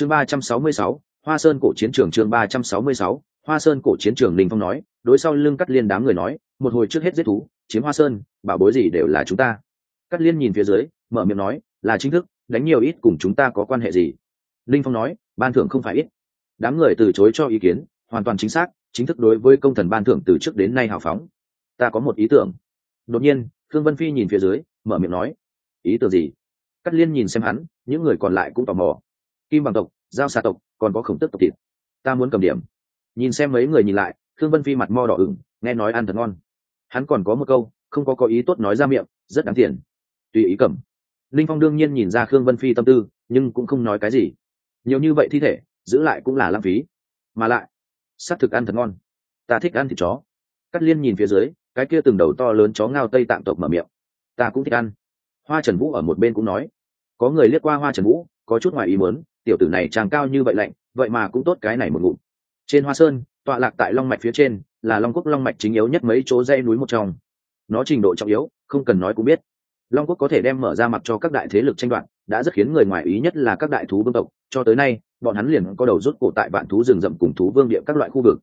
chương ba trăm sáu mươi sáu, hoa sơn cổ chiến trường chương ba trăm sáu mươi sáu, hoa sơn cổ chiến trường linh phong nói, đối sau lưng cắt liên đám người nói, một hồi trước hết giết thú, chiếm hoa sơn, bảo bối gì đều là chúng ta. Cắt liên nhìn phía dưới, mở miệng nói, là chính thức, đánh nhiều ít cùng chúng ta có quan hệ gì? Linh phong nói, ban thưởng không phải ít. Đám người từ chối cho ý kiến, hoàn toàn chính xác, chính thức đối với công thần ban thưởng từ trước đến nay hào phóng. Ta có một ý tưởng. Đột nhiên thương vân phi nhìn phía dưới, mở miệng nói, ý tưởng gì? Cắt liên nhìn xem hắn, những người còn lại cũng tò mò kim bằng tộc, giao xà tộc, còn có khổng tức tộc thịt. Ta muốn cầm điểm. Nhìn xem mấy người nhìn lại thương vân phi mặt mo đỏ ửng, nghe nói ăn thật ngon. Hắn còn có một câu, không có có ý tốt nói ra miệng, rất đáng tiền. Tùy ý cầm. Linh phong đương nhiên nhìn ra khương vân phi tâm tư, nhưng cũng không nói cái gì. Nhiều như vậy thi thể, giữ lại cũng là lãng phí. Mà lại s á t thực ăn thật ngon. Ta thích ăn thịt chó. Cắt liên nhìn phía dưới, cái kia từng đầu to lớn chó ngao tây tạm tộc mở miệng. Ta cũng thích ăn. Hoa trần vũ ở một bên cũng nói. Có người liếc qua hoa trần vũ, có chút ngoài ý muốn tiểu tử này tràng cao như vậy lạnh, vậy mà cũng tốt cái này một ngụm. Trên hoa sơn, tọa lạc tại long mạch phía trên, là long quốc long mạch chính yếu nhất mấy chỗ dây núi một trong. Nó trình độ trọng yếu, không cần nói cũng biết. Long quốc có thể đem mở ra mặt cho các đại thế lực tranh đoạt, đã rất khiến người ngoài ý nhất là các đại thú vương tộc. Cho tới nay, bọn hắn liền có đầu rút cổ tại vạn thú rừng rậm cùng thú vương địa các loại khu vực.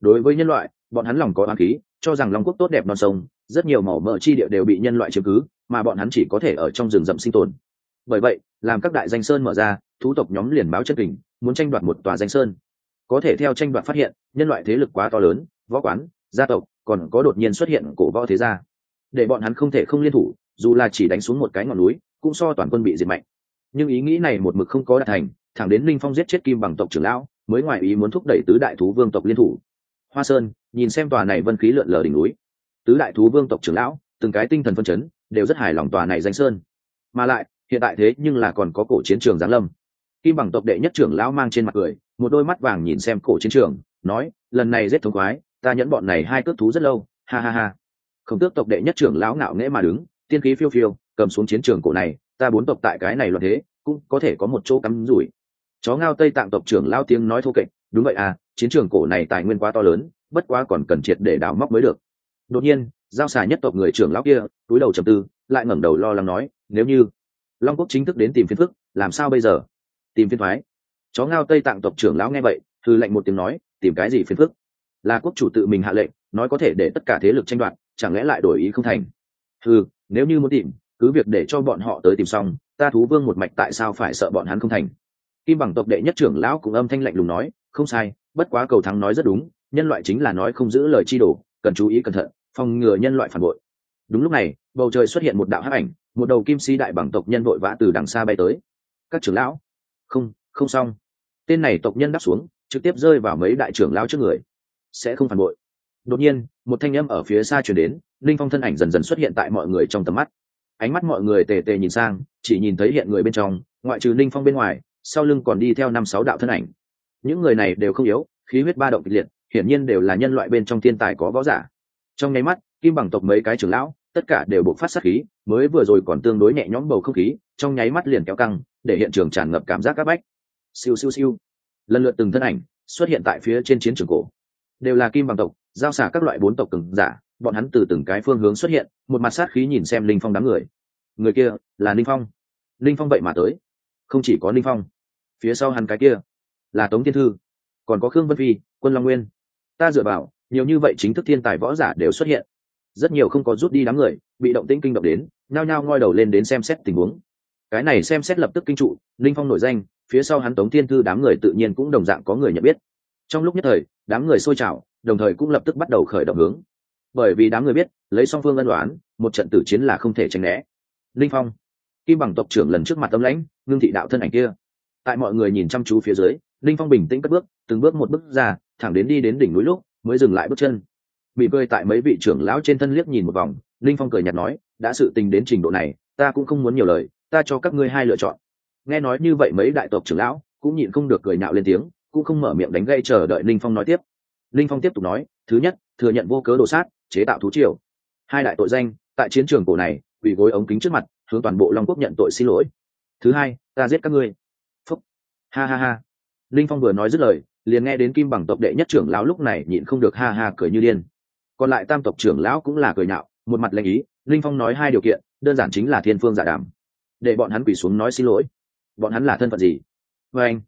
Đối với nhân loại, bọn hắn lòng có oán khí, cho rằng long quốc tốt đẹp non sông, rất nhiều màu mỡ chi địa đều bị nhân loại chiếm cứ, mà bọn hắn chỉ có thể ở trong rừng rậm sinh tồn. Bởi vậy, làm các đại danh sơn mở ra thú tộc nhóm liền báo chân kình, muốn tranh đoạt một tòa danh sơn. Có thể theo tranh đoạt phát hiện, nhân loại thế lực quá to lớn, võ quán, gia tộc, còn có đột nhiên xuất hiện cổ võ thế gia. Để bọn hắn không thể không liên thủ, dù là chỉ đánh xuống một cái ngọn núi, cũng so toàn quân bị diệt mạnh. Nhưng ý nghĩ này một mực không có đạt thành, thẳng đến linh phong giết chết kim bằng tộc trưởng lão, mới ngoài ý muốn thúc đẩy tứ đại thú vương tộc liên thủ. Hoa sơn, nhìn xem tòa này vân khí lượn lờ đỉnh núi. Tứ đại thú vương tộc trưởng lão, từng cái tinh thần phân chấn, đều rất hài lòng tòa này danh sơn. Mà lại, hiện tại thế nhưng là còn có cổ chiến trường giáng lâm kim bằng tộc đệ nhất trưởng lão mang trên mặt cười, một đôi mắt vàng nhìn xem cổ chiến trường, nói, lần này giết thống khoái, ta nhẫn bọn này hai cước thú rất lâu. Ha ha ha. Không tước tộc đệ nhất trưởng lão ngạo nghễ mà đứng, tiên khí phiêu phiêu, cầm xuống chiến trường cổ này, ta bốn tộc tại cái này loạn thế, cũng có thể có một chỗ cắm rủi. Chó ngao tây tạng tộc trưởng lao tiếng nói thô kệch, đúng vậy à chiến trường cổ này tài nguyên quá to lớn, bất quá còn cần triệt để đào móc mới được. Đột nhiên, giao xà nhất tộc người trưởng lão kia, túi đầu trầm tư, lại ngẩng đầu lo lắng nói, nếu như long quốc chính thức đến tìm phiên phức, làm sao bây giờ? Tìm phiên thoái. Chó ngao tây tạng tộc trưởng lão nghe vậy thư lệnh một tiếng nói, tìm cái gì phiên phức? Là quốc chủ tự mình hạ lệnh, nói có thể để tất cả thế lực tranh đoạt, chẳng lẽ lại đổi ý không thành? Ừ nếu như muốn tìm, cứ việc để cho bọn họ tới tìm xong, ta thú vương một mạch tại sao phải sợ bọn hắn không thành? Kim bằng tộc đệ nhất trưởng lão cũng âm thanh lạnh lùng nói, không sai, bất quá cầu thắng nói rất đúng, nhân loại chính là nói không giữ lời chi đổ cần chú ý cẩn thận, phòng ngừa nhân loại phản bội. Đúng lúc này, bầu trời xuất hiện một đạo hắc ảnh, một đầu kim si đại bằng tộc nhân vội vã từ đằng xa bay tới. Các trưởng lão không không xong. Tên này tộc nhân đáp xuống, trực tiếp rơi vào mấy đại trưởng lão trước người. Sẽ không phản bội. Đột nhiên, một thanh âm ở phía xa chuyển đến, linh phong thân ảnh dần dần xuất hiện tại mọi người trong tầm mắt. Ánh mắt mọi người tề tề nhìn sang, chỉ nhìn thấy hiện người bên trong, ngoại trừ linh phong bên ngoài, sau lưng còn đi theo năm sáu đạo thân ảnh. Những người này đều không yếu, khí huyết ba động kịch liệt, hiển nhiên đều là nhân loại bên trong thiên tài có võ giả. Trong nháy mắt, kim bằng tộc mấy cái trưởng lão, tất cả đều buộc phát sát khí, mới vừa rồi còn tương đối nhẹ nhõm bầu không khí, trong nháy mắt liền kéo căng để hiện trường tràn ngập cảm giác áp bách. Siêu siêu siêu. Lần lượt từng thân ảnh xuất hiện tại phía trên chiến trường cổ. Đều là kim bằng tộc, giao xả các loại bốn tộc cường giả, bọn hắn từ từng cái phương hướng xuất hiện, một mặt sát khí nhìn xem linh phong đám người. Người kia là linh phong. Linh phong vậy mà tới. Không chỉ có linh phong, phía sau hắn cái kia là tống thiên thư, còn có khương vân phi, quân long nguyên. Ta dựa vào, nhiều như vậy chính thức thiên tài võ giả đều xuất hiện. Rất nhiều không có rút đi đám người, bị động tĩnh kinh động đến, nhao nhao ngoi đầu lên đến xem xét tình huống cái này xem xét lập tức kinh trụ linh phong nổi danh, phía sau hắn tống thiên thư đám người tự nhiên cũng đồng dạng có người nhận biết. Trong lúc nhất thời, đám người sôi trào, đồng thời cũng lập tức bắt đầu khởi động hướng. Bởi vì đám người biết, lấy song phương ân đoán một trận tử chiến là không thể tránh né. Linh phong, kim bằng tộc trưởng lần trước mặt tâm lãnh, ngưng thị đạo thân ảnh kia. Tại mọi người nhìn chăm chú phía dưới linh phong bình tĩnh cất bước, từng bước một bước ra, thẳng đến đi đến đỉnh núi lúc, mới dừng lại bước chân. Bị cười tại mấy vị trưởng lão trên thân liếc nhìn một vòng linh phong cười nhạt nói, đã sự tình đến trình độ này, ta cũng không muốn nhiều lời ta cho các ngươi hai lựa chọn. Nghe nói như vậy mấy đại tộc trưởng lão cũng nhịn không được cười nhạo lên tiếng, cũng không mở miệng đánh gây chờ đợi linh phong nói tiếp. Linh phong tiếp tục nói, thứ nhất, thừa nhận vô cớ đồ sát, chế tạo thú triều. Hai đại tội danh, tại chiến trường cổ này, quỳ gối ống kính trước mặt, hướng toàn bộ long quốc nhận tội xin lỗi. Thứ hai, ta giết các ngươi. Phúc. Ha ha ha. Linh phong vừa nói dứt lời, liền nghe đến kim bằng tộc đệ nhất trưởng lão lúc này nhịn không được ha ha cười như điên. Còn lại tam tộc trưởng lão cũng là cười nhạo, một mặt lệnh ý, linh phong nói hai điều kiện, đơn giản chính là thiên phương giả đàm để bọn hắn quỳ xuống nói xin lỗi. Bọn hắn là thân phận gì? Vê anh,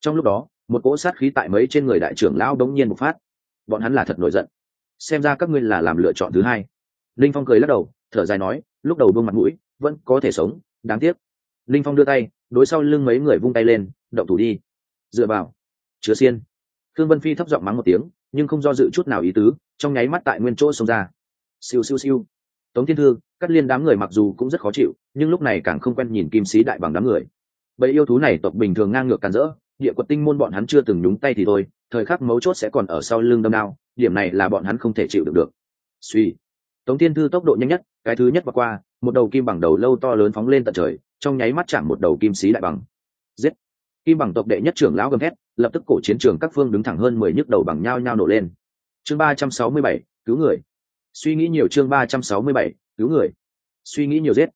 trong lúc đó, một cỗ sát khí tại mấy trên người đại trưởng lão đống nhiên bộc phát. Bọn hắn là thật nổi giận. Xem ra các ngươi là làm lựa chọn thứ hai. Linh phong cười lắc đầu, thở dài nói, lúc đầu buông mặt mũi, vẫn có thể sống, đáng tiếc. Linh phong đưa tay, đối sau lưng mấy người vung tay lên, động thủ đi. Dựa vào, chứa xiên. Thương vân phi thấp giọng mắng một tiếng, nhưng không do dự chút nào ý tứ, trong nháy mắt tại nguyên chỗ xông ra. Siêu siêu siêu tống thiên thư cắt liên đám người mặc dù cũng rất khó chịu, nhưng lúc này càng không quen nhìn kim sĩ đại bằng đám người. Bầy yêu thú này tộc bình thường ngang ngược càn rỡ, địa quật tinh môn bọn hắn chưa từng nhúng tay thì thôi, thời khắc mấu chốt sẽ còn ở sau lưng đâm đao, điểm này là bọn hắn không thể chịu được được. Suy. Tống thiên thư tốc độ nhanh nhất, cái thứ nhất và qua, một đầu kim bằng đầu lâu to lớn phóng lên tận trời, trong nháy mắt chạm một đầu kim sĩ đại bằng. Giết. Kim bằng tộc đệ nhất trưởng lão gầm thét, lập tức cổ chiến trường các phương đứng thẳng hơn mười nhức đầu bằng nhao nhao nổ lên. Chương ba trăm sáu mươi bảy, cứu người suy nghĩ nhiều chương ba trăm sáu mươi bảy, cứu người. Suy nghĩ nhiều giết.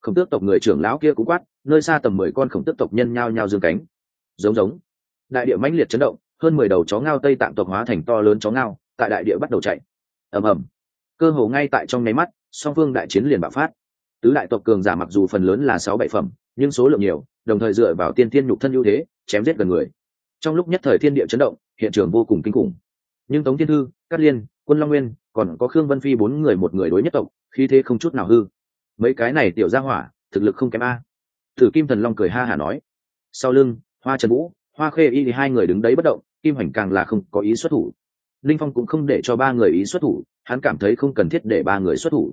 Khổng tước tộc người trưởng lão kia cũng quát, nơi xa tầm mười con khổng tước tộc nhân nhao nhao dương cánh. Giống giống. Đại địa mãnh liệt chấn động, hơn mười đầu chó ngao tây tạng tộc hóa thành to lớn chó ngao, tại đại địa bắt đầu chạy. Ầm ầm. Cơ hồ ngay tại trong nháy mắt, song phương đại chiến liền bạo phát. Tứ đại tộc cường giả mặc dù phần lớn là sáu bảy phẩm, nhưng số lượng nhiều, đồng thời dựa vào tiên thiên nhục thân ưu thế, chém giết gần người. Trong lúc nhất thời thiên địa chấn động, hiện trường vô cùng kinh khủng. Nhưng tống thiên thư, cát liên, quân long nguyên còn có khương vân phi bốn người một người đối nhất tộc khi thế không chút nào hư. Mấy cái này tiểu ra hỏa, thực lực không kém a. Thử kim thần long cười ha hả nói. Sau lưng, hoa trần vũ, hoa khê y thì hai người đứng đấy bất động, kim hoành càng là không có ý xuất thủ. Linh phong cũng không để cho ba người ý xuất thủ, hắn cảm thấy không cần thiết để ba người xuất thủ.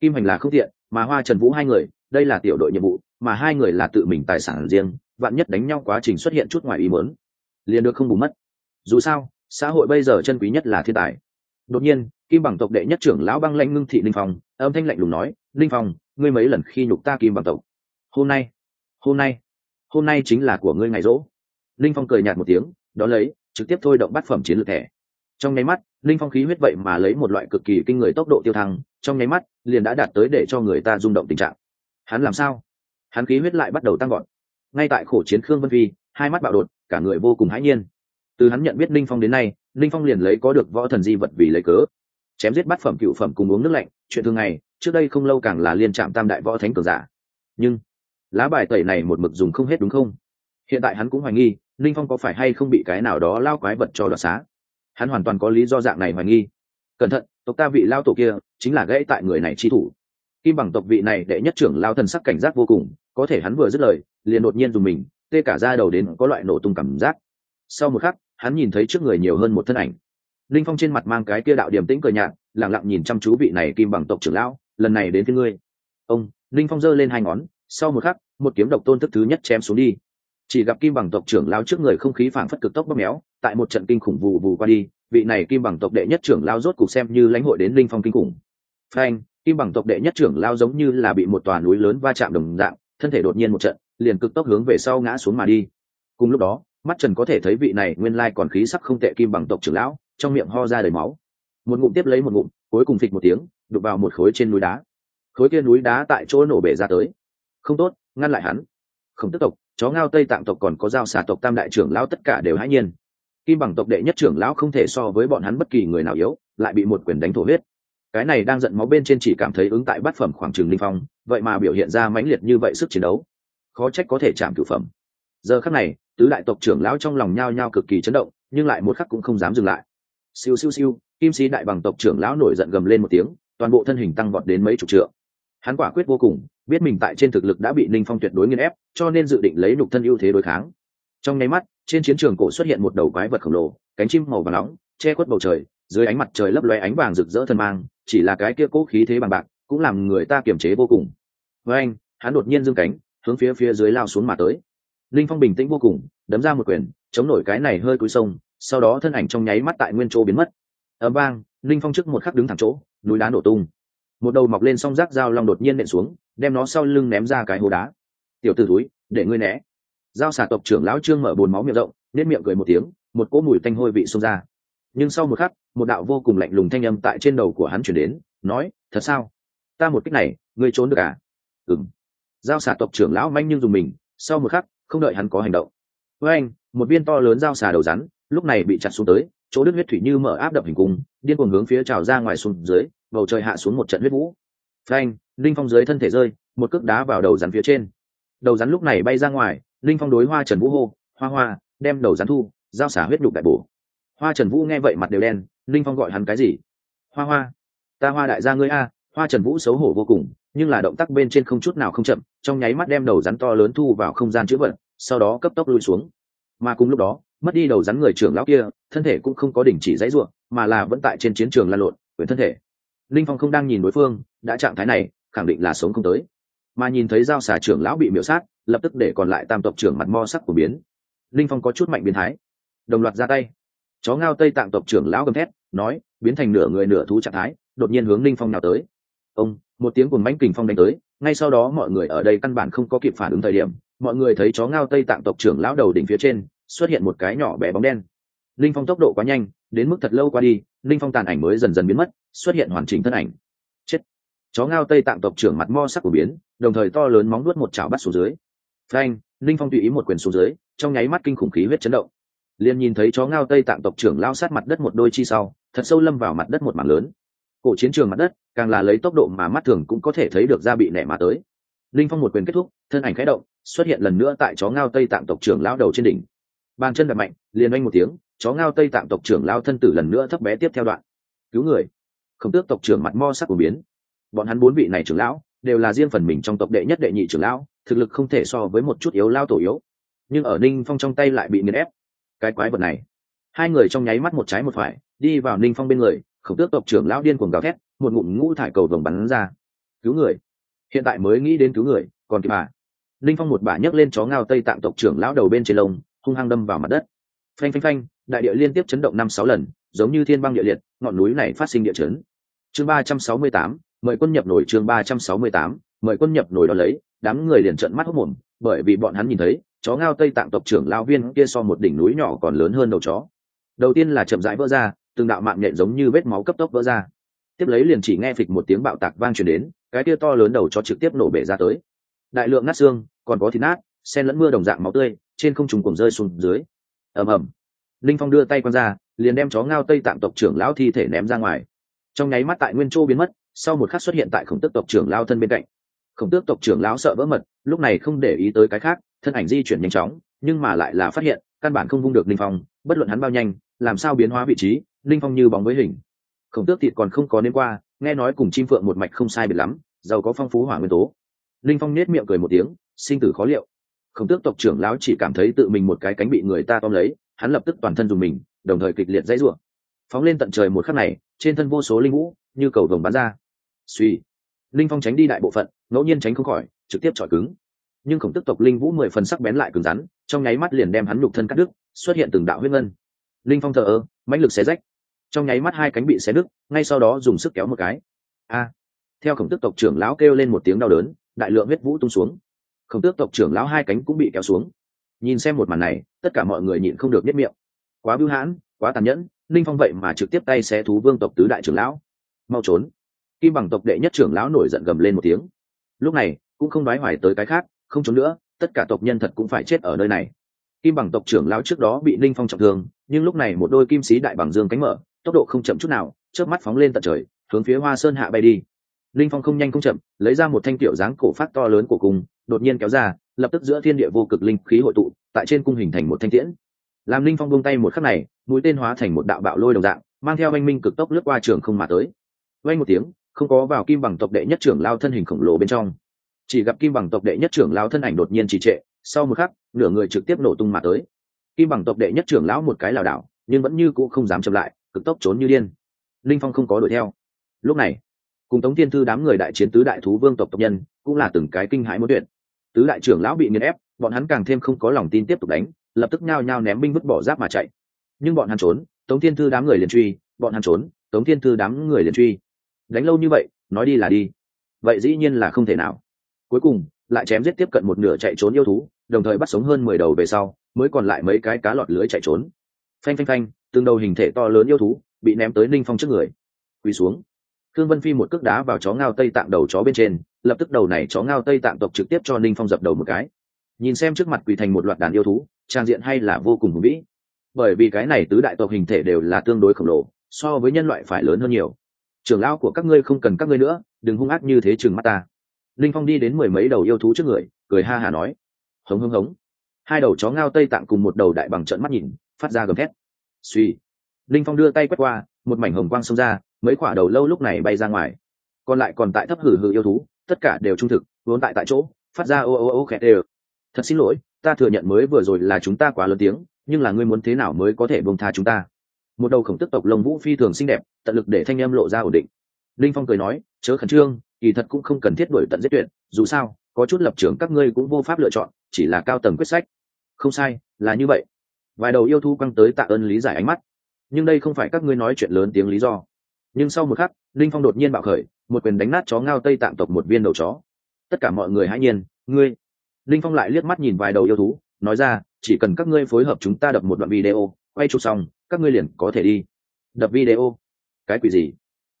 Kim hoành là không tiện, mà hoa trần vũ hai người, đây là tiểu đội nhiệm vụ, mà hai người là tự mình tài sản riêng, vạn nhất đánh nhau quá trình xuất hiện chút ngoài ý muốn, liền được không bù mất. Dù sao, xã hội bây giờ chân quý nhất là thiên tài. Đột nhiên kim bằng tộc đệ nhất trưởng lão băng lãnh ngưng thị linh phong, âm thanh lạnh lùng nói, linh phong, ngươi mấy lần khi nhục ta kim bằng tộc? Hôm nay hôm nay hôm nay chính là của ngươi ngày rỗ. Linh phong cười nhạt một tiếng đó lấy, trực tiếp thôi động bát phẩm chiến lược thẻ. Trong nháy mắt, linh phong khí huyết vậy mà lấy một loại cực kỳ kinh người tốc độ tiêu thăng, trong nháy mắt, liền đã đạt tới để cho người ta rung động tình trạng. Hắn làm sao? Hắn khí huyết lại bắt đầu tăng gọn ngay tại khổ chiến khương vân phi, hai mắt bạo đột, cả người vô cùng hãi nhiên. Từ hắn nhận biết linh phong đến nay, linh phong liền lấy có được võ thần di vật vì lấy cớ chém giết bát phẩm cựu phẩm cùng uống nước lạnh, chuyện thường ngày, trước đây không lâu càng là liên trạm tam đại võ thánh cường giả. Nhưng, lá bài tẩy này một mực dùng không hết đúng không? Hiện tại hắn cũng hoài nghi linh phong có phải hay không bị cái nào đó lao quái vật cho đoạt xá? Hắn hoàn toàn có lý do dạng này hoài nghi. Cẩn thận, tộc ta vị lao tổ kia, chính là gãy tại người này chi thủ. Kim bằng tộc vị này đệ nhất trưởng lao thần sắc cảnh giác vô cùng, có thể hắn vừa dứt lời, liền đột nhiên dùng mình, tê cả ra đầu đến có loại nổ tung cảm giác. Sau một khắc, hắn nhìn thấy trước người nhiều hơn một thân ảnh linh phong trên mặt mang cái kia đạo điểm tĩnh cờ nhạt lẳng lặng nhìn chăm chú vị này kim bằng tộc trưởng lão, lần này đến thế ngươi. Ông, linh phong giơ lên hai ngón, sau một khắc, một kiếm độc tôn thức thứ nhất chém xuống đi. Chỉ gặp kim bằng tộc trưởng lao trước người không khí phảng phất cực tốc bóp méo, tại một trận kinh khủng vù vù qua đi, vị này kim bằng tộc đệ nhất trưởng lao rốt cục xem như lãnh hội đến linh phong kinh khủng. Phanh, kim bằng tộc đệ nhất trưởng lao giống như là bị một tòa núi lớn va chạm đồng dạng, thân thể đột nhiên một trận, liền cực tốc hướng về sau ngã xuống mà đi. Cùng lúc đó, mắt trần có thể thấy vị này nguyên lai còn khí sắc không tệ kim bằng tộc trưởng lão trong miệng ho ra đầy máu. Một ngụm tiếp lấy một ngụm, cuối cùng phịch một tiếng đục vào một khối trên núi đá. Khối kia núi đá tại chỗ nổ bể ra tới. Không tốt, ngăn lại hắn. Không tức tộc, chó ngao tây tạng tộc còn có dao xà tộc tam đại trưởng lão tất cả đều hãi nhiên. Kim bằng tộc đệ nhất trưởng lão không thể so với bọn hắn bất kỳ người nào yếu, lại bị một quyền đánh thổ huyết. Cái này đang giận máu bên trên chỉ cảm thấy ứng tại bát phẩm khoảng trường linh phong, vậy mà biểu hiện ra mãnh liệt như vậy sức chiến đấu. Khó trách có thể chạm cửu phẩm. Giờ khắc này, tứ đại tộc trưởng lão trong lòng nhao nhao cực kỳ chấn động, nhưng lại một khắc cũng không dám dừng lại siêu siêu siêu, kim sĩ đại bằng tộc trưởng lão nổi giận gầm lên một tiếng, toàn bộ thân hình tăng vọt đến mấy chục trượng. Hắn quả quyết vô cùng, biết mình tại trên thực lực đã bị ninh phong tuyệt đối nghiên ép, cho nên dự định lấy nục thân ưu thế đối kháng. Trong nháy mắt, trên chiến trường cổ xuất hiện một đầu quái vật khổng lồ, cánh chim màu vàng nóng, che khuất bầu trời, dưới ánh mặt trời lấp loe ánh vàng rực rỡ thân mang, chỉ là cái kia cố khí thế bằng bạc, cũng làm người ta kiềm chế vô cùng. Với anh, hắn đột nhiên dương cánh, hướng phía phía dưới lao xuống mà tới. Linh phong bình tĩnh vô cùng, đấm ra một quyền, chống nổi cái này hơi cúi sông sau đó thân ảnh trong nháy mắt tại nguyên chỗ biến mất. Ấm vang, linh phong trước một khắc đứng thẳng chỗ, núi đá nổ tung. Một đầu mọc lên song rác dao long đột nhiên nện xuống, đem nó sau lưng ném ra cái hố đá. Tiểu t ử túi để ngươi né. Dao xà tộc trưởng lão trương mở bồn máu miệng rộng nên miệng cười một tiếng, một cỗ mùi tanh hôi vị xông ra. Nhưng sau một khắc, một đạo vô cùng lạnh lùng thanh âm tại trên đầu của hắn chuyển đến, nói, thật sao? Ta một cách này, ngươi trốn được à? Ừng giao xà tộc trưởng lão manh nhưng dùng mình, sau một khắc, không đợi hắn có hành động. Với anh một viên to lớn giao xà đầu rắn lúc này bị chặt xuống tới, chỗ đứt huyết thủy như mở áp đập hình cung, điên cuồng hướng phía trào ra ngoài xuống dưới, bầu trời hạ xuống một trận huyết vũ. Phanh, linh phong dưới thân thể rơi, một cước đá vào đầu rắn phía trên. Đầu rắn lúc này bay ra ngoài, linh phong đối hoa trần vũ hô, hoa hoa, đem đầu rắn thu, giao xả huyết nhục đại bổ. Hoa trần vũ nghe vậy mặt đều đen, linh phong gọi hắn cái gì? Hoa hoa, ta hoa đại gia ngươi a, hoa trần vũ xấu hổ vô cùng, nhưng là động tác bên trên không chút nào không chậm, trong nháy mắt đem đầu rắn to lớn thu vào không gian chữ vận sau đó cấp tốc lui xuống. Mà cùng lúc đó mất đi đầu rắn người trưởng lão kia, thân thể cũng không có đình chỉ dãy ruộng, mà là vẫn tại trên chiến trường lan lộn, quyền thân thể. Linh phong không đang nhìn đối phương, đã trạng thái này, khẳng định là sống không tới. Mà nhìn thấy giao xà trưởng lão bị miễu sát, lập tức để còn lại tam tộc trưởng mặt mo sắc của biến. Linh phong có chút mạnh biến thái. Đồng loạt ra tay. Chó ngao tây tạng tộc trưởng lão gầm thét, nói, biến thành nửa người nửa thú trạng thái, đột nhiên hướng linh phong nào tới. Ông, một tiếng cùng mãnh kình phong đánh tới, ngay sau đó mọi người ở đây căn bản không có kịp phản ứng thời điểm, mọi người thấy chó ngao tây tạng tộc trưởng lão đầu đỉnh phía trên xuất hiện một cái nhỏ bé bóng đen. Linh phong tốc độ quá nhanh, đến mức thật lâu qua đi, linh phong tàn ảnh mới dần dần biến mất, xuất hiện hoàn chỉnh thân ảnh. Chết. Chó ngao tây tạng tộc trưởng mặt mo sắc của biến, đồng thời to lớn móng nuốt một chảo bắt xuống dưới. Phanh, linh phong tùy ý một quyền xuống dưới, trong nháy mắt kinh khủng khí huyết chấn động. Liền nhìn thấy chó ngao tây tạng tộc trưởng lao sát mặt đất một đôi chi sau, thật sâu lâm vào mặt đất một mảng lớn. Cổ chiến trường mặt đất, càng là lấy tốc độ mà mắt thường cũng có thể thấy được da bị nẻ mà tới. Linh phong một quyền kết thúc, thân ảnh khẽ động, xuất hiện lần nữa tại chó ngao tây tạng tộc trưởng lao đầu trên đỉnh bàn chân đập mạnh, liền oanh một tiếng, chó ngao tây tạm tộc trưởng lao thân tử lần nữa thấp bé tiếp theo đoạn. Cứu người. Khổng tước tộc trưởng mặt mo sắc của biến. Bọn hắn bốn vị này trưởng lão, đều là riêng phần mình trong tộc đệ nhất đệ nhị trưởng lão, thực lực không thể so với một chút yếu lao tổ yếu. Nhưng ở ninh phong trong tay lại bị nghiền ép. Cái quái vật này. Hai người trong nháy mắt một trái một phải, đi vào ninh phong bên người, khổng tước tộc trưởng lão điên cuồng gào thét, một ngụm ngũ thải cầu vồng bắn ra. Cứu người. Hiện tại mới nghĩ đến cứu người, còn kịp à. Ninh phong một bà nhấc lên chó ngao tây tạng tộc trưởng lão đầu bên trên lông hung hăng đâm vào mặt đất. Phanh phanh phanh, đại địa liên tiếp chấn động năm sáu lần, giống như thiên băng địa liệt, ngọn núi này phát sinh địa chấn. Chương ba trăm sáu mươi tám, mời quân nhập nổi chương ba trăm sáu mươi tám, mời quân nhập nổi đó lấy, đám người liền trợn mắt hốc mồm bởi vì bọn hắn nhìn thấy, chó ngao tây tạng tộc trưởng lao viên kia so một đỉnh núi nhỏ còn lớn hơn đầu chó. Đầu tiên là chậm rãi vỡ ra, từng đạo mạng nhện giống như vết máu cấp tốc vỡ ra. Tiếp lấy liền chỉ nghe phịch một tiếng bạo tạc vang truyền đến, cái kia to lớn đầu chó trực tiếp nổ bể ra tới. Đại lượng nát xương, còn có thịt nát sen lẫn mưa đồng dạng máu tươi trên không trùng cùng rơi xuống dưới. Ầm ầm. Linh phong đưa tay quăng ra, liền đem chó ngao tây tạm tộc trưởng lão thi thể ném ra ngoài. Trong nháy mắt tại nguyên châu biến mất, sau một khắc xuất hiện tại khổng tước tộc trưởng lao thân bên cạnh. Khổng tước tộc trưởng lão sợ vỡ mật, lúc này không để ý tới cái khác, thân ảnh di chuyển nhanh chóng, nhưng mà lại là phát hiện, căn bản không vung được linh phong, bất luận hắn bao nhanh, làm sao biến hóa vị trí, linh phong như bóng với hình. Khổng tước thịt còn không có nên qua, nghe nói cùng chim phượng một mạch không sai biệt lắm, giàu có phong phú hỏa nguyên tố. Linh phong nết miệng cười một tiếng, sinh tử khó liệu khổng tước tộc trưởng lão chỉ cảm thấy tự mình một cái cánh bị người ta tóm lấy, hắn lập tức toàn thân dùng mình, đồng thời kịch liệt dãy rủa. Phóng lên tận trời một khắc này, trên thân vô số linh vũ, như cầu vồng bắn ra. Suy. Linh phong tránh đi đại bộ phận, ngẫu nhiên tránh không khỏi, trực tiếp chọi cứng. Nhưng khổng tức tộc linh vũ mười phần sắc bén lại cứng rắn, trong nháy mắt liền đem hắn nhục thân cắt đứt, xuất hiện từng đạo huyết ngân. Linh phong thờ ơ, mãnh lực xé rách. Trong nháy mắt hai cánh bị xé đứt, ngay sau đó dùng sức kéo một cái. A. Theo khổng tức tộc trưởng lão kêu lên một tiếng đau đớn, đại lượng huyết vũ tung xuống khổng tước tộc trưởng lão hai cánh cũng bị kéo xuống. Nhìn xem một màn này, tất cả mọi người nhịn không được nhất miệng. Quá bưu hãn, quá tàn nhẫn linh phong vậy mà trực tiếp tay xé thú vương tộc tứ đại trưởng lão. Mau trốn. Kim bằng tộc đệ nhất trưởng lão nổi giận gầm lên một tiếng. Lúc này, cũng không nói hoài tới cái khác, không trốn nữa, tất cả tộc nhân thật cũng phải chết ở nơi này. Kim bằng tộc trưởng lão trước đó bị linh phong trọng thương, nhưng lúc này một đôi kim sĩ đại bằng dương cánh mở, tốc độ không chậm chút nào trước mắt phóng lên tận trời, hướng phía hoa sơn hạ bay đi. Linh phong không nhanh không chậm, lấy ra một thanh tiểu dáng cổ phát to lớn của cung đột nhiên kéo ra, lập tức giữa thiên địa vô cực linh khí hội tụ, tại trên cung hình thành một thanh tiễn. Làm linh phong buông tay một khắc này, mũi tên hóa thành một đạo bạo lôi đồng dạng, mang theo anh minh cực tốc lướt qua trường không mà tới. Vang một tiếng, không có vào kim bằng tộc đệ nhất trưởng lao thân hình khổng lồ bên trong. Chỉ gặp kim bằng tộc đệ nhất trưởng lao thân ảnh đột nhiên trì trệ, sau một khắc, nửa người trực tiếp nổ tung mà tới. Kim bằng tộc đệ nhất trưởng lão một cái lảo đảo, nhưng vẫn như cũ không dám chậm lại, cực tốc trốn như điên. Linh phong không có đuổi theo. Lúc này, cùng tống tiên thư đám người đại chiến tứ đại thú vương tộc tộc nhân, cũng là từng cái kinh hãi muốn tuyệt tứ đại trưởng lão bị nghiền ép, bọn hắn càng thêm không có lòng tin tiếp tục đánh, lập tức nhao nhao ném binh vứt bỏ giáp mà chạy. Nhưng bọn hắn trốn, tống thiên thư đám người liền truy, bọn hắn trốn, tống thiên thư đám người liền truy. Đánh lâu như vậy, nói đi là đi. Vậy dĩ nhiên là không thể nào. Cuối cùng, lại chém giết tiếp cận một nửa chạy trốn yêu thú, đồng thời bắt sống hơn mười đầu về sau, mới còn lại mấy cái cá lọt lưới chạy trốn. Phanh phanh phanh, từng đầu hình thể to lớn yêu thú bị ném tới ninh phong trước người. Quỳ xuống. Thương vân phi một cước đá vào chó ngao tây tạng đầu chó bên trên lập tức đầu này chó ngao tây tạng tộc trực tiếp cho ninh phong dập đầu một cái. Nhìn xem trước mặt quỳ thành một loạt đàn yêu thú, trang diện hay là vô cùng hùng vĩ. Bởi vì cái này tứ đại tộc hình thể đều là tương đối khổng lồ, so với nhân loại phải lớn hơn nhiều. Trưởng lão của các ngươi không cần các ngươi nữa, đừng hung ác như thế chừng mắt ta. Linh phong đi đến mười mấy đầu yêu thú trước người, cười ha hà nói. Hống hống hống. Hai đầu chó ngao tây tạng cùng một đầu đại bằng trận mắt nhìn, phát ra gầm thét. Suy linh phong đưa tay quét qua, một mảnh hồng quang xông ra, mấy quả đầu lâu lúc này bay ra ngoài. Còn lại còn tại thấp hử hử yêu thú tất cả đều trung thực, vốn tại tại chỗ, phát ra ô ô ô khẹt đều thật xin lỗi, ta thừa nhận mới vừa rồi là chúng ta quá lớn tiếng, nhưng là ngươi muốn thế nào mới có thể bông tha chúng ta? Một đầu khổng tức tộc lông vũ phi thường xinh đẹp, tận lực để thanh em lộ ra ổn định. Linh phong cười nói, chớ khẩn trương, kỳ thật cũng không cần thiết đổi tận giết tuyệt, dù sao, có chút lập trường các ngươi cũng vô pháp lựa chọn, chỉ là cao tầng quyết sách. Không sai, là như vậy. Vài đầu yêu thu quăng tới tạ ơn lý giải ánh mắt. Nhưng đây không phải các ngươi nói chuyện lớn tiếng lý do nhưng sau một khắc, linh phong đột nhiên bạo khởi, một quyền đánh nát chó ngao tây tạm tộc một viên đầu chó. Tất cả mọi người hãy nhiên, ngươi? Linh phong lại liếc mắt nhìn vài đầu yêu thú, nói ra, chỉ cần các ngươi phối hợp chúng ta đập một đoạn video, quay chụp xong, các ngươi liền có thể đi. Đập video? Cái quỷ gì?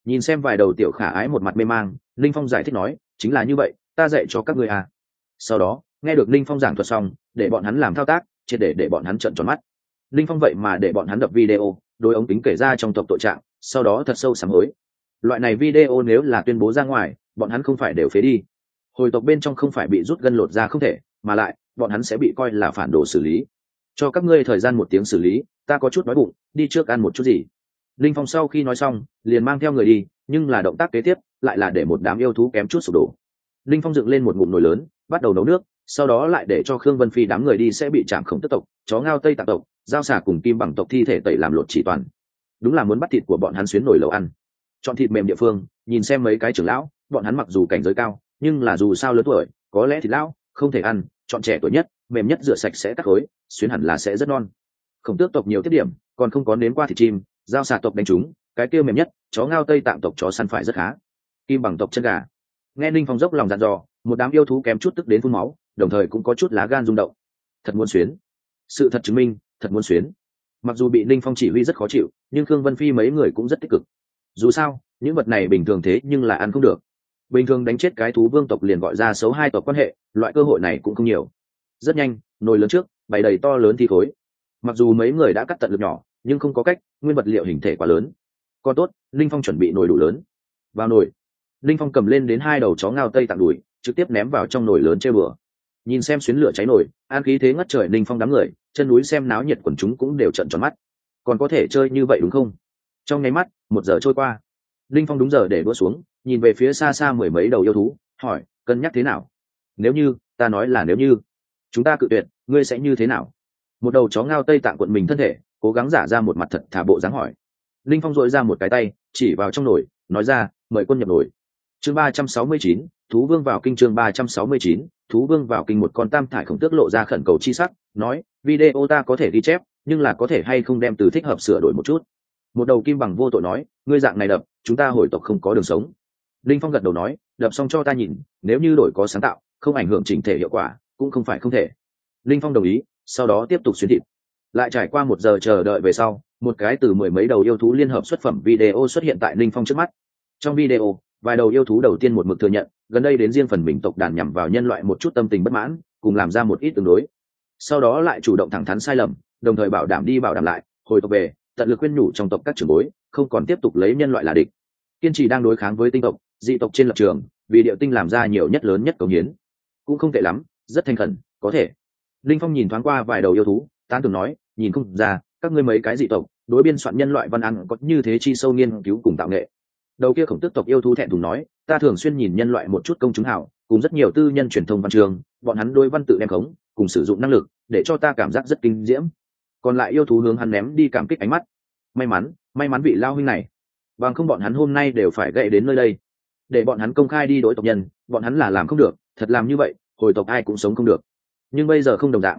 Nhìn xem vài đầu tiểu khả ái một mặt mê mang, linh phong giải thích nói, chính là như vậy, ta dạy cho các ngươi à. Sau đó, nghe được linh phong giảng thuật xong, để bọn hắn làm thao tác, triệt để để bọn hắn trận tròn mắt. Linh phong vậy mà để bọn hắn đập video đôi ống kính kể ra trong tộc tội trạng sau đó thật sâu sám hối. Loại này video nếu là tuyên bố ra ngoài, bọn hắn không phải đều phế đi. Hồi tộc bên trong không phải bị rút gân lột ra không thể, mà lại, bọn hắn sẽ bị coi là phản đồ xử lý. Cho các ngươi thời gian một tiếng xử lý, ta có chút đói bụng, đi trước ăn một chút gì. Linh phong sau khi nói xong, liền mang theo người đi, nhưng là động tác kế tiếp, lại là để một đám yêu thú kém chút sụp đổ. Linh phong dựng lên một ngụm nồi lớn, bắt đầu nấu nước, sau đó lại để cho khương vân phi đám người đi sẽ bị chạm khổng tức tộc, chó ngao tây tạc tộc, giao xả cùng kim bằng tộc thi thể tẩy làm lột chỉ toàn đúng là muốn bắt thịt của bọn hắn xuyến nổi lầu ăn. Chọn thịt mềm địa phương, nhìn xem mấy cái trưởng lão, bọn hắn mặc dù cảnh giới cao, nhưng là dù sao lớn tuổi, có lẽ thịt lão, không thể ăn, chọn trẻ tuổi nhất, mềm nhất rửa sạch sẽ cắt khối, xuyến hẳn là sẽ rất non. Khổng tước tộc nhiều tiết điểm, còn không có nếm qua thịt chim, giao xà tộc đánh chúng, cái kia mềm nhất, chó ngao tây tạm tộc chó săn phải rất khá. Kim bằng tộc chân gà. Nghe ninh phong dốc lòng dặn dò, một đám yêu thú kém chút tức đến phun máu, đồng thời cũng có chút lá gan rung động. Thật muốn xuyến. Sự thật chứng minh, thật muốn xuyến mặc dù bị ninh phong chỉ huy rất khó chịu, nhưng khương vân phi mấy người cũng rất tích cực. Dù sao, những vật này bình thường thế nhưng là ăn không được. Bình thường đánh chết cái thú vương tộc liền gọi ra xấu hai tộc quan hệ, loại cơ hội này cũng không nhiều. Rất nhanh, nồi lớn trước, bày đầy to lớn thi khối. Mặc dù mấy người đã cắt tận lực nhỏ, nhưng không có cách, nguyên vật liệu hình thể quá lớn. Còn tốt linh phong chuẩn bị nồi đủ lớn. Vào nồi. Linh phong cầm lên đến hai đầu chó ngao tây tặng đùi, trực tiếp ném vào trong nồi lớn chơi bừa nhìn xem xuyến lửa cháy nổi, an khí thế ngất trời ninh phong đám người chân núi xem náo nhiệt quần chúng cũng đều trận tròn mắt. Còn có thể chơi như vậy đúng không? Trong nháy mắt một giờ trôi qua. Ninh phong đúng giờ để đua xuống nhìn về phía xa xa mười mấy đầu yêu thú hỏi cân nhắc thế nào? Nếu như ta nói là nếu như. Chúng ta cự tuyệt ngươi sẽ như thế nào? Một đầu chó ngao tây tạng quận mình thân thể cố gắng giả ra một mặt thật thả bộ dáng hỏi. Linh phong dội ra một cái tay chỉ vào trong nồi nói ra mời quân nhập nồi. Chương ba trăm sáu mươi chín thú vương vào kinh chương ba trăm sáu mươi chín thú vương vào kinh một con tam thải khổng tước lộ ra khẩn cầu chi sắc, nói, video ta có thể ghi chép, nhưng là có thể hay không đem từ thích hợp sửa đổi một chút? Một đầu kim bằng vô tội nói, ngươi dạng này đập, chúng ta hồi tộc không có đường sống. Linh phong gật đầu nói, đập xong cho ta nhìn, nếu như đổi có sáng tạo, không ảnh hưởng chỉnh thể hiệu quả, cũng không phải không thể. Linh phong đồng ý, sau đó tiếp tục xuyên thịt. Lại trải qua một giờ chờ đợi về sau, một cái từ mười mấy đầu yêu thú liên hợp xuất phẩm video xuất hiện tại linh phong trước mắt. Trong video vài đầu yêu thú đầu tiên một mực thừa nhận, gần đây đến riêng phần mình tộc đàn nhằm vào nhân loại một chút tâm tình bất mãn, cùng làm ra một ít tương đối. Sau đó lại chủ động thẳng thắn sai lầm, đồng thời bảo đảm đi bảo đảm lại, hồi tộc về, tận lực khuyên nhủ trong tộc các trưởng bối, không còn tiếp tục lấy nhân loại là địch. Kiên trì đang đối kháng với tinh tộc, dị tộc trên lập trường, vì điệu tinh làm ra nhiều nhất lớn nhất cầu hiến. Cũng không tệ lắm, rất thành khẩn, có thể. Linh phong nhìn thoáng qua vài đầu yêu thú, tán tưởng nói, nhìn không ra, các ngươi mấy cái dị tộc, đối biên soạn nhân loại văn ăn có như thế chi sâu nghiên cứu cùng tạo nghệ đầu kia khổng tức tộc yêu thú thẹn thùng nói, ta thường xuyên nhìn nhân loại một chút công chúng hảo, cùng rất nhiều tư nhân truyền thông văn trường, bọn hắn đôi văn tự đem khống, cùng sử dụng năng lực, để cho ta cảm giác rất kinh diễm. Còn lại yêu thú hướng hắn ném đi cảm kích ánh mắt. May mắn may mắn vị lao huynh này. Bằng không bọn hắn hôm nay đều phải gậy đến nơi đây. Để bọn hắn công khai đi đối tộc nhân, bọn hắn là làm không được, thật làm như vậy, hồi tộc ai cũng sống không được. Nhưng bây giờ không đồng dạng.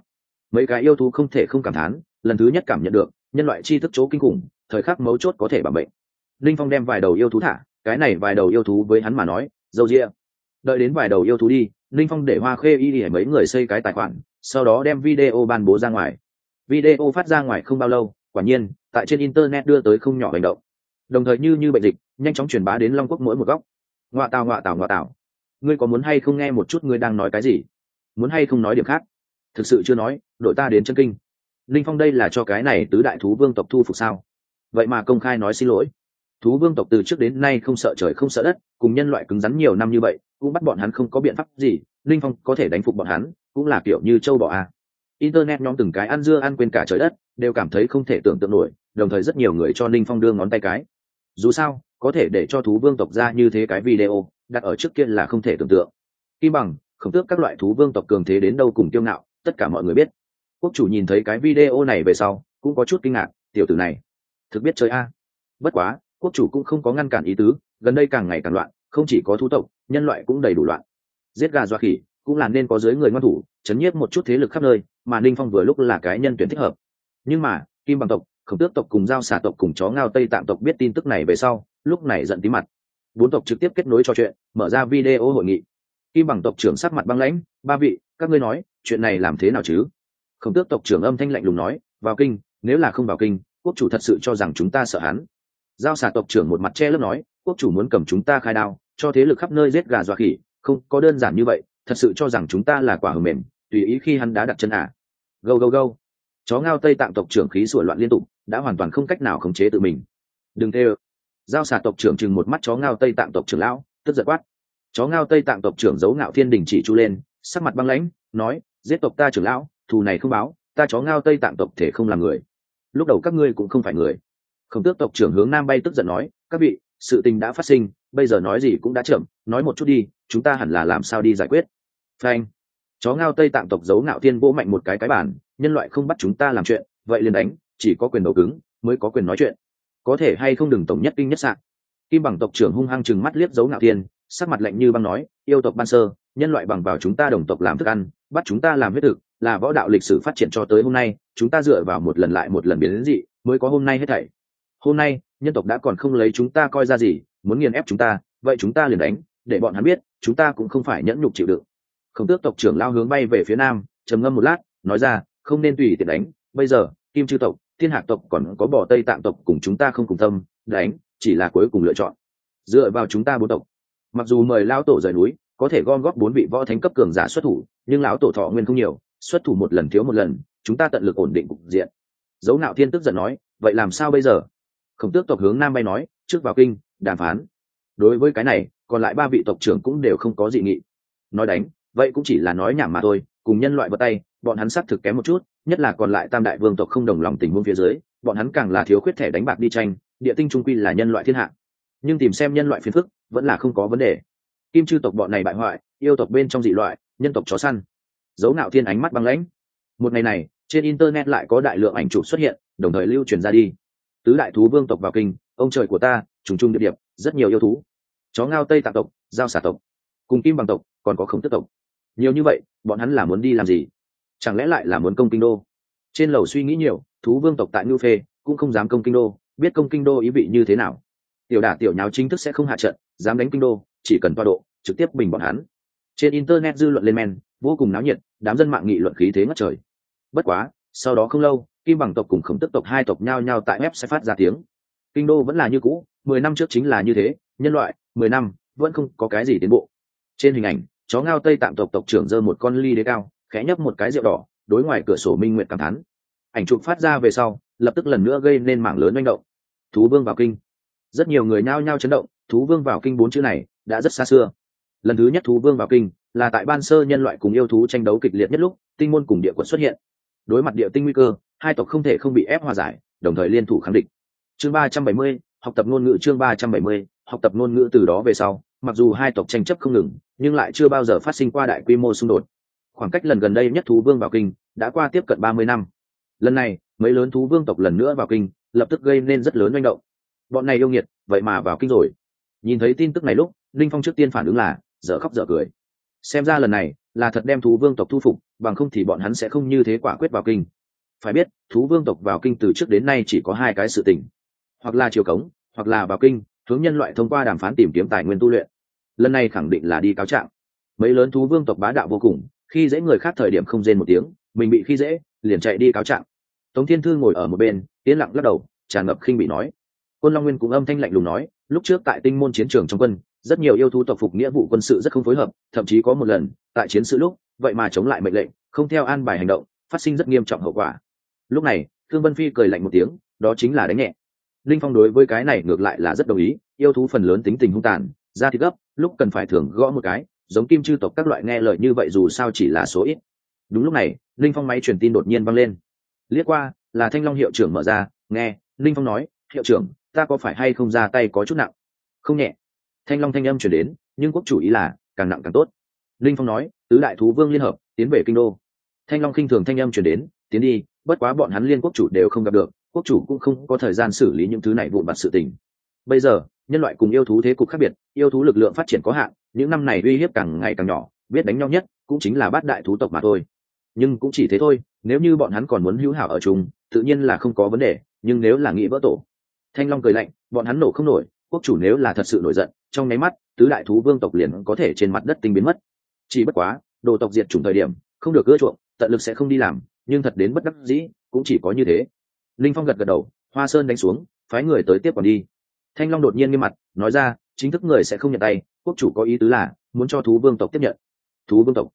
Mấy cái yêu thú không thể không cảm thán, lần thứ nhất cảm nhận được, nhân loại tri thức chỗ kinh khủng, thời khắc mấu chốt có thể bảo bệnh linh phong đem vài đầu yêu thú thả, cái này vài đầu yêu thú với hắn mà nói, dâu rĩa đợi đến vài đầu yêu thú đi, linh phong để hoa khê y để mấy người xây cái tài khoản, sau đó đem video ban bố ra ngoài. Video phát ra ngoài không bao lâu, quả nhiên, tại trên internet đưa tới không nhỏ hành động. Đồng thời như như bệnh dịch, nhanh chóng truyền bá đến long quốc mỗi một góc. Ngoạ tào ngoạ tào ngoạ tào. Ngươi có muốn hay không nghe một chút ngươi đang nói cái gì? Muốn hay không nói điểm khác? Thực sự chưa nói, đội ta đến chân kinh. Linh phong đây là cho cái này tứ đại thú vương tộc thu phục sao? Vậy mà công khai nói xin lỗi thú vương tộc từ trước đến nay không sợ trời không sợ đất, cùng nhân loại cứng rắn nhiều năm như vậy, cũng bắt bọn hắn không có biện pháp gì, linh phong có thể đánh phục bọn hắn, cũng là kiểu như châu bò a. Internet nhóm từng cái ăn dưa ăn quên cả trời đất, đều cảm thấy không thể tưởng tượng nổi, đồng thời rất nhiều người cho Linh phong đưa ngón tay cái. Dù sao, có thể để cho thú vương tộc ra như thế cái video, đặt ở trước kia là không thể tưởng tượng. Kim bằng, khổng tước các loại thú vương tộc cường thế đến đâu cùng kiêu ngạo, tất cả mọi người biết. Quốc chủ nhìn thấy cái video này về sau, cũng có chút kinh ngạc, tiểu tử này, thực biết chơi a. Bất quá quốc chủ cũng không có ngăn cản ý tứ, gần đây càng ngày càng loạn, không chỉ có thú tộc, nhân loại cũng đầy đủ loạn. Giết gà dọa khỉ cũng là nên có dưới người ngoan thủ, chấn nhiếp một chút thế lực khắp nơi, mà ninh phong vừa lúc là cái nhân tuyển thích hợp. Nhưng mà, kim bằng tộc, khổng tước tộc cùng giao xà tộc cùng chó ngao tây tạm tộc biết tin tức này về sau, lúc này giận tí mặt. Bốn tộc trực tiếp kết nối trò chuyện, mở ra video hội nghị. Kim bằng tộc trưởng sắc mặt băng lãnh, ba vị, các ngươi nói, chuyện này làm thế nào chứ? Khổng tước tộc trưởng âm thanh lạnh lùng nói, vào kinh, nếu là không vào kinh, quốc chủ thật sự cho rằng chúng ta sợ hắn giao xà tộc trưởng một mặt che lớp nói, quốc chủ muốn cầm chúng ta khai đao, cho thế lực khắp nơi giết gà dọa khỉ, không, có đơn giản như vậy, thật sự cho rằng chúng ta là quả hờ mềm, tùy ý khi hắn đá đặt chân à. gâu gâu gâu. Chó ngao tây tạng tộc trưởng khí sủa loạn liên tục, đã hoàn toàn không cách nào khống chế tự mình. Đừng thê ơ. Giao xà tộc trưởng chừng một mắt chó ngao tây tạng tộc trưởng lão, tức giật quát. Chó ngao tây tạng tộc trưởng giấu ngạo thiên đình chỉ chu lên, sắc mặt băng lãnh, nói, giết tộc ta trưởng lão, thù này không báo, ta chó ngao tây tạng tộc thể không làm người. Lúc đầu các ngươi cũng không phải người khổng tước tộc trưởng hướng nam bay tức giận nói, các vị, sự tình đã phát sinh, bây giờ nói gì cũng đã chậm, nói một chút đi, chúng ta hẳn là làm sao đi giải quyết? Frank chó ngao tây tạng tộc giấu ngạo thiên vỗ mạnh một cái cái bản nhân loại không bắt chúng ta làm chuyện, vậy liền đánh, chỉ có quyền đầu cứng, mới có quyền nói chuyện. Có thể hay không đừng tổng nhất kinh nhất sạn kim bằng tộc trưởng hung hăng chừng mắt liếc giấu ngạo thiên sắc mặt lạnh như băng nói, yêu tộc ban sơ, nhân loại bằng vào chúng ta đồng tộc làm thức ăn, bắt chúng ta làm huyết thực, là võ đạo lịch sử phát triển cho tới hôm nay, chúng ta dựa vào một lần lại một lần biến đến dị, mới có hôm nay hết thảy hôm nay, nhân tộc đã còn không lấy chúng ta coi ra gì, muốn nghiền ép chúng ta, vậy chúng ta liền đánh, để bọn hắn biết, chúng ta cũng không phải nhẫn nhục chịu đựng. Khổng tước tộc trưởng lao hướng bay về phía nam, trầm ngâm một lát, nói ra, không nên tùy tiện đánh, bây giờ, kim chư tộc, thiên hạc tộc còn có bỏ tây tạng tộc cùng chúng ta không cùng tâm, đánh, chỉ là cuối cùng lựa chọn. Dựa vào chúng ta bốn tộc. Mặc dù mời lao tổ rời núi, có thể gom góp bốn vị võ thánh cấp cường giả xuất thủ, nhưng lão tổ thọ nguyên không nhiều, xuất thủ một lần thiếu một lần, chúng ta tận lực ổn định cục diện. Dấu nạo thiên tức giận nói, vậy làm sao bây giờ? Khổng tước tộc hướng nam bay nói, trước vào kinh, đàm phán. Đối với cái này, còn lại ba vị tộc trưởng cũng đều không có dị nghị. Nói đánh, vậy cũng chỉ là nói nhảm mà thôi, cùng nhân loại vật tay, bọn hắn xác thực kém một chút, nhất là còn lại tam đại vương tộc không đồng lòng tình huống phía dưới, bọn hắn càng là thiếu khuyết thẻ đánh bạc đi tranh, địa tinh trung quy là nhân loại thiên hạ. Nhưng tìm xem nhân loại phiền phức, vẫn là không có vấn đề. Kim chư tộc bọn này bại hoại, yêu tộc bên trong dị loại, nhân tộc chó săn. Dấu ngạo thiên ánh mắt băng lãnh. Một ngày này, trên internet lại có đại lượng ảnh chụp xuất hiện, đồng thời lưu truyền ra đi tứ đại thú vương tộc vào kinh, ông trời của ta, trùng trung địa điệp, rất nhiều yêu thú. Chó ngao tây tạng tộc, giao xả tộc, cùng kim bằng tộc, còn có khổng tức tộc. Nhiều như vậy, bọn hắn là muốn đi làm gì? Chẳng lẽ lại là muốn công kinh đô? Trên lầu suy nghĩ nhiều, thú vương tộc tại ngưu phê cũng không dám công kinh đô, biết công kinh đô ý vị như thế nào. Tiểu đả tiểu nháo chính thức sẽ không hạ trận, dám đánh kinh đô, chỉ cần toa độ, trực tiếp bình bọn hắn. Trên internet dư luận lên men, vô cùng náo nhiệt, đám dân mạng nghị luận khí thế ngất trời. Bất quá, sau đó không lâu kim bằng tộc cùng khổng tức tộc hai tộc nhao nhao tại web sẽ phát ra tiếng. Kinh đô vẫn là như cũ, mười năm trước chính là như thế, nhân loại, mười năm, vẫn không có cái gì tiến bộ. Trên hình ảnh, chó ngao tây tạm tộc tộc trưởng giơ một con ly đế cao, khẽ nhấp một cái rượu đỏ, đối ngoài cửa sổ minh nguyện cảm thán. Ảnh chụp phát ra về sau, lập tức lần nữa gây nên mảng lớn manh động. Thú vương vào kinh. Rất nhiều người nhao nhao chấn động, thú vương vào kinh bốn chữ này đã rất xa xưa. Lần thứ nhất thú vương vào kinh là tại ban sơ nhân loại cùng yêu thú tranh đấu kịch liệt nhất lúc, tinh môn cùng địa quận xuất hiện đối mặt địa tinh nguy cơ, hai tộc không thể không bị ép hòa giải, đồng thời liên thủ khẳng định chương ba trăm bảy mươi, học tập ngôn ngữ chương ba trăm bảy mươi, học tập ngôn ngữ từ đó về sau, mặc dù hai tộc tranh chấp không ngừng, nhưng lại chưa bao giờ phát sinh qua đại quy mô xung đột. Khoảng cách lần gần đây nhất thú vương vào kinh, đã qua tiếp cận ba mươi năm. Lần này, mấy lớn thú vương tộc lần nữa vào kinh, lập tức gây nên rất lớn manh động. Bọn này yêu nghiệt, vậy mà vào kinh rồi. Nhìn thấy tin tức này lúc, linh phong trước tiên phản ứng là, dở khóc dở cười. Xem ra lần này là thật đem thú vương tộc thu phục, bằng không thì bọn hắn sẽ không như thế quả quyết vào kinh. Phải biết, thú vương tộc vào kinh từ trước đến nay chỉ có hai cái sự tình. Hoặc là chiều cống, hoặc là vào kinh, hướng nhân loại thông qua đàm phán tìm kiếm tài nguyên tu luyện. Lần này khẳng định là đi cáo trạng. Mấy lớn thú vương tộc bá đạo vô cùng, khi dễ người khác thời điểm không rên một tiếng, mình bị khi dễ, liền chạy đi cáo trạng. Tống thiên thư ngồi ở một bên tiến lặng lắc đầu, tràn ngập khinh bị nói. Quân long nguyên cũng âm thanh lạnh lùng nói, lúc trước tại tinh môn chiến trường trong quân rất nhiều yêu thú tộc phục nghĩa vụ quân sự rất không phối hợp, thậm chí có một lần, tại chiến sự lúc, vậy mà chống lại mệnh lệnh, không theo an bài hành động, phát sinh rất nghiêm trọng hậu quả. Lúc này, thương vân phi cười lạnh một tiếng, đó chính là đánh nhẹ. Linh phong đối với cái này ngược lại là rất đồng ý, yêu thú phần lớn tính tình hung tàn ra thịt gấp, lúc cần phải thường gõ một cái, giống kim chư tộc các loại nghe lời như vậy dù sao chỉ là số ít. Đúng lúc này, linh phong máy truyền tin đột nhiên văng lên. Liếc qua, là thanh long hiệu trưởng mở ra, nghe, linh phong nói, hiệu trưởng, ta có phải hay không ra tay có chút nặng? Không nhẹ thanh long thanh âm chuyển đến, nhưng quốc chủ ý là, càng nặng càng tốt. Linh phong nói, tứ đại thú vương liên hợp, tiến về kinh đô. Thanh long khinh thường thanh âm chuyển đến, tiến đi, bất quá bọn hắn liên quốc chủ đều không gặp được, quốc chủ cũng không có thời gian xử lý những thứ này vụn vặt sự tình. Bây giờ, nhân loại cùng yêu thú thế cục khác biệt, yêu thú lực lượng phát triển có hạn, những năm này uy hiếp càng ngày càng nhỏ, biết đánh nhau nhất, cũng chính là bát đại thú tộc mà thôi. Nhưng cũng chỉ thế thôi, nếu như bọn hắn còn muốn hữu hảo ở chung, tự nhiên là không có vấn đề, nhưng nếu là nghĩ vỡ tổ. Thanh long cười lạnh, bọn hắn nổ không nổi, quốc chủ nếu là thật sự nổi giận trong nháy mắt, tứ đại thú vương tộc liền có thể trên mặt đất tinh biến mất. Chỉ bất quá, đồ tộc diệt chủng thời điểm, không được ưa chuộng, tận lực sẽ không đi làm, nhưng thật đến bất đắc dĩ, cũng chỉ có như thế. Linh phong gật gật đầu, hoa sơn đánh xuống, phái người tới tiếp còn đi. Thanh long đột nhiên nghiêm mặt, nói ra, chính thức người sẽ không nhận tay, quốc chủ có ý tứ là, muốn cho thú vương tộc tiếp nhận. Thú vương tộc.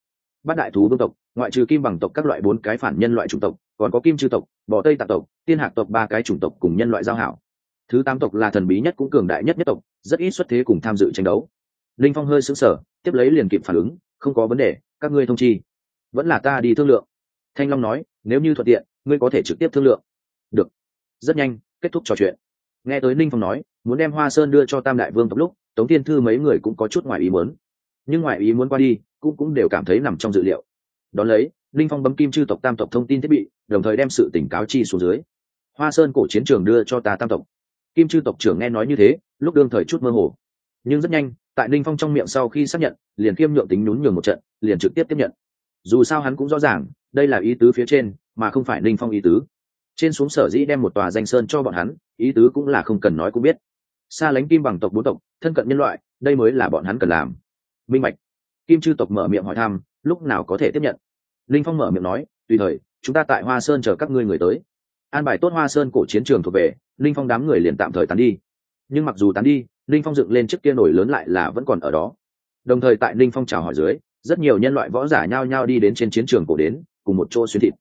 Bát đại thú vương tộc, ngoại trừ kim bằng tộc các loại bốn cái phản nhân loại chủng tộc, còn có kim chư tộc, bò tây tạc tộc, tiên hạc tộc ba cái chủng tộc cùng nhân loại giao hảo thứ tám tộc là thần bí nhất cũng cường đại nhất nhất tộc, rất ít xuất thế cùng tham dự tranh đấu. Linh phong hơi sững sờ, tiếp lấy liền kịp phản ứng, không có vấn đề, các ngươi thông chi. Vẫn là ta đi thương lượng. Thanh long nói, nếu như thuận tiện, ngươi có thể trực tiếp thương lượng. Được. Rất nhanh, kết thúc trò chuyện. Nghe tới ninh phong nói, muốn đem hoa sơn đưa cho tam đại vương tộc lúc, tống tiên thư mấy người cũng có chút ngoài ý muốn. Nhưng ngoài ý muốn qua đi, cũng cũng đều cảm thấy nằm trong dự liệu. Đón lấy ninh phong bấm kim chư tộc tam tộc thông tin thiết bị, đồng thời đem sự tỉnh cáo chi xuống dưới. Hoa sơn cổ chiến trường đưa cho ta tam tộc kim chư tộc trưởng nghe nói như thế, lúc đương thời chút mơ hồ. Nhưng rất nhanh, tại ninh phong trong miệng sau khi xác nhận, liền kiêm nhượng tính nhún nhường một trận, liền trực tiếp tiếp nhận. Dù sao hắn cũng rõ ràng, đây là ý tứ phía trên, mà không phải ninh phong ý tứ. Trên xuống sở dĩ đem một tòa danh sơn cho bọn hắn, ý tứ cũng là không cần nói cũng biết. Xa lánh kim bằng tộc bốn tộc, thân cận nhân loại, đây mới là bọn hắn cần làm. Minh mạch kim chư tộc mở miệng hỏi thăm, lúc nào có thể tiếp nhận? Linh phong mở miệng nói, tùy thời, chúng ta tại hoa sơn chờ các ngươi người tới an bài tốt hoa sơn cổ chiến trường thuộc về linh phong đám người liền tạm thời tán đi. Nhưng mặc dù tán đi linh phong dựng lên chiếc kia nổi lớn lại là vẫn còn ở đó. Đồng thời tại linh phong chào hỏi dưới rất nhiều nhân loại võ giả nhao nhao đi đến trên chiến trường cổ đến cùng một chỗ xuyên thịt.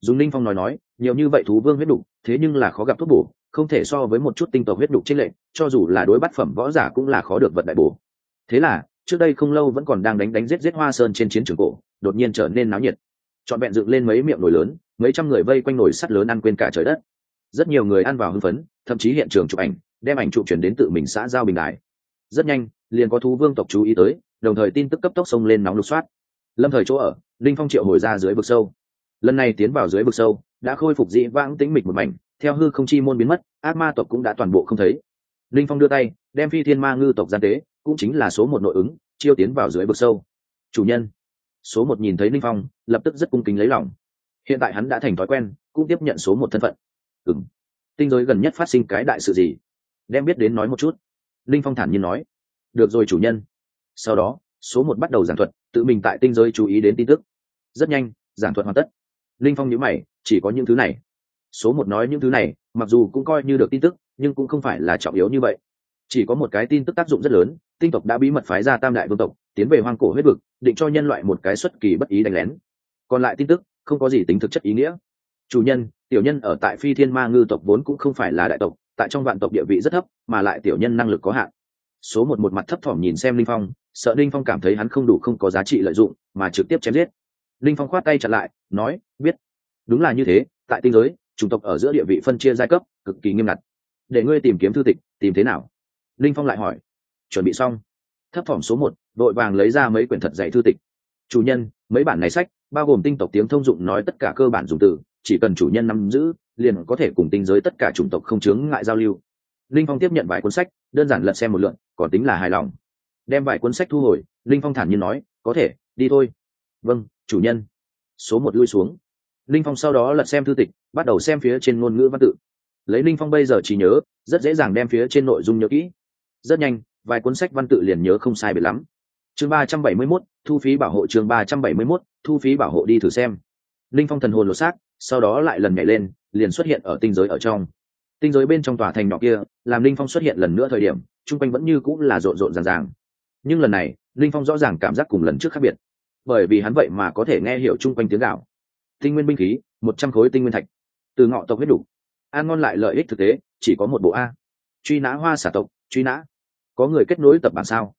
Dùng linh phong nói nói nhiều như vậy thú vương huyết đục thế nhưng là khó gặp thuốc bổ không thể so với một chút tinh tộc huyết đục trên lệ, cho dù là đối bắt phẩm võ giả cũng là khó được vật đại bổ. Thế là trước đây không lâu vẫn còn đang đánh đánh giết giết hoa sơn trên chiến trường cổ đột nhiên trở nên náo nhiệt. Trọn vẹn dựng lên mấy miệng nổi lớn mấy trăm người vây quanh nồi sắt lớn ăn quên cả trời đất. Rất nhiều người ăn vào hưng phấn, thậm chí hiện trường chụp ảnh, đem ảnh chụp chuyển đến tự mình xã giao bình đại. Rất nhanh, liền có thú vương tộc chú ý tới, đồng thời tin tức cấp tốc xông lên nóng lục soát. Lâm thời chỗ ở, linh phong triệu hồi ra dưới vực sâu. Lần này tiến vào dưới vực sâu, đã khôi phục dị vãng tĩnh mịch một mảnh, theo hư không chi môn biến mất, ác ma tộc cũng đã toàn bộ không thấy. Linh phong đưa tay, đem phi thiên ma ngư tộc gian tế, cũng chính là số một nội ứng, chiêu tiến vào dưới vực sâu. Chủ nhân. Số một nhìn thấy linh phong, lập tức rất cung kính lấy lòng hiện tại hắn đã thành thói quen, cũng tiếp nhận số một thân phận. Ừng tinh giới gần nhất phát sinh cái đại sự gì? Đem biết đến nói một chút. Linh phong thản nhiên nói. Được rồi chủ nhân. Sau đó, số một bắt đầu giảng thuật, tự mình tại tinh giới chú ý đến tin tức. Rất nhanh, giảng thuật hoàn tất. Linh phong nhớ mày, chỉ có những thứ này. Số một nói những thứ này, mặc dù cũng coi như được tin tức, nhưng cũng không phải là trọng yếu như vậy. Chỉ có một cái tin tức tác dụng rất lớn, tinh tộc đã bí mật phái ra tam đại vương tộc, tiến về hoang cổ huyết vực, định cho nhân loại một cái xuất kỳ bất ý đánh lén. Còn lại tin tức không có gì tính thực chất ý nghĩa. Chủ nhân, tiểu nhân ở tại phi thiên ma ngư tộc vốn cũng không phải là đại tộc, tại trong vạn tộc địa vị rất thấp, mà lại tiểu nhân năng lực có hạn. Số một một mặt thấp thỏm nhìn xem linh phong, sợ linh phong cảm thấy hắn không đủ không có giá trị lợi dụng, mà trực tiếp chém giết. Linh phong khoát tay chặn lại, nói, biết. Đúng là như thế, tại tinh giới, chủng tộc ở giữa địa vị phân chia giai cấp, cực kỳ nghiêm ngặt. Để ngươi tìm kiếm thư tịch, tìm thế nào? Linh phong lại hỏi. Chuẩn bị xong. Thấp thỏm số một, đội vàng lấy ra mấy quyển thật dạy thư tịch chủ nhân, mấy bản này sách, bao gồm tinh tộc tiếng thông dụng nói tất cả cơ bản dùng từ, chỉ cần chủ nhân nắm giữ, liền có thể cùng tinh giới tất cả chủng tộc không chướng ngại giao lưu. Linh phong tiếp nhận vài cuốn sách, đơn giản lật xem một lượn còn tính là hài lòng. Đem vài cuốn sách thu hồi, linh phong thản nhiên nói, có thể, đi thôi. Vâng chủ nhân. Số một lui xuống. Linh phong sau đó lật xem thư tịch, bắt đầu xem phía trên ngôn ngữ văn tự. Lấy linh phong bây giờ chỉ nhớ, rất dễ dàng đem phía trên nội dung nhớ kỹ. Rất nhanh, vài cuốn sách văn tự liền nhớ không sai biệt lắm chương ba trăm bảy mươi 371, thu phí bảo hộ chương ba trăm bảy mươi 371, thu phí bảo hộ đi thử xem. Linh phong thần hồn lột xác sau đó lại lần nhảy lên liền xuất hiện ở tinh giới ở trong. Tinh giới bên trong tòa thành nhỏ kia làm linh phong xuất hiện lần nữa thời điểm chung quanh vẫn như cũng là rộn rộn ràng ràng. Nhưng lần này linh phong rõ ràng cảm giác cùng lần trước khác biệt. Bởi vì hắn vậy mà có thể nghe hiểu chung quanh tiếng gạo. Tinh nguyên binh khí một trăm khối tinh nguyên thạch. Từ ngọ tộc huyết đủ. An ngon lại lợi ích thực tế chỉ có một bộ a. Truy nã hoa xả tộc truy nã. Có người kết nối tập bản sao?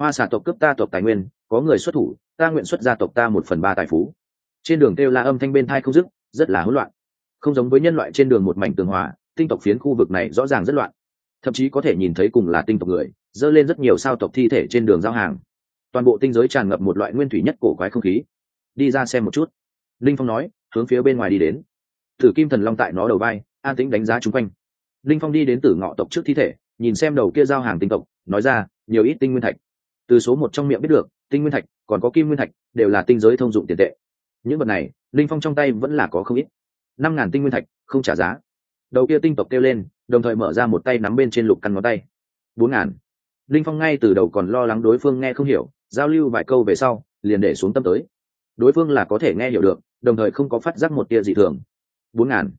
Hoa xả tộc cướp ta tộc tài nguyên, có người xuất thủ, ta nguyện xuất gia tộc ta một phần ba tài phú. Trên đường kêu la âm thanh bên thai không dứt, rất là hỗn loạn. Không giống với nhân loại trên đường một mảnh tường hòa, tinh tộc phiến khu vực này rõ ràng rất loạn. Thậm chí có thể nhìn thấy cùng là tinh tộc người, dơ lên rất nhiều sao tộc thi thể trên đường giao hàng. Toàn bộ tinh giới tràn ngập một loại nguyên thủy nhất cổ quái không khí. Đi ra xem một chút. Linh phong nói, hướng phía bên ngoài đi đến. Thử kim thần long tại nó đầu vai, an tĩnh đánh giá chung quanh. Linh phong đi đến tử ngọ tộc trước thi thể, nhìn xem đầu kia giao hàng tinh tộc, nói ra, nhiều ít tinh nguyên thạch từ số một trong miệng biết được, tinh nguyên thạch, còn có kim nguyên thạch, đều là tinh giới thông dụng tiền tệ. Những vật này, linh phong trong tay vẫn là có không ít. Năm ngàn tinh nguyên thạch, không trả giá. Đầu kia tinh tộc kêu lên, đồng thời mở ra một tay nắm bên trên lục căn ngón tay. Bốn ngàn. Linh phong ngay từ đầu còn lo lắng đối phương nghe không hiểu, giao lưu vài câu về sau, liền để xuống tâm tới. Đối phương là có thể nghe hiểu được, đồng thời không có phát giác một tia dị thường. Bốn ngàn.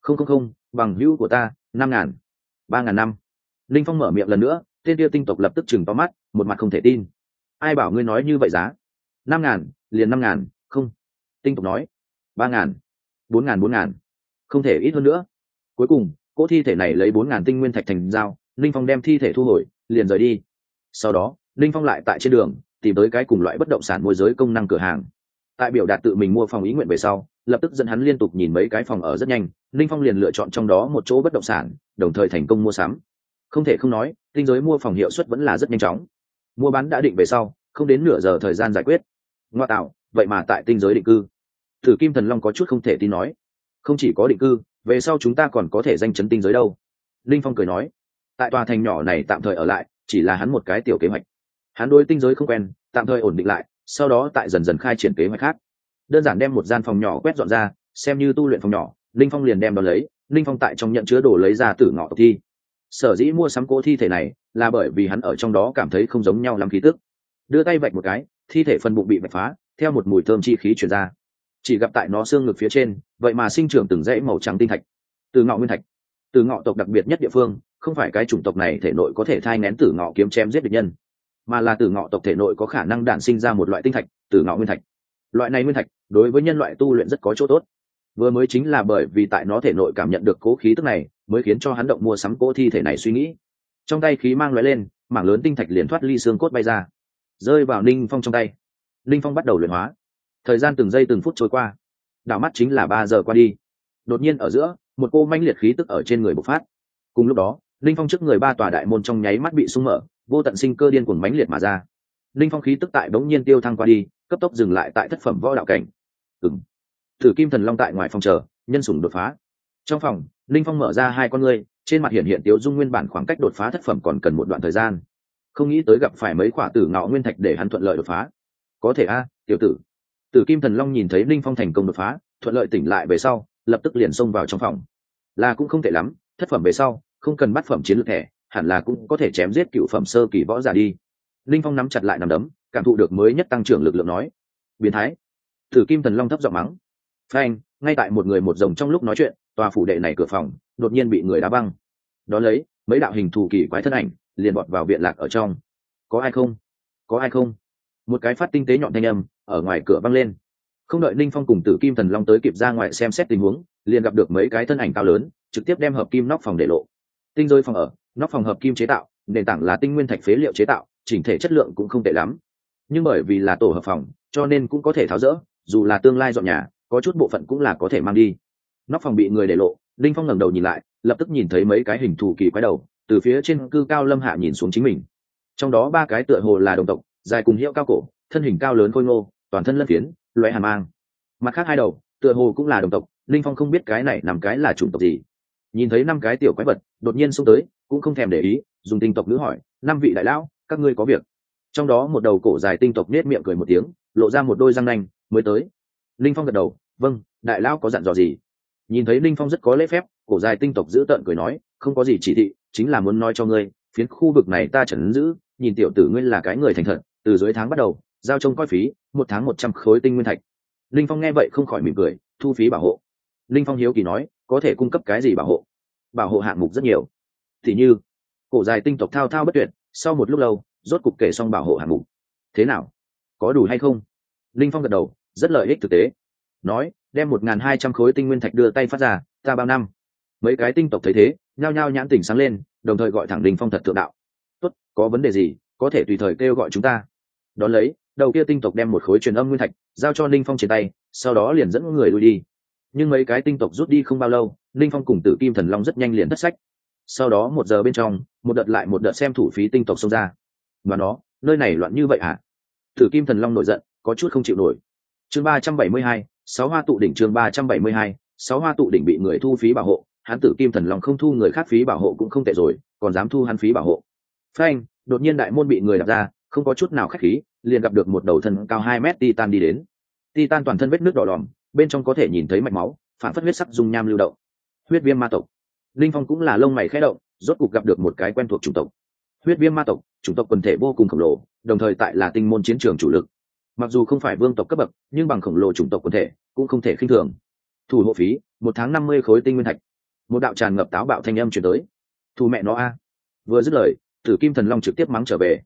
Không không không, bằng hữu của ta, năm ngàn. Ba ngàn năm. Linh phong mở miệng lần nữa, tên tia tinh tộc lập tức chừng to mắt một mặt không thể tin. Ai bảo ngươi nói như vậy giá? Năm ngàn, liền năm ngàn, không. Tinh tục nói, ba ngàn, bốn ngàn bốn ngàn. Không thể ít hơn nữa. Cuối cùng, cỗ thi thể này lấy bốn ngàn tinh nguyên thạch thành dao linh phong đem thi thể thu hồi, liền rời đi. Sau đó linh phong lại tại trên đường, tìm tới cái cùng loại bất động sản môi giới công năng cửa hàng. Tại biểu đạt tự mình mua phòng ý nguyện về sau, lập tức dẫn hắn liên tục nhìn mấy cái phòng ở rất nhanh. Linh phong liền lựa chọn trong đó một chỗ bất động sản, đồng thời thành công mua sắm. Không thể không nói, tinh giới mua phòng hiệu suất vẫn là rất nhanh chóng mua bán đã định về sau, không đến nửa giờ thời gian giải quyết. Ngoa tạo, vậy mà tại tinh giới định cư. Thử kim thần long có chút không thể tin nói. Không chỉ có định cư, về sau chúng ta còn có thể danh chấn tinh giới đâu. Linh phong cười nói. Tại tòa thành nhỏ này tạm thời ở lại, chỉ là hắn một cái tiểu kế hoạch. Hắn đối tinh giới không quen, tạm thời ổn định lại, sau đó tại dần dần khai triển kế hoạch khác. Đơn giản đem một gian phòng nhỏ quét dọn ra, xem như tu luyện phòng nhỏ, linh phong liền đem đ ó lấy. Linh phong tại trong nhận chứa đồ lấy ra tử ngọ thi. Sở dĩ mua sắm cỗ thi thể này là bởi vì hắn ở trong đó cảm thấy không giống nhau lắm khí tức. Đưa tay vạch một cái, thi thể phần bụng bị vạch phá, theo một mùi thơm chi khí chuyển ra. Chỉ gặp tại nó xương ngực phía trên, vậy mà sinh trưởng từng dãy màu trắng tinh thạch. Từ ngọ nguyên thạch. Từ ngọ tộc đặc biệt nhất địa phương, không phải cái chủng tộc này thể nội có thể thai nén tử ngọ kiếm chém giết địch nhân, mà là từ ngọ tộc thể nội có khả năng đản sinh ra một loại tinh thạch, từ ngọ nguyên thạch. Loại này nguyên thạch, đối với nhân loại tu luyện rất có chỗ tốt. Vừa mới chính là bởi vì tại nó thể nội cảm nhận được cố khí tức này, mới khiến cho hắn động mua sắm cỗ thi thể này suy nghĩ trong tay khí mang loại lên, mảng lớn tinh thạch liền thoát ly xương cốt bay ra. Rơi vào ninh phong trong tay. Ninh phong bắt đầu luyện hóa. Thời gian từng giây từng phút trôi qua. Đảo mắt chính là ba giờ qua đi. Đột nhiên ở giữa, một cô manh liệt khí tức ở trên người bộc phát. Cùng lúc đó linh phong trước người ba tòa đại môn trong nháy mắt bị sung mở, vô tận sinh cơ điên cuồng mãnh liệt mà ra. Linh phong khí tức tại bỗng nhiên tiêu thăng qua đi, cấp tốc dừng lại tại thất phẩm võ đạo cảnh. Ừng thử kim thần long tại ngoài phòng chờ, nhân sủng đột phá. Trong phòng linh phong mở ra hai con ngươi trên mặt hiện hiện tiếu dung nguyên bản khoảng cách đột phá thất phẩm còn cần một đoạn thời gian. Không nghĩ tới gặp phải mấy quả tử ngạo nguyên thạch để hắn thuận lợi đột phá. Có thể a, tiểu tử. Tử kim thần long nhìn thấy linh phong thành công đột phá, thuận lợi tỉnh lại về sau, lập tức liền xông vào trong phòng. Là cũng không tệ lắm, thất phẩm về sau, không cần bắt phẩm chiến lược thẻ, hẳn là cũng có thể chém giết cựu phẩm sơ kỳ võ giả đi. Linh phong nắm chặt lại nằm đấm, cảm thụ được mới nhất tăng trưởng lực lượng nói. Biến thái. Tử kim thần long thấp giọng mắng. Phanh, ngay tại một người một rồng trong lúc nói chuyện, tòa phủ đệ này cửa phòng đột nhiên bị người đá băng đón lấy, mấy đạo hình thù kỳ quái thân ảnh, liền bọt vào viện lạc ở trong. Có ai không? Có ai không? Một cái phát tinh tế nhọn thanh âm, ở ngoài cửa văng lên. Không đợi ninh phong cùng tử kim thần long tới kịp ra ngoài xem xét tình huống, liền gặp được mấy cái thân ảnh cao lớn, trực tiếp đem hợp kim nóc phòng để lộ. Tinh rơi phòng ở, nóc phòng hợp kim chế tạo, nền tảng là tinh nguyên thạch phế liệu chế tạo, chỉnh thể chất lượng cũng không tệ lắm. Nhưng bởi vì là tổ hợp phòng, cho nên cũng có thể tháo rỡ, dù là tương lai dọn nhà, có chút bộ phận cũng là có thể mang đi. Nóc phòng bị người để lộ linh phong ngẩng đầu nhìn lại, lập tức nhìn thấy mấy cái hình thù kỳ quái đầu, từ phía trên cư cao lâm hạ nhìn xuống chính mình. Trong đó ba cái tựa hồ là đồng tộc, dài cùng hiệu cao cổ, thân hình cao lớn khôi ngô, toàn thân lân phiến loại hàm mang. Mặt khác hai đầu, tựa hồ cũng là đồng tộc linh phong không biết cái này nằm cái là chủng tộc gì. Nhìn thấy năm cái tiểu quái vật, đột nhiên xông tới, cũng không thèm để ý, dùng tinh tộc nữ hỏi, năm vị đại lão, các ngươi có việc? Trong đó một đầu cổ dài tinh tộc nết miệng cười một tiếng, lộ ra một đôi răng nanh, mới tới. Linh phong gật đầu vâng đại lão có dặn dò gì? Nhìn thấy linh phong rất có lễ phép, cổ dài tinh tộc giữ tợn cười nói, không có gì chỉ thị, chính là muốn nói cho ngươi, phiến khu vực này ta chẳng giữ, nhìn tiểu tử ngươi là cái người thành thật, từ dưới tháng bắt đầu, giao trông coi phí, một tháng một trăm khối tinh nguyên thạch. Linh phong nghe vậy không khỏi mỉm cười, thu phí bảo hộ. Linh phong hiếu kỳ nói, có thể cung cấp cái gì bảo hộ? Bảo hộ hạng mục rất nhiều. Thì như? Cổ dài tinh tộc thao thao bất tuyệt, sau một lúc lâu, rốt cục kể xong bảo hộ hạng mục. Thế nào? Có đủ hay không? Linh phong gật đầu, rất lợi ích thực tế. Nói đem một n g h n hai trăm khối tinh nguyên thạch đưa tay phát ra, ta bao năm. Mấy cái tinh tộc thấy thế, nhao nhao nhãn tỉnh sáng lên, đồng thời gọi thẳng đinh phong thật thượng đạo. Tốt, có vấn đề gì, có thể tùy thời kêu gọi chúng ta. Đón lấy, đầu kia tinh tộc đem một khối truyền âm nguyên thạch giao cho ninh phong trên tay, sau đó liền dẫn người lui đi. Nhưng mấy cái tinh tộc rút đi không bao lâu, ninh phong cùng tử kim thần long rất nhanh liền thất sách. Sau đó một giờ bên trong, một đợt lại một đợt xem thủ phí tinh tộc xông ra. Và nó, nơi này loạn như vậy à tử kim thần long nổi giận, có chút không chịu nổi. Chương ba trăm bảy mươi hai sáu hoa tụ đỉnh chương ba trăm bảy mươi hai, sáu hoa tụ đỉnh bị người thu phí bảo hộ hắn tử kim thần lòng không thu người khác phí bảo hộ cũng không tệ rồi, còn dám thu hắn phí bảo hộ. Phanh, đột nhiên đại môn bị người đạp ra, không có chút nào khách khí, liền gặp được một đầu thân cao hai mét titan đi đến. Titan toàn thân vết nước đỏ đòm bên trong có thể nhìn thấy mạch máu, phản phất huyết sắc dung nham lưu động. Huyết viêm ma tộc. Linh phong cũng là lông mày khẽ động, rốt cục gặp được một cái quen thuộc chủng tộc. Huyết viêm ma tộc, chủng tộc quần thể vô cùng khổng lồ, đồng thời tại là tinh môn chiến trường chủ lực mặc dù không phải vương tộc cấp bậc, nhưng bằng khổng lồ chủng tộc quần thể, cũng không thể khinh thường. Thủ hộ phí, một tháng năm mươi khối tinh nguyên thạch. Một đạo tràn ngập táo bạo thanh âm chuyển tới. Thù mẹ nó a. Vừa dứt lời, tử kim thần long trực tiếp mắng trở về.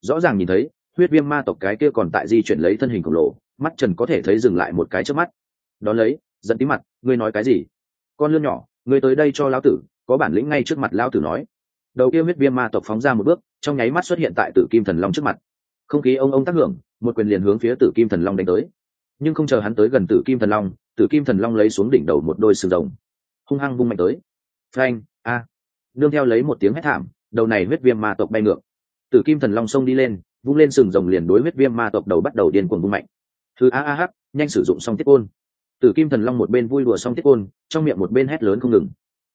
Rõ ràng nhìn thấy, huyết viêm ma tộc cái kia còn tại di chuyển lấy thân hình khổng lồ, mắt trần có thể thấy dừng lại một cái trước mắt. Đón lấy dẫn tí mặt, ngươi nói cái gì? Con lươn nhỏ, ngươi tới đây cho lão tử, có bản lĩnh ngay trước mặt lão tử nói. Đầu kia huyết viêm ma tộc phóng ra một bước, trong nháy mắt xuất hiện tại tử kim thần long trước mặt. Không khí ông ông tác hưởng một quyền liền hướng phía tử kim thần long đánh tới. Nhưng không chờ hắn tới gần tử kim thần long, tử kim thần long lấy xuống đỉnh đầu một đôi sừng rồng. Hung hăng vung mạnh tới. Phanh, a. Nương theo lấy một tiếng hét thảm, đầu này huyết viêm ma tộc bay ngược. Tử kim thần long xông đi lên, vung lên sừng rồng liền đối huyết viêm ma tộc đầu bắt đầu điên cuồng vung mạnh. Thứ a a h nhanh sử dụng xong tiết côn. Tử kim thần long một bên vui đùa xong tiết côn, trong miệng một bên hét lớn không ngừng.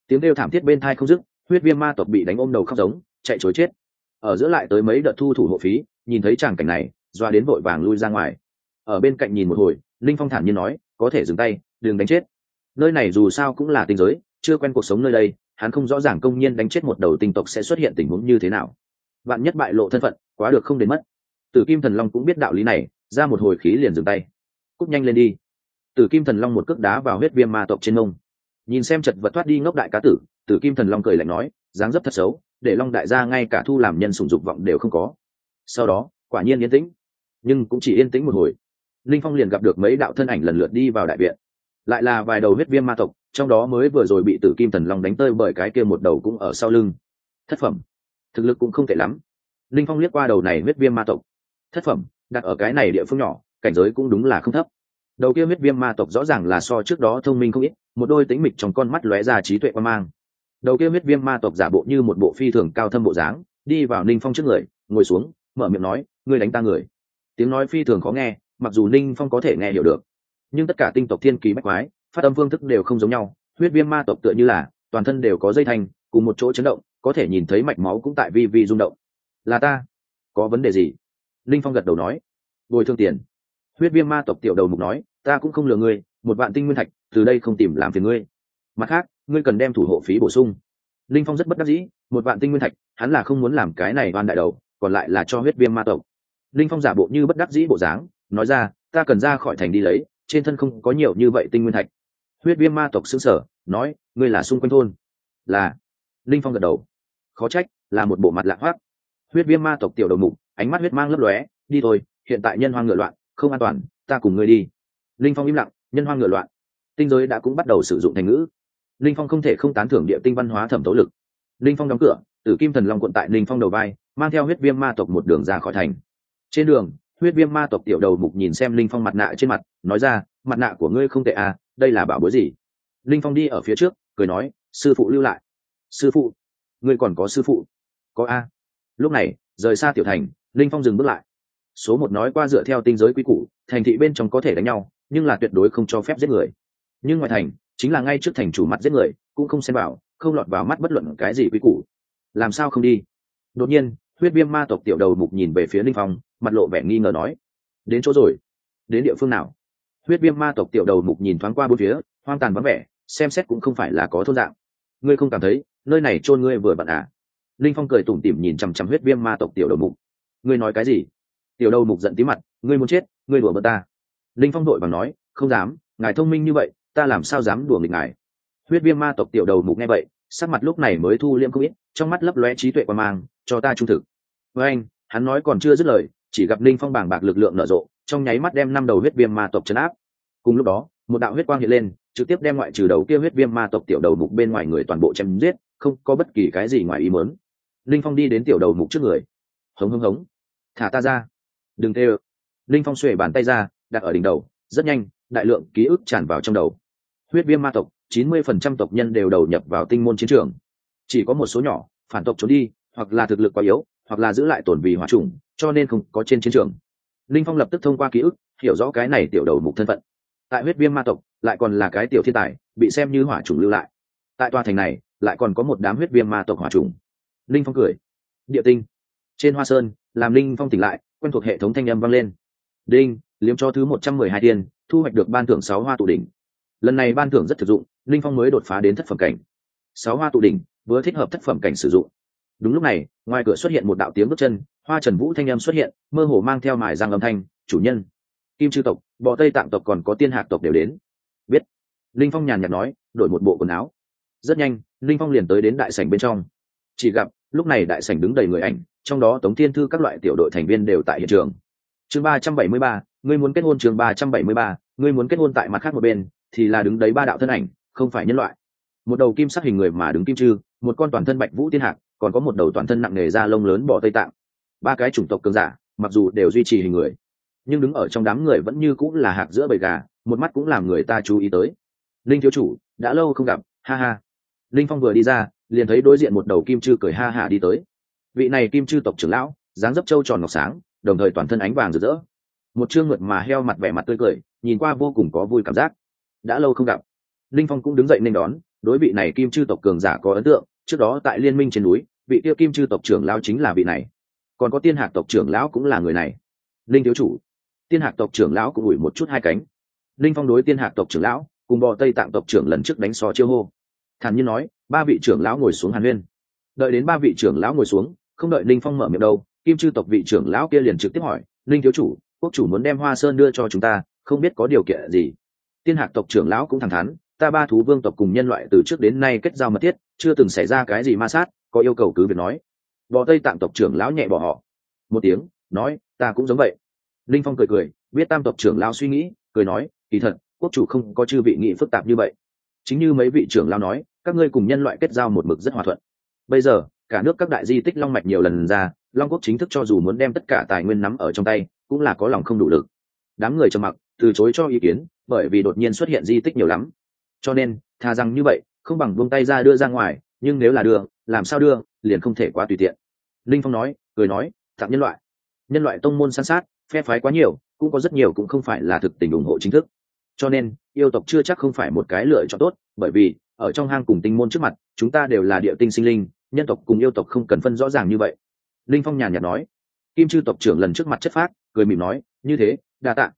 Tiếng kêu thảm thiết bên thai không dứt, huyết viêm ma tộc bị đánh ôm đầu khóc giống, chạy chối chết. Ở giữa lại tới mấy đợt thu thủ hộ phí, nhìn thấy tràng cảnh này doa đến vội vàng lui ra ngoài. Ở bên cạnh nhìn một hồi, linh phong thản nhiên nói, có thể dừng tay, đừng đánh chết. Nơi này dù sao cũng là tinh giới, chưa quen cuộc sống nơi đây, hắn không rõ ràng công nhiên đánh chết một đầu tinh tộc sẽ xuất hiện tình huống như thế nào. Bạn nhất bại lộ thân phận, quá được không đến mất. Tử kim thần long cũng biết đạo lý này, ra một hồi khí liền dừng tay. Cúc nhanh lên đi. Tử kim thần long một cước đá vào huyết viêm ma tộc trên nông nhìn xem chật vật thoát đi ngốc đại cá tử tử kim thần long cười lạnh nói, dáng dấp thật xấu, để long đại gia ngay cả thu làm nhân sùng dục vọng đều không có. Sau đó, quả nhiên yên tĩnh nhưng cũng chỉ yên tĩnh một hồi. Linh phong liền gặp được mấy đạo thân ảnh lần lượt đi vào đại viện. Lại là vài đầu huyết viêm ma tộc, trong đó mới vừa rồi bị tử kim thần long đánh tơi bởi cái kia một đầu cũng ở sau lưng. Thất phẩm. Thực lực cũng không tệ lắm. Linh phong liếc qua đầu này huyết viêm ma tộc. Thất phẩm, đặt ở cái này địa phương nhỏ, cảnh giới cũng đúng là không thấp. Đầu kia huyết viêm ma tộc rõ ràng là so trước đó thông minh không ít, một đôi tính mịch trong con mắt lóe ra trí tuệ quan mang. Đầu kia huyết viêm ma tộc giả bộ như một bộ phi thường cao thâm bộ dáng, đi vào ninh phong trước người, ngồi xuống, mở miệng nói, ngươi đánh ta người tiếng nói phi thường khó nghe, mặc dù ninh phong có thể nghe hiểu được, nhưng tất cả tinh tộc thiên kỳ bách quái, phát âm phương thức đều không giống nhau, huyết viêm ma tộc tựa như là, toàn thân đều có dây thanh, cùng một chỗ chấn động, có thể nhìn thấy mạch máu cũng tại vi vi rung động. Là ta? Có vấn đề gì? Linh phong gật đầu nói. Bồi thương tiền. Huyết viêm ma tộc tiểu đầu mục nói, ta cũng không lừa ngươi, một vạn tinh nguyên thạch, từ đây không tìm làm phiền ngươi. Mặt khác, ngươi cần đem thủ hộ phí bổ sung. Linh phong rất bất đắc dĩ, một vạn tinh nguyên thạch, hắn là không muốn làm cái này oan đại đầu, còn lại là cho huyết viêm ma tộc linh phong giả bộ như bất đắc dĩ bộ dáng, nói ra, ta cần ra khỏi thành đi lấy, trên thân không có nhiều như vậy tinh nguyên thạch. Huyết viêm ma tộc xứng sở nói, ngươi là xung quanh thôn. Là. Linh phong gật đầu. Khó trách, là một bộ mặt lạ hoác huyết viêm ma tộc tiểu đầu mục, ánh mắt huyết mang lấp lóe, đi thôi, hiện tại nhân hoang ngựa loạn, không an toàn, ta cùng ngươi đi. Linh phong im lặng, nhân hoang ngựa loạn. Tinh giới đã cũng bắt đầu sử dụng thành ngữ. Linh phong không thể không tán thưởng địa tinh văn hóa thẩm tấu lực. Linh phong đóng cửa, tử kim thần long quận tại linh phong đầu vai, mang theo huyết viêm ma tộc một đường ra khỏi thành trên đường, huyết viêm ma tộc tiểu đầu mục nhìn xem linh phong mặt nạ trên mặt, nói ra, mặt nạ của ngươi không tệ à đây là bảo bối gì? Linh phong đi ở phía trước, cười nói, sư phụ lưu lại. Sư phụ? Ngươi còn có sư phụ? Có a. Lúc này, rời xa tiểu thành, linh phong dừng bước lại. Số một nói qua dựa theo tinh giới quy củ, thành thị bên trong có thể đánh nhau, nhưng là tuyệt đối không cho phép giết người. Nhưng ngoài thành, chính là ngay trước thành chủ mặt giết người, cũng không xem vào, không lọt vào mắt bất luận cái gì quy củ. Làm sao không đi? Đột nhiên huyết viêm ma tộc tiểu đầu mục nhìn về phía linh phong, mặt lộ vẻ nghi ngờ nói, đến chỗ rồi? Đến địa phương nào? Huyết viêm ma tộc tiểu đầu mục nhìn thoáng qua bốn phía, hoang tàn vắng vẻ, xem xét cũng không phải là có thôn dạng. Ngươi không cảm thấy nơi này chôn ngươi vừa bận à? Linh phong cười tủm tỉm nhìn chằm chằm huyết viêm ma tộc tiểu đầu mục. Ngươi nói cái gì? Tiểu đầu mục giận tí mặt, ngươi muốn chết, ngươi đùa bật ta. Linh phong đội bằng nói, không dám, ngài thông minh như vậy, ta làm sao dám đùa nghịch ngài? Huyết viêm ma tộc tiểu đầu mục nghe vậy, sắc mặt lúc này mới thu liêm không ít trong mắt lấp lóe trí tuệ qua mang, cho ta trung thực. Với anh, hắn nói còn chưa dứt lời, chỉ gặp linh phong bảng bạc lực lượng nở rộ, trong nháy mắt đem năm đầu huyết viêm ma tộc chấn áp. Cùng lúc đó, một đạo huyết quang hiện lên, trực tiếp đem ngoại trừ đầu kia huyết viêm ma tộc tiểu đầu mục bên ngoài người toàn bộ chém giết, không có bất kỳ cái gì ngoài ý muốn. Linh phong đi đến tiểu đầu mục trước người. Hống hống hống. Thả ta ra. Đừng tê ơ. Linh phong xuề bàn tay ra, đặt ở đỉnh đầu, rất nhanh, đại lượng ký ức tràn vào trong đầu. Huyết viêm ma tộc, chín mươi phần trăm tộc nhân đều đầu nhập vào tinh môn chiến trường chỉ có một số nhỏ, phản tộc trốn đi, hoặc là thực lực quá yếu, hoặc là giữ lại tổn vì hỏa trùng cho nên không có trên chiến trường. Linh phong lập tức thông qua ký ức, hiểu rõ cái này tiểu đầu mục thân phận. Tại huyết viêm ma tộc, lại còn là cái tiểu thiên tài, bị xem như hỏa trùng lưu lại. Tại tòa thành này, lại còn có một đám huyết viêm ma tộc hỏa trùng linh phong cười. Địa tinh. Trên hoa sơn, làm linh phong tỉnh lại, quen thuộc hệ thống thanh âm vang lên. Đinh, liếm cho thứ một trăm mười hai tiền, thu hoạch được ban thưởng sáu hoa tụ đỉnh. Lần này ban thưởng rất thực dụng, linh phong mới đột phá đến thất phẩm cảnh. Sáu hoa tụ đỉnh vừa thích hợp thất phẩm cảnh sử dụng. Đúng lúc này, ngoài cửa xuất hiện một đạo tiếng bước chân, hoa trần vũ thanh âm xuất hiện, mơ hồ mang theo mài giang âm thanh, chủ nhân. Kim chư tộc, bọ tây tạng tộc còn có tiên hạc tộc đều đến. Biết. Linh phong nhàn nhạt nói, đổi một bộ quần áo. Rất nhanh, linh phong liền tới đến đại sảnh bên trong. Chỉ gặp, lúc này đại sảnh đứng đầy người ảnh, trong đó tống thiên thư các loại tiểu đội thành viên đều tại hiện trường. Chương ba trăm bảy mươi ba, ngươi muốn kết hôn chương ba trăm bảy mươi ba, ngươi muốn kết hôn tại mặt khác một bên, thì là đứng đấy ba đạo thân ảnh, không phải nhân loại. Một đầu kim sắc hình người mà đứng kim chư một con toàn thân bạch vũ tiên hạc, còn có một đầu toàn thân nặng nề da lông lớn bỏ tây tạng. Ba cái chủng tộc cường giả, mặc dù đều duy trì hình người, nhưng đứng ở trong đám người vẫn như cũng là hạc giữa bầy gà, một mắt cũng làm người ta chú ý tới. Linh thiếu chủ, đã lâu không gặp, ha ha. Linh phong vừa đi ra, liền thấy đối diện một đầu kim chư cười ha hả đi tới. Vị này kim chư tộc trưởng lão, dáng dấp trâu tròn ngọc sáng, đồng thời toàn thân ánh vàng rực rỡ. Một chương ngượt mà heo mặt vẻ mặt tươi cười, nhìn qua vô cùng có vui cảm giác. Đã lâu không gặp. Linh phong cũng đứng dậy nên đón đối vị này kim chư tộc cường giả có ấn tượng, trước đó tại liên minh trên núi, vị tiêu kim chư tộc trưởng lão chính là vị này. Còn có tiên hạc tộc trưởng lão cũng là người này. Linh thiếu chủ. Tiên hạc tộc trưởng lão cũng ủi một chút hai cánh. Linh phong đối tiên hạc tộc trưởng lão, cùng bò tây tạng tộc trưởng lần trước đánh so chiêu hô. Thản nhiên nói, ba vị trưởng lão ngồi xuống hàn huyên đợi đến ba vị trưởng lão ngồi xuống, không đợi linh phong mở miệng đâu, kim chư tộc vị trưởng lão kia liền trực tiếp hỏi, linh thiếu chủ, quốc chủ muốn đem hoa sơn đưa cho chúng ta, không biết có điều kiện gì? Tiên hạc tộc trưởng lão cũng thẳng thắn ta ba thú vương tộc cùng nhân loại từ trước đến nay kết giao mật thiết, chưa từng xảy ra cái gì ma sát, có yêu cầu cứ việc nói. Bò tây tạm tộc trưởng lão nhẹ bỏ họ. Một tiếng, nói, ta cũng giống vậy. Linh phong cười cười, biết tam tộc trưởng lão suy nghĩ, cười nói, kỳ thật, quốc chủ không có chư vị nghị phức tạp như vậy. Chính như mấy vị trưởng lão nói, các ngươi cùng nhân loại kết giao một mực rất hòa thuận. Bây giờ, cả nước các đại di tích long mạch nhiều lần ra, long quốc chính thức cho dù muốn đem tất cả tài nguyên nắm ở trong tay, cũng là có lòng không đủ lực. Đám người trầm mặc, từ chối cho ý kiến, bởi vì đột nhiên xuất hiện di tích nhiều lắm cho nên, thà rằng như vậy, không bằng buông tay ra đưa ra ngoài, nhưng nếu là đưa, làm sao đưa, liền không thể quá tùy tiện. Linh phong nói, cười nói tặng nhân loại nhân loại tông môn san sát, phe phái quá nhiều, cũng có rất nhiều cũng không phải là thực tình ủng hộ chính thức. Cho nên, yêu tộc chưa chắc không phải một cái lựa chọn tốt, bởi vì, ở trong hang cùng tinh môn trước mặt, chúng ta đều là địa tinh sinh linh, nhân tộc cùng yêu tộc không cần phân rõ ràng như vậy. Linh phong nhàn nhạt nói. Kim chư tộc trưởng lần trước mặt chất phát cười mỉm nói, như thế, đa tạ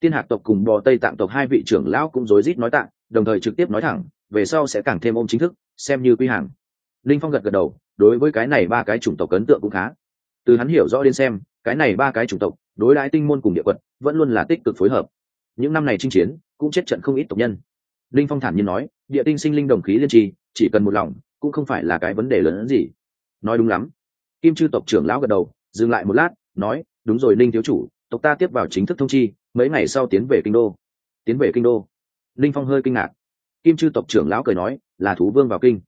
tiên hạc tộc cùng bò tây tạng tộc hai vị trưởng lão cũng rối rít nói tạ đồng thời trực tiếp nói thẳng, về sau sẽ càng thêm ôm chính thức, xem như quy hàng. Linh phong gật gật đầu, đối với cái này ba cái chủng tộc ấn tượng cũng khá. Từ hắn hiểu rõ đến xem, cái này ba cái chủng tộc, đối đãi tinh môn cùng địa quật, vẫn luôn là tích cực phối hợp. Những năm này chinh chiến, cũng chết trận không ít tộc nhân. Linh phong thản nhiên nói, địa tinh sinh linh đồng khí liên trì, chỉ cần một lòng, cũng không phải là cái vấn đề lớn hơn gì. Nói đúng lắm. Kim chư tộc trưởng lão gật đầu, dừng lại một lát, nói, đúng rồi linh thiếu chủ, tộc ta tiếp vào chính thức thông chi mấy ngày sau tiến về kinh đô. Tiến về kinh đô. Linh phong hơi kinh ngạc. Kim chư tộc trưởng lão cười nói, là thú vương vào kinh.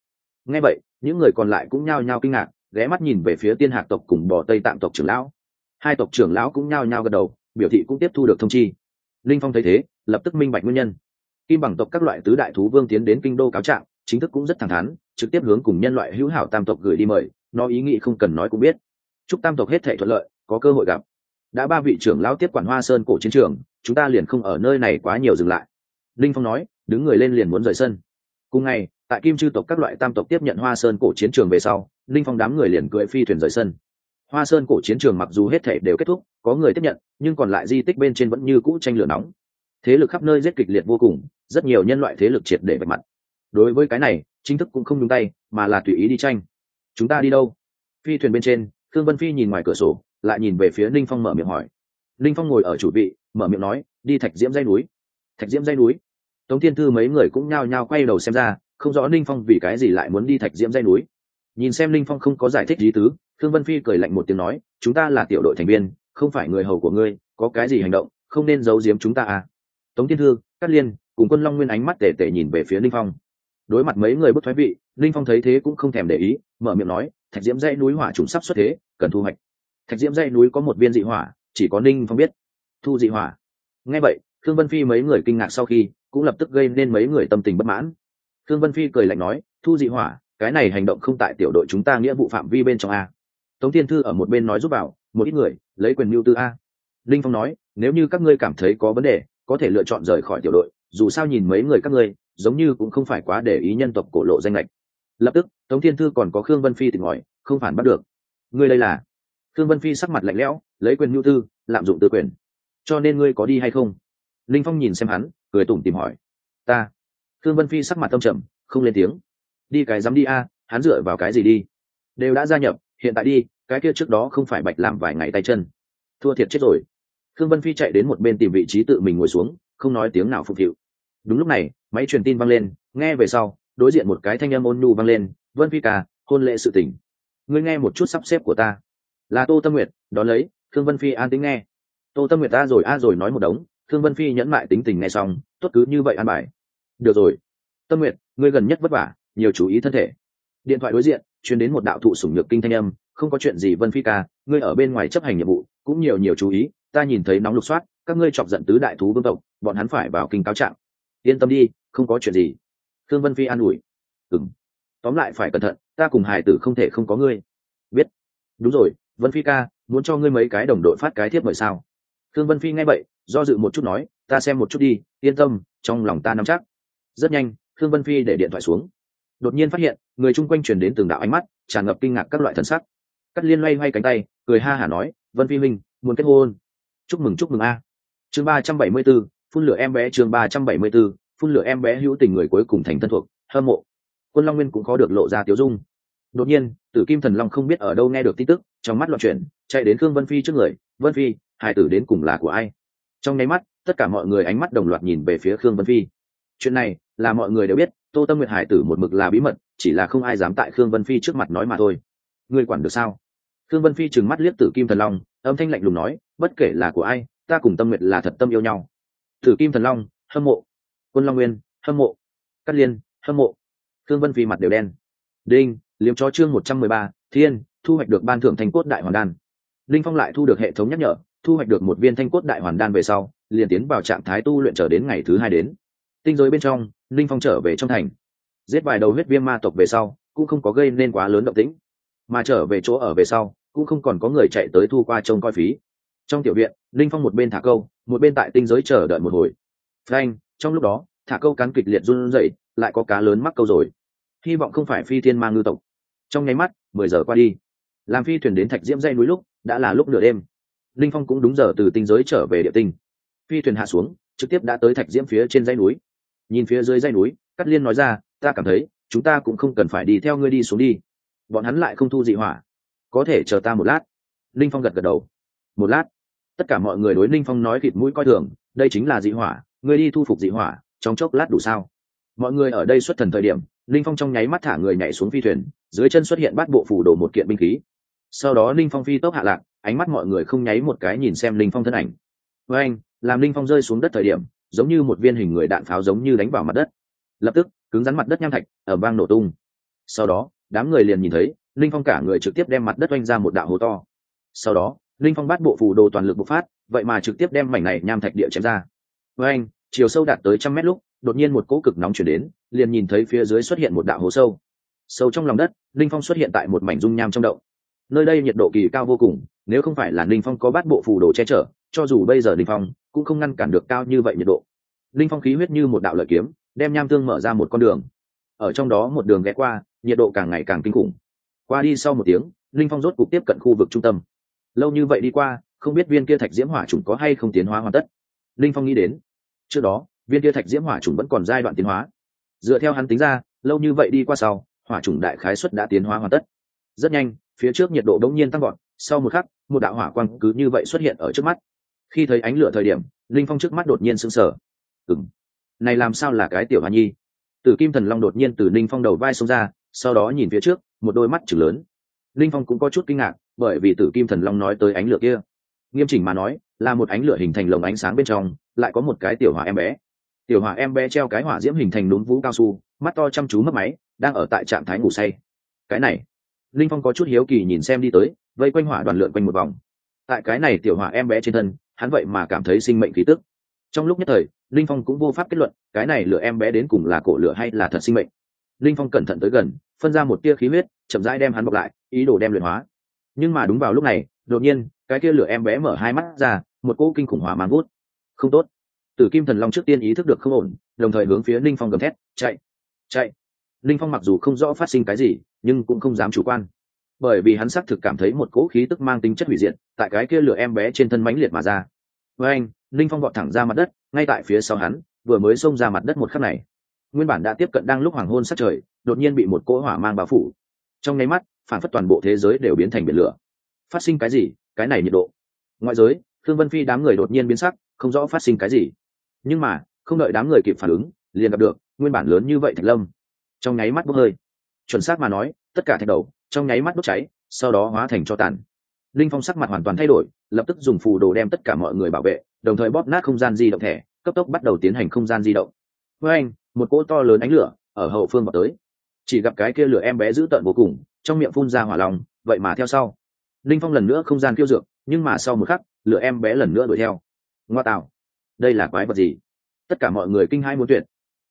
Nghe vậy, những người còn lại cũng nhao nhao kinh ngạc, ghé mắt nhìn về phía tiên hạc tộc cùng bò tây tạm tộc trưởng lão. Hai tộc trưởng lão cũng nhao nhao gật đầu, biểu thị cũng tiếp thu được thông chi. Linh phong thấy thế, lập tức minh bạch nguyên nhân. Kim bằng tộc các loại tứ đại thú vương tiến đến kinh đô cáo trạng, chính thức cũng rất thẳng thắn, trực tiếp hướng cùng nhân loại hữu hảo tam tộc gửi đi mời, nó ý nghĩ không cần nói cũng biết. Chúc tam tộc hết thể thuận lợi, có cơ hội gặp đã ba vị trưởng lão tiếp quản hoa sơn cổ chiến trường, chúng ta liền không ở nơi này quá nhiều dừng lại. Linh phong nói, đứng người lên liền muốn rời sân. Cùng ngày, tại kim chư tộc các loại tam tộc tiếp nhận hoa sơn cổ chiến trường về sau, linh phong đám người liền cưỡi phi thuyền rời sân. Hoa sơn cổ chiến trường mặc dù hết thể đều kết thúc, có người tiếp nhận, nhưng còn lại di tích bên trên vẫn như cũ tranh lửa nóng. Thế lực khắp nơi rất kịch liệt vô cùng, rất nhiều nhân loại thế lực triệt để vạch mặt. Đối với cái này, chính thức cũng không nhúng tay, mà là tùy ý đi tranh. Chúng ta đi đâu? Phi thuyền bên trên thương vân phi nhìn ngoài cửa sổ lại nhìn về phía ninh phong mở miệng hỏi. Ninh phong ngồi ở chủ vị, mở miệng nói, đi thạch diễm dây núi. Thạch diễm dây núi? Tống thiên thư mấy người cũng nhao nhao quay đầu xem ra, không rõ ninh phong vì cái gì lại muốn đi thạch diễm dây núi. Nhìn xem ninh phong không có giải thích lý tứ thương vân phi cười lạnh một tiếng nói, chúng ta là tiểu đội thành viên, không phải người hầu của ngươi, có cái gì hành động, không nên giấu giếm chúng ta à. Tống thiên thư, cát liên cùng quân long nguyên ánh mắt tể tể nhìn về phía ninh phong. Đối mặt mấy người bức thoái vị, ninh phong thấy thế cũng không thèm để ý, mở miệng nói, thạch diễm dãy núi hỏa trùng sắp xuất thế, cần thu hoạch thạch diễm dây núi có một viên dị hỏa, chỉ có ninh phong biết. Thu dị hỏa. Nghe vậy thương vân phi mấy người kinh ngạc sau khi, cũng lập tức gây nên mấy người tâm tình bất mãn. Thương vân phi cười lạnh nói, thu dị hỏa, cái này hành động không tại tiểu đội chúng ta nghĩa vụ phạm vi bên trong a. Tống thiên thư ở một bên nói giúp bảo, một ít người, lấy quyền mưu tư a. Linh phong nói, nếu như các ngươi cảm thấy có vấn đề, có thể lựa chọn rời khỏi tiểu đội, dù sao nhìn mấy người các ngươi, giống như cũng không phải quá để ý nhân tộc cổ lộ danh lệch lập tức, tống thiên thư còn có khương vân phi tìm hỏi không phản bắt được. Ngươi đây là thương vân phi sắc mặt lạnh lẽo, lấy quyền nhu tư, lạm dụng tư quyền. Cho nên ngươi có đi hay không? Linh phong nhìn xem hắn, cười tủm tìm hỏi. Ta. Thương vân phi sắc mặt tâm trầm, không lên tiếng. Đi cái dám đi a, hắn dựa vào cái gì đi? Đều đã gia nhập, hiện tại đi, cái kia trước đó không phải bạch làm vài ngày tay chân. Thua thiệt chết rồi. Thương vân phi chạy đến một bên tìm vị trí tự mình ngồi xuống, không nói tiếng nào phục vụ. Đúng lúc này, máy truyền tin vang lên, nghe về sau, đối diện một cái thanh âm ôn nhu vang lên, vân phi ca, hôn lễ sự tình. Ngươi nghe một chút sắp xếp của ta là tô tâm nguyệt đó lấy thương vân phi an tính nghe. Tô tâm nguyệt ta rồi, a rồi nói một đống thương vân phi nhẫn mại tính tình nghe xong, tốt cứ như vậy an bài. Được rồi. Tâm nguyệt, ngươi gần nhất vất vả, nhiều chú ý thân thể. Điện thoại đối diện chuyến đến một đạo thụ sủng nhược kinh thanh âm, không có chuyện gì vân phi ca, ngươi ở bên ngoài chấp hành nhiệm vụ, cũng nhiều nhiều chú ý, ta nhìn thấy nóng lục soát, các ngươi chọc giận tứ đại thú vương tộc, bọn hắn phải vào kinh cáo trạng. Yên tâm đi, không có chuyện gì. Thương vân phi an ủi. Ừng tóm lại phải cẩn thận, ta cùng hải tử không thể không có ngươi. Biết. Đúng rồi vân phi ca, muốn cho ngươi mấy cái đồng đội phát cái thiếp mời sao? Thương vân phi nghe vậy, do dự một chút nói, ta xem một chút đi, yên tâm, trong lòng ta nắm chắc. Rất nhanh thương vân phi để điện thoại xuống. Đột nhiên phát hiện, người chung quanh truyền đến từng đạo ánh mắt, tràn ngập kinh ngạc các loại thần sắc. Cắt liên loay hoay cánh tay, cười ha hả nói, vân phi minh muốn kết hôn. Chúc mừng chúc mừng a. Chương ba trăm bảy mươi b ố phun lửa em bé chương ba trăm bảy mươi b ố phun lửa em bé hữu tình người cuối cùng thành thân thuộc, hâm mộ. Quân long nguyên cũng có được lộ ra tiếu dung đột nhiên, tử kim thần long không biết ở đâu nghe được tin tức, trong mắt loạn chuyển, chạy đến khương vân phi trước người, vân phi, hải tử đến cùng là của ai? Trong nháy mắt, tất cả mọi người ánh mắt đồng loạt nhìn về phía khương vân phi. Chuyện này, là mọi người đều biết, tô tâm nguyệt hải tử một mực là bí mật, chỉ là không ai dám tại khương vân phi trước mặt nói mà thôi. Ngươi quản được sao? Khương vân phi trừng mắt liếc tử kim thần long, âm thanh lạnh lùng nói, bất kể là của ai, ta cùng tâm nguyệt là thật tâm yêu nhau. Tử kim thần long, hâm mộ. Quân long nguyên, hâm mộ. Cát liên, hâm mộ. Khương vân phi mặt đều đen. Đinh liếm chó chương một trăm mười ba, thiên, thu hoạch được ban thưởng thanh cốt đại hoàn đan. Linh phong lại thu được hệ thống nhắc nhở, thu hoạch được một viên thanh cốt đại hoàn đan về sau, liền tiến vào trạng thái tu luyện trở đến ngày thứ hai đến. Tinh giới bên trong, linh phong trở về trong thành. Giết vài đầu huyết viêm ma tộc về sau, cũng không có gây nên quá lớn động tĩnh. Mà trở về chỗ ở về sau, cũng không còn có người chạy tới thu qua trông coi phí. Trong tiểu viện, linh phong một bên thả câu, một bên tại tinh giới chờ đợi một hồi. Frank trong lúc đó, thả câu cắn kịch liệt run rẩy, lại có cá lớn mắc câu rồi. Hy vọng không phải phi thiên ma ngư tộc trong nháy mắt, mười giờ qua đi. Làm phi thuyền đến thạch diễm dây núi lúc, đã là lúc nửa đêm. Linh phong cũng đúng giờ từ tinh giới trở về địa tinh. Phi thuyền hạ xuống, trực tiếp đã tới thạch diễm phía trên dây núi. Nhìn phía dưới dây núi cắt liên nói ra, ta cảm thấy, chúng ta cũng không cần phải đi theo ngươi đi xuống đi. Bọn hắn lại không thu dị hỏa. Có thể chờ ta một lát. Linh phong gật gật đầu. Một lát. Tất cả mọi người đối linh phong nói thịt mũi coi thường, đây chính là dị hỏa, ngươi đi thu phục dị hỏa, trong chốc lát đủ sao? Mọi người ở đây xuất thần thời điểm, linh phong trong nháy mắt thả người nhảy xuống phi thuyền dưới chân xuất hiện bát bộ phủ đồ một kiện binh khí. Sau đó linh phong phi tốc hạ lạc, ánh mắt mọi người không nháy một cái nhìn xem linh phong thân ảnh. Với anh, làm linh phong rơi xuống đất thời điểm, giống như một viên hình người đạn pháo giống như đánh vào mặt đất. Lập tức, cứng rắn mặt đất nham thạch ở vang nổ tung. Sau đó, đám người liền nhìn thấy, linh phong cả người trực tiếp đem mặt đất oanh ra một đạo hố to. Sau đó, linh phong bắt bộ phủ đồ toàn lực bộc phát, vậy mà trực tiếp đem mảnh này nham thạch địa chém ra. Với anh, chiều sâu đạt tới trăm mét lúc, đột nhiên một cỗ cực nóng chuyển đến, liền nhìn thấy phía dưới xuất hiện một đạo hố sâu sâu trong lòng đất, linh phong xuất hiện tại một mảnh dung nham trong đậu nơi đây nhiệt độ kỳ cao vô cùng, nếu không phải là linh phong có bát bộ phù đồ che chở, cho dù bây giờ linh phong cũng không ngăn cản được cao như vậy nhiệt độ. Linh phong khí huyết như một đạo lợi kiếm, đem nham tương mở ra một con đường. Ở trong đó một đường ghé qua, nhiệt độ càng ngày càng kinh khủng. Qua đi sau một tiếng, linh phong rốt cục tiếp cận khu vực trung tâm. Lâu như vậy đi qua, không biết viên kia thạch diễm hỏa trùng có hay không tiến hóa hoàn tất. Linh phong nghĩ đến, trước đó, viên kia thạch diễm hỏa trùng vẫn còn giai đoạn tiến hóa. Dựa theo hắn tính ra, lâu như vậy đi qua sau hỏa chủng đại khái xuất đã tiến hóa hoàn tất. Rất nhanh, phía trước nhiệt độ đột nhiên tăng gọn sau một khắc, một đạo hỏa quang cứ như vậy xuất hiện ở trước mắt. Khi thấy ánh lửa thời điểm, linh phong trước mắt đột nhiên sững sờ. Ừng này làm sao là cái tiểu hoa nhi? Tử kim thần long đột nhiên từ linh phong đầu vai xông ra, sau đó nhìn phía trước, một đôi mắt chừng lớn. Linh phong cũng có chút kinh ngạc, bởi vì tử kim thần long nói tới ánh lửa kia. Nghiêm chỉnh mà nói, là một ánh lửa hình thành lồng ánh sáng bên trong, lại có một cái tiểu hỏa em bé. Tiểu hỏa em bé treo cái hỏa diễm hình thành núm vũ cao su, mắt to chăm chú mất máy đang ở tại trạng thái ngủ say. Cái này, linh phong có chút hiếu kỳ nhìn xem đi tới, vây quanh hỏa đoàn lượn quanh một vòng. Tại cái này tiểu hỏa em bé trên thân, hắn vậy mà cảm thấy sinh mệnh khí tức. Trong lúc nhất thời, linh phong cũng vô pháp kết luận, cái này lửa em bé đến cùng là cổ lửa hay là thật sinh mệnh. Linh phong cẩn thận tới gần, phân ra một tia khí huyết, chậm rãi đem hắn bọc lại, ý đồ đem luyện hóa. Nhưng mà đúng vào lúc này, đột nhiên, cái tia lửa em bé mở hai mắt ra, một cỗ kinh khủng hỏa mang vút không tốt. Tử kim thần long trước tiên ý thức được không ổn, đồng thời hướng phía linh phong gầm thét, chạy! Chạy! Linh phong mặc dù không rõ phát sinh cái gì, nhưng cũng không dám chủ quan. Bởi vì hắn xác thực cảm thấy một cỗ khí tức mang tính chất hủy diệt, tại cái kia lửa em bé trên thân mãnh liệt mà ra. Với anh, linh phong vọt thẳng ra mặt đất, ngay tại phía sau hắn, vừa mới xông ra mặt đất một khắc này. Nguyên bản đã tiếp cận đang lúc hoàng hôn sát trời, đột nhiên bị một cỗ hỏa mang bao phủ. Trong nháy mắt, phản phất toàn bộ thế giới đều biến thành biển lửa. Phát sinh cái gì? Cái này nhiệt độ. Ngoại giới thương vân phi đám người đột nhiên biến sắc, không rõ phát sinh cái gì. Nhưng mà, không đợi đám người kịp phản ứng, liền gặp được nguyên bản lớn như vậy thạch lâm trong nháy mắt bốc hơi. Chuẩn xác mà nói, tất cả thạch đầu trong nháy mắt đốt cháy, sau đó hóa thành cho tàn. Linh phong sắc mặt hoàn toàn thay đổi, lập tức dùng phù đồ đem tất cả mọi người bảo vệ, đồng thời bóp nát không gian di động thẻ, cấp tốc bắt đầu tiến hành không gian di động. Với anh, một cỗ to lớn ánh lửa ở hậu phương vào tới. Chỉ gặp cái kia lửa em bé giữ tợn vô cùng, trong miệng phun ra hỏa lòng vậy mà theo sau. Linh phong lần nữa không gian kêu dược, nhưng mà sau một khắc, lửa em bé lần nữa đuổi theo. Ngoa tạo. Đây là quái vật gì? Tất cả mọi người kinh hai muốn tuyệt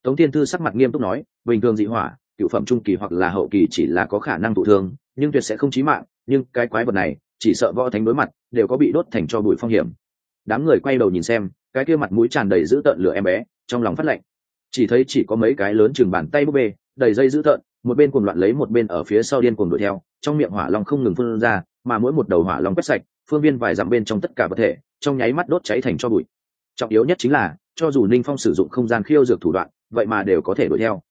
tống thiên thư sắc mặt nghiêm túc nói, bình thường dị hỏa, cựu phẩm trung kỳ hoặc là hậu kỳ chỉ là có khả năng thụ thương, nhưng tuyệt sẽ không chí mạng, nhưng cái quái vật này, chỉ sợ võ thánh đối mặt, đều có bị đốt thành cho bụi phong hiểm. Đám người quay đầu nhìn xem, cái kia mặt mũi tràn đầy dữ tợn lửa em bé, trong lòng phát lạnh chỉ thấy chỉ có mấy cái lớn chừng bàn tay búp bê, đầy dây dữ tợn, một bên cuồng loạn lấy một bên ở phía sau điên cuồng đuổi theo, trong miệng hỏa long không ngừng phun ra, mà mỗi một đầu hỏa long quét sạch, phương viên vài dặm bên trong tất cả vật thể, trong nháy mắt đốt cháy thành cho bụi. Trọng yếu nhất chính là, cho dù ninh phong sử dụng không gian khiêu dược thủ đoạn vậy mà đều có thể đuổi theo.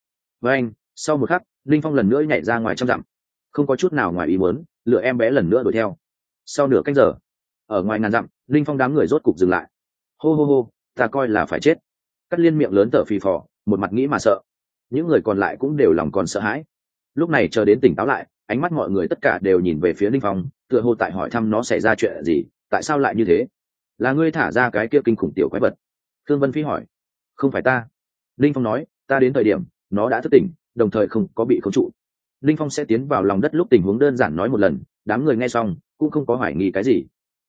Với anh, sau một khắc, linh phong lần nữa nhảy ra ngoài trăm dặm. Không có chút nào ngoài ý muốn, lựa em bé lần nữa đuổi theo. Sau nửa canh giờ, ở ngoài ngàn dặm, linh phong đám người rốt cục dừng lại. Hô hô hô, ta coi là phải chết. Cắt liên miệng lớn thở phì phò, một mặt nghĩ mà sợ. Những người còn lại cũng đều lòng còn sợ hãi. Lúc này chờ đến tỉnh táo lại, ánh mắt mọi người tất cả đều nhìn về phía linh phong, tựa hồ tại hỏi thăm nó xảy ra chuyện gì, tại sao lại như thế? Là ngươi thả ra cái kia kinh khủng tiểu quái vật? Thương vân phi hỏi. Không phải ta. Linh phong nói, ta đến thời điểm, nó đã thức tỉnh, đồng thời không có bị khống trụ. Linh phong sẽ tiến vào lòng đất lúc tình huống đơn giản nói một lần, đám người nghe xong, cũng không có hoài nghi cái gì.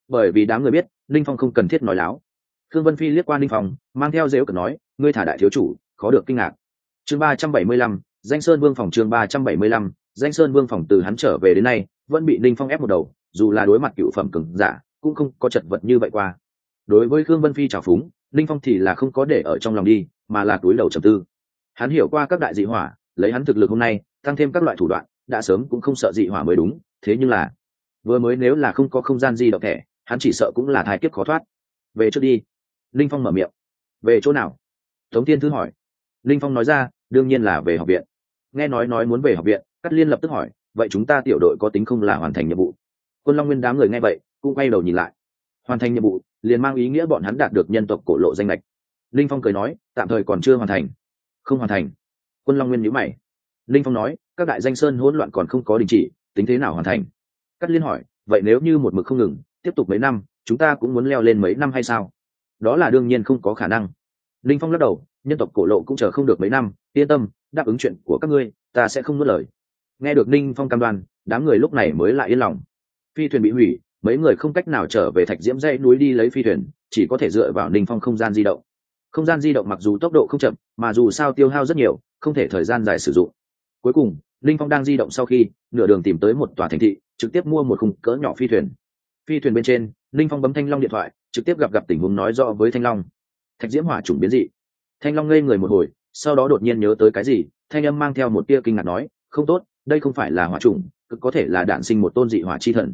Bởi vì đám người biết, Linh phong không cần thiết nói láo. Thương vân phi liếc qua ninh phong, mang theo dễ cờ nói, ngươi thả đại thiếu chủ, khó được kinh ngạc. Chương ba trăm bảy mươi lăm, danh sơn vương phòng chương ba trăm bảy mươi lăm, danh sơn vương phòng từ hắn trở về đến nay, vẫn bị ninh phong ép một đầu, dù là đối mặt cựu phẩm cừng giả, cũng không có chật vật như vậy qua. Đối với khương vân phi trào phúng ninh phong thì là không có để ở trong lòng đi, mà là túi đầu trầm tư. Hắn hiểu qua các đại dị hỏa, lấy hắn thực lực hôm nay, tăng thêm các loại thủ đoạn, đã sớm cũng không sợ dị hỏa mới đúng, thế nhưng là, vừa mới nếu là không có không gian di động thẻ, hắn chỉ sợ cũng là thai kiếp khó thoát. Về trước đi. Linh phong mở miệng. Về chỗ nào? Tống tiên thư hỏi. Linh phong nói ra, đương nhiên là về học viện. Nghe nói nói muốn về học viện cắt liên lập tức hỏi, vậy chúng ta tiểu đội có tính không là hoàn thành nhiệm vụ? Quân long nguyên đám người nghe vậy, cũng quay đầu nhìn lại. Hoàn thành nhiệm vụ liền mang ý nghĩa bọn hắn đạt được nhân tộc cổ lộ danh lệch. Linh phong cười nói, tạm thời còn chưa hoàn thành. Không hoàn thành. Quân long nguyên nhữ mày. Linh phong nói, các đại danh sơn hỗn loạn còn không có đình chỉ, tính thế nào hoàn thành? Cắt liên hỏi, vậy nếu như một mực không ngừng, tiếp tục mấy năm, chúng ta cũng muốn leo lên mấy năm hay sao? Đó là đương nhiên không có khả năng. Linh phong lắc đầu, nhân tộc cổ lộ cũng chờ không được mấy năm, yên tâm, đáp ứng chuyện của các ngươi, ta sẽ không nuốt lời. Nghe được ninh phong cam đoan, đám người lúc này mới lại yên lòng. Phi thuyền bị hủy mấy người không cách nào trở về thạch diễm dãy núi đi lấy phi thuyền, chỉ có thể dựa vào ninh phong không gian di động. Không gian di động mặc dù tốc độ không chậm, mà dù sao tiêu hao rất nhiều, không thể thời gian dài sử dụng. Cuối cùng, ninh phong đang di động sau khi, nửa đường tìm tới một tòa thành thị, trực tiếp mua một khung cỡ nhỏ phi thuyền. Phi thuyền bên trên, ninh phong bấm thanh long điện thoại, trực tiếp gặp gặp tình huống nói rõ với thanh long. Thạch diễm hỏa chủng biến dị. Thanh long ngây người một hồi, sau đó đột nhiên nhớ tới cái gì, thanh âm mang theo một tia kinh ngạc nói, không tốt, đây không phải là hỏa chủng cực có thể là đạn sinh một tôn dị hỏa chi thần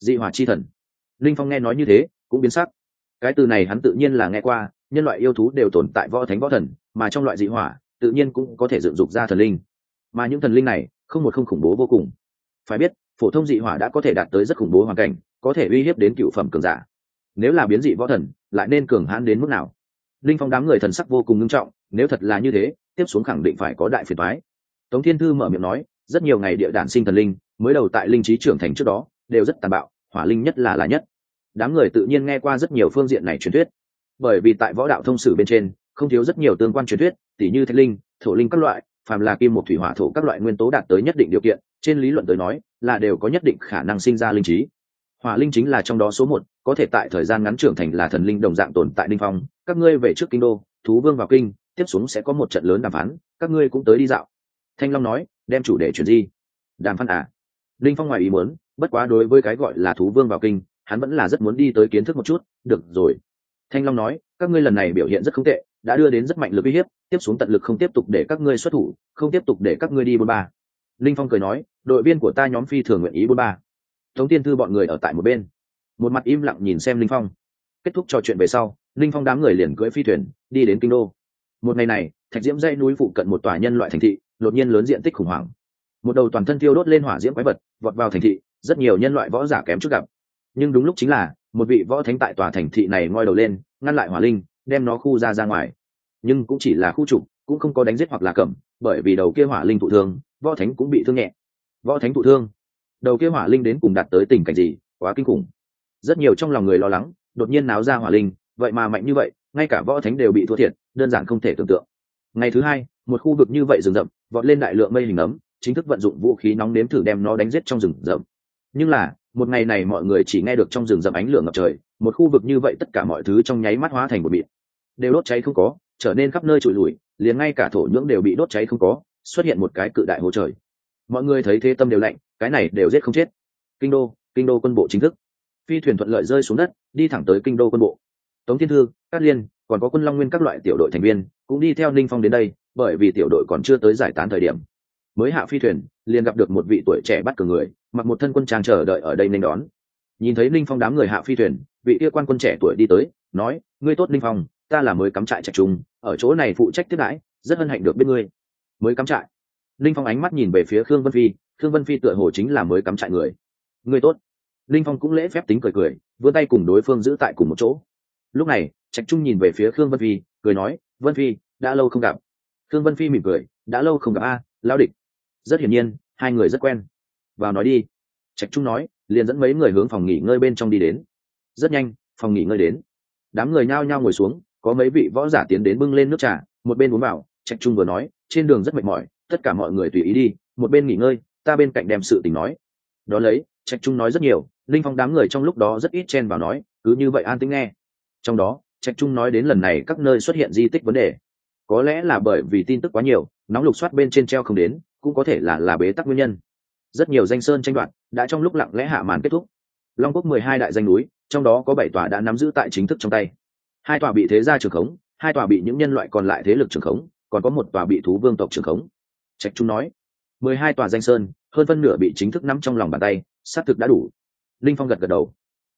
dị hỏa chi thần. Linh phong nghe nói như thế, cũng biến sắc. Cái từ này hắn tự nhiên là nghe qua, nhân loại yêu thú đều tồn tại võ thánh võ thần, mà trong loại dị hỏa, tự nhiên cũng có thể dựng dục ra thần linh. Mà những thần linh này, không một không khủng bố vô cùng. Phải biết, phổ thông dị hỏa đã có thể đạt tới rất khủng bố hoàn cảnh, có thể uy hiếp đến cựu phẩm cường giả. Nếu là biến dị võ thần, lại nên cường hãn đến mức nào? Linh phong đám người thần sắc vô cùng nghiêm trọng, nếu thật là như thế, tiếp xuống khẳng định phải có đại phiền thoái tống thiên thư mở miệng nói, rất nhiều ngày địa đản sinh thần linh, mới đầu tại linh trí trưởng thành trước đó đều rất tàn bạo, hỏa linh nhất là là nhất. Đám người tự nhiên nghe qua rất nhiều phương diện này truyền thuyết. Bởi vì tại võ đạo thông sử bên trên, không thiếu rất nhiều tương quan truyền thuyết, tỉ như thạch linh, thổ linh các loại, phàm là kim một thủy hỏa thổ các loại nguyên tố đạt tới nhất định điều kiện, trên lý luận tới nói, là đều có nhất định khả năng sinh ra linh trí. Hỏa linh chính là trong đó số một, có thể tại thời gian ngắn trưởng thành là thần linh đồng dạng tồn tại linh phong. Các ngươi về trước kinh đô, thú vương vào kinh, tiếp xuống sẽ có một trận lớn đàm phán, các ngươi cũng tới đi dạo. Thanh long nói, đem chủ đề chuyển di. Đàm phán à? Linh phong ngoài ý muốn, bất quá đối với cái gọi là thú vương vào kinh, hắn vẫn là rất muốn đi tới kiến thức một chút, được rồi. Thanh long nói, các ngươi lần này biểu hiện rất không tệ, đã đưa đến rất mạnh lực uy hiếp, tiếp xuống tận lực không tiếp tục để các ngươi xuất thủ, không tiếp tục để các ngươi đi bôn ba. Linh phong cười nói, đội viên của ta nhóm phi thường nguyện ý bôn ba. Tống tiên thư bọn người ở tại một bên. Một mặt im lặng nhìn xem linh phong. Kết thúc trò chuyện về sau, linh phong đám người liền cưỡi phi thuyền, đi đến kinh đô. Một ngày này, thạch diễm dãy núi phụ cận một tòa nhân loại thành thị, đột nhiên lớn diện tích khủng hoảng một đầu toàn thân thiêu đốt lên hỏa diễm quái vật, vọt vào thành thị, rất nhiều nhân loại võ giả kém chút gặp. Nhưng đúng lúc chính là, một vị võ thánh tại tòa thành thị này ngoi đầu lên, ngăn lại hỏa linh, đem nó khu ra ra ngoài. Nhưng cũng chỉ là khu trục, cũng không có đánh giết hoặc là cẩm bởi vì đầu kia hỏa linh thụ thương, võ thánh cũng bị thương nhẹ. Võ thánh thụ thương? Đầu kia hỏa linh đến cùng đạt tới tình cảnh gì? Quá kinh khủng. Rất nhiều trong lòng người lo lắng, đột nhiên náo ra hỏa linh, vậy mà mạnh như vậy, ngay cả võ thánh đều bị thua thiệt, đơn giản không thể tưởng tượng. Ngày thứ hai, một khu vực như vậy rừng rậm, vọt lên đại lượng mây hình ấm chính thức vận dụng vũ khí nóng nếm thử đem nó đánh giết trong rừng rậm. Nhưng là, một ngày này mọi người chỉ nghe được trong rừng rậm ánh lửa ngập trời, một khu vực như vậy tất cả mọi thứ trong nháy mắt hóa thành một mịn đều đốt cháy không có, trở nên khắp nơi trụi lùi, liền ngay cả thổ nhưỡng đều bị đốt cháy không có, xuất hiện một cái cự đại hố trời. Mọi người thấy thế tâm đều lạnh, cái này đều giết không chết. Kinh đô kinh đô quân bộ chính thức. Phi thuyền thuận lợi rơi xuống đất, đi thẳng tới kinh đô quân bộ. Tống thiên thư, cát liên, còn có quân long nguyên các loại tiểu đội thành viên, cũng đi theo ninh phong đến đây, bởi vì tiểu đội còn chưa tới giải tán thời điểm mới hạ phi thuyền, liền gặp được một vị tuổi trẻ bắt cờ người, mặc một thân quân trang chờ đợi ở đây nên đón. Nhìn thấy linh phong đám người hạ phi thuyền, vị kia quan quân trẻ tuổi đi tới, nói, ngươi tốt linh phong, ta là mới cắm trại trạch trung, ở chỗ này phụ trách tiếp đãi, rất hân hạnh được biết ngươi. Mới cắm trại? Linh phong ánh mắt nhìn về phía khương vân phi, khương vân phi tựa hồ chính là mới cắm trại người. Ngươi tốt. Linh phong cũng lễ phép tính cười cười, vươn tay cùng đối phương giữ tại cùng một chỗ. Lúc này, trạch trung nhìn về phía khương vân phi, cười nói, vân phi, đã lâu không gặp. Khương vân phi mỉm cười, đã lâu không gặp a lao địch rất hiển nhiên, hai người rất quen. Vào nói đi. Trạch trung nói, liền dẫn mấy người hướng phòng nghỉ ngơi bên trong đi đến. Rất nhanh, phòng nghỉ ngơi đến. Đám người nhao nhao ngồi xuống, có mấy vị võ giả tiến đến bưng lên nước trà, một bên uống vào. Trạch trung vừa nói, trên đường rất mệt mỏi, tất cả mọi người tùy ý đi, một bên nghỉ ngơi, ta bên cạnh đem sự tình nói. Đó lấy, trạch trung nói rất nhiều, linh phong đám người trong lúc đó rất ít chen vào nói, cứ như vậy an tĩnh nghe. Trong đó, trạch trung nói đến lần này các nơi xuất hiện di tích vấn đề. Có lẽ là bởi vì tin tức quá nhiều, nóng lục soát bên trên treo không đến cũng có thể là là bế tắc nguyên nhân. Rất nhiều danh sơn tranh đoạt đã trong lúc lặng lẽ hạ màn kết thúc. Long quốc mười hai đại danh núi, trong đó có bảy tòa đã nắm giữ tại chính thức trong tay. Hai tòa bị thế gia trường khống, hai tòa bị những nhân loại còn lại thế lực trường khống, còn có một tòa bị thú vương tộc trường khống. Trạch trung nói, mười hai tòa danh sơn, hơn phân nửa bị chính thức nắm trong lòng bàn tay, xác thực đã đủ. Linh phong gật gật đầu.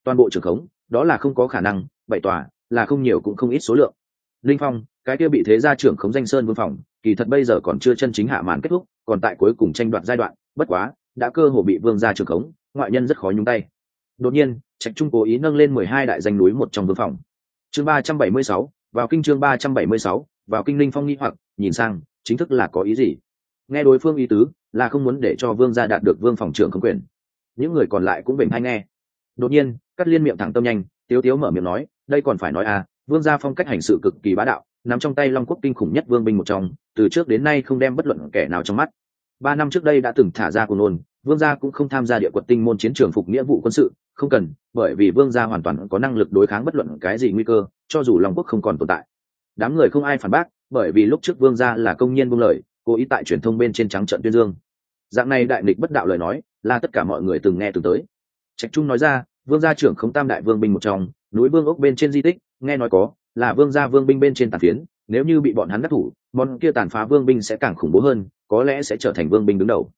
Toàn bộ trường khống, đó là không có khả năng, bảy tòa là không nhiều cũng không ít số lượng. Linh phong, cái kia bị thế gia trưởng khống danh sơn vương phòng, kỳ thật bây giờ còn chưa chân chính hạ màn kết thúc còn tại cuối cùng tranh đoạt giai đoạn, bất quá, đã cơ hồ bị vương gia trưởng khống, ngoại nhân rất khó nhúng tay. Đột nhiên, trạch trung cố ý nâng lên mười hai đại danh núi một trong vương phòng. Chương ba trăm bảy mươi sáu, vào kinh chương ba trăm bảy mươi sáu, vào kinh linh phong nghi hoặc, nhìn sang, chính thức là có ý gì? Nghe đối phương ý tứ, là không muốn để cho vương gia đạt được vương phòng trưởng không quyền. Những người còn lại cũng bình hay nghe. Đột nhiên cắt liên miệng thẳng tâm nhanh, tiếu tiếu mở miệng nói, đây còn phải nói à vương gia phong cách hành sự cực kỳ bá đạo, nằm trong tay long quốc kinh khủng nhất vương binh một trong, từ trước đến nay không đem bất luận kẻ nào trong mắt ba năm trước đây đã từng thả ra của nôn, vương gia cũng không tham gia địa quật tinh môn chiến trường phục nghĩa vụ quân sự, không cần, bởi vì vương gia hoàn toàn có năng lực đối kháng bất luận cái gì nguy cơ, cho dù long quốc không còn tồn tại. Đám người không ai phản bác, bởi vì lúc trước vương gia là công nhân buông lời, cố ý tại truyền thông bên trên trắng trận tuyên dương. Dạng này đại nghịch bất đạo lời nói, là tất cả mọi người từng nghe từng tới. Trạch trung nói ra, vương gia trưởng không tam đại vương binh một trong, núi vương ốc bên trên di tích, nghe nói có, là vương gia vương binh bên trên tàn phiến, nếu như bị bọn hắn đắc thủ, món kia tàn phá vương binh sẽ càng khủng bố hơn có lẽ sẽ trở thành vương binh đứng đầu.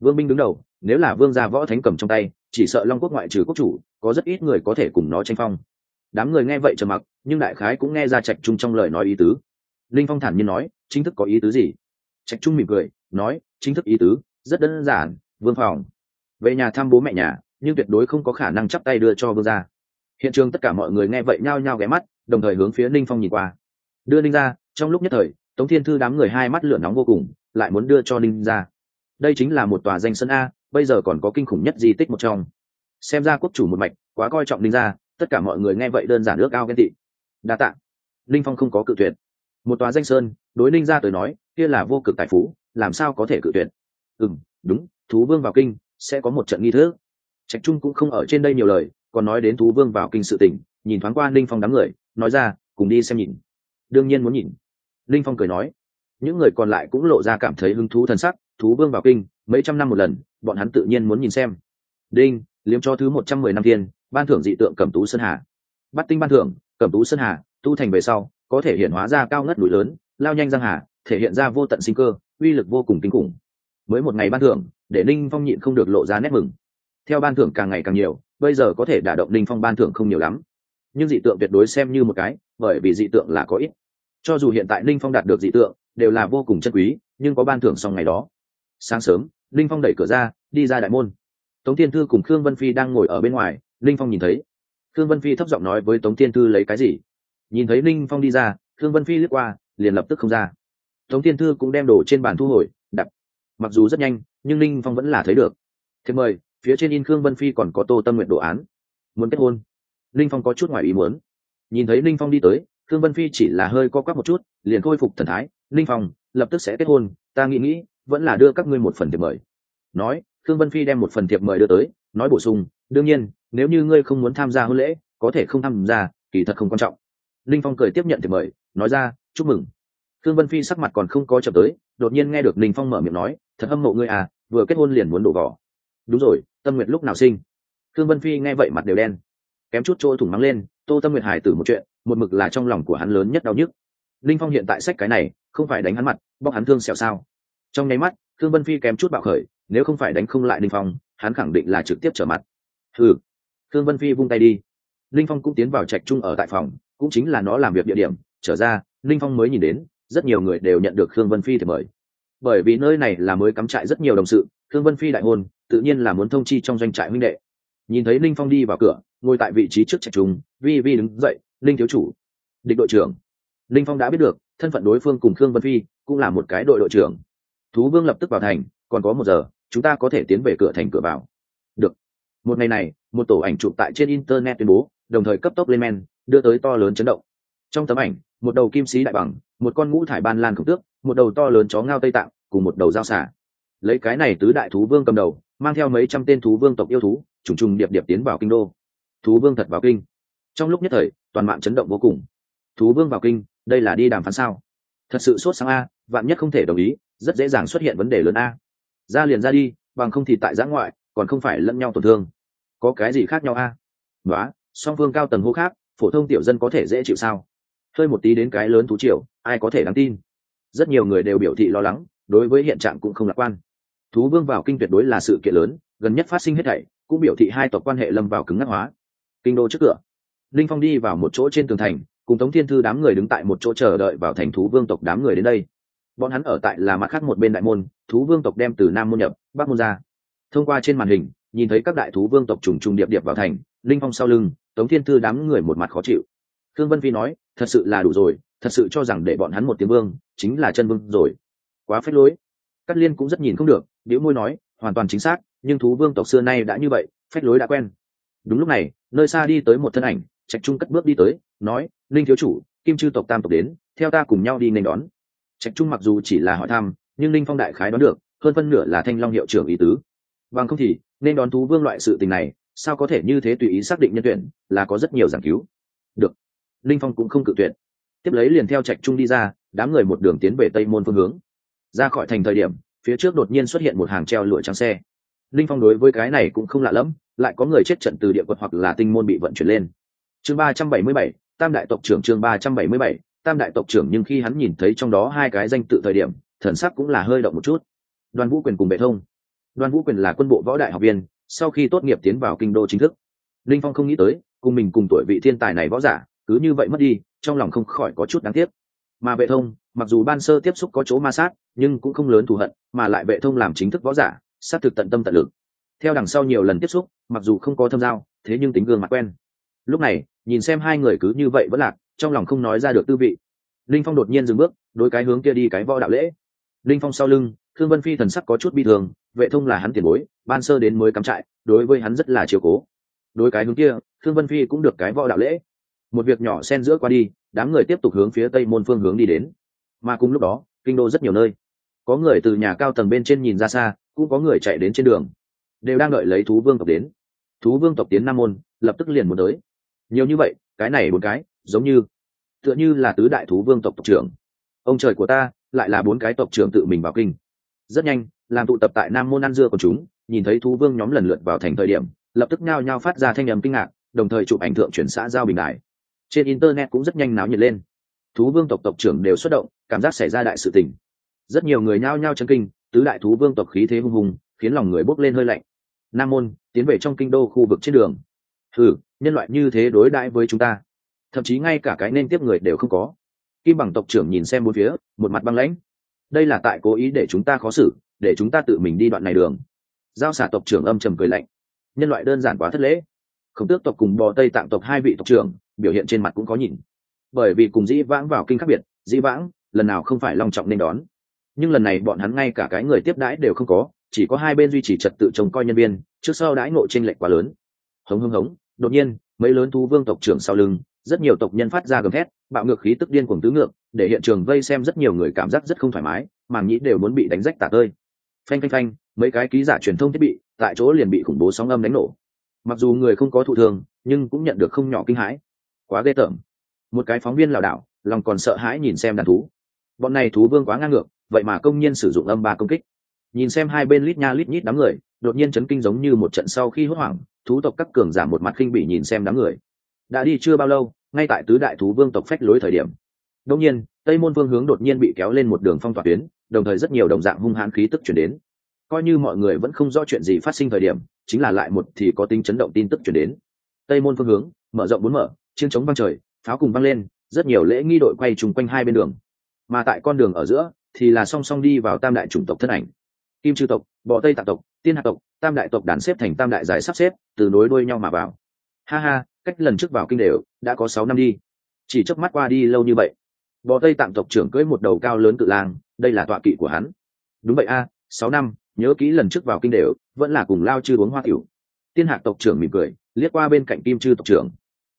Vương binh đứng đầu, nếu là vương gia võ thánh cầm trong tay, chỉ sợ long quốc ngoại trừ quốc chủ, có rất ít người có thể cùng nó tranh phong. Đám người nghe vậy trầm mặc, nhưng đại khái cũng nghe ra trạch trung trong lời nói ý tứ. Linh phong thản nhiên nói, chính thức có ý tứ gì? Trạch trung mỉm cười, nói, chính thức ý tứ, rất đơn giản, vương phòng. Về nhà thăm bố mẹ nhà, nhưng tuyệt đối không có khả năng chắp tay đưa cho vương gia. Hiện trường tất cả mọi người nghe vậy nhao nhao ghé mắt, đồng thời hướng phía ninh phong nhìn qua. Đưa ninh ra, trong lúc nhất thời, tống thiên thư đám người hai mắt lửa nóng vô cùng lại muốn đưa cho ninh ra đây chính là một tòa danh sân a, bây giờ còn có kinh khủng nhất di tích một trong. Xem ra quốc chủ một mạch, quá coi trọng ninh ra tất cả mọi người nghe vậy đơn giản ước ao ghen tị. Đa t ạ ninh phong không có cự tuyệt. Một tòa danh sơn, đối ninh ra tới nói, kia là vô cực tài phú, làm sao có thể cự tuyệt? Ừ n đúng, thú vương vào kinh, sẽ có một trận nghi thức. Trạch trung cũng không ở trên đây nhiều lời, còn nói đến thú vương vào kinh sự tỉnh nhìn thoáng qua ninh phong đám người, nói ra, cùng đi xem nhìn. Đương nhiên muốn nhìn. Ninh phong cười nói những người còn lại cũng lộ ra cảm thấy hứng thú thần sắc, thú vương vào kinh, mấy trăm năm một lần, bọn hắn tự nhiên muốn nhìn xem. Đinh, liếm cho thứ một trăm mười năm thiên, ban thưởng dị tượng cẩm tú sơn hà. Bắt tinh ban thưởng, cẩm tú sơn hà, tu thành về sau, có thể hiện hóa ra cao ngất núi lớn, lao nhanh giang hà, thể hiện ra vô tận sinh cơ, uy lực vô cùng kinh khủng. Mới một ngày ban thưởng, để ninh phong nhịn không được lộ ra nét mừng. Theo ban thưởng càng ngày càng nhiều, bây giờ có thể đả động ninh phong ban thưởng không nhiều lắm. Nhưng dị tượng tuyệt đối xem như một cái, bởi vì dị tượng là có ít. Cho dù hiện tại ninh phong đạt được dị tượng đều là vô cùng chân quý, nhưng có ban thưởng sau ngày đó. Sáng sớm, Linh phong đẩy cửa ra, đi ra đại môn. Tống thiên thư cùng khương vân phi đang ngồi ở bên ngoài, Linh phong nhìn thấy. Khương vân phi thấp giọng nói với tống thiên thư lấy cái gì? Nhìn thấy Linh phong đi ra, khương vân phi lướt qua, liền lập tức không ra. Tống thiên thư cũng đem đồ trên bàn thu hồi đặt. mặc dù rất nhanh, nhưng Linh phong vẫn là thấy được. Thế mời, phía trên in khương vân phi còn có tô tâm nguyện đồ án. Muốn kết hôn. Linh phong có chút ngoài ý muốn. Nhìn thấy Linh phong đi tới, khương vân phi chỉ là hơi co quắp một chút, liền khôi phục thần thái ninh phong, lập tức sẽ kết hôn, ta nghĩ nghĩ, vẫn là đưa các ngươi một phần thiệp mời. Nói Thương vân phi đem một phần thiệp mời đưa tới, nói bổ sung, đương nhiên, nếu như ngươi không muốn tham gia hôn lễ, có thể không tham gia, kỳ thật không quan trọng. Linh phong cười tiếp nhận thiệp mời, nói ra, chúc mừng. Thương vân phi sắc mặt còn không có chậm tới, đột nhiên nghe được linh phong mở miệng nói, thật hâm mộ ngươi à vừa kết hôn liền muốn đổ vỏ đúng rồi, tâm nguyệt lúc nào sinh? Thương vân phi nghe vậy mặt đều đen, kém chút trôi thủng mắng lên, tô tâm nguyệt hải tử một chuyện, một mực là trong lòng của hắn lớn nhất đau nhức. Linh phong hiện tại sách cái này không phải đánh hắn mặt, bóc hắn thương xẹo sao? Trong nháy mắt Thương vân phi kém chút bạo khởi, nếu không phải đánh không lại linh phong, hắn khẳng định là trực tiếp trở mặt. Ừ Thương vân phi vung tay đi. Linh phong cũng tiến vào trạch chung ở tại phòng, cũng chính là nó làm việc địa điểm. Trở ra, linh phong mới nhìn đến, rất nhiều người đều nhận được khương vân phi thì mời. Bởi vì nơi này là mới cắm trại rất nhiều đồng sự, khương vân phi đại hôn, tự nhiên là muốn thông chi trong doanh trại huynh đệ. Nhìn thấy linh phong đi vào cửa, ngồi tại vị trí trước trạch trung vi vi đứng dậy, linh thiếu chủ, địch đội trưởng. Linh phong đã biết được thân phận đối phương cùng khương vân phi cũng là một cái đội đội trưởng. Thú vương lập tức vào thành, còn có một giờ, chúng ta có thể tiến về cửa thành cửa vào. Được. Một ngày này, một tổ ảnh chụp tại trên internet tuyên bố, đồng thời cấp tốc lên men, đưa tới to lớn chấn động. Trong tấm ảnh, một đầu kim sĩ đại bằng, một con ngũ thải ban lan khổng tước, một đầu to lớn chó ngao tây tạng, cùng một đầu dao xả lấy cái này tứ đại thú vương cầm đầu, mang theo mấy trăm tên thú vương tộc yêu thú, trùng trùng điệp điệp tiến vào kinh đô. Thú vương thật vào kinh. Trong lúc nhất thời, toàn mạng chấn động vô cùng. Thú vương vào kinh đây là đi đàm phán sao? Thật sự sốt sáng a, vạn nhất không thể đồng ý, rất dễ dàng xuất hiện vấn đề lớn a. Ra liền ra đi, bằng không thì tại giã ngoại, còn không phải lẫn nhau tổn thương. Có cái gì khác nhau a? Nói song phương cao tầng hô khác, phổ thông tiểu dân có thể dễ chịu sao? Hơi một tí đến cái lớn thú triều, ai có thể đáng tin? Rất nhiều người đều biểu thị lo lắng, đối với hiện trạng cũng không lạc quan. Thú vương vào kinh tuyệt đối là sự kiện lớn, gần nhất phát sinh hết thảy, cũng biểu thị hai tộc quan hệ lâm vào cứng ngắc hóa. Kinh đô trước cửa. Linh phong đi vào một chỗ trên tường thành cùng tống thiên thư đám người đứng tại một chỗ chờ đợi vào thành thú vương tộc đám người đến đây. Bọn hắn ở tại là mặt khác một bên đại môn, thú vương tộc đem từ nam môn nhập, bắc môn ra. Thông qua trên màn hình, nhìn thấy các đại thú vương tộc trùng trùng điệp điệp vào thành, linh phong sau lưng, tống thiên thư đám người một mặt khó chịu. Thương vân phi nói, thật sự là đủ rồi, thật sự cho rằng để bọn hắn một tiếng vương, chính là chân vương rồi. Quá phết lối. Cát liên cũng rất nhìn không được điếu môi nói, hoàn toàn chính xác, nhưng thú vương tộc xưa nay đã như vậy phách lối đã quen. Đúng lúc này, nơi xa đi tới một thân ảnh, trạch trung cất bước đi tới, nói linh thiếu chủ, kim chư tộc tam tộc đến, theo ta cùng nhau đi nên đón. Trạch trung mặc dù chỉ là hỏi thăm, nhưng linh phong đại khái đoán được, hơn phân nửa là thanh long hiệu trưởng ý tứ. Bằng không thì, nên đón thú vương loại sự tình này, sao có thể như thế tùy ý xác định nhân tuyển, là có rất nhiều giảng cứu. Được. Linh phong cũng không cự tuyệt. Tiếp lấy liền theo trạch trung đi ra, đám người một đường tiến về tây môn phương hướng. Ra khỏi thành thời điểm, phía trước đột nhiên xuất hiện một hàng treo lụa trắng xe. Linh phong đối với cái này cũng không lạ lẫm, lại có người chết trận từ địa quật hoặc là tinh môn bị vận chuyển lên. Chương ba trăm bảy mươi bảy tam đại tộc trưởng chương ba trăm bảy mươi bảy, tam đại tộc trưởng nhưng khi hắn nhìn thấy trong đó hai cái danh tự thời điểm, thần sắc cũng là hơi động một chút. Đoàn vũ quyền cùng bệ thông. Đoàn vũ quyền là quân bộ võ đại học viên, sau khi tốt nghiệp tiến vào kinh đô chính thức. Linh phong không nghĩ tới, cùng mình cùng tuổi vị thiên tài này võ giả, cứ như vậy mất đi, trong lòng không khỏi có chút đáng tiếc. Mà vệ thông, mặc dù ban sơ tiếp xúc có chỗ ma sát, nhưng cũng không lớn thù hận, mà lại vệ thông làm chính thức võ giả, sát thực tận tâm tận lực. Theo đằng sau nhiều lần tiếp xúc, mặc dù không có thâm giao, thế nhưng tính gương mặt quen. Lúc này nhìn xem hai người cứ như vậy vẫn lạc, trong lòng không nói ra được tư vị. Linh phong đột nhiên dừng bước, đối cái hướng kia đi cái võ đạo lễ. Linh phong sau lưng thương vân phi thần sắc có chút bi thường vệ thông là hắn tiền bối, ban sơ đến mới cắm trại, đối với hắn rất là chiều cố. Đối cái hướng kia thương vân phi cũng được cái võ đạo lễ. Một việc nhỏ xen giữa qua đi, đám người tiếp tục hướng phía tây môn phương hướng đi đến. Mà cùng lúc đó, kinh đô rất nhiều nơi. Có người từ nhà cao tầng bên trên nhìn ra xa, cũng có người chạy đến trên đường. Đều đang đợi lấy thú vương tộc đến. Thú vương tộc tiến nam môn, lập tức liền muốn tới nhiều như vậy, cái này bốn cái, giống như, tựa như là tứ đại thú vương tộc tộc trưởng. Ông trời của ta, lại là bốn cái tộc trưởng tự mình vào kinh. Rất nhanh, làm tụ tập tại nam môn ăn dưa của chúng, nhìn thấy thú vương nhóm lần lượt vào thành thời điểm, lập tức nhao nhao phát ra thanh âm kinh ngạc, đồng thời chụp ảnh thượng chuyển xã giao bình đại. Trên internet cũng rất nhanh náo nhiệt lên. Thú vương tộc tộc trưởng đều xuất động, cảm giác xảy ra đại sự tình. Rất nhiều người nhao nhao chân kinh, tứ đại thú vương tộc khí thế hung hùng, khiến lòng người bốc lên hơi lạnh. Nam môn, tiến về trong kinh đô khu vực trên đường. Thử nhân loại như thế đối đãi với chúng ta. Thậm chí ngay cả cái nên tiếp người đều không có. Kim bằng tộc trưởng nhìn xem bốn phía, một mặt băng lãnh. Đây là tại cố ý để chúng ta khó xử, để chúng ta tự mình đi đoạn này đường. Giao xả tộc trưởng âm trầm cười lạnh. Nhân loại đơn giản quá thất lễ. Khổng tước tộc cùng bò tây tạng tộc hai vị tộc trưởng, biểu hiện trên mặt cũng có nhìn. Bởi vì cùng dĩ vãng vào kinh khác biệt, dĩ vãng lần nào không phải long trọng nên đón. Nhưng lần này bọn hắn ngay cả cái người tiếp đãi đều không có, chỉ có hai bên duy trì trật tự trông coi nhân viên, trước sau đãi ngộ tranh lệch quá lớn. Hống hống hống đột nhiên, mấy lớn thú vương tộc trưởng sau lưng, rất nhiều tộc nhân phát ra gầm thét, bạo ngược khí tức điên cuồng tứ ngược, để hiện trường vây xem rất nhiều người cảm giác rất không thoải mái, màng nhĩ đều muốn bị đánh rách tả tơi. Phanh phanh phanh, mấy cái ký giả truyền thông thiết bị tại chỗ liền bị khủng bố sóng âm đánh nổ. Mặc dù người không có thụ thương, nhưng cũng nhận được không nhỏ kinh hãi. Quá ghê tởm. Một cái phóng viên lảo đảo, lòng còn sợ hãi nhìn xem đàn thú. Bọn này thú vương quá ngang ngược, vậy mà công nhiên sử dụng âm ba công kích nhìn xem hai bên lít nha lít nhít đám người, đột nhiên chấn kinh giống như một trận sau khi hốt hoảng, thú tộc các cường giả một mặt khinh bị nhìn xem đám người. Đã đi chưa bao lâu, ngay tại tứ đại thú vương tộc phách lối thời điểm. Đông nhiên, tây môn vương hướng đột nhiên bị kéo lên một đường phong tỏa tuyến, đồng thời rất nhiều đồng dạng hung hãn khí tức chuyển đến. Coi như mọi người vẫn không rõ chuyện gì phát sinh thời điểm, chính là lại một thì có tính chấn động tin tức chuyển đến. Tây môn phương hướng, mở rộng bốn mở, chiến chống văng trời, pháo cùng văng lên, rất nhiều lễ nghi đội quay trùng quanh hai bên đường. Mà tại con đường ở giữa, thì là song song đi vào tam đại chủng tộc thân ảnh kim chư tộc, bọ tây tạc tộc, tiên hạ tộc, tam đại tộc đàn xếp thành tam đại giải sắp xếp, từ nối đuôi nhau mà vào. Ha ha, cách lần trước vào kinh đều, đã có sáu năm đi. Chỉ chớp mắt qua đi lâu như vậy. Bọ tây tạng tộc trưởng cưỡi một đầu cao lớn tự lang, đây là tọa kỵ của hắn. Đúng vậy a, sáu năm, nhớ kỹ lần trước vào kinh đều, vẫn là cùng lao chư uống hoa tiểu. Tiên hạc tộc trưởng mỉm cười, liếc qua bên cạnh kim chư tộc trưởng.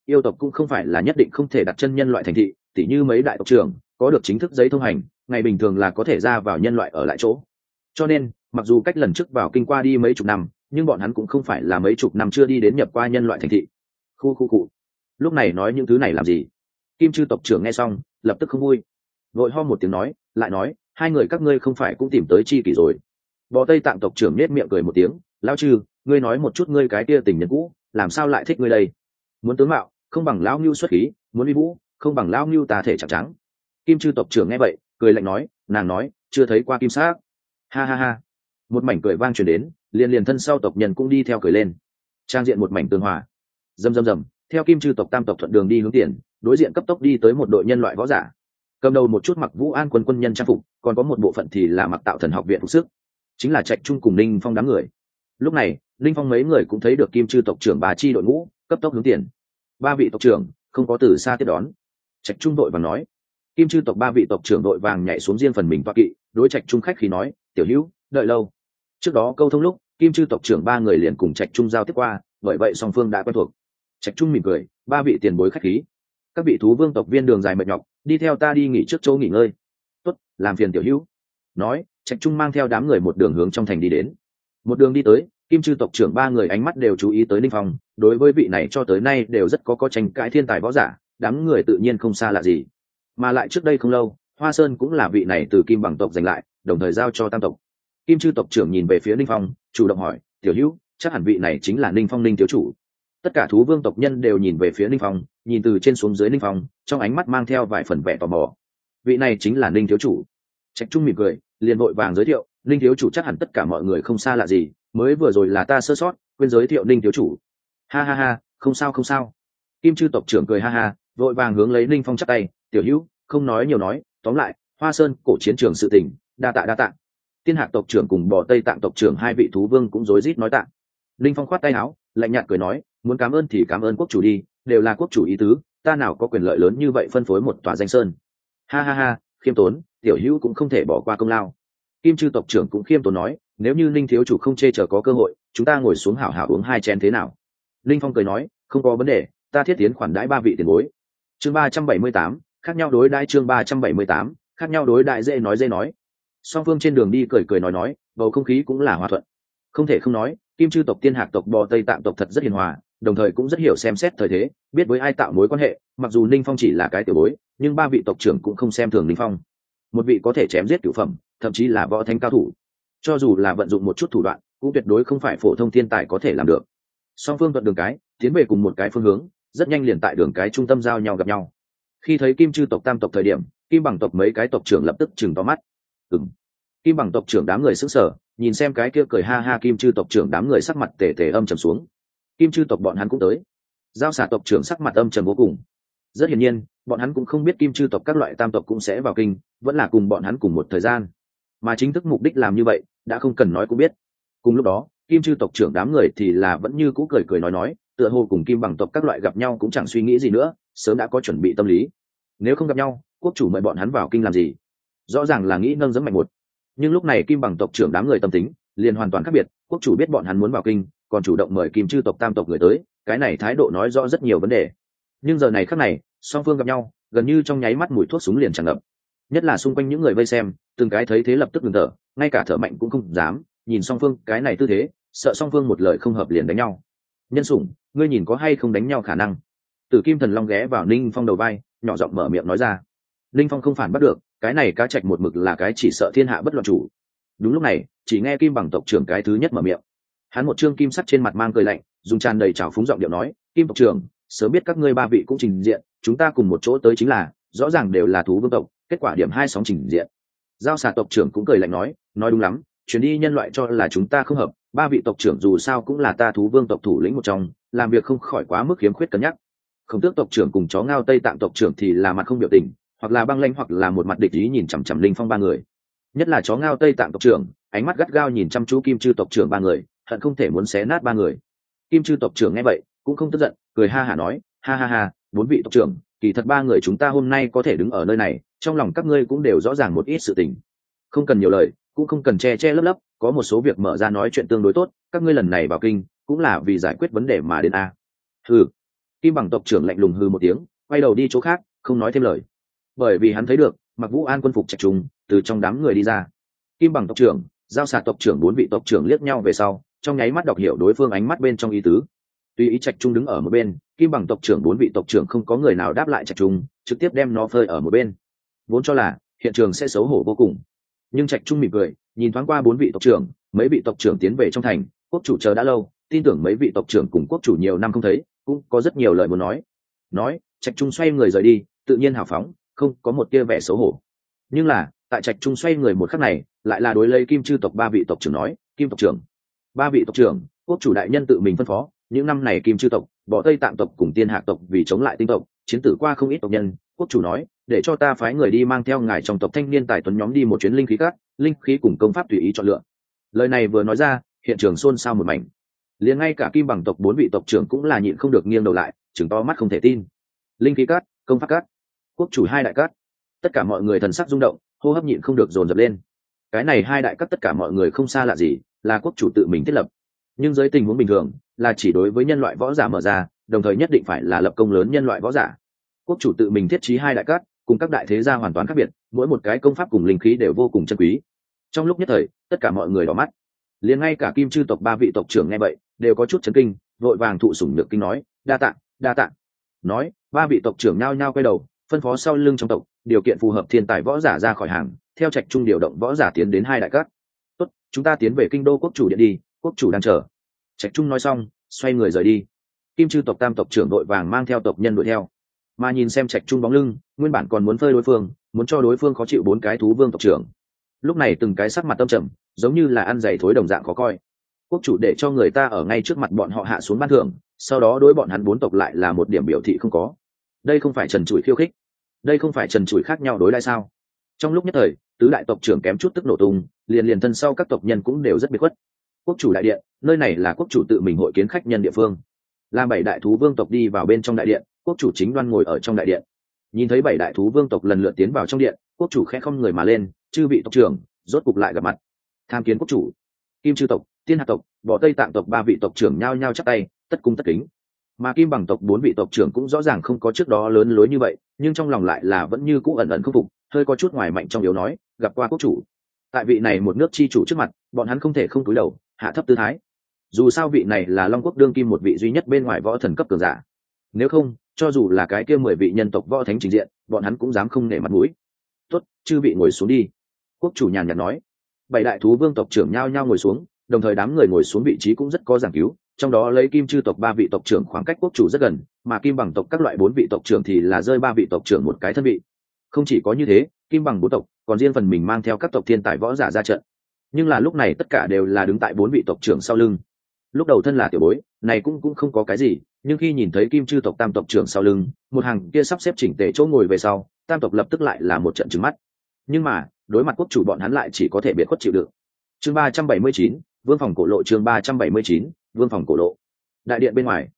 Yêu tộc cũng không phải là nhất định không thể đặt chân nhân loại thành thị, tỉ như mấy đại tộc trưởng, có được chính thức giấy thông hành, ngày bình thường là có thể ra vào nhân loại ở lại chỗ cho nên, mặc dù cách lần trước vào kinh qua đi mấy chục năm, nhưng bọn hắn cũng không phải là mấy chục năm chưa đi đến nhập qua nhân loại thành thị. Khu khu cụ lúc này nói những thứ này làm gì? Kim chư tộc trưởng nghe xong, lập tức không vui. Vội ho một tiếng nói, lại nói, hai người các ngươi không phải cũng tìm tới chi kỷ rồi. Bò tây tạng tộc trưởng nết miệng cười một tiếng lao chư ngươi nói một chút ngươi cái kia tình nhân cũ, làm sao lại thích ngươi đây? Muốn tướng mạo, không bằng lão ngưu xuất khí, muốn uy vũ, không bằng lão ngưu tà thể chẳng trắng. Kim chư tộc trưởng nghe vậy, cười lạnh nói, nàng nói, chưa thấy qua kim xác ha ha ha. Một mảnh cười vang truyền đến, liền liền thân sau tộc nhân cũng đi theo cười lên. Trang diện một mảnh tương hòa. Rầm rầm rầm. Theo kim chư tộc tam tộc thuận đường đi hướng tiền, đối diện cấp tốc đi tới một đội nhân loại võ giả. Cầm đầu một chút mặc vũ an quân quân nhân trang phục, còn có một bộ phận thì là mặc tạo thần học viện phục sức. Chính là trạch trung cùng ninh phong đám người. Lúc này, ninh phong mấy người cũng thấy được kim chư tộc trưởng bà chi đội ngũ, cấp tốc hướng tiền. Ba vị tộc trưởng, không có từ xa tiếp đón. Trạch trung đội và nói. Kim chư tộc ba vị tộc trưởng đội vàng nhảy xuống riêng phần mình toa kỵ, đối trạch trung khách khi nói tiểu hữu, đợi lâu. Trước đó câu thông lúc, kim chư tộc trưởng ba người liền cùng trạch trung giao tiếp qua, bởi vậy song phương đã quen thuộc. Trạch trung mỉm cười, ba vị tiền bối khách khí. Các vị thú vương tộc viên đường dài mệt nhọc, đi theo ta đi nghỉ trước chỗ nghỉ ngơi. Tốt, làm phiền tiểu hữu. Nói, trạch trung mang theo đám người một đường hướng trong thành đi đến. Một đường đi tới, kim chư tộc trưởng ba người ánh mắt đều chú ý tới ninh phong, đối với vị này cho tới nay đều rất có có tranh cãi thiên tài võ giả, đám người tự nhiên không xa lạ gì. Mà lại trước đây không lâu, hoa sơn cũng là vị này từ kim bằng tộc giành lại đồng thời giao cho tam tộc. Kim chư tộc trưởng nhìn về phía ninh phong, chủ động hỏi, tiểu hữu, chắc hẳn vị này chính là ninh phong ninh thiếu chủ. Tất cả thú vương tộc nhân đều nhìn về phía ninh phong, nhìn từ trên xuống dưới ninh phong, trong ánh mắt mang theo vài phần vẻ tò mò. Vị này chính là ninh thiếu chủ. Trạch trung mỉm cười, liền vội vàng giới thiệu, ninh thiếu chủ chắc hẳn tất cả mọi người không xa lạ gì, mới vừa rồi là ta sơ sót, quên giới thiệu ninh thiếu chủ. Ha ha ha, không sao không sao. Kim chư tộc trưởng cười ha ha, vội vàng hướng lấy ninh phong chắc tay, tiểu hữu, không nói nhiều nói, tóm lại, hoa sơn cổ chiến trường sự tình đa tạ đa tạ. Tiên hạc tộc trưởng cùng bò tây tạng tộc trưởng hai vị thú vương cũng rối rít nói tạ. Linh phong khoát tay áo, lạnh nhạt cười nói, muốn cảm ơn thì cảm ơn quốc chủ đi, đều là quốc chủ ý tứ, ta nào có quyền lợi lớn như vậy phân phối một tòa danh sơn. Ha ha ha, khiêm tốn, tiểu hữu cũng không thể bỏ qua công lao. Kim chư tộc trưởng cũng khiêm tốn nói, nếu như linh thiếu chủ không chê chờ có cơ hội, chúng ta ngồi xuống hảo hảo uống hai chén thế nào? Linh phong cười nói, không có vấn đề, ta thiết tiến khoản đãi ba vị tiền bối. Chương ba trăm bảy mươi tám, khác nhau đối đãi chương ba trăm bảy mươi tám, khác nhau đối đại dễ nói dễ nói song phương trên đường đi cười cười nói nói, bầu không khí cũng là hòa thuận. Không thể không nói, kim chư tộc tiên hạc tộc bò tây tạng tộc thật rất hiền hòa, đồng thời cũng rất hiểu xem xét thời thế, biết với ai tạo mối quan hệ, mặc dù ninh phong chỉ là cái tiểu bối, nhưng ba vị tộc trưởng cũng không xem thường ninh phong. Một vị có thể chém giết cửu phẩm, thậm chí là võ thanh cao thủ. Cho dù là vận dụng một chút thủ đoạn, cũng tuyệt đối không phải phổ thông thiên tài có thể làm được. Song phương thuận đường cái, tiến về cùng một cái phương hướng, rất nhanh liền tại đường cái trung tâm giao nhau gặp nhau. Khi thấy kim chư tộc tam tộc thời điểm, kim bằng tộc mấy cái tộc trưởng lập tức chừng to mắt ừng kim bằng tộc trưởng đám người sững sờ, nhìn xem cái kia cười ha ha kim chư tộc trưởng đám người sắc mặt tề tề âm trầm xuống. Kim chư tộc bọn hắn cũng tới. Giao xả tộc trưởng sắc mặt âm trầm vô cùng. Rất hiển nhiên, bọn hắn cũng không biết kim chư tộc các loại tam tộc cũng sẽ vào kinh, vẫn là cùng bọn hắn cùng một thời gian. Mà chính thức mục đích làm như vậy, đã không cần nói cũng biết. Cùng lúc đó, kim chư tộc trưởng đám người thì là vẫn như cũ cười cười nói nói, tựa hồ cùng kim bằng tộc các loại gặp nhau cũng chẳng suy nghĩ gì nữa, sớm đã có chuẩn bị tâm lý. Nếu không gặp nhau, quốc chủ mời bọn hắn vào kinh làm gì? Rõ ràng là nghĩ nâng dẫm mạnh một. Nhưng lúc này kim bằng tộc trưởng đám người tâm tính liền hoàn toàn khác biệt, quốc chủ biết bọn hắn muốn vào kinh, còn chủ động mời kim chư tộc tam tộc người tới, cái này thái độ nói rõ rất nhiều vấn đề. Nhưng giờ này khác này, song phương gặp nhau, gần như trong nháy mắt mùi thuốc súng liền tràn ngập. Nhất là xung quanh những người vây xem, từng cái thấy thế lập tức ngừng thở, ngay cả thở mạnh cũng không dám, nhìn song phương cái này tư thế, sợ song phương một lời không hợp liền đánh nhau. Nhân sủng, ngươi nhìn có hay không đánh nhau khả năng? Tử kim thần long ghé vào ninh phong đầu vai, nhỏ giọng mở miệng nói ra. Ninh phong không phản bắt được cái này cá trạch một mực là cái chỉ sợ thiên hạ bất loạn chủ. Đúng lúc này, chỉ nghe kim bằng tộc trưởng cái thứ nhất mở miệng. Hắn một chương kim sắt trên mặt mang cười lạnh, dùng tràn đầy trào phúng giọng điệu nói, kim tộc trưởng, sớm biết các ngươi ba vị cũng trình diện, chúng ta cùng một chỗ tới chính là, rõ ràng đều là thú vương tộc, kết quả điểm hai sóng trình diện. Giao xà tộc trưởng cũng cười lạnh nói nói đúng lắm, chuyến đi nhân loại cho là chúng ta không hợp, ba vị tộc trưởng dù sao cũng là ta thú vương tộc thủ lĩnh một trong, làm việc không khỏi quá mức khiếm khuyết cân nhắc. Không tước tộc trưởng cùng chó ngao tây tạng tộc trưởng thì là mặt không biểu tình hoặc là băng lanh, hoặc là một mặt địch ý nhìn chằm chằm linh phong ba người. Nhất là chó ngao tây tạng tộc trưởng, ánh mắt gắt gao nhìn chăm chú kim chư tộc trưởng ba người, hận không thể muốn xé nát ba người. Kim chư tộc trưởng nghe vậy, cũng không tức giận, cười ha hả nói, ha ha ha, bốn vị tộc trưởng, kỳ thật ba người chúng ta hôm nay có thể đứng ở nơi này, trong lòng các ngươi cũng đều rõ ràng một ít sự tình. Không cần nhiều lời, cũng không cần che che lấp lấp, có một số việc mở ra nói chuyện tương đối tốt, các ngươi lần này vào kinh, cũng là vì giải quyết vấn đề mà đến a. Hừ. Kim bằng tộc trưởng lạnh lùng hư một tiếng, quay đầu đi chỗ khác, không nói thêm lời bởi vì hắn thấy được mặc vũ an quân phục trạch trùng, từ trong đám người đi ra. Kim bằng tộc trưởng, giao xạ tộc trưởng bốn vị tộc trưởng liếc nhau về sau, trong nháy mắt đọc hiểu đối phương ánh mắt bên trong ý tứ. Tuy ý trạch trung đứng ở một bên, kim bằng tộc trưởng bốn vị tộc trưởng không có người nào đáp lại trạch trung trực tiếp đem nó phơi ở một bên. Vốn cho là, hiện trường sẽ xấu hổ vô cùng. Nhưng trạch trung mỉm cười, nhìn thoáng qua bốn vị tộc trưởng, mấy vị tộc trưởng tiến về trong thành, quốc chủ chờ đã lâu, tin tưởng mấy vị tộc trưởng cùng quốc chủ nhiều năm không thấy, cũng có rất nhiều lời muốn nói. Nói, trạch trung xoay người rời đi, tự nhiên hào phóng không có một tia vẻ xấu hổ. Nhưng là, tại trạch trung xoay người một khắc này, lại là đối lấy kim chư tộc ba vị tộc trưởng nói, kim tộc trưởng, ba vị tộc trưởng, quốc chủ đại nhân tự mình phân phó, những năm này kim chư tộc, bỏ tây tạm tộc cùng tiên hạ tộc vì chống lại tinh tộc, chiến tử qua không ít tộc nhân, quốc chủ nói, để cho ta phái người đi mang theo ngài trong tộc thanh niên tài tuấn nhóm đi một chuyến linh khí cát linh khí cùng công pháp tùy ý chọn lựa. Lời này vừa nói ra, hiện trường xôn xao một mảnh. Liền ngay cả kim bằng tộc bốn vị tộc trưởng cũng là nhịn không được nghiêng đầu lại chừng to mắt không thể tin. Linh khí cát công pháp cát quốc chủ hai đại cát. Tất cả mọi người thần sắc rung động, hô hấp nhịn không được dồn dập lên. Cái này hai đại cát tất cả mọi người không xa lạ gì, là quốc chủ tự mình thiết lập. Nhưng dưới tình huống bình thường, là chỉ đối với nhân loại võ giả mở ra, đồng thời nhất định phải là lập công lớn nhân loại võ giả. Quốc chủ tự mình thiết trí hai đại cát, cùng các đại thế gia hoàn toàn khác biệt, mỗi một cái công pháp cùng linh khí đều vô cùng chân quý. Trong lúc nhất thời, tất cả mọi người đỏ mắt. Liền ngay cả kim chư tộc ba vị tộc trưởng nghe vậy, đều có chút chấn kinh, vội vàng thụ sủng nhược kinh nói, đa tạng đa tạng nói, ba vị tộc trưởng nhao nhao quay đầu phân phó sau lưng trong tộc, điều kiện phù hợp thiên tài võ giả ra khỏi hàng, theo trạch trung điều động võ giả tiến đến hai đại cát tốt, chúng ta tiến về kinh đô quốc chủ điện đi, quốc chủ đang chờ. Trạch trung nói xong, xoay người rời đi. Kim chư tộc tam tộc trưởng đội vàng mang theo tộc nhân đuổi theo. Mà nhìn xem trạch trung bóng lưng, nguyên bản còn muốn phơi đối phương, muốn cho đối phương khó chịu bốn cái thú vương tộc trưởng. Lúc này từng cái sắc mặt tâm trầm, giống như là ăn giày thối đồng dạng khó coi. Quốc chủ để cho người ta ở ngay trước mặt bọn họ hạ xuống ban thưởng, sau đó đối bọn hắn bốn tộc lại là một điểm biểu thị không có. Đây không phải trần trụi khiêu khích đây không phải trần trụi khác nhau đối lại sao? Trong lúc nhất thời, tứ đại tộc trưởng kém chút tức nổ tung, liền liền thân sau các tộc nhân cũng đều rất biệt khuất. Quốc chủ đại điện, nơi này là quốc chủ tự mình hội kiến khách nhân địa phương. Làm bảy đại thú vương tộc đi vào bên trong đại điện, quốc chủ chính đoan ngồi ở trong đại điện. Nhìn thấy bảy đại thú vương tộc lần lượt tiến vào trong điện, quốc chủ khẽ không người mà lên, chư vị tộc trưởng, rốt cục lại gặp mặt. Tham kiến quốc chủ. Kim chư tộc, tiên hạ tộc, võ tây tạng tộc ba vị tộc trưởng nhao nhao chắc tay, tất cung tất kính mà kim bằng tộc bốn vị tộc trưởng cũng rõ ràng không có trước đó lớn lối như vậy, nhưng trong lòng lại là vẫn như cũ ẩn ẩn khâm phục, hơi có chút ngoài mạnh trong yếu nói, gặp qua quốc chủ. Tại vị này một nước chi chủ trước mặt, bọn hắn không thể không túi đầu, hạ thấp tư thái. Dù sao vị này là long quốc đương kim một vị duy nhất bên ngoài võ thần cấp cường giả. Nếu không, cho dù là cái kia mười vị nhân tộc võ thánh trình diện, bọn hắn cũng dám không nể mặt mũi. Tuất chư vị ngồi xuống đi. Quốc chủ nhàn nhạt nói. Bảy đại thú vương tộc trưởng nhao nhao ngồi xuống, đồng thời đám người ngồi xuống vị trí cũng rất có giảng cứu trong đó lấy kim chư tộc ba vị tộc trưởng khoảng cách quốc chủ rất gần, mà kim bằng tộc các loại bốn vị tộc trưởng thì là rơi ba vị tộc trưởng một cái thân vị. Không chỉ có như thế, kim bằng bốn tộc còn riêng phần mình mang theo các tộc thiên tài võ giả ra trận. Nhưng là lúc này tất cả đều là đứng tại bốn vị tộc trưởng sau lưng. Lúc đầu thân là tiểu bối, này cũng cũng không có cái gì, nhưng khi nhìn thấy kim chư tộc tam tộc trưởng sau lưng, một hàng kia sắp xếp chỉnh tề chỗ ngồi về sau, tam tộc lập tức lại là một trận trứng mắt. Nhưng mà, đối mặt quốc chủ bọn hắn lại chỉ có thể biệt khuất chịu đựng. Chương ba trăm bảy mươi chín, vương phòng cổ lộ chương ba trăm bảy mươi chín vương phòng cổ lộ. Đại điện bên ngoài,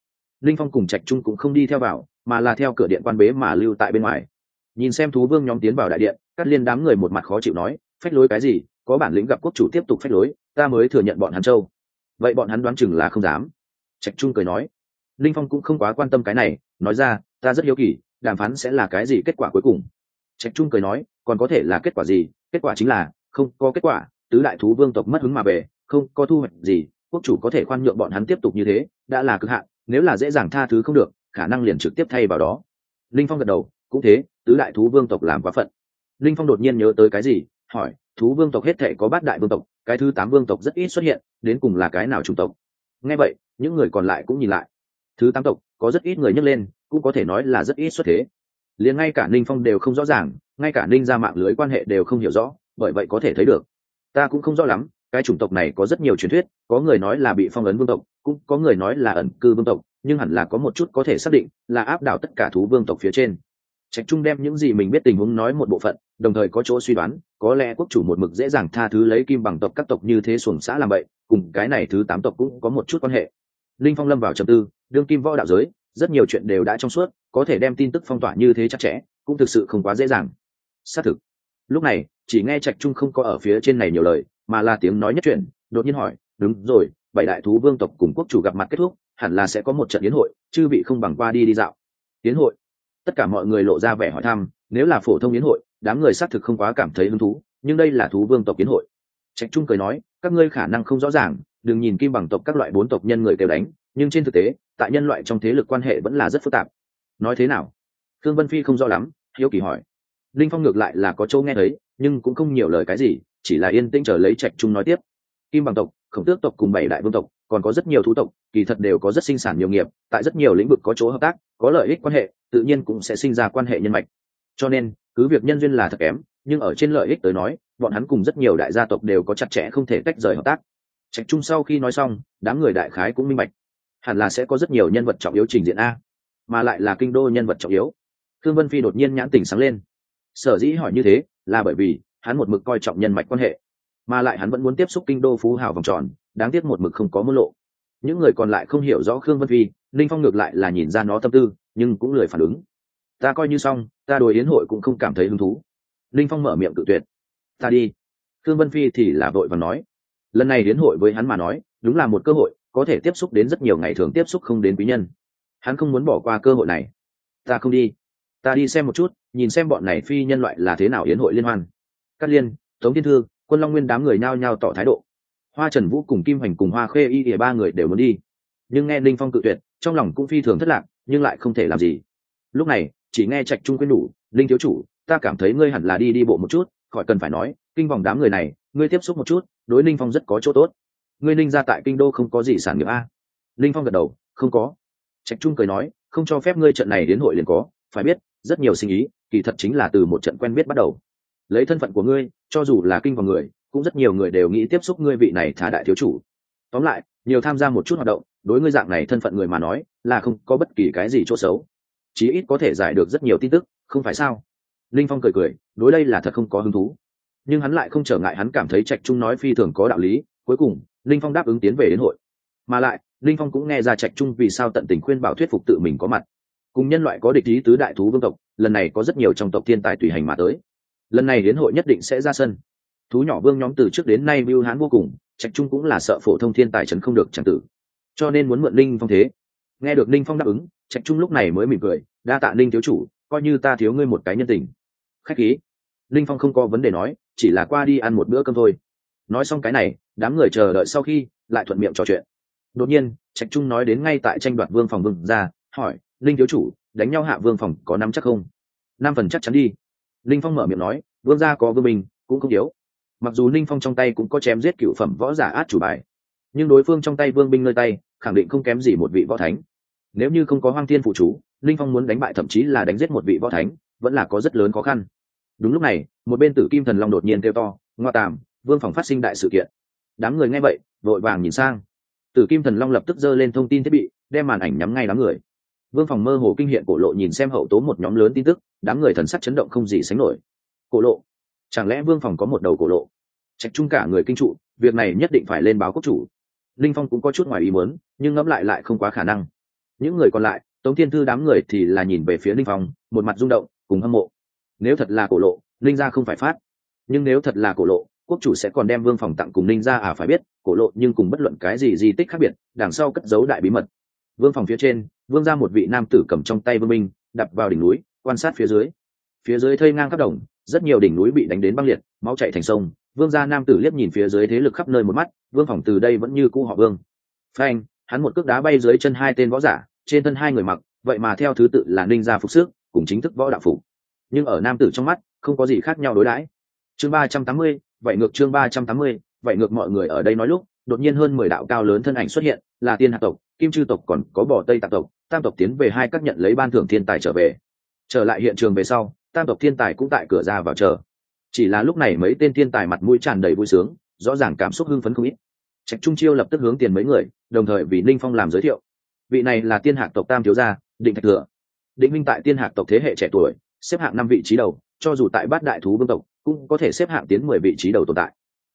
linh phong cùng trạch trung cũng không đi theo vào, mà là theo cửa điện quan bế mà lưu tại bên ngoài. Nhìn xem thú vương nhóm tiến vào đại điện cắt liên đám người một mặt khó chịu nói, phách lối cái gì? Có bản lĩnh gặp quốc chủ tiếp tục phách lối, ta mới thừa nhận bọn hắn châu vậy bọn hắn đoán chừng là không dám. Trạch trung cười nói, linh phong cũng không quá quan tâm cái này, nói ra, ta rất hiếu kỳ, đàm phán sẽ là cái gì kết quả cuối cùng? Trạch trung cười nói, còn có thể là kết quả gì? Kết quả chính là, không có kết quả, tứ đại thú vương tộc mất hứng mà về, không có thu hoạch gì quốc chủ có thể khoan nhượng bọn hắn tiếp tục như thế, đã là cực hạn, nếu là dễ dàng tha thứ không được, khả năng liền trực tiếp thay vào đó. Linh phong gật đầu, cũng thế, tứ đại thú vương tộc làm quá phận. Linh phong đột nhiên nhớ tới cái gì, hỏi, thú vương tộc hết thể có bát đại vương tộc, cái thứ tám vương tộc rất ít xuất hiện, đến cùng là cái nào trung tộc? Nghe vậy, những người còn lại cũng nhìn lại. Thứ tám tộc, có rất ít người nhấc lên, cũng có thể nói là rất ít xuất thế. Liền ngay cả ninh phong đều không rõ ràng, ngay cả ninh ra mạng lưới quan hệ đều không hiểu rõ, bởi vậy có thể thấy được. Ta cũng không rõ lắm cái chủng tộc này có rất nhiều truyền thuyết, có người nói là bị phong ấn vương tộc, cũng có người nói là ẩn cư vương tộc, nhưng hẳn là có một chút có thể xác định là áp đảo tất cả thú vương tộc phía trên. Trạch trung đem những gì mình biết tình huống nói một bộ phận, đồng thời có chỗ suy đoán, có lẽ quốc chủ một mực dễ dàng tha thứ lấy kim bằng tộc các tộc như thế xuồng xã làm vậy cùng cái này thứ tám tộc cũng có một chút quan hệ. Linh phong lâm vào trầm tư, đương kim võ đạo giới, rất nhiều chuyện đều đã trong suốt, có thể đem tin tức phong tỏa như thế chắc chẽ, cũng thực sự không quá dễ dàng. Xác thực. Lúc này, chỉ nghe trạch trung không có ở phía trên này nhiều lời mà là tiếng nói nhất truyền, đột nhiên hỏi, đúng rồi, bảy đại thú vương tộc cùng quốc chủ gặp mặt kết thúc, hẳn là sẽ có một trận yến hội, chư vị không bằng qua đi đi dạo. Yến hội? Tất cả mọi người lộ ra vẻ hỏi thăm, nếu là phổ thông yến hội, đám người xác thực không quá cảm thấy hứng thú, nhưng đây là thú vương tộc yến hội. Trạch trung cười nói, các ngươi khả năng không rõ ràng, đừng nhìn kim bằng tộc các loại bốn tộc nhân người kêu đánh, nhưng trên thực tế, tại nhân loại trong thế lực quan hệ vẫn là rất phức tạp. Nói thế nào? Thương vân phi không rõ lắm, hiếu kỳ hỏi. Linh phong ngược lại là có chỗ nghe thấy, nhưng cũng không nhiều lời cái gì chỉ là yên tĩnh chờ lấy trạch trung nói tiếp. Kim bằng tộc, khổng tước tộc cùng bảy đại vương tộc, còn có rất nhiều thú tộc, kỳ thật đều có rất sinh sản nhiều nghiệp, tại rất nhiều lĩnh vực có chỗ hợp tác, có lợi ích quan hệ, tự nhiên cũng sẽ sinh ra quan hệ nhân mạch. Cho nên, cứ việc nhân duyên là thật kém, nhưng ở trên lợi ích tới nói, bọn hắn cùng rất nhiều đại gia tộc đều có chặt chẽ không thể tách rời hợp tác. Trạch trung sau khi nói xong, đám người đại khái cũng minh bạch. Hẳn là sẽ có rất nhiều nhân vật trọng yếu trình diện a, mà lại là kinh đô nhân vật trọng yếu. Thương vân phi đột nhiên nhãn tình sáng lên. Sở dĩ hỏi như thế, là bởi vì hắn một mực coi trọng nhân mạch quan hệ, mà lại hắn vẫn muốn tiếp xúc kinh đô phú hào vòng tròn, đáng tiếc một mực không có môn lộ. Những người còn lại không hiểu rõ khương vân phi, ninh phong ngược lại là nhìn ra nó tâm tư, nhưng cũng lười phản ứng. Ta coi như xong, ta đổi yến hội cũng không cảm thấy hứng thú. Ninh phong mở miệng tự tuyệt. Ta đi. Khương vân phi thì là vội và nói. Lần này yến hội với hắn mà nói, đúng là một cơ hội, có thể tiếp xúc đến rất nhiều ngày thường tiếp xúc không đến quý nhân. Hắn không muốn bỏ qua cơ hội này. Ta không đi. Ta đi xem một chút, nhìn xem bọn này phi nhân loại là thế nào yến hội liên hoan cát liên, tống thiên thư, quân long nguyên đám người nhao nhao tỏ thái độ. Hoa trần vũ cùng kim hoành cùng hoa khê y ỉa ba người đều muốn đi. Nhưng nghe linh phong cự tuyệt, trong lòng cũng phi thường thất lạc, nhưng lại không thể làm gì. Lúc này, chỉ nghe trạch trung quyên đủ linh thiếu chủ, ta cảm thấy ngươi hẳn là đi đi bộ một chút, khỏi cần phải nói, kinh vòng đám người này, ngươi tiếp xúc một chút, đối linh phong rất có chỗ tốt. Ngươi linh ra tại kinh đô không có gì sản nghiệp a. Linh phong gật đầu, không có. Trạch trung cười nói, không cho phép ngươi trận này đến hội liền có, phải biết, rất nhiều sinh ý, kỳ thật chính là từ một trận quen biết bắt đầu lấy thân phận của ngươi, cho dù là kinh vào người, cũng rất nhiều người đều nghĩ tiếp xúc ngươi vị này thả đại thiếu chủ. Tóm lại, nhiều tham gia một chút hoạt động, đối ngươi dạng này thân phận người mà nói, là không có bất kỳ cái gì chỗ xấu. Chí ít có thể giải được rất nhiều tin tức, không phải sao? Linh phong cười cười, đối đây là thật không có hứng thú. Nhưng hắn lại không trở ngại hắn cảm thấy trạch trung nói phi thường có đạo lý, cuối cùng, linh phong đáp ứng tiến về đến hội. Mà lại, linh phong cũng nghe ra trạch trung vì sao tận tình khuyên bảo thuyết phục tự mình có mặt. Cùng nhân loại có địch ý tứ đại thú vương tộc, lần này có rất nhiều trong tộc thiên tài tùy hành mà tới lần này đến hội nhất định sẽ ra sân. Thú nhỏ vương nhóm từ trước đến nay mưu hán vô cùng, trạch trung cũng là sợ phổ thông thiên tài trấn không được chẳng tử. Cho nên muốn mượn linh phong thế. Nghe được linh phong đáp ứng, trạch trung lúc này mới mỉm cười, đa tạ linh thiếu chủ, coi như ta thiếu ngươi một cái nhân tình. Khách khí. Linh phong không có vấn đề nói, chỉ là qua đi ăn một bữa cơm thôi. Nói xong cái này, đám người chờ đợi sau khi, lại thuận miệng trò chuyện. Đột nhiên, trạch trung nói đến ngay tại tranh đoạt vương phòng vương ra, hỏi linh thiếu chủ, đánh nhau hạ vương phòng có năm chắc không? Năm phần chắc chắn đi linh phong mở miệng nói, vương gia có vương bình cũng không yếu mặc dù linh phong trong tay cũng có chém giết cựu phẩm võ giả át chủ bài, nhưng đối phương trong tay vương binh nơi tay, khẳng định không kém gì một vị võ thánh. Nếu như không có hoang thiên phụ chú, linh phong muốn đánh bại thậm chí là đánh giết một vị võ thánh, vẫn là có rất lớn khó khăn. Đúng lúc này, một bên tử kim thần long đột nhiên kêu to, ngoa tàm, vương phòng phát sinh đại sự kiện. Đám người nghe vậy, vội vàng nhìn sang. Tử kim thần long lập tức giơ lên thông tin thiết bị, đem màn ảnh nhắm ngay đám người vương phòng mơ hồ kinh hiện cổ lộ nhìn xem hậu tố một nhóm lớn tin tức, đám người thần sắc chấn động không gì sánh nổi. Cổ lộ? Chẳng lẽ vương phòng có một đầu cổ lộ? Trạch chung cả người kinh trụ, việc này nhất định phải lên báo quốc chủ. Linh phong cũng có chút ngoài ý muốn, nhưng ngẫm lại lại không quá khả năng. Những người còn lại, tống thiên thư đám người thì là nhìn về phía linh phong, một mặt rung động, cùng hâm mộ. Nếu thật là cổ lộ, linh gia không phải phát. Nhưng nếu thật là cổ lộ, quốc chủ sẽ còn đem vương phòng tặng cùng linh gia à phải biết, cổ lộ nhưng cùng bất luận cái gì di tích khác biệt, đằng sau cất giấu đại bí mật vương phòng phía trên, vương ra một vị nam tử cầm trong tay vương minh đập vào đỉnh núi, quan sát phía dưới. Phía dưới thây ngang khắp đồng, rất nhiều đỉnh núi bị đánh đến băng liệt, máu chạy thành sông. Vương gia nam tử liếc nhìn phía dưới thế lực khắp nơi một mắt, vương phòng từ đây vẫn như cũ họ vương. Phanh, hắn một cước đá bay dưới chân hai tên võ giả, trên thân hai người mặc, vậy mà theo thứ tự là ninh gia phục sức, cùng chính thức võ đạo phục. Nhưng ở nam tử trong mắt, không có gì khác nhau đối đãi. Chương ba trăm tám mươi, vậy ngược chương ba trăm tám mươi, vậy ngược mọi người ở đây nói lúc, đột nhiên hơn mười đạo cao lớn thân ảnh xuất hiện, là tiên hạ tộc kim chư tộc còn có bỏ tây tạc tộc, tam tộc tiến về hai các nhận lấy ban thưởng thiên tài trở về. Trở lại hiện trường về sau, tam tộc thiên tài cũng tại cửa ra vào chờ. Chỉ là lúc này mấy tên thiên tài mặt mũi tràn đầy vui sướng, rõ ràng cảm xúc hưng phấn không ít. Trạch trung chiêu lập tức hướng tiền mấy người, đồng thời vì ninh phong làm giới thiệu. Vị này là tiên hạc tộc tam thiếu gia, định thạch thừa. Định minh tại tiên hạc tộc thế hệ trẻ tuổi, xếp hạng năm vị trí đầu, cho dù tại bát đại thú vương tộc, cũng có thể xếp hạng tiến mười vị trí đầu tồn tại.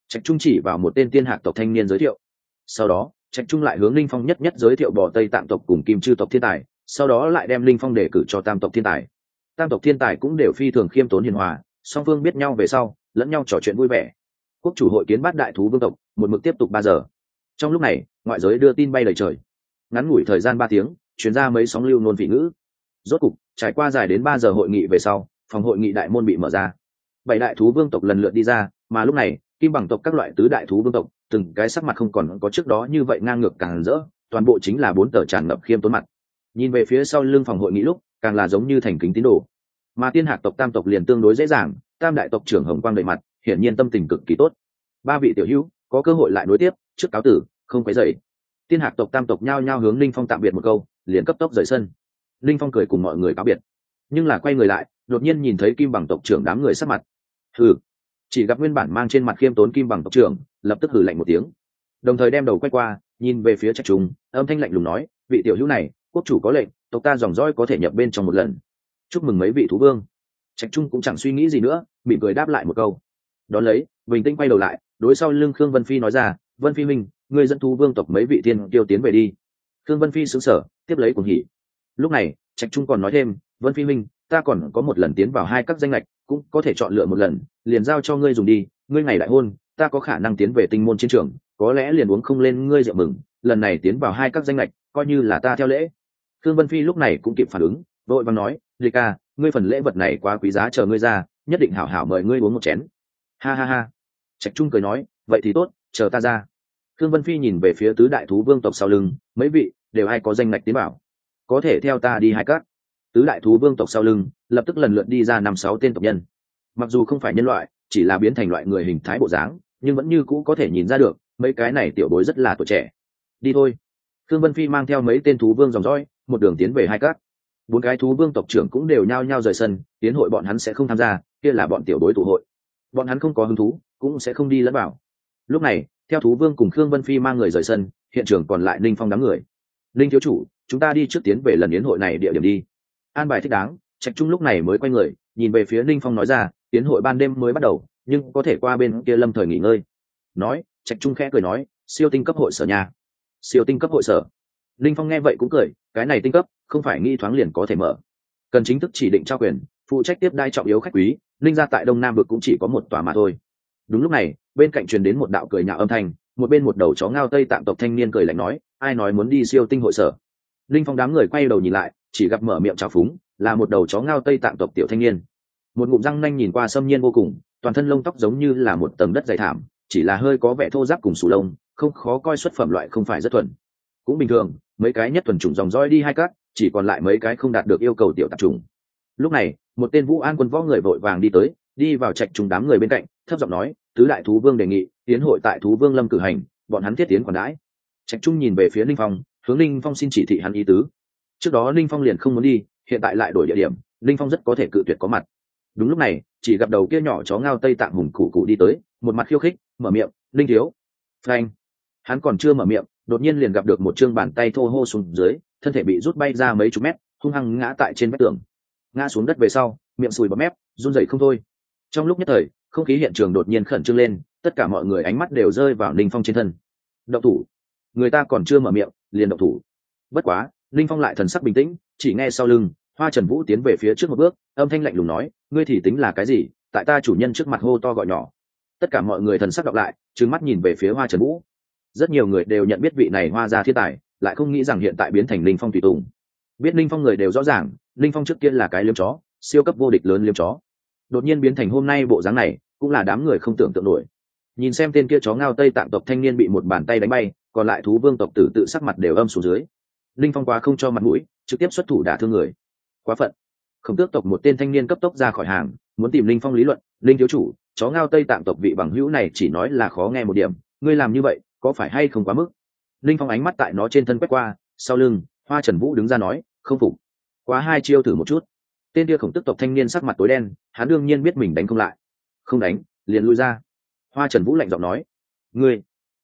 Trạch trung chỉ vào một tên tiên hạc tộc thanh niên giới thiệu. Sau đó trạch trung lại hướng linh phong nhất nhất giới thiệu bỏ tây tạng tộc cùng kim chư tộc thiên tài, sau đó lại đem linh phong đề cử cho tam tộc thiên tài. Tam tộc thiên tài cũng đều phi thường khiêm tốn hiền hòa, song phương biết nhau về sau, lẫn nhau trò chuyện vui vẻ. Quốc chủ hội kiến bát đại thú vương tộc, một mực tiếp tục ba giờ. Trong lúc này, ngoại giới đưa tin bay lời trời. Ngắn ngủi thời gian ba tiếng chuyển ra mấy sóng lưu nôn vị ngữ. Rốt cục, trải qua dài đến ba giờ hội nghị về sau, phòng hội nghị đại môn bị mở ra. Bảy đại thú vương tộc lần lượt đi ra, mà lúc này kim bằng tộc các loại tứ đại thú vương tộc, từng cái sắc mặt không còn có trước đó như vậy ngang ngược càng rỡ, toàn bộ chính là bốn tờ tràn ngập khiêm tốn mặt. Nhìn về phía sau lưng phòng hội nghị lúc, càng là giống như thành kính tín đồ. Mà tiên hạc tộc, tam tộc liền tương đối dễ dàng, tam đại tộc trưởng hồng quang đầy mặt, hiển nhiên tâm tình cực kỳ tốt. Ba vị tiểu hữu, có cơ hội lại nối tiếp, trước cáo tử, không quấy dậy tiên hạc tộc, tam tộc nhao nhao hướng linh phong tạm biệt một câu, liền cấp tốc rời sân. Linh phong cười cùng mọi người cáo biệt. Nhưng là quay người lại, đột nhiên nhìn thấy kim bằng tộc trưởng đám người sắc mặt. Thử chỉ gặp nguyên bản mang trên mặt khiêm tốn kim bằng tộc trưởng, lập tức hử lạnh một tiếng. Đồng thời đem đầu quay qua, nhìn về phía trạch trung, âm thanh lạnh lùng nói, vị tiểu hữu này, quốc chủ có lệnh, tộc ta dòng dõi có thể nhập bên trong một lần. Chúc mừng mấy vị thú vương. Trạch trung cũng chẳng suy nghĩ gì nữa bị cười đáp lại một câu. Đón lấy, bình tĩnh quay đầu lại, đối sau lưng khương vân phi nói ra, vân phi minh người dẫn thú vương tộc mấy vị tiên tiêu tiến về đi. Khương vân phi xứng sở tiếp lấy cùng hỉ. Lúc này, trạch trung còn nói thêm, vân phi minh, ta còn có một lần tiến vào hai các danh lệch cũng có thể chọn lựa một lần, liền giao cho ngươi dùng đi, ngươi ngày đại hôn, ta có khả năng tiến về tinh môn chiến trường, có lẽ liền uống không lên ngươi rượu mừng, lần này tiến vào hai các danh lệch coi như là ta theo lễ. Thương vân phi lúc này cũng kịp phản ứng, vội vàng nói lê ca, ngươi phần lễ vật này quá quý giá chờ ngươi ra, nhất định hảo hảo mời ngươi uống một chén. Ha ha ha. Trạch trung cười nói, vậy thì tốt, chờ ta ra. Thương vân phi nhìn về phía tứ đại thú vương tộc sau lưng, mấy vị, đều ai có danh lệch tiến bảo có thể theo ta đi hai các tứ đại thú vương tộc sau lưng, lập tức lần lượt đi ra năm sáu tên tộc nhân. Mặc dù không phải nhân loại, chỉ là biến thành loại người hình thái bộ dáng, nhưng vẫn như cũ có thể nhìn ra được, mấy cái này tiểu bối rất là tuổi trẻ. Đi thôi. Thương vân phi mang theo mấy tên thú vương dòng dõi, một đường tiến về hai cát bốn cái thú vương tộc trưởng cũng đều nhao nhao rời sân, tiến hội bọn hắn sẽ không tham gia, kia là bọn tiểu bối tụ hội. Bọn hắn không có hứng thú, cũng sẽ không đi lẫn vào. Lúc này, theo thú vương cùng khương vân phi mang người rời sân, hiện trường còn lại ninh phong đám người. Ninh thiếu chủ, chúng ta đi trước tiến về lần yến hội này địa điểm đi an bài thích đáng, trạch trung lúc này mới quay người, nhìn về phía ninh phong nói ra, tiến hội ban đêm mới bắt đầu, nhưng có thể qua bên kia lâm thời nghỉ ngơi. Nói, trạch trung khẽ cười nói, siêu tinh cấp hội sở nhà. Siêu tinh cấp hội sở? Ninh phong nghe vậy cũng cười, cái này tinh cấp, không phải nghi thoáng liền có thể mở. Cần chính thức chỉ định trao quyền, phụ trách tiếp đai trọng yếu khách quý, ninh ra tại đông nam vực cũng chỉ có một tòa mà thôi. Đúng lúc này, bên cạnh truyền đến một đạo cười nhạo âm thanh, một bên một đầu chó ngao tây tạm tộc thanh niên cười lạnh nói, ai nói muốn đi siêu tinh hội sở? Linh phong đám người quay đầu nhìn lại, chỉ gặp mở miệng trào phúng, là một đầu chó ngao tây tạng tộc tiểu thanh niên. Một ngụm răng nanh nhìn qua xâm nhiên vô cùng, toàn thân lông tóc giống như là một tầng đất dày thảm, chỉ là hơi có vẻ thô giáp cùng sù lông, không khó coi xuất phẩm loại không phải rất thuần. Cũng bình thường, mấy cái nhất thuần chủng dòng roi đi hai cắt chỉ còn lại mấy cái không đạt được yêu cầu tiểu tạp trùng lúc này, một tên vũ an quân võ người vội vàng đi tới, đi vào trạch trùng đám người bên cạnh, thấp giọng nói, tứ đại thú vương đề nghị, tiến hội tại thú vương lâm cử hành, bọn hắn thiết tiến quản đãi. Trạch trung nhìn về phía linh phong hướng linh phong xin chỉ thị hắn ý tứ. Trước đó linh phong liền không muốn đi, hiện tại lại đổi địa điểm, linh phong rất có thể cự tuyệt có mặt. Đúng lúc này, chỉ gặp đầu kia nhỏ chó ngao tây tạng hùng cụ cụ đi tới, một mặt khiêu khích, mở miệng, linh thiếu. Frank hắn còn chưa mở miệng, đột nhiên liền gặp được một chương bàn tay thô hô xuống dưới, thân thể bị rút bay ra mấy chục mét, hung hăng ngã tại trên vách tường. Ngã xuống đất về sau, miệng sùi bọt mép, run rẩy không thôi. Trong lúc nhất thời, không khí hiện trường đột nhiên khẩn trương lên, tất cả mọi người ánh mắt đều rơi vào linh phong trên thân. Động thủ người ta còn chưa mở miệng, liền động thủ. Bất quá, linh phong lại thần sắc bình tĩnh, chỉ nghe sau lưng, hoa trần vũ tiến về phía trước một bước, âm thanh lạnh lùng nói, ngươi thì tính là cái gì? Tại ta chủ nhân trước mặt hô to gọi nhỏ. Tất cả mọi người thần sắc đọc lại, trừng mắt nhìn về phía hoa trần vũ. Rất nhiều người đều nhận biết vị này hoa ra thiên tài, lại không nghĩ rằng hiện tại biến thành linh phong tùy tùng. Biết linh phong người đều rõ ràng, linh phong trước tiên là cái liếm chó, siêu cấp vô địch lớn liếm chó. Đột nhiên biến thành hôm nay bộ dáng này, cũng là đám người không tưởng tượng nổi. Nhìn xem tên kia chó ngao tây tạng tộc thanh niên bị một bàn tay đánh bay còn lại thú vương tộc tử tự sắc mặt đều âm xuống dưới. Linh phong quá không cho mặt mũi, trực tiếp xuất thủ đả thương người. Quá phận. Khổng tước tộc một tên thanh niên cấp tốc ra khỏi hàng, muốn tìm linh phong lý luận. Linh thiếu chủ, chó ngao tây tạm tộc vị bằng hữu này chỉ nói là khó nghe một điểm. Ngươi làm như vậy, có phải hay không quá mức? Linh phong ánh mắt tại nó trên thân quét qua, sau lưng, hoa trần vũ đứng ra nói, không phục. Quá hai chiêu thử một chút. Tên kia khổng tức tộc thanh niên sắc mặt tối đen, hắn đương nhiên biết mình đánh không lại. Không đánh, liền lui ra. Hoa trần vũ lạnh giọng nói, ngươi,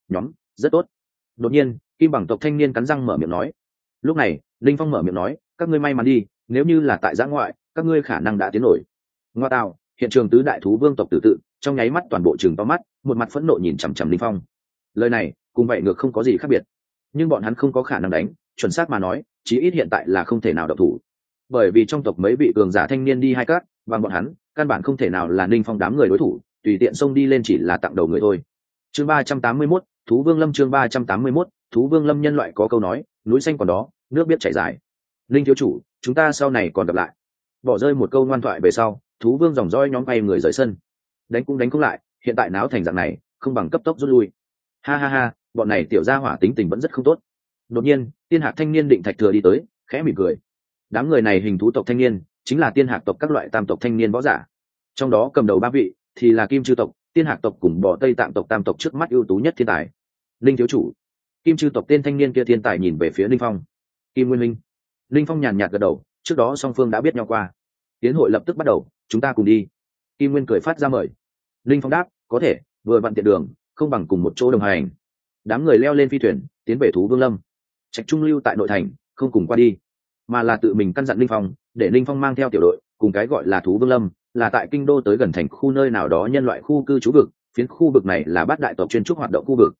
nhóm, rất tốt đột nhiên, kim bằng tộc thanh niên cắn răng mở miệng nói, lúc này, linh phong mở miệng nói, các ngươi may mắn đi, nếu như là tại giã ngoại, các ngươi khả năng đã tiến nổi. Ngoa tạo, hiện trường tứ đại thú vương tộc tử tự, trong nháy mắt toàn bộ trường to mắt, một mặt phẫn nộ nhìn chằm chằm linh phong. Lời này, cùng vậy ngược không có gì khác biệt. Nhưng bọn hắn không có khả năng đánh, chuẩn xác mà nói, chí ít hiện tại là không thể nào độc thủ. Bởi vì trong tộc mấy vị cường giả thanh niên đi hai cát và bọn hắn, căn bản không thể nào là ninh phong đám người đối thủ, tùy tiện xông đi lên chỉ là tặng đầu người thôi. Chương ba trăm tám mươi mốt thú vương lâm chương ba trăm tám mươi mốt, thú vương lâm nhân loại có câu nói, núi xanh còn đó, nước biết chảy dài. Linh thiếu chủ, chúng ta sau này còn gặp lại. Bỏ rơi một câu ngoan thoại về sau, thú vương dòng roi nhóm bay người rời sân. Đánh cũng đánh cũng lại, hiện tại náo thành dạng này, không bằng cấp tốc rút lui. Ha ha ha, bọn này tiểu gia hỏa tính tình vẫn rất không tốt. Đột nhiên, tiên hạc thanh niên định thạch thừa đi tới, khẽ mỉm cười. Đám người này hình thú tộc thanh niên, chính là tiên hạc tộc các loại tam tộc thanh niên võ giả. Trong đó cầm đầu ba vị thì là kim chư tộc tiên hạc tộc cùng bỏ tây tạng tộc tam tộc trước mắt ưu tú nhất thiên tài. Linh thiếu chủ. Kim chư tộc tên thanh niên kia thiên tài nhìn về phía linh phong. Kim nguyên linh. Linh phong nhàn nhạt gật đầu, trước đó song phương đã biết nhau qua. Tiến hội lập tức bắt đầu, chúng ta cùng đi. Kim nguyên cười phát ra mời. Linh phong đáp, có thể, vừa vặn tiện đường, không bằng cùng một chỗ đồng hành. Đám người leo lên phi thuyền, tiến về thú vương lâm. Trạch trung lưu tại nội thành, không cùng qua đi, mà là tự mình căn dặn linh phong, để linh phong mang theo tiểu đội, cùng cái gọi là thú vương lâm là tại kinh đô tới gần thành khu nơi nào đó nhân loại khu cư trú vực, phiến khu vực này là bát đại tộc chuyên trúc hoạt động khu vực.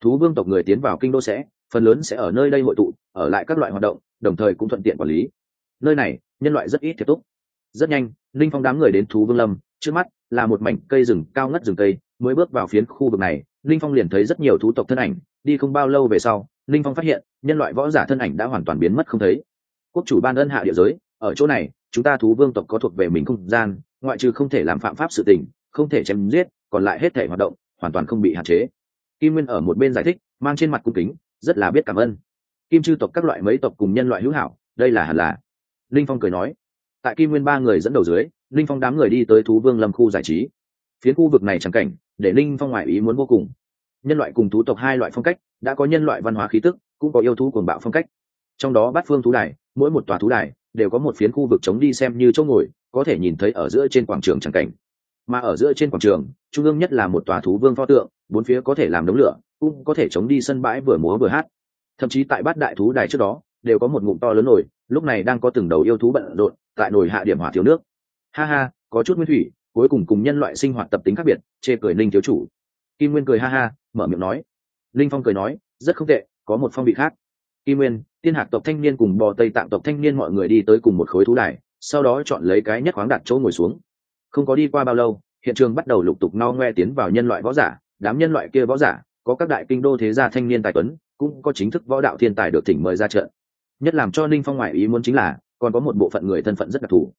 Thú vương tộc người tiến vào kinh đô sẽ, phần lớn sẽ ở nơi đây hội tụ, ở lại các loại hoạt động, đồng thời cũng thuận tiện quản lý. Nơi này, nhân loại rất ít thiệt túc rất nhanh, linh phong đám người đến thú vương lâm, trước mắt là một mảnh cây rừng, cao ngất rừng cây. Mới bước vào phiến khu vực này, linh phong liền thấy rất nhiều thú tộc thân ảnh, đi không bao lâu về sau, linh phong phát hiện, nhân loại võ giả thân ảnh đã hoàn toàn biến mất không thấy. Quốc chủ ban ân hạ địa giới, ở chỗ này, chúng ta thú vương tộc có thuộc về mình không gian ngoại trừ không thể làm phạm pháp sự tình, không thể chém giết, còn lại hết thể hoạt động, hoàn toàn không bị hạn chế. Kim nguyên ở một bên giải thích, mang trên mặt cung kính, rất là biết cảm ơn. Kim chư tộc các loại mấy tộc cùng nhân loại hữu hảo, đây là hẳn là. Linh phong cười nói. Tại kim nguyên ba người dẫn đầu dưới, linh phong đám người đi tới thú vương lâm khu giải trí. Phiến khu vực này chẳng cảnh, để linh phong ngoại ý muốn vô cùng. Nhân loại cùng thú tộc hai loại phong cách, đã có nhân loại văn hóa khí tức, cũng có yêu thú cuồng bạo phong cách. Trong đó bát phương thú đài, mỗi một tòa thú đài đều có một phiến khu vực chống đi xem như chỗ ngồi, có thể nhìn thấy ở giữa trên quảng trường chẳng cảnh. Mà ở giữa trên quảng trường, trung ương nhất là một tòa thú vương pho tượng, bốn phía có thể làm đống lửa, cũng có thể chống đi sân bãi vừa múa vừa hát. Thậm chí tại bát đại thú đài trước đó, đều có một ngụm to lớn nổi lúc này đang có từng đầu yêu thú bận rộn, tại nồi hạ điểm hỏa thiếu nước. Ha ha, có chút nguyên thủy, cuối cùng cùng nhân loại sinh hoạt tập tính khác biệt, chê cười linh thiếu chủ. Kim nguyên cười ha ha, mở miệng nói. Linh phong cười nói, rất không tệ, có một phong vị khác. Kim nguyên tiên hạc tộc thanh niên cùng bò tây tạng tộc thanh niên mọi người đi tới cùng một khối thú đài, sau đó chọn lấy cái nhất khoáng đặt chỗ ngồi xuống. Không có đi qua bao lâu, hiện trường bắt đầu lục tục no ngoe tiến vào nhân loại võ giả, đám nhân loại kia võ giả, có các đại kinh đô thế gia thanh niên tài tuấn, cũng có chính thức võ đạo thiên tài được thỉnh mời ra trận nhất làm cho ninh phong ngoại ý muốn chính là, còn có một bộ phận người thân phận rất đặc thù.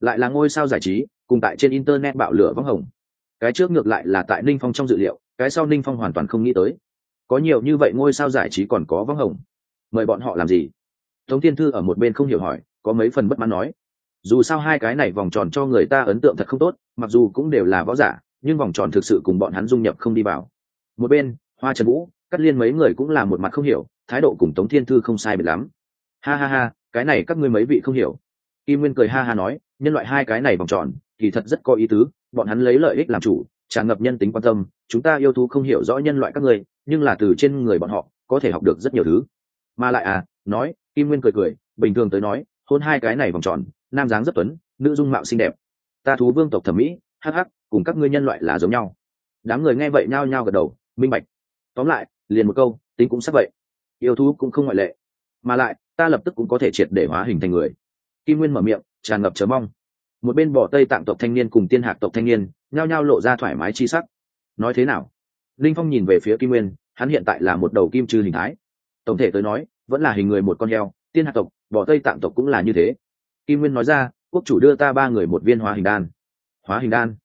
Lại là ngôi sao giải trí, cùng tại trên internet bạo lửa vắng hồng. Cái trước ngược lại là tại ninh phong trong dự liệu, cái sau ninh phong hoàn toàn không nghĩ tới. Có nhiều như vậy ngôi sao giải trí còn có vắng hồng mời bọn họ làm gì? Tống thiên thư ở một bên không hiểu hỏi, có mấy phần bất mãn nói. Dù sao hai cái này vòng tròn cho người ta ấn tượng thật không tốt, mặc dù cũng đều là võ giả, nhưng vòng tròn thực sự cùng bọn hắn dung nhập không đi vào. Một bên, hoa trần vũ cắt liên mấy người cũng là một mặt không hiểu, thái độ cùng tống thiên thư không sai biệt lắm. Ha ha ha, cái này các ngươi mấy vị không hiểu. Kim nguyên cười ha ha nói, nhân loại hai cái này vòng tròn thì thật rất có ý tứ, bọn hắn lấy lợi ích làm chủ, tràn ngập nhân tính quan tâm, chúng ta yêu thú không hiểu rõ nhân loại các ngươi, nhưng là từ trên người bọn họ, có thể học được rất nhiều thứ mà lại à nói, kim nguyên cười cười, bình thường tới nói, hôn hai cái này vòng tròn, nam dáng rất tuấn, nữ dung mạo xinh đẹp. Ta thú vương tộc thẩm mỹ, hắc hắc, cùng các ngươi nhân loại là giống nhau. Đám người nghe vậy nhao nhao gật đầu, minh bạch. Tóm lại, liền một câu, tính cũng sắp vậy. Yêu thú cũng không ngoại lệ. Mà lại, ta lập tức cũng có thể triệt để hóa hình thành người. Kim nguyên mở miệng, tràn ngập chờ mong. Một bên bỏ tây tạng tộc thanh niên cùng tiên hạc tộc thanh niên, nhao nhao lộ ra thoải mái chi sắc. Nói thế nào? Linh phong nhìn về phía kim nguyên, hắn hiện tại là một đầu kim trừ hình thái tổng thể tới nói, vẫn là hình người một con heo, tiên hạ tộc, bỏ tây tạng tộc cũng là như thế. Kim nguyên nói ra, quốc chủ đưa ta ba người một viên hóa hình đan. Hóa hình đan?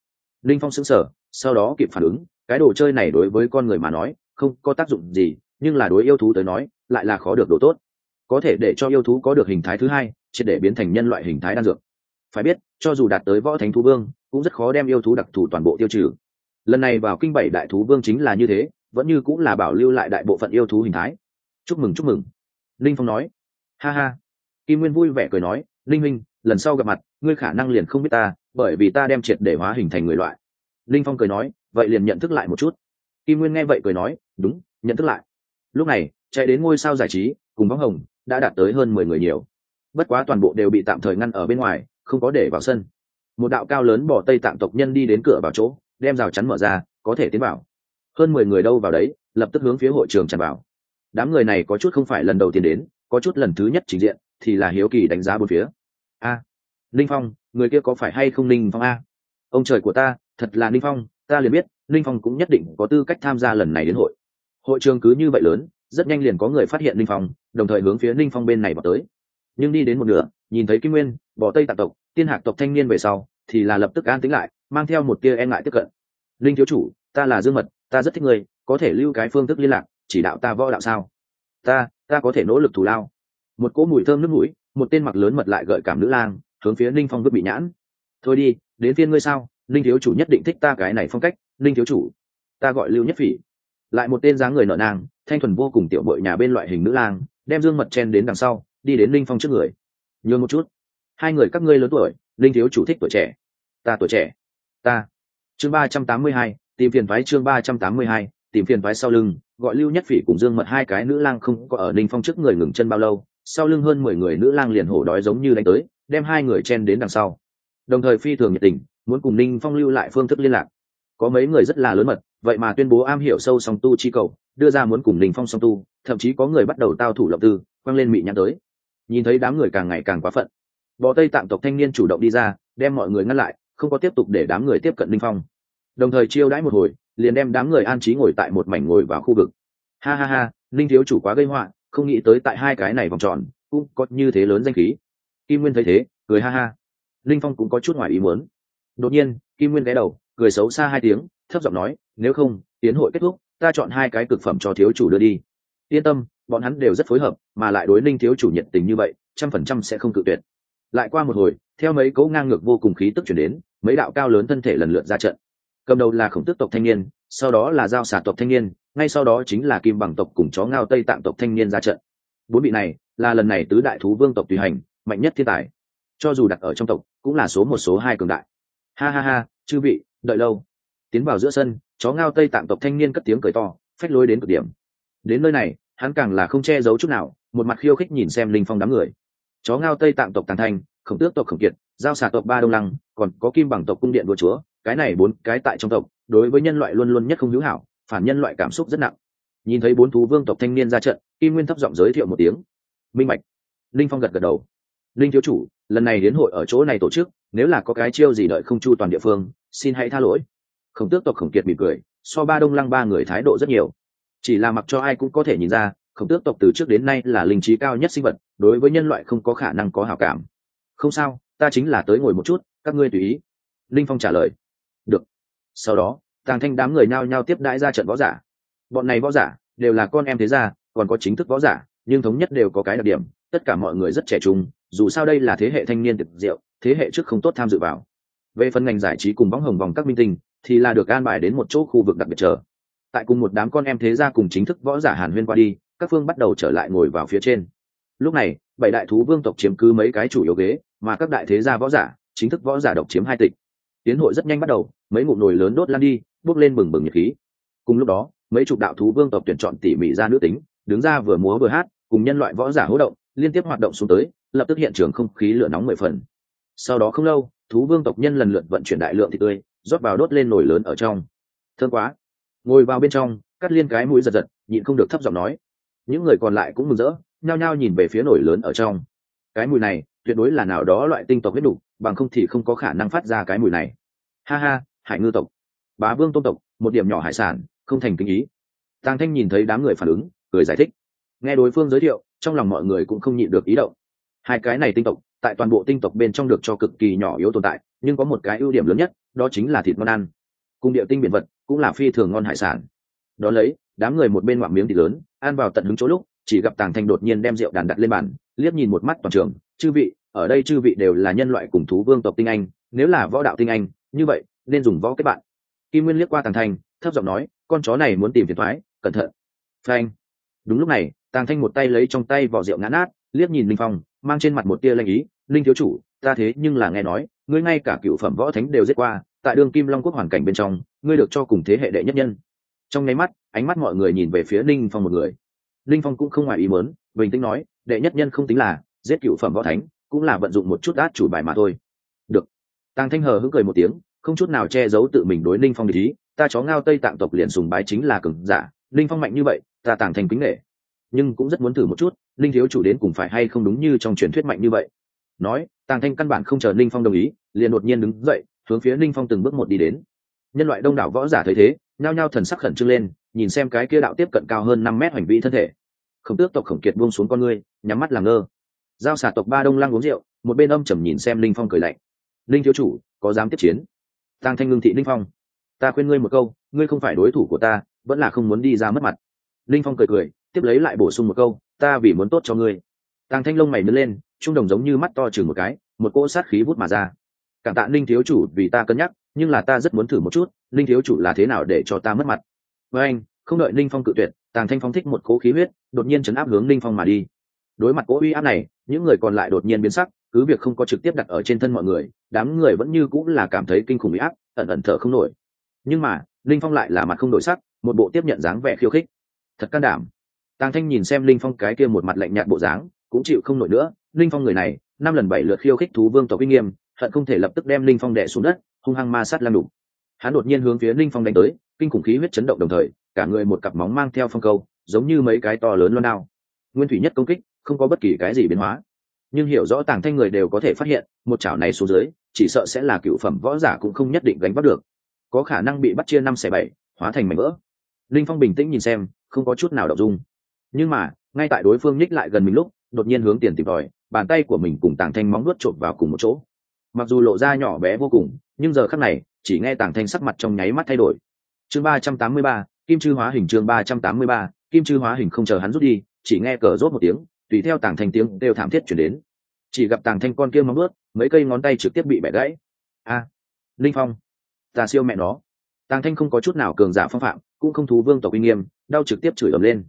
Linh phong sững sờ, sau đó kịp phản ứng, cái đồ chơi này đối với con người mà nói, không có tác dụng gì, nhưng là đối yêu thú tới nói, lại là khó được đồ tốt. Có thể để cho yêu thú có được hình thái thứ hai, triệt để biến thành nhân loại hình thái đan dược. Phải biết, cho dù đạt tới võ thánh thú vương, cũng rất khó đem yêu thú đặc thù toàn bộ tiêu trừ. Lần này vào kinh bảy đại thú vương chính là như thế, vẫn như cũng là bảo lưu lại đại bộ phận yêu thú hình thái chúc mừng chúc mừng. Linh phong nói. Ha ha. Kim nguyên vui vẻ cười nói, linh minh lần sau gặp mặt, ngươi khả năng liền không biết ta, bởi vì ta đem triệt để hóa hình thành người loại. Linh phong cười nói, vậy liền nhận thức lại một chút. Kim nguyên nghe vậy cười nói, đúng, nhận thức lại. Lúc này, chạy đến ngôi sao giải trí, cùng bóng hồng, đã đạt tới hơn mười người nhiều. Bất quá toàn bộ đều bị tạm thời ngăn ở bên ngoài, không có để vào sân. Một đạo cao lớn bỏ tây tạm tộc nhân đi đến cửa vào chỗ, đem rào chắn mở ra, có thể tiến vào. Hơn mười người đâu vào đấy, lập tức hướng phía hội trường tràn vào đám người này có chút không phải lần đầu tiên đến, có chút lần thứ nhất trình diện, thì là hiếu kỳ đánh giá bốn phía. A, ninh phong, người kia có phải hay không ninh phong a? Ông trời của ta, thật là ninh phong, ta liền biết, ninh phong cũng nhất định có tư cách tham gia lần này đến hội. Hội trường cứ như vậy lớn, rất nhanh liền có người phát hiện ninh phong, đồng thời hướng phía ninh phong bên này vào tới. Nhưng đi đến một nửa, nhìn thấy kim nguyên, bỏ tây tạc tộc, tiên hạc tộc thanh niên về sau, thì là lập tức an tính lại, mang theo một tia e ngại tiếp cận. Linh thiếu chủ, ta là dương mật, ta rất thích người có thể lưu cái phương thức liên lạc chỉ đạo ta võ đạo sao? Ta ta có thể nỗ lực thù lao. Một cỗ mùi thơm nước mũi, một tên mặc lớn mật lại gợi cảm nữ lang, hướng phía ninh phong vứt bị nhãn. Thôi đi, đến phiên ngươi sao? Ninh thiếu chủ nhất định thích ta cái này phong cách, ninh thiếu chủ. Ta gọi lưu nhất phỉ. Lại một tên dáng người nợ nang, thanh thuần vô cùng tiểu bội nhà bên loại hình nữ lang, đem dương mật chen đến đằng sau, đi đến ninh phong trước người. Nhường một chút. Hai người các ngươi lớn tuổi linh thiếu chủ thích tuổi trẻ. Ta tuổi trẻ. Ta. Chương ba trăm tám mươi hai, tìm phiền phái chương ba trăm tám mươi hai tìm phiền phái sau lưng, gọi lưu nhất phỉ cùng dương mật hai cái nữ lang không có ở ninh phong trước người ngừng chân bao lâu, sau lưng hơn mười người nữ lang liền hổ đói giống như đánh tới, đem hai người chen đến đằng sau. Đồng thời phi thường nhiệt tình, muốn cùng ninh phong lưu lại phương thức liên lạc. Có mấy người rất là lớn mật, vậy mà tuyên bố am hiểu sâu song tu chi cầu, đưa ra muốn cùng ninh phong song tu, thậm chí có người bắt đầu tao thủ lộng tư, quăng lên mị nhãn tới. Nhìn thấy đám người càng ngày càng quá phận bọ tây tạng tộc thanh niên chủ động đi ra, đem mọi người ngăn lại, không có tiếp tục để đám người tiếp cận ninh phong. Đồng thời chiêu đãi một hồi liền đem đám người an trí ngồi tại một mảnh ngồi vào khu vực. Ha ha ha, ninh thiếu chủ quá gây họa, không nghĩ tới tại hai cái này vòng tròn, cũng có như thế lớn danh khí. Kim nguyên thấy thế, cười ha ha. Linh phong cũng có chút ngoài ý muốn. Đột nhiên, kim nguyên ghé đầu, cười xấu xa hai tiếng, thấp giọng nói, nếu không, tiến hội kết thúc, ta chọn hai cái cực phẩm cho thiếu chủ đưa đi. Yên tâm, bọn hắn đều rất phối hợp, mà lại đối ninh thiếu chủ nhiệt tình như vậy, trăm phần trăm sẽ không cự tuyệt. Lại qua một hồi, theo mấy cấu ngang ngược vô cùng khí tức chuyển đến, mấy đạo cao lớn thân thể lần lượt ra trận cầm đầu là khổng tước tộc thanh niên, sau đó là giao xà tộc thanh niên, ngay sau đó chính là kim bằng tộc cùng chó ngao tây tạng tộc thanh niên ra trận. Bốn vị này là lần này tứ đại thú vương tộc tùy hành, mạnh nhất thiên tài. Cho dù đặt ở trong tộc, cũng là số một, số hai cường đại. Ha ha ha, chư vị, đợi lâu. Tiến vào giữa sân, chó ngao tây tạng tộc thanh niên cất tiếng cười to, phách lối đến cực điểm. Đến nơi này, hắn càng là không che giấu chút nào, một mặt khiêu khích nhìn xem linh phong đám người. Chó ngao tây tạng tộc tàn thanh, khổng tước tộc khổng kiệt, giao xà tộc ba đông lăng, còn có kim bằng tộc cung điện đua chúa cái này bốn cái tại trong tộc, đối với nhân loại luôn luôn nhất không hữu hảo, phản nhân loại cảm xúc rất nặng. Nhìn thấy bốn thú vương tộc thanh niên ra trận, kim nguyên thấp giọng giới thiệu một tiếng. Minh mạch linh phong gật gật đầu. Linh thiếu chủ, lần này đến hội ở chỗ này tổ chức, nếu là có cái chiêu gì đợi không chu toàn địa phương, xin hãy tha lỗi. Khổng tước tộc khổng kiệt mỉm cười, so ba đông lăng ba người thái độ rất nhiều. Chỉ là mặc cho ai cũng có thể nhìn ra, khổng tước tộc từ trước đến nay là linh trí cao nhất sinh vật, đối với nhân loại không có khả năng có hảo cảm. Không sao, ta chính là tới ngồi một chút, các ngươi tùy ý. Linh phong trả lời được. Sau đó, tàng thanh đám người nao nhao tiếp đãi ra trận võ giả. Bọn này võ giả đều là con em thế gia, còn có chính thức võ giả, nhưng thống nhất đều có cái đặc điểm, tất cả mọi người rất trẻ trung, dù sao đây là thế hệ thanh niên tiệc diệu thế hệ trước không tốt tham dự vào. Về phần ngành giải trí cùng bóng hồng vòng các minh tinh, thì là được an bài đến một chỗ khu vực đặc biệt chờ. Tại cùng một đám con em thế gia cùng chính thức võ giả hàn huyên qua đi, các phương bắt đầu trở lại ngồi vào phía trên. Lúc này, bảy đại thú vương tộc chiếm cứ mấy cái chủ yếu ghế, mà các đại thế gia võ giả, chính thức võ giả độc chiếm hai tịch tiến hội rất nhanh bắt đầu, mấy ngụm nồi lớn đốt lan đi, bốc lên bừng bừng nhiệt khí. Cùng lúc đó, mấy chục đạo thú vương tộc tuyển chọn tỉ mỉ ra nữ tính, đứng ra vừa múa vừa hát, cùng nhân loại võ giả hỗ động, liên tiếp hoạt động xuống tới, lập tức hiện trường không khí lửa nóng mười phần. Sau đó không lâu, thú vương tộc nhân lần lượt vận chuyển đại lượng thịt tươi, rót vào đốt lên nồi lớn ở trong. Thương quá. Ngồi vào bên trong, cắt liên cái mũi giật giật, nhịn không được thấp giọng nói. Những người còn lại cũng mừng rỡ, nhao nhao nhìn về phía nồi lớn ở trong. Cái mùi này tuyệt đối là nào đó loại tinh tộc huyết đủ, bằng không thì không có khả năng phát ra cái mùi này. Ha ha, hải ngư tộc. Bá vương tôn tộc, một điểm nhỏ hải sản, không thành kinh ý. Tang thanh nhìn thấy đám người phản ứng, cười giải thích. Nghe đối phương giới thiệu, trong lòng mọi người cũng không nhịn được ý động. Hai cái này tinh tộc, tại toàn bộ tinh tộc bên trong được cho cực kỳ nhỏ yếu tồn tại, nhưng có một cái ưu điểm lớn nhất, đó chính là thịt ngon ăn. Cung địa tinh biển vật, cũng là phi thường ngon hải sản. Đó lấy, đám người một bên ngoạm miếng thịt lớn, ăn vào tận hứng chỗ lúc, chỉ gặp tàng thanh đột nhiên đem rượu đàn đặt lên bàn, liếc nhìn một mắt toàn trường chư vị, ở đây chư vị đều là nhân loại cùng thú vương tộc tinh anh, nếu là võ đạo tinh anh, như vậy, nên dùng võ kết bạn. Kim nguyên liếc qua tàng thanh, thấp giọng nói, con chó này muốn tìm phiền thoái cẩn thận. Thanh đúng lúc này, tàng thanh một tay lấy trong tay vỏ rượu ngã nát, liếc nhìn linh phong, mang trên mặt một tia lanh ý linh thiếu chủ, ta thế nhưng là nghe nói, ngươi ngay cả cựu phẩm võ thánh đều giết qua, tại đường kim long quốc hoàn cảnh bên trong, ngươi được cho cùng thế hệ đệ nhất nhân. Trong nháy mắt, ánh mắt mọi người nhìn về phía linh phong một người. Linh phong cũng không ngoài ý mớn bình tĩnh nói, đệ nhất nhân không tính là giết cựu phẩm võ thánh, cũng là vận dụng một chút át chủ bài mà thôi. Được. Tàng thanh hờ hững cười một tiếng, không chút nào che giấu tự mình đối ninh phong lý ta chó ngao tây tạng tộc liền sùng bái chính là cường giả, ninh phong mạnh như vậy, ta tàng thành kính nghệ nhưng cũng rất muốn thử một chút linh thiếu chủ đến cùng phải hay không đúng như trong truyền thuyết mạnh như vậy. Nói, tàng thanh căn bản không chờ ninh phong đồng ý, liền đột nhiên đứng dậy, hướng phía ninh phong từng bước một đi đến. Nhân loại đông đảo võ giả thấy thế, nhao nhao thần sắc khẩn trương lên, nhìn xem cái kia đạo tiếp cận cao hơn năm mét hành vi thân thể. Khổng tước tộc khổng kiệt buông xuống con ngươi, nhắm mắt làm ngơ giao xả tộc ba đông lăng uống rượu, một bên âm trầm nhìn xem linh phong cười lạnh. Linh thiếu chủ, có dám tiếp chiến? Tăng thanh ngưng thị linh phong, ta khuyên ngươi một câu, ngươi không phải đối thủ của ta, vẫn là không muốn đi ra mất mặt. Linh phong cười cười, tiếp lấy lại bổ sung một câu, ta vì muốn tốt cho ngươi. Tăng thanh lông mày nứt lên, trung đồng giống như mắt to chừng một cái, một cỗ sát khí vút mà ra. Cảm tạ linh thiếu chủ vì ta cân nhắc, nhưng là ta rất muốn thử một chút, linh thiếu chủ là thế nào để cho ta mất mặt? Với anh, không đợi linh phong cự tuyệt tàng thanh phong thích một cố khí huyết, đột nhiên chấn áp hướng linh phong mà đi. Đối mặt cố uy áp này những người còn lại đột nhiên biến sắc, cứ việc không có trực tiếp đặt ở trên thân mọi người, đám người vẫn như cũng là cảm thấy kinh khủng bị áp, ẩn ẩn thở không nổi. Nhưng mà, linh phong lại là mặt không đổi sắc, một bộ tiếp nhận dáng vẻ khiêu khích. Thật can đảm. Tàng thanh nhìn xem linh phong cái kia một mặt lạnh nhạt bộ dáng, cũng chịu không nổi nữa. Linh phong người này, năm lần bảy lượt khiêu khích thú vương tộc uy nghiêm, hận không thể lập tức đem linh phong đẻ xuống đất, hung hăng ma sát lam đủ hắn đột nhiên hướng phía linh phong đánh tới, kinh khủng khí huyết chấn động đồng thời, cả người một cặp móng mang theo phong câu, giống như mấy cái to lớn loan đao. Nguyên thủy nhất công kích không có bất kỳ cái gì biến hóa. Nhưng hiểu rõ tàng thanh người đều có thể phát hiện, một chảo này xuống dưới, chỉ sợ sẽ là cựu phẩm võ giả cũng không nhất định gánh bắt được. Có khả năng bị bắt chia năm xẻ bảy, hóa thành mảnh vỡ. Linh phong bình tĩnh nhìn xem, không có chút nào đ dung. Nhưng mà, ngay tại đối phương nhích lại gần mình lúc, đột nhiên hướng tiền tìm tòi, bàn tay của mình cùng tàng thanh móng nuốt trộm vào cùng một chỗ. Mặc dù lộ ra nhỏ bé vô cùng, nhưng giờ khắc này, chỉ nghe tàng thanh sắc mặt trong nháy mắt thay đổi. Chương ba trăm tám mươi ba, kim chư hóa hình chương ba trăm tám mươi ba, kim chư hóa hình không chờ hắn rút đi, chỉ nghe cờ rốt một tiếng tùy theo tàng thanh tiếng đều thảm thiết chuyển đến. Chỉ gặp tàng thanh con kia móng ướt mấy cây ngón tay trực tiếp bị bẻ gãy. A, linh phong, ta siêu mẹ nó. Tàng thanh không có chút nào cường giả phong phạm, cũng không thú vương tộc uy nghiêm, đau trực tiếp chửi ầm lên.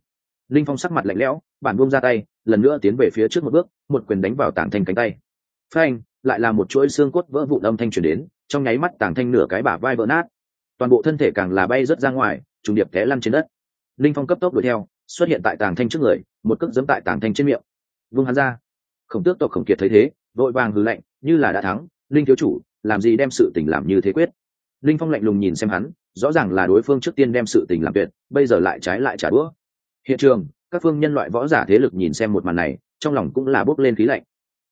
Linh phong sắc mặt lạnh lẽo, bản buông ra tay, lần nữa tiến về phía trước một bước, một quyền đánh vào tàng thanh cánh tay. Phanh, lại là một chuỗi xương cốt vỡ vụn âm thanh chuyển đến, trong nháy mắt tàng thanh nửa cái bả vai vỡ nát. Toàn bộ thân thể càng là bay rớt ra ngoài, trùng điệp té lăn trên đất. Linh phong cấp tốc đuổi theo, xuất hiện tại tàng thanh trước người một cước dẫm tại tàng thanh trên miệng. Vung hắn ra. Khổng tước tộc khổng kiệt thấy thế, vội vàng hư lạnh, như là đã thắng, linh thiếu chủ, làm gì đem sự tình làm như thế quyết? Linh phong lạnh lùng nhìn xem hắn, rõ ràng là đối phương trước tiên đem sự tình làm tuyệt, bây giờ lại trái lại trả đũa. Hiện trường, các phương nhân loại võ giả thế lực nhìn xem một màn này, trong lòng cũng là bốc lên khí lạnh.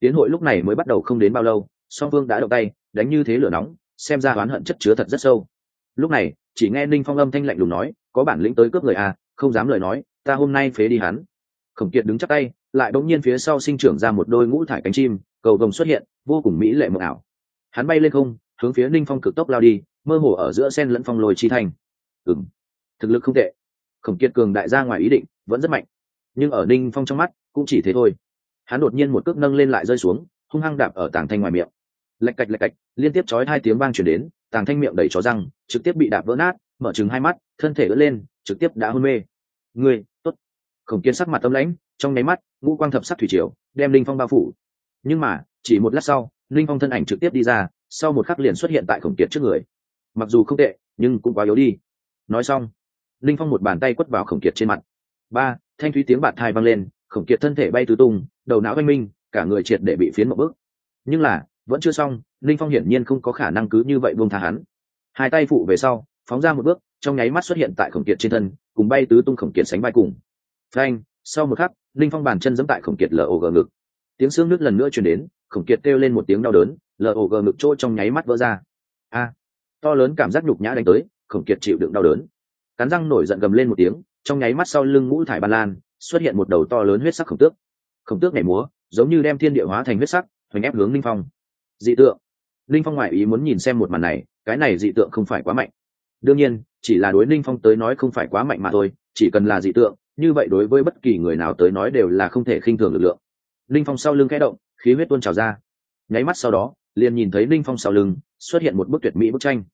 Tiến hội lúc này mới bắt đầu không đến bao lâu, song phương đã động tay, đánh như thế lửa nóng, xem ra oán hận chất chứa thật rất sâu. Lúc này, chỉ nghe ninh phong âm thanh lạnh lùng nói, có bản lĩnh tới cướp người à không dám lời nói, ta hôm nay phế đi hắn khổng kiệt đứng chắc tay, lại bỗng nhiên phía sau sinh trưởng ra một đôi ngũ thải cánh chim, cầu vồng xuất hiện, vô cùng mỹ lệ mộng ảo. Hắn bay lên không, hướng phía ninh phong cực tốc lao đi, mơ hồ ở giữa sen lẫn phong lồi chi thành. Ừng thực lực không tệ. Khổng kiệt cường đại ra ngoài ý định, vẫn rất mạnh. Nhưng ở ninh phong trong mắt, cũng chỉ thế thôi. Hắn đột nhiên một cước nâng lên lại rơi xuống, hung hăng đạp ở tàng thanh ngoài miệng. Lạch cạch lạch cạch, liên tiếp chói hai tiếng vang chuyển đến, tàng thanh miệng đầy chó răng, trực tiếp bị đạp vỡ nát, mở chừng hai mắt, thân thể ướt lên, trực tiếp đã hôn mê. Người khổng kiên sắc mặt tâm lãnh, trong nháy mắt, ngũ quang thập sắc thủy triều đem linh phong bao phủ. Nhưng mà, chỉ một lát sau, linh phong thân ảnh trực tiếp đi ra, sau một khắc liền xuất hiện tại khổng kiệt trước người. Mặc dù không tệ, nhưng cũng quá yếu đi. Nói xong, linh phong một bàn tay quất vào khổng kiệt trên mặt. Ba, thanh thúy tiếng bạt thai vang lên, khổng kiệt thân thể bay tứ tung, đầu não oanh minh, cả người triệt để bị phiến một bước. Nhưng là, vẫn chưa xong, linh phong hiển nhiên không có khả năng cứ như vậy buông tha hắn. Hai tay phụ về sau, phóng ra một bước, trong nháy mắt xuất hiện tại khổng kiệt trên thân, cùng bay tứ tung khổng kiệt sánh vai cùng phanh, sau một khắc, linh phong bàn chân giẫm tại khổng kiệt lờ ổ gờ ngực. Tiếng xương nước lần nữa chuyển đến, khổng kiệt kêu lên một tiếng đau đớn, lờ ổ gờ ngực trôi trong nháy mắt vỡ ra. A! To lớn cảm giác nhục nhã đánh tới, khổng kiệt chịu đựng đau đớn. Cắn răng nổi giận gầm lên một tiếng, trong nháy mắt sau lưng ngũ thải ba lan, xuất hiện một đầu to lớn huyết sắc khổng tước. Khổng tước nhảy múa, giống như đem thiên địa hóa thành huyết sắc, hoành ép hướng linh phong. Dị tượng. Linh phong ngoại ý muốn nhìn xem một màn này, cái này dị tượng không phải quá mạnh. Đương nhiên, chỉ là đối linh phong tới nói không phải quá mạnh mà thôi, chỉ cần là dị tượng như vậy đối với bất kỳ người nào tới nói đều là không thể khinh thường lực lượng. Linh phong sau lưng khẽ động, khí huyết tuôn trào ra. Nháy mắt sau đó, liền nhìn thấy linh phong sau lưng xuất hiện một bức tuyệt mỹ bức tranh.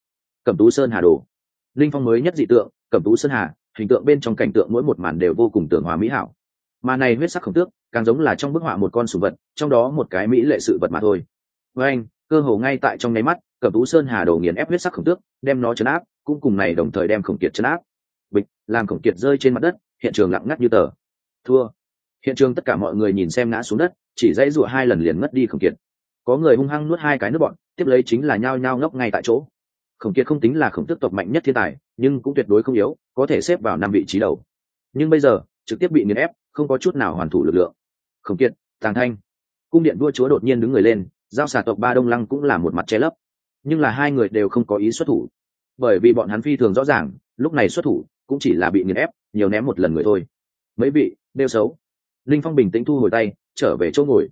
Cẩm tú sơn hà đồ. Linh phong mới nhất dị tượng, cẩm tú sơn hà, hình tượng bên trong cảnh tượng mỗi một màn đều vô cùng tưởng hòa mỹ hảo. Mà này huyết sắc khổng tước, càng giống là trong bức họa một con sùng vật, trong đó một cái mỹ lệ sự vật mà thôi. Với anh, cơ hồ ngay tại trong nháy mắt, cẩm tú sơn hà đồ nghiền ép huyết sắc khổng tước, đem nó chấn áp, cũng cùng này đồng thời đem khổng kiệt chấn áp. Bịch, làm khổng kiệt rơi trên mặt đất hiện trường lặng ngắt như tờ. Thua. Hiện trường tất cả mọi người nhìn xem ngã xuống đất, chỉ dãy rụa hai lần liền ngất đi khổng kiệt. Có người hung hăng nuốt hai cái nước bọn, tiếp lấy chính là nhao nhao ngốc ngay tại chỗ. Khổng kiệt không tính là khổng tước tộc mạnh nhất thiên tài, nhưng cũng tuyệt đối không yếu, có thể xếp vào năm vị trí đầu. Nhưng bây giờ, trực tiếp bị nghiền ép, không có chút nào hoàn thủ lực lượng. Khổng kiệt, tàng thanh. Cung điện vua chúa đột nhiên đứng người lên, giao xà tộc ba đông lăng cũng là một mặt che lấp. Nhưng là hai người đều không có ý xuất thủ. Bởi vì bọn hắn phi thường rõ ràng, lúc này xuất thủ cũng chỉ là bị nghiền ép nhiều ném một lần người thôi. Mấy vị đeo xấu. Linh phong bình tĩnh thu hồi tay, trở về chỗ ngồi.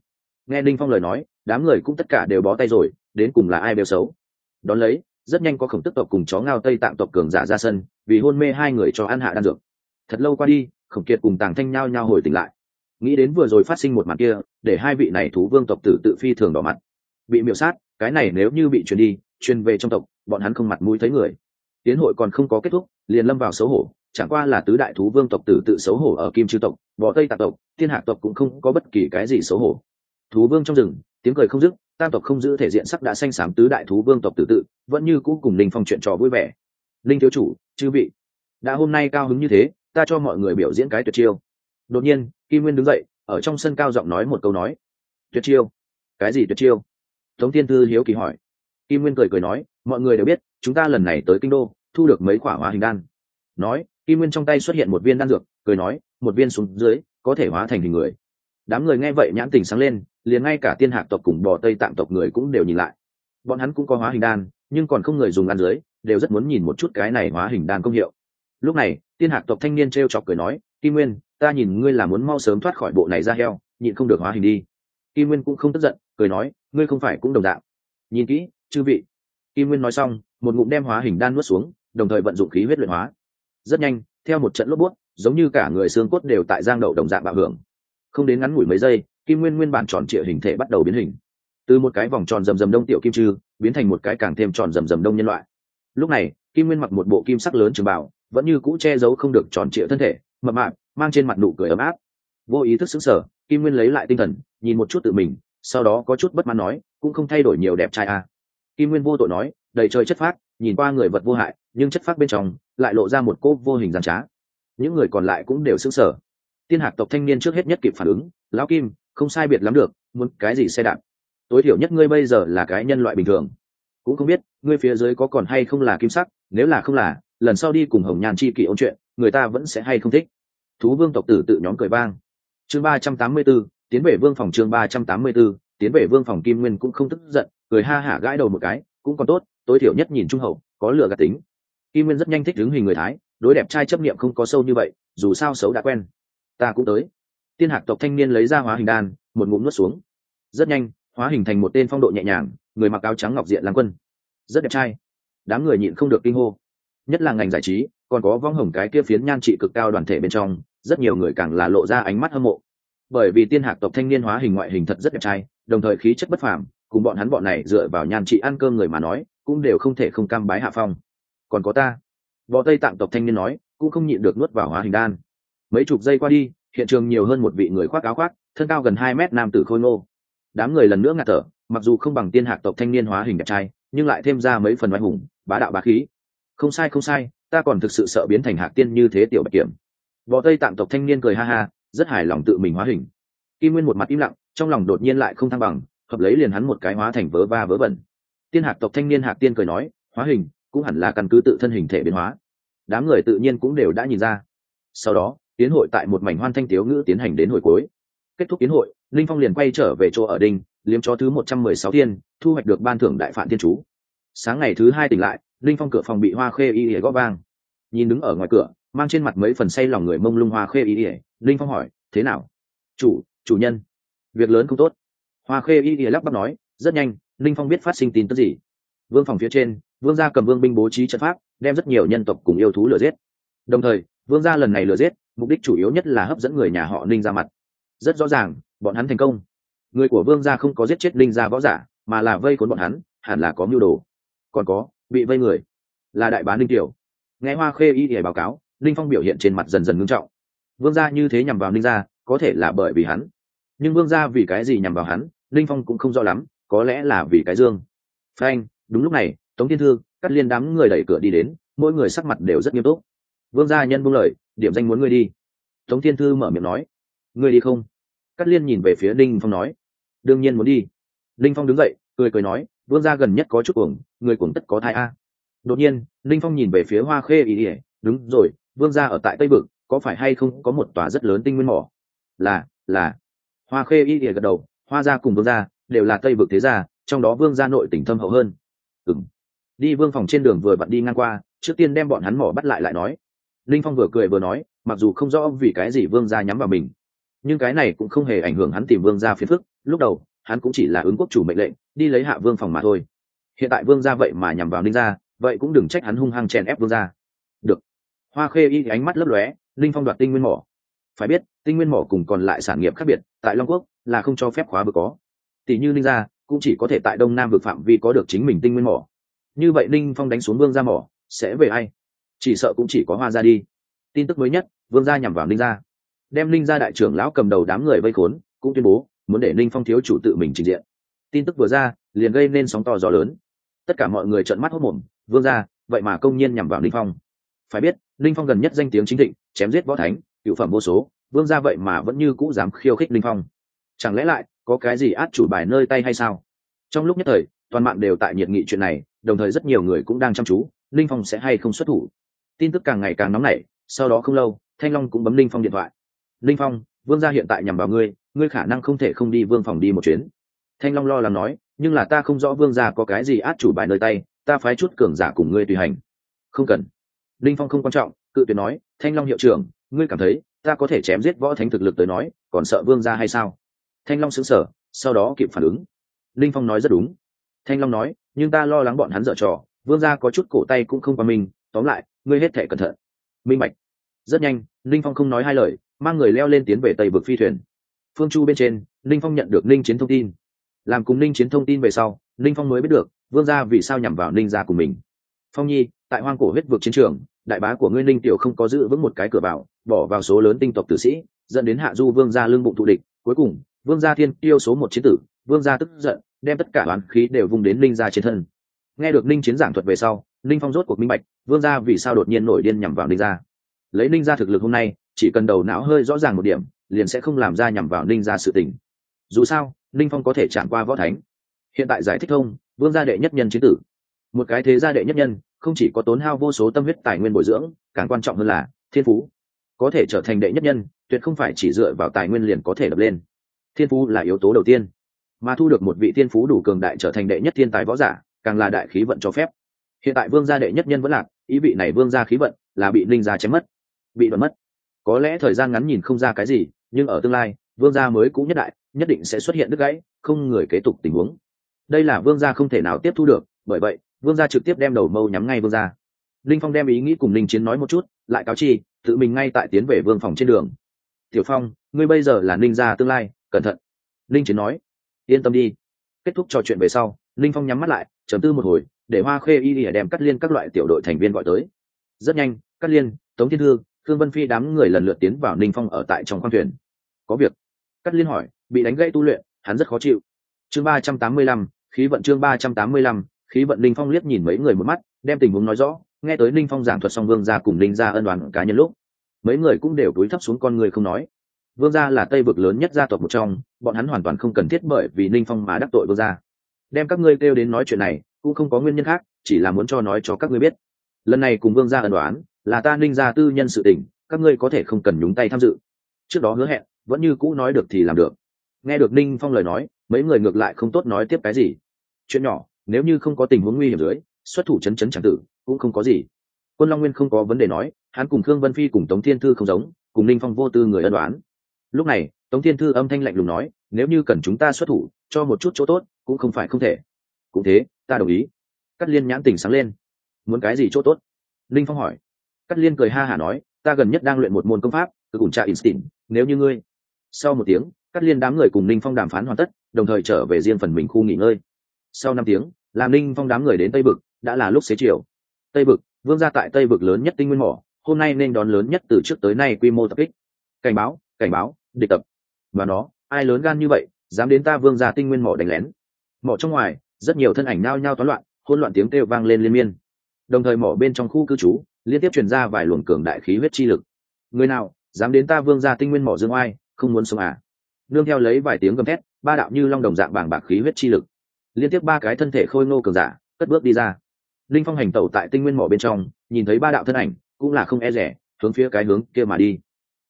Nghe linh phong lời nói, đám người cũng tất cả đều bó tay rồi, đến cùng là ai đeo xấu. Đón lấy, rất nhanh có khổng tức tộc cùng chó ngao tây tạm tộc cường giả ra sân, vì hôn mê hai người cho ăn hạ đan dược. Thật lâu qua đi, khổng kiệt cùng tàng thanh nhao nhao hồi tỉnh lại. Nghĩ đến vừa rồi phát sinh một màn kia, để hai vị này thú vương tộc tử tự phi thường đỏ mặt. Bị miễu sát, cái này nếu như bị truyền đi, truyền về trong tộc, bọn hắn không mặt mũi thấy người. Tiến hội còn không có kết thúc, liền lâm vào xấu hổ chẳng qua là tứ đại thú vương tộc tử tự xấu hổ ở kim chư tộc võ tây tạc tộc, thiên hạ tộc cũng không có bất kỳ cái gì xấu hổ. Thú vương trong rừng, tiếng cười không dứt, tam tộc không giữ thể diện sắc đã xanh xám tứ đại thú vương tộc tử tự, vẫn như cũ cùng linh phong chuyện trò vui vẻ. Linh thiếu chủ, chư vị, đã hôm nay cao hứng như thế, ta cho mọi người biểu diễn cái tuyệt chiêu. Đột nhiên, kim nguyên đứng dậy, ở trong sân cao giọng nói một câu nói. Tuyệt chiêu? Cái gì tuyệt chiêu? Tống thiên thư hiếu kỳ hỏi. Kim nguyên cười cười nói, mọi người đều biết, chúng ta lần này tới kinh đô, thu được mấy quả hóa hình đan. Nói kim nguyên trong tay xuất hiện một viên đan dược, cười nói, một viên xuống dưới, có thể hóa thành hình người. Đám người nghe vậy nhãn tình sáng lên, liền ngay cả tiên hạc tộc cùng bò tây tạng tộc người cũng đều nhìn lại. Bọn hắn cũng có hóa hình đan, nhưng còn không người dùng ăn dưới, đều rất muốn nhìn một chút cái này hóa hình đan công hiệu. Lúc này, tiên hạc tộc thanh niên t r e o chọc cười nói, kim nguyên, ta nhìn ngươi là muốn mau sớm thoát khỏi bộ này ra heo, nhịn không được hóa hình đi. Kim nguyên cũng không tức giận, cười nói, ngươi không phải cũng đồng đạo nhìn kỹ, chư vị. Kim nguyên nói xong, một ngụm đem hóa hình đan nuốt xuống, đồng thời vận dụng khí huyết luyện hóa rất nhanh, theo một trận lốp bút giống như cả người xương cốt đều tại giang đậu đồng dạng bạo hưởng. Không đến ngắn ngủi mấy giây, kim nguyên nguyên bản tròn trịa hình thể bắt đầu biến hình. Từ một cái vòng tròn rầm rầm đông tiểu kim trư, biến thành một cái càng thêm tròn rầm rầm đông nhân loại. Lúc này, kim nguyên mặc một bộ kim sắc lớn trường bảo vẫn như cũ che giấu không được tròn trịa thân thể, mập mạp, mang trên mặt nụ cười ấm áp. Vô ý thức xứng sở kim nguyên lấy lại tinh thần, nhìn một chút tự mình, sau đó có chút bất mãn nói, cũng không thay đổi nhiều đẹp trai à. kim nguyên vô tội nói, đầy trời chất phát nhìn qua người vật vô hại nhưng chất phát bên trong lại lộ ra một cô vô hình giàn trá. Những người còn lại cũng đều xứng sở tiên hạc tộc thanh niên trước hết nhất kịp phản ứng, lão kim, không sai biệt lắm được, muốn cái gì xe đạp? Tối thiểu nhất ngươi bây giờ là cái nhân loại bình thường. Cũng không biết, ngươi phía dưới có còn hay không là kim sắc, nếu là không là, lần sau đi cùng hồng nhàn chi kỷ ôn chuyện, người ta vẫn sẽ hay không thích. Thú vương tộc tử tự nhóm cười vang. Chương ba trăm tám mươi b ố tiến về vương phòng chương ba trăm tám mươi b ố tiến về vương phòng kim nguyên cũng không tức giận, cười ha hả gãi đầu một cái, cũng còn tốt, tối thiểu nhất nhìn trung hậu, có lựa gạt tính kim nguyên rất nhanh thích đứng hình người thái, đối đẹp trai chấp niệm không có sâu như vậy, dù sao xấu đã quen. Ta cũng tới. Tiên hạc tộc thanh niên lấy ra hóa hình đan, một ngụm nuốt xuống. Rất nhanh, hóa hình thành một tên phong độ nhẹ nhàng, người mặc áo trắng ngọc diện lang quân. Rất đẹp trai. Đám người nhịn không được kinh hô. Nhất là ngành giải trí, còn có vong hồng cái kia phiến nhan trị cực cao đoàn thể bên trong, rất nhiều người càng là lộ ra ánh mắt hâm mộ. Bởi vì tiên hạc tộc thanh niên hóa hình ngoại hình thật rất đẹp trai, đồng thời khí chất bất phàm, cùng bọn hắn bọn này dựa vào nhan trị ăn cơm người mà nói, cũng đều không thể không cam bái hạ phong còn có ta. Võ tây tạng tộc thanh niên nói, cũng không nhịn được nuốt vào hóa hình đan. Mấy chục giây qua đi, hiện trường nhiều hơn một vị người khoác áo khoác, thân cao gần hai mét nam tử khôi ngô. Đám người lần nữa ngạt thở, mặc dù không bằng tiên hạc tộc thanh niên hóa hình đẹp trai, nhưng lại thêm ra mấy phần oai hùng, bá đạo bá khí. Không sai không sai, ta còn thực sự sợ biến thành hạc tiên như thế tiểu bạch kiểm. Võ tây tạng tộc thanh niên cười ha ha, rất hài lòng tự mình hóa hình. Kim nguyên một mặt im lặng, trong lòng đột nhiên lại không thăng bằng, hợp lấy liền hắn một cái hóa thành vớ va vớ vẩn. Tiên hạc tộc thanh niên hạc tiên cười nói, hóa hình cũng hẳn là căn cứ tự thân hình thể biến hóa. Đám người tự nhiên cũng đều đã nhìn ra. Sau đó tiến hội tại một mảnh hoan thanh tiếu ngữ tiến hành đến hồi cuối. Kết thúc tiến hội, linh phong liền quay trở về chỗ ở đinh liếm cho thứ một trăm mười sáu tiên, thu hoạch được ban thưởng đại phản tiên chú. Sáng ngày thứ hai tỉnh lại, linh phong cửa phòng bị hoa khê y ỉa góp vang. Nhìn đứng ở ngoài cửa, mang trên mặt mấy phần say lòng người mông lung hoa khê y ỉa linh phong hỏi, thế nào? Chủ chủ nhân. Việc lớn không tốt. Hoa khê y ỉa lắp bắp nói, rất nhanh, linh phong biết phát sinh tin tức gì? Vương phòng phía trên vương gia cầm vương binh bố trí trận pháp, đem rất nhiều nhân tộc cùng yêu thú lừa giết. Đồng thời, vương gia lần này lừa giết, mục đích chủ yếu nhất là hấp dẫn người nhà họ ninh ra mặt. Rất rõ ràng, bọn hắn thành công. Người của vương gia không có giết chết ninh gia võ giả, mà là vây cuốn bọn hắn, hẳn là có mưu đồ. Còn có, bị vây người, là đại bá ninh tiểu. Nghe hoa khê y để báo cáo, ninh phong biểu hiện trên mặt dần dần ngưng trọng. Vương gia như thế nhằm vào ninh gia, có thể là bởi vì hắn. Nhưng vương gia vì cái gì nhằm vào hắn, ninh phong cũng không rõ lắm, có lẽ là vì cái dương. Phanh, đúng lúc này tống thiên thư cắt liên đám người đẩy cửa đi đến mỗi người sắc mặt đều rất nghiêm túc. Vương gia nhân buông lời điểm danh muốn ngươi đi. Tống thiên thư mở miệng nói. Ngươi đi không? Cắt liên nhìn về phía đinh phong nói. Đương nhiên muốn đi. Đinh phong đứng dậy cười cười nói vương gia gần nhất có chút cuồng người cuồng tất có thai a. Đột nhiên đinh phong nhìn về phía hoa khê ý ỉa đúng rồi vương gia ở tại tây Bực, có phải hay không có một tòa rất lớn tinh nguyên mỏ? Là là. Hoa khê ý ỉa gật đầu hoa gia cùng vương gia đều là tây vực thế gia trong đó vương gia nội tỉnh thâm hậu hơn. Ừng đi vương phòng trên đường vừa vặn đi ngang qua, trước tiên đem bọn hắn mỏ bắt lại lại nói. Linh phong vừa cười vừa nói, mặc dù không rõ vì cái gì vương gia nhắm vào mình, nhưng cái này cũng không hề ảnh hưởng hắn tìm vương gia phiền phức. Lúc đầu, hắn cũng chỉ là ứng quốc chủ mệnh lệnh, đi lấy hạ vương phòng mà thôi. Hiện tại vương gia vậy mà nhằm vào ninh gia, vậy cũng đừng trách hắn hung hăng chèn ép vương gia. Được. Hoa khê y ánh mắt lấp lóe, linh phong đoạt tinh nguyên mỏ. Phải biết, tinh nguyên mỏ cùng còn lại sản nghiệp khác biệt, tại long quốc là không cho phép khóa vừa có. Tỷ như ninh gia, cũng chỉ có thể tại đông nam vực phạm vi có được chính mình tinh nguyên mỏ như vậy ninh phong đánh xuống vương gia mỏ, sẽ về ai? Chỉ sợ cũng chỉ có hoa gia đi. Tin tức mới nhất, vương gia nhằm vào ninh gia. Đem ninh gia đại trưởng lão cầm đầu đám người vây khốn, cũng tuyên bố muốn để ninh phong thiếu chủ tự mình trình diện. Tin tức vừa ra, liền gây nên sóng to gió lớn. Tất cả mọi người trợn mắt hốt mồm vương gia, vậy mà công nhiên nhằm vào ninh phong. Phải biết, ninh phong gần nhất danh tiếng chính thịnh, chém giết võ thánh, cựu phẩm vô số, vương gia vậy mà vẫn như cũ dám khiêu khích ninh phong. Chẳng lẽ lại có cái gì át chủ bài nơi tay hay sao? Trong lúc nhất thời toàn mạng đều tại nhiệt nghị chuyện này, đồng thời rất nhiều người cũng đang chăm chú, linh phong sẽ hay không xuất thủ. Tin tức càng ngày càng nóng nảy, sau đó không lâu, thanh long cũng bấm linh phong điện thoại. Linh phong, vương gia hiện tại nhằm vào ngươi ngươi khả năng không thể không đi vương phòng đi một chuyến. Thanh long lo lắng nói, nhưng là ta không rõ vương gia có cái gì át chủ bài nơi tay, ta phái chút cường giả cùng ngươi tùy hành. Không cần. Linh phong không quan trọng, cự tuyệt nói, thanh long hiệu trưởng, ngươi cảm thấy, ta có thể chém giết võ thánh thực lực tới nói, còn sợ vương gia hay sao? Thanh long xứng sở sau đó kịp phản ứng. Linh phong nói rất đúng thanh long nói, nhưng ta lo lắng bọn hắn dở trò, vương gia có chút cổ tay cũng không qua mình, tóm lại, ngươi hết thể cẩn thận. Minh bạch. Rất nhanh linh phong không nói hai lời, mang người leo lên tiến về tây vực phi thuyền. Phương chu bên trên linh phong nhận được ninh chiến thông tin. Làm cùng ninh chiến thông tin về sau linh phong mới biết được, vương gia vì sao nhằm vào ninh gia của mình. Phong nhi, tại hoang cổ huyết vực chiến trường, đại bá của ngươi ninh tiểu không có giữ vững một cái cửa bảo, bỏ vào số lớn tinh tộc tử sĩ, dẫn đến hạ du vương gia lương bụng thụ địch, cuối cùng vương gia thiên tiêu số một chiến tử, vương gia tức giận, đem tất cả oán khí đều vung đến linh gia trên thân. Nghe được linh chiến giảng thuật về sau linh phong rốt cuộc minh bạch, vương gia vì sao đột nhiên nổi điên nhằm vào linh gia. Lấy linh gia thực lực hôm nay, chỉ cần đầu não hơi rõ ràng một điểm, liền sẽ không làm ra nhằm vào linh gia sự tình. Dù sao linh phong có thể chạm qua võ thánh. Hiện tại giải thích thông, vương gia đệ nhất nhân chiến tử. Một cái thế gia đệ nhất nhân, không chỉ có tốn hao vô số tâm huyết tài nguyên bồi dưỡng, càng quan trọng hơn là thiên phú. Có thể trở thành đệ nhất nhân, tuyệt không phải chỉ dựa vào tài nguyên liền có thể đập lên thiên phú là yếu tố đầu tiên. Mà thu được một vị thiên phú đủ cường đại trở thành đệ nhất thiên tài võ giả, càng là đại khí vận cho phép. Hiện tại vương gia đệ nhất nhân vẫn lạc, ý vị này vương gia khí vận là bị ninh gia chém mất, bị đoạn mất. Có lẽ thời gian ngắn nhìn không ra cái gì, nhưng ở tương lai, vương gia mới cũng nhất đại, nhất định sẽ xuất hiện đứt gãy, không người kế tục tình huống. Đây là vương gia không thể nào tiếp thu được, bởi vậy, vương gia trực tiếp đem đầu mâu nhắm ngay vương gia. Linh phong đem ý nghĩ cùng linh chiến nói một chút, lại cáo chi, tự mình ngay tại tiến về vương phòng trên đường. Tiểu phong, ngươi bây giờ là ninh gia tương lai cẩn thận. Linh chiến nói, yên tâm đi. Kết thúc trò chuyện về sau. Linh phong nhắm mắt lại chấm tư một hồi, để hoa khê y ỉa đem cắt liên các loại tiểu đội thành viên gọi tới. Rất nhanh cắt liên, tống thiên thư thương vân phi đám người lần lượt tiến vào ninh phong ở tại trong khoang thuyền. Có việc. Cắt liên hỏi, bị đánh gãy tu luyện, hắn rất khó chịu. Chương ba trăm tám mươi lăm, khí vận chương ba trăm tám mươi lăm, khí vận ninh phong liếc nhìn mấy người một mắt, đem tình huống nói rõ, nghe tới ninh phong giảng thuật song vương gia cùng ninh gia ân đoàn cá nhân lúc, mấy người cũng đều túi thấp xuống con người không nói vương gia là tây vực lớn nhất gia tộc một trong, bọn hắn hoàn toàn không cần thiết bởi vì ninh phong mà đắc tội vương gia. Đem các ngươi kêu đến nói chuyện này, cũng không có nguyên nhân khác, chỉ là muốn cho nói cho các ngươi biết. Lần này cùng vương gia ẩn đoán là ta ninh gia tư nhân sự tình, các ngươi có thể không cần nhúng tay tham dự. Trước đó hứa hẹn, vẫn như cũ nói được thì làm được. Nghe được ninh phong lời nói, mấy người ngược lại không tốt nói tiếp cái gì. Chuyện nhỏ, nếu như không có tình huống nguy hiểm dưới, xuất thủ chấn chấn chẳng tử, cũng không có gì. Quân long nguyên không có vấn đề nói, hắn cùng khương vân phi cùng tống thiên thư không giống, cùng ninh phong vô tư người ân đoán lúc này, tống thiên thư âm thanh lạnh lùng nói, nếu như cần chúng ta xuất thủ, cho một chút chỗ tốt, cũng không phải không thể. Cũng thế, ta đồng ý. Cắt liên nhãn tình sáng lên. Muốn cái gì chỗ tốt? Ninh phong hỏi. Cắt liên cười ha hả nói, ta gần nhất đang luyện một môn công pháp từ cùng tra instinct, nếu như ngươi. Sau một tiếng cắt liên đám người cùng ninh phong đàm phán hoàn tất, đồng thời trở về riêng phần mình khu nghỉ ngơi. Sau năm tiếng, làm ninh phong đám người đến tây bực, đã là lúc xế chiều. Tây bực, vương gia tại tây bực lớn nhất tinh nguyên mỏ, hôm nay nên đón lớn nhất từ trước tới nay quy mô tập kích. Cảnh báo cảnh báo địch tập. Và nó, ai lớn gan như vậy, dám đến ta vương gia tinh nguyên mỏ đánh lén. Mỏ trong ngoài, rất nhiều thân ảnh nao nhao toán loạn, hỗn loạn tiếng kêu vang lên liên miên. Đồng thời mỏ bên trong khu cư trú, liên tiếp truyền ra vài luồng cường đại khí huyết chi lực. Người nào, dám đến ta vương gia tinh nguyên mỏ dương oai, không muốn sống à? Nương theo lấy vài tiếng gầm thét, ba đạo như long đồng dạng bảng bạc khí huyết chi lực. Liên tiếp ba cái thân thể khôi ngô cường giả, cất bước đi ra. Linh phong hành tẩu tại tinh nguyên mỏ bên trong, nhìn thấy ba đạo thân ảnh, cũng là không e rẻ, hướng phía cái hướng kia mà đi.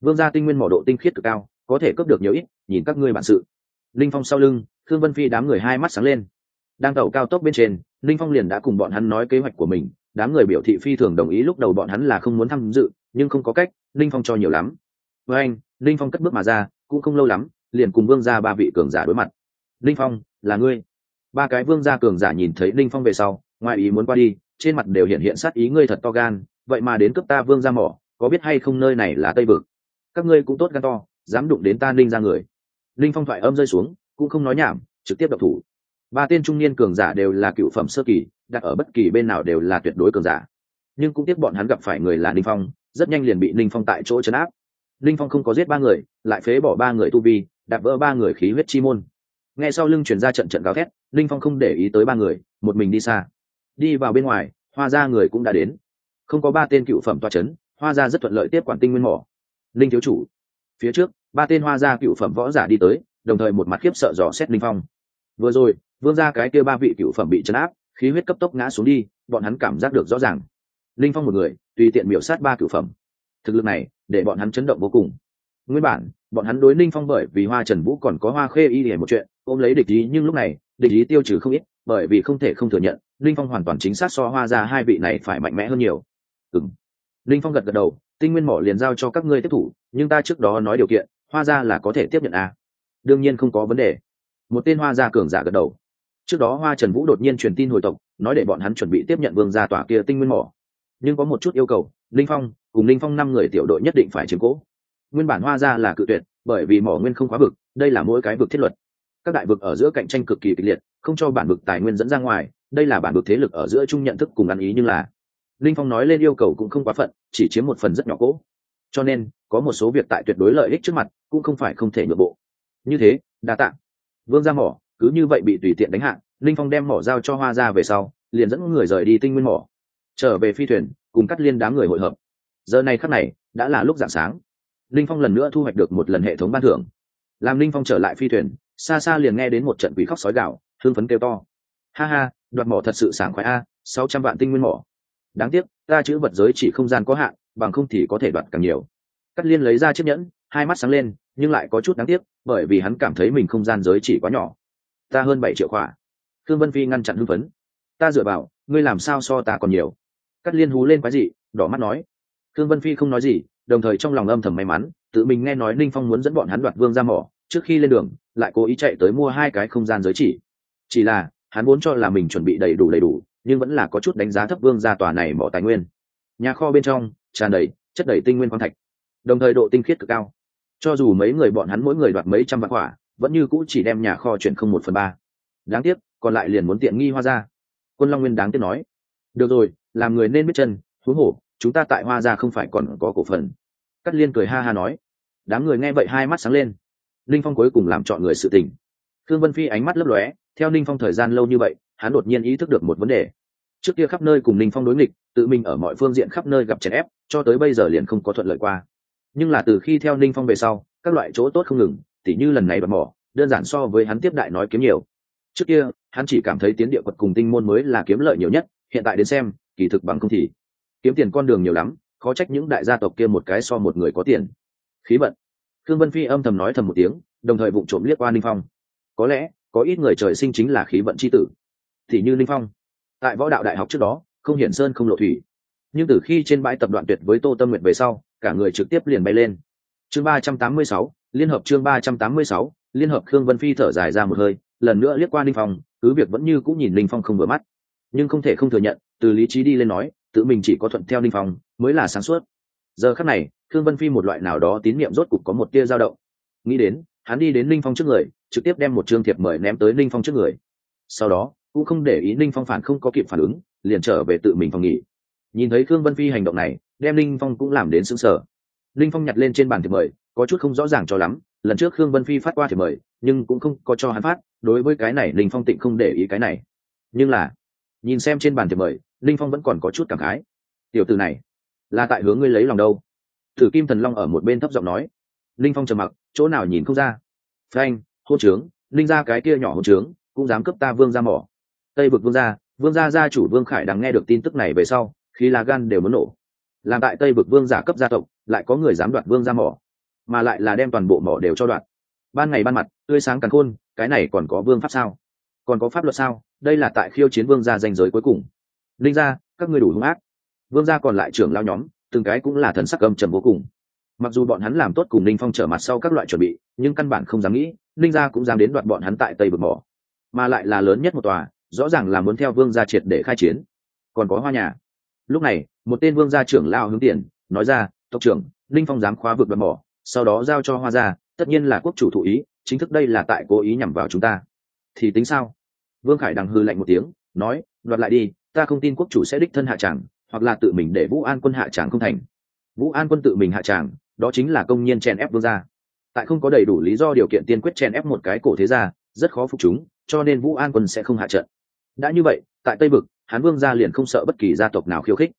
Vương gia tinh nguyên mỏ độ tinh khiết cực cao có thể cướp được nhiều ít, nhìn các ngươi bản sự. Linh phong sau lưng thương vân phi đám người hai mắt sáng lên. Đang tàu cao tốc bên trên, linh phong liền đã cùng bọn hắn nói kế hoạch của mình, đám người biểu thị phi thường đồng ý lúc đầu bọn hắn là không muốn tham dự, nhưng không có cách, linh phong cho nhiều lắm. Với anh, linh phong cất bước mà ra, cũng không lâu lắm, liền cùng vương gia ba vị cường giả đối mặt. Linh phong, là ngươi. Ba cái vương gia cường giả nhìn thấy linh phong về sau, ngoài ý muốn qua đi, trên mặt đều hiện hiện sát ý ngươi thật to gan, vậy mà đến cướp ta vương gia mỏ, có biết hay không nơi này là tây vực? Các ngươi cũng tốt gan to dám đụng đến ta ninh ra người. Linh phong thoại âm rơi xuống, cũng không nói nhảm, trực tiếp đập thủ. Ba tên trung niên cường giả đều là cựu phẩm sơ kỳ, đặt ở bất kỳ bên nào đều là tuyệt đối cường giả. Nhưng cũng tiếc bọn hắn gặp phải người là ninh phong, rất nhanh liền bị ninh phong tại chỗ chấn áp. Ninh phong không có giết ba người, lại phế bỏ ba người tu vi, đạp vỡ ba người khí huyết chi môn. Nghe sau lưng chuyển ra trận trận gào thét, ninh phong không để ý tới ba người, một mình đi xa. Đi vào bên ngoài, hoa ra người cũng đã đến. Không có ba tên cựu phẩm toa c h ấ n hoa ra rất thuận lợi tiếp quản tinh nguyên mỏ. Linh thiếu chủ phía trước, ba tên hoa gia cựu phẩm võ giả đi tới, đồng thời một mặt khiếp sợ dò xét linh phong. Vừa rồi, vương ra cái kia ba vị cựu phẩm bị chấn áp, khí huyết cấp tốc ngã xuống đi, bọn hắn cảm giác được rõ ràng. Linh phong một người, tùy tiện miểu sát ba cựu phẩm. Thực lực này, để bọn hắn chấn động vô cùng. Nguyên bản, bọn hắn đối linh phong bởi vì hoa trần vũ còn có hoa khê y để một chuyện, ôm lấy địch ý, nhưng lúc này, địch ý tiêu trừ không ít, bởi vì không thể không thừa nhận linh phong hoàn toàn chính xác so hoa ra hai vị này phải mạnh mẽ hơn nhiều. Ừng linh phong gật gật đầu tinh nguyên mỏ liền giao cho các ngươi tiếp thủ, nhưng ta trước đó nói điều kiện, hoa gia là có thể tiếp nhận à. đương nhiên không có vấn đề. Một tên hoa gia cường giả gật đầu. Trước đó hoa trần vũ đột nhiên truyền tin hồi tộc, nói để bọn hắn chuẩn bị tiếp nhận vương gia tỏa kia tinh nguyên mỏ. Nhưng có một chút yêu cầu, linh phong, cùng linh phong năm người tiểu đội nhất định phải chiếm cố. Nguyên bản hoa gia là cự tuyệt, bởi vì mỏ nguyên không khóa vực, đây là mỗi cái vực thiết luật. Các đại vực ở giữa cạnh tranh cực kỳ kịch liệt, không cho bản vực tài nguyên dẫn ra ngoài, đây là bản vực thế lực ở giữa chung nhận thức cùng ăn ý nhưng là linh phong nói lên yêu cầu cũng không quá phận, chỉ chiếm một phần rất nhỏ cỗ. Cho nên, có một số việc tại tuyệt đối lợi ích trước mặt, cũng không phải không thể nhượng bộ. Như thế, đa tạng vương ra mỏ, cứ như vậy bị tùy tiện đánh hạ, linh phong đem mỏ giao cho hoa ra về sau, liền dẫn người rời đi tinh nguyên mỏ. Trở về phi thuyền, cùng cắt liên đám người hội hợp. Giờ này khắc này, đã là lúc dạng sáng. Linh phong lần nữa thu hoạch được một lần hệ thống ban thưởng. Làm linh phong trở lại phi thuyền, xa xa liền nghe đến một trận quỷ khóc sói gạo thương phấn kêu to. Ha ha, đoạt mỏ thật sự sảng khoái a, sáu trăm vạn tinh nguyên mỏ đáng tiếc, ta chữ vật giới chỉ không gian có hạn, bằng không thì có thể đoạt càng nhiều. Cắt liên lấy ra chiếc nhẫn, hai mắt sáng lên, nhưng lại có chút đáng tiếc, bởi vì hắn cảm thấy mình không gian giới chỉ quá nhỏ. Ta hơn bảy triệu khỏa. Thương vân phi ngăn chặn hưng phấn. Ta dựa vào, ngươi làm sao so ta còn nhiều? Cắt liên hú lên quái gì đỏ mắt nói. Thương vân phi không nói gì, đồng thời trong lòng âm thầm may mắn, tự mình nghe nói ninh phong muốn dẫn bọn hắn đoạt vương ra mỏ, trước khi lên đường, lại cố ý chạy tới mua hai cái không gian giới chỉ. Chỉ là, hắn muốn cho là mình chuẩn bị đầy đủ đầy đủ nhưng vẫn là có chút đánh giá thấp vương gia tòa này mỏ tài nguyên. Nhà kho bên trong, tràn đầy, chất đầy tinh nguyên khoáng thạch. Đồng thời độ tinh khiết cực cao. Cho dù mấy người bọn hắn mỗi người đoạt mấy trăm vạn quả, vẫn như cũ chỉ đem nhà kho chuyển không một phần ba. Đáng tiếc, còn lại liền muốn tiện nghi hoa ra quân long nguyên đáng tiếc nói, được rồi, làm người nên biết chân, thú hổ, chúng ta tại hoa ra không phải còn có cổ phần. Cắt liên cười ha ha nói, đám người nghe vậy hai mắt sáng lên. Ninh phong cuối cùng làm chọn người sự tình. Thương vân phi ánh mắt lấp lóe, theo ninh phong thời gian lâu như vậy hắn đột nhiên ý thức được một vấn đề. Trước kia khắp nơi cùng ninh phong đối nghịch, tự mình ở mọi phương diện khắp nơi gặp chèn ép, cho tới bây giờ liền không có thuận lợi qua. Nhưng là từ khi theo ninh phong về sau, các loại chỗ tốt không ngừng, tỉ như lần này bật mỏ, đơn giản so với hắn tiếp đại nói kiếm nhiều. Trước kia, hắn chỉ cảm thấy tiến địa quật cùng tinh môn mới là kiếm lợi nhiều nhất, hiện tại đến xem, kỳ thực bằng không thì kiếm tiền con đường nhiều lắm, khó trách những đại gia tộc kia một cái so một người có tiền. Khí vận. Khương vân phi âm thầm nói thầm một tiếng, đồng thời vụ trộm liếc qua ninh phong. Có lẽ, có ít người trời sinh chính là khí vận c h i tử thì như linh phong. Tại võ đạo đại học trước đó, không hiển sơn không lộ thủy. Nhưng từ khi trên bãi tập đoạn tuyệt với tô tâm nguyện về sau, cả người trực tiếp liền bay lên. Chương ba trăm tám mươi sáu, liên hợp chương ba trăm tám mươi sáu, liên hợp khương vân phi thở dài ra một hơi, lần nữa liếc qua linh phong, cứ việc vẫn như cũng nhìn linh phong không vừa mắt. Nhưng không thể không thừa nhận, từ lý trí đi lên nói, tự mình chỉ có thuận theo linh phong, mới là sáng suốt. Giờ khắc này, khương vân phi một loại nào đó tín nhiệm rốt cục có một tia dao động. Nghĩ đến, hắn đi đến linh phong trước người, trực tiếp đem một chương thiệp mời ném tới linh phong trước người. Sau đó cũng không để ý ninh phong phản không có kịp phản ứng, liền trở về tự mình phòng nghỉ. Nhìn thấy khương vân phi hành động này, đem ninh phong cũng làm đến xứng sở ninh phong nhặt lên trên bàn thiệp mời, có chút không rõ ràng cho lắm, lần trước khương vân phi phát qua thiệp mời, nhưng cũng không có cho hắn phát, đối với cái này ninh phong tịnh không để ý cái này. Nhưng là, nhìn xem trên bàn thiệp mời, ninh phong vẫn còn có chút cảm khái. Tiểu từ này, là tại hướng ngươi lấy lòng đâu? Thử kim thần long ở một bên thấp giọng nói. Ninh phong trầm mặc, chỗ nào nhìn không ra. Phanh, hôn trướng, ninh ra cái kia nhỏ hôn trướng, cũng dám cướp ta vương ra mỏ tây vực vương gia vương gia gia chủ vương khải đằng nghe được tin tức này về sau khi là gan đều muốn nổ. Làm tại tây vực vương giả cấp gia tộc, lại có người dám đoạt vương ra mỏ, mà lại là đem toàn bộ mỏ đều cho đoạt. Ban ngày ban mặt, tươi sáng càng khôn, cái này còn có vương pháp sao? Còn có pháp luật sao? Đây là tại khiêu chiến vương gia danh giới cuối cùng. Linh ra các ngươi đủ hung ác. Vương gia còn lại trưởng lao nhóm, từng cái cũng là thần sắc âm trầm vô cùng. Mặc dù bọn hắn làm tốt cùng ninh phong trở mặt sau các loại chuẩn bị, nhưng căn bản không dám nghĩ ninh gia cũng dám đến đoạt bọn hắn tại tây vực mỏ, mà lại là lớn nhất một tòa rõ ràng là muốn theo vương gia triệt để khai chiến. Còn có hoa nhà. Lúc này, một tên vương gia trưởng lao hướng tiền, nói ra, tộc trưởng, linh phong dám khóa vực đoạn mỏ, sau đó giao cho hoa gia, tất nhiên là quốc chủ thụ ý, chính thức đây là tại cố ý nhằm vào chúng ta. Thì tính sao? Vương khải đằng hư lạnh một tiếng, nói, đoạt lại đi, ta không tin quốc chủ sẽ đích thân hạ tràng, hoặc là tự mình để vũ an quân hạ tràng không thành. Vũ an quân tự mình hạ tràng, đó chính là công nhiên chèn ép vương gia. Tại không có đầy đủ lý do điều kiện tiên quyết chèn ép một cái cổ thế gia, rất khó phục chúng, cho nên vũ an quân sẽ không hạ trận đã như vậy, tại tây vực, hán vương gia liền không sợ bất kỳ gia tộc nào khiêu khích.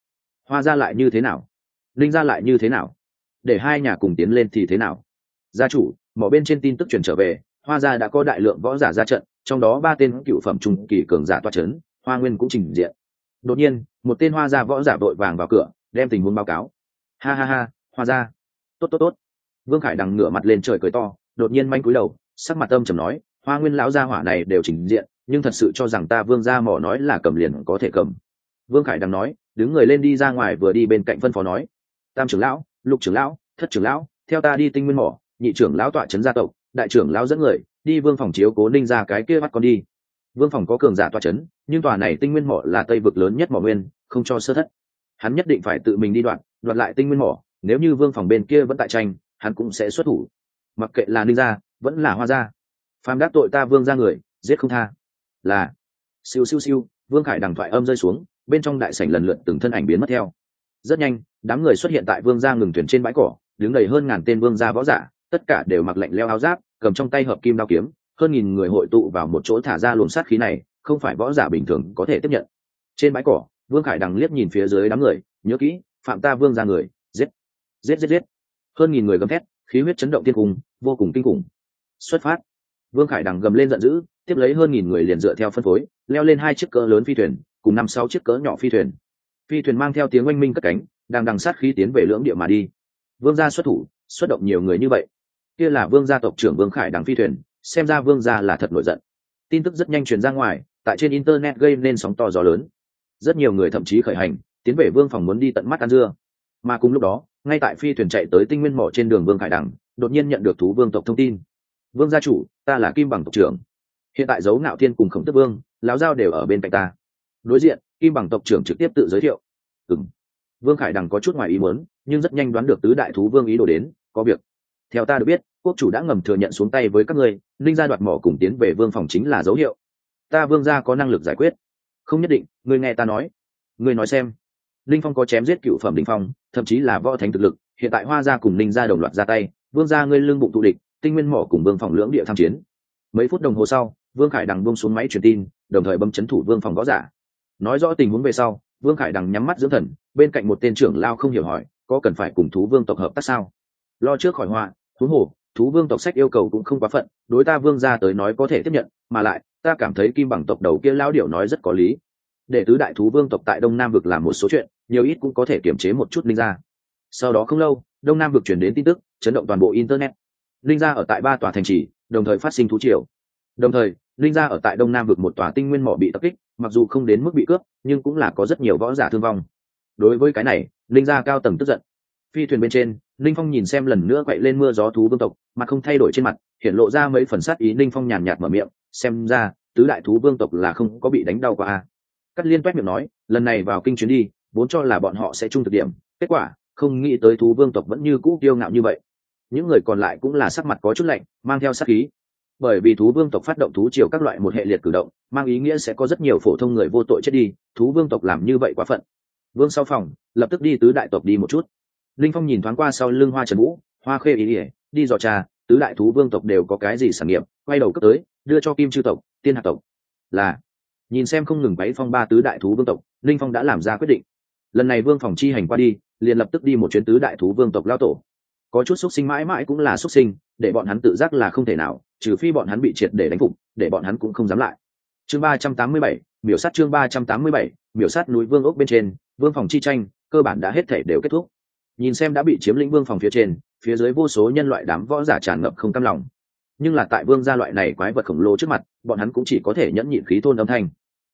Hoa gia lại như thế nào? Linh gia lại như thế nào? Để hai nhà cùng tiến lên thì thế nào? Gia chủ, mỏ bên trên tin tức truyền trở về, hoa gia đã có đại lượng võ giả ra trận, trong đó ba tên cựu phẩm trung kỳ cường giả toa c h ấ n hoa nguyên cũng trình diện. Đột nhiên, một tên hoa gia võ giả vội vàng vào cửa, đem tình huống báo cáo. Ha ha ha, hoa gia. Tốt tốt tốt. Vương khải đằng ngửa mặt lên trời cười to, đột nhiên manh cúi đầu, sắc mặt âm trầm nói, hoa nguyên lão gia hỏa này đều trình diện nhưng thật sự cho rằng ta vương gia mỏ nói là cầm liền có thể cầm. Vương khải đằng nói, đứng người lên đi ra ngoài vừa đi bên cạnh phân phó nói. Tam trưởng lão, lục trưởng lão, thất trưởng lão, theo ta đi tinh nguyên mỏ, nhị trưởng lão tọa trấn gia tộc, đại trưởng lão dẫn người, đi vương phòng chiếu cố ninh ra cái kia bắt con đi. Vương phòng có cường giả tọa trấn nhưng tòa này tinh nguyên mỏ là tây vực lớn nhất mỏ nguyên, không cho sơ thất. Hắn nhất định phải tự mình đi đoạn, đoạt lại tinh nguyên mỏ, nếu như vương phòng bên kia vẫn tại tranh, hắn cũng sẽ xuất thủ. Mặc kệ là ninh gia, vẫn là hoa gia. Phàm đắc tội ta vương ra người, giết không tha là, siêu siêu siêu, vương khải đằng thoại âm rơi xuống, bên trong đại sảnh lần lượt từng thân ảnh biến mất theo. Rất nhanh, đám người xuất hiện tại vương gia ngừng thuyền trên bãi cỏ, đứng đầy hơn ngàn tên vương gia võ giả, tất cả đều mặc lệnh leo áo giáp, cầm trong tay hợp kim đao kiếm, hơn nghìn người hội tụ vào một chỗ thả ra luồng sát khí này, không phải võ giả bình thường có thể tiếp nhận. Trên bãi cỏ, vương khải đằng liếc nhìn phía dưới đám người, nhớ kỹ, phạm ta vương ra người, giết giết giết giết. Hơn nghìn người gầm thét, khí huyết chấn động tiên cung, vô cùng kinh khủng. Xuất phát vương khải đằng gầm lên giận dữ, tiếp lấy hơn nghìn người liền dựa theo phân phối, leo lên hai chiếc cỡ lớn phi thuyền, cùng năm sáu chiếc cỡ nhỏ phi thuyền. Phi thuyền mang theo tiếng oanh minh cất cánh, đang đằng sát khí tiến về lưỡng địa mà đi. Vương gia xuất thủ, xuất động nhiều người như vậy. Kia là vương gia tộc trưởng vương khải đằng phi thuyền, xem ra vương gia là thật nổi giận. Tin tức rất nhanh truyền ra ngoài, tại trên internet gây nên sóng to gió lớn. Rất nhiều người thậm chí khởi hành, tiến về vương phòng muốn đi tận mắt ăn dưa. Mà cùng lúc đó, ngay tại phi thuyền chạy tới tinh nguyên mỏ trên đường vương khải đằng, đột nhiên nhận được thú vương tộc thông tin vương gia chủ, ta là kim bằng tộc trưởng. Hiện tại dấu ngạo thiên cùng khổng tức vương, lão giao đều ở bên cạnh ta. Đối diện, kim bằng tộc trưởng trực tiếp tự giới thiệu. Ừng vương khải đằng có chút ngoài ý muốn, nhưng rất nhanh đoán được tứ đại thú vương ý đồ đến, có việc. Theo ta được biết, quốc chủ đã ngầm thừa nhận xuống tay với các ngươi, linh gia đoạt mỏ cùng tiến về vương phòng chính là dấu hiệu. Ta vương gia có năng lực giải quyết. Không nhất định, ngươi nghe ta nói. Ngươi nói xem. Linh phong có chém giết cựu phẩm đình phong, thậm chí là võ thánh thực lực, hiện tại hoa gia cùng linh gia đồng loạt ra tay, vương gia ngươi lương bụng thụ địch tinh nguyên mỏ cùng vương phòng lưỡng địa tham chiến. Mấy phút đồng hồ sau, vương khải đằng buông xuống máy truyền tin, đồng thời bấm chấn thủ vương phòng võ giả. Nói rõ tình huống về sau, vương khải đằng nhắm mắt dưỡng thần, bên cạnh một tên trưởng lao không hiểu hỏi, có cần phải cùng thú vương tộc hợp tác sao? Lo trước khỏi họa, thú hồ, thú vương tộc sách yêu cầu cũng không quá phận, đối ta vương ra tới nói có thể tiếp nhận, mà lại, ta cảm thấy kim bằng tộc đầu kia lao điệu nói rất có lý. Để tứ đại thú vương tộc tại đông nam vực làm một số chuyện, nhiều ít cũng có thể kiểm chế một chút linh ra. Sau đó không lâu, đông nam vực chuyển đến tin tức, chấn động toàn bộ internet linh gia ở tại ba tòa thành trì, đồng thời phát sinh thú triều. Đồng thời, linh gia ở tại đông nam vực một tòa tinh nguyên mỏ bị tập kích, mặc dù không đến mức bị cướp, nhưng cũng là có rất nhiều võ giả thương vong. Đối với cái này, linh gia cao tầng tức giận. Phi thuyền bên trên, linh phong nhìn xem lần nữa quậy lên mưa gió thú vương tộc, mà không thay đổi trên mặt hiện lộ ra mấy phần sát ý linh phong nhàn nhạt mở miệng, xem ra, tứ đại thú vương tộc là không có bị đánh đau qua a. Cắt liên toét miệng nói, lần này vào kinh chuyến đi, vốn cho là bọn họ sẽ chung thực điểm. Kết quả, không nghĩ tới thú vương tộc vẫn như cũ kiêu ngạo như vậy những người còn lại cũng là sắc mặt có chút lạnh, mang theo sắc khí. Bởi vì thú vương tộc phát động thú triều các loại một hệ liệt cử động, mang ý nghĩa sẽ có rất nhiều phổ thông người vô tội chết đi, thú vương tộc làm như vậy quá phận. Vương sau phòng, lập tức đi tứ đại tộc đi một chút. Linh phong nhìn thoáng qua sau lưng hoa trần vũ, hoa khê ý ỉa đi dò trà, tứ đại thú vương tộc đều có cái gì sản nghiệp, quay đầu cấp tới, đưa cho kim chư tộc, tiên hạ tộc. Là, nhìn xem không ngừng váy phong ba tứ đại thú vương tộc, linh phong đã làm ra quyết định. Lần này vương phòng chi hành qua đi, liền lập tức đi một chuyến tứ đại thú vương tộc lao tổ có chút xúc sinh mãi mãi cũng là xúc sinh, để bọn hắn tự giác là không thể nào, trừ phi bọn hắn bị triệt để đánh phục, để bọn hắn cũng không dám lại. Chương ba trăm tám mươi bảy, miểu sát chương ba trăm tám mươi bảy, miểu sát núi vương ốc bên trên, vương phòng chi tranh, cơ bản đã hết thể đều kết thúc. Nhìn xem đã bị chiếm lĩnh vương phòng phía trên, phía dưới vô số nhân loại đám võ giả tràn ngập không cam lòng. Nhưng là tại vương gia loại này quái vật khổng lồ trước mặt, bọn hắn cũng chỉ có thể nhẫn nhịn khí thôn âm thanh.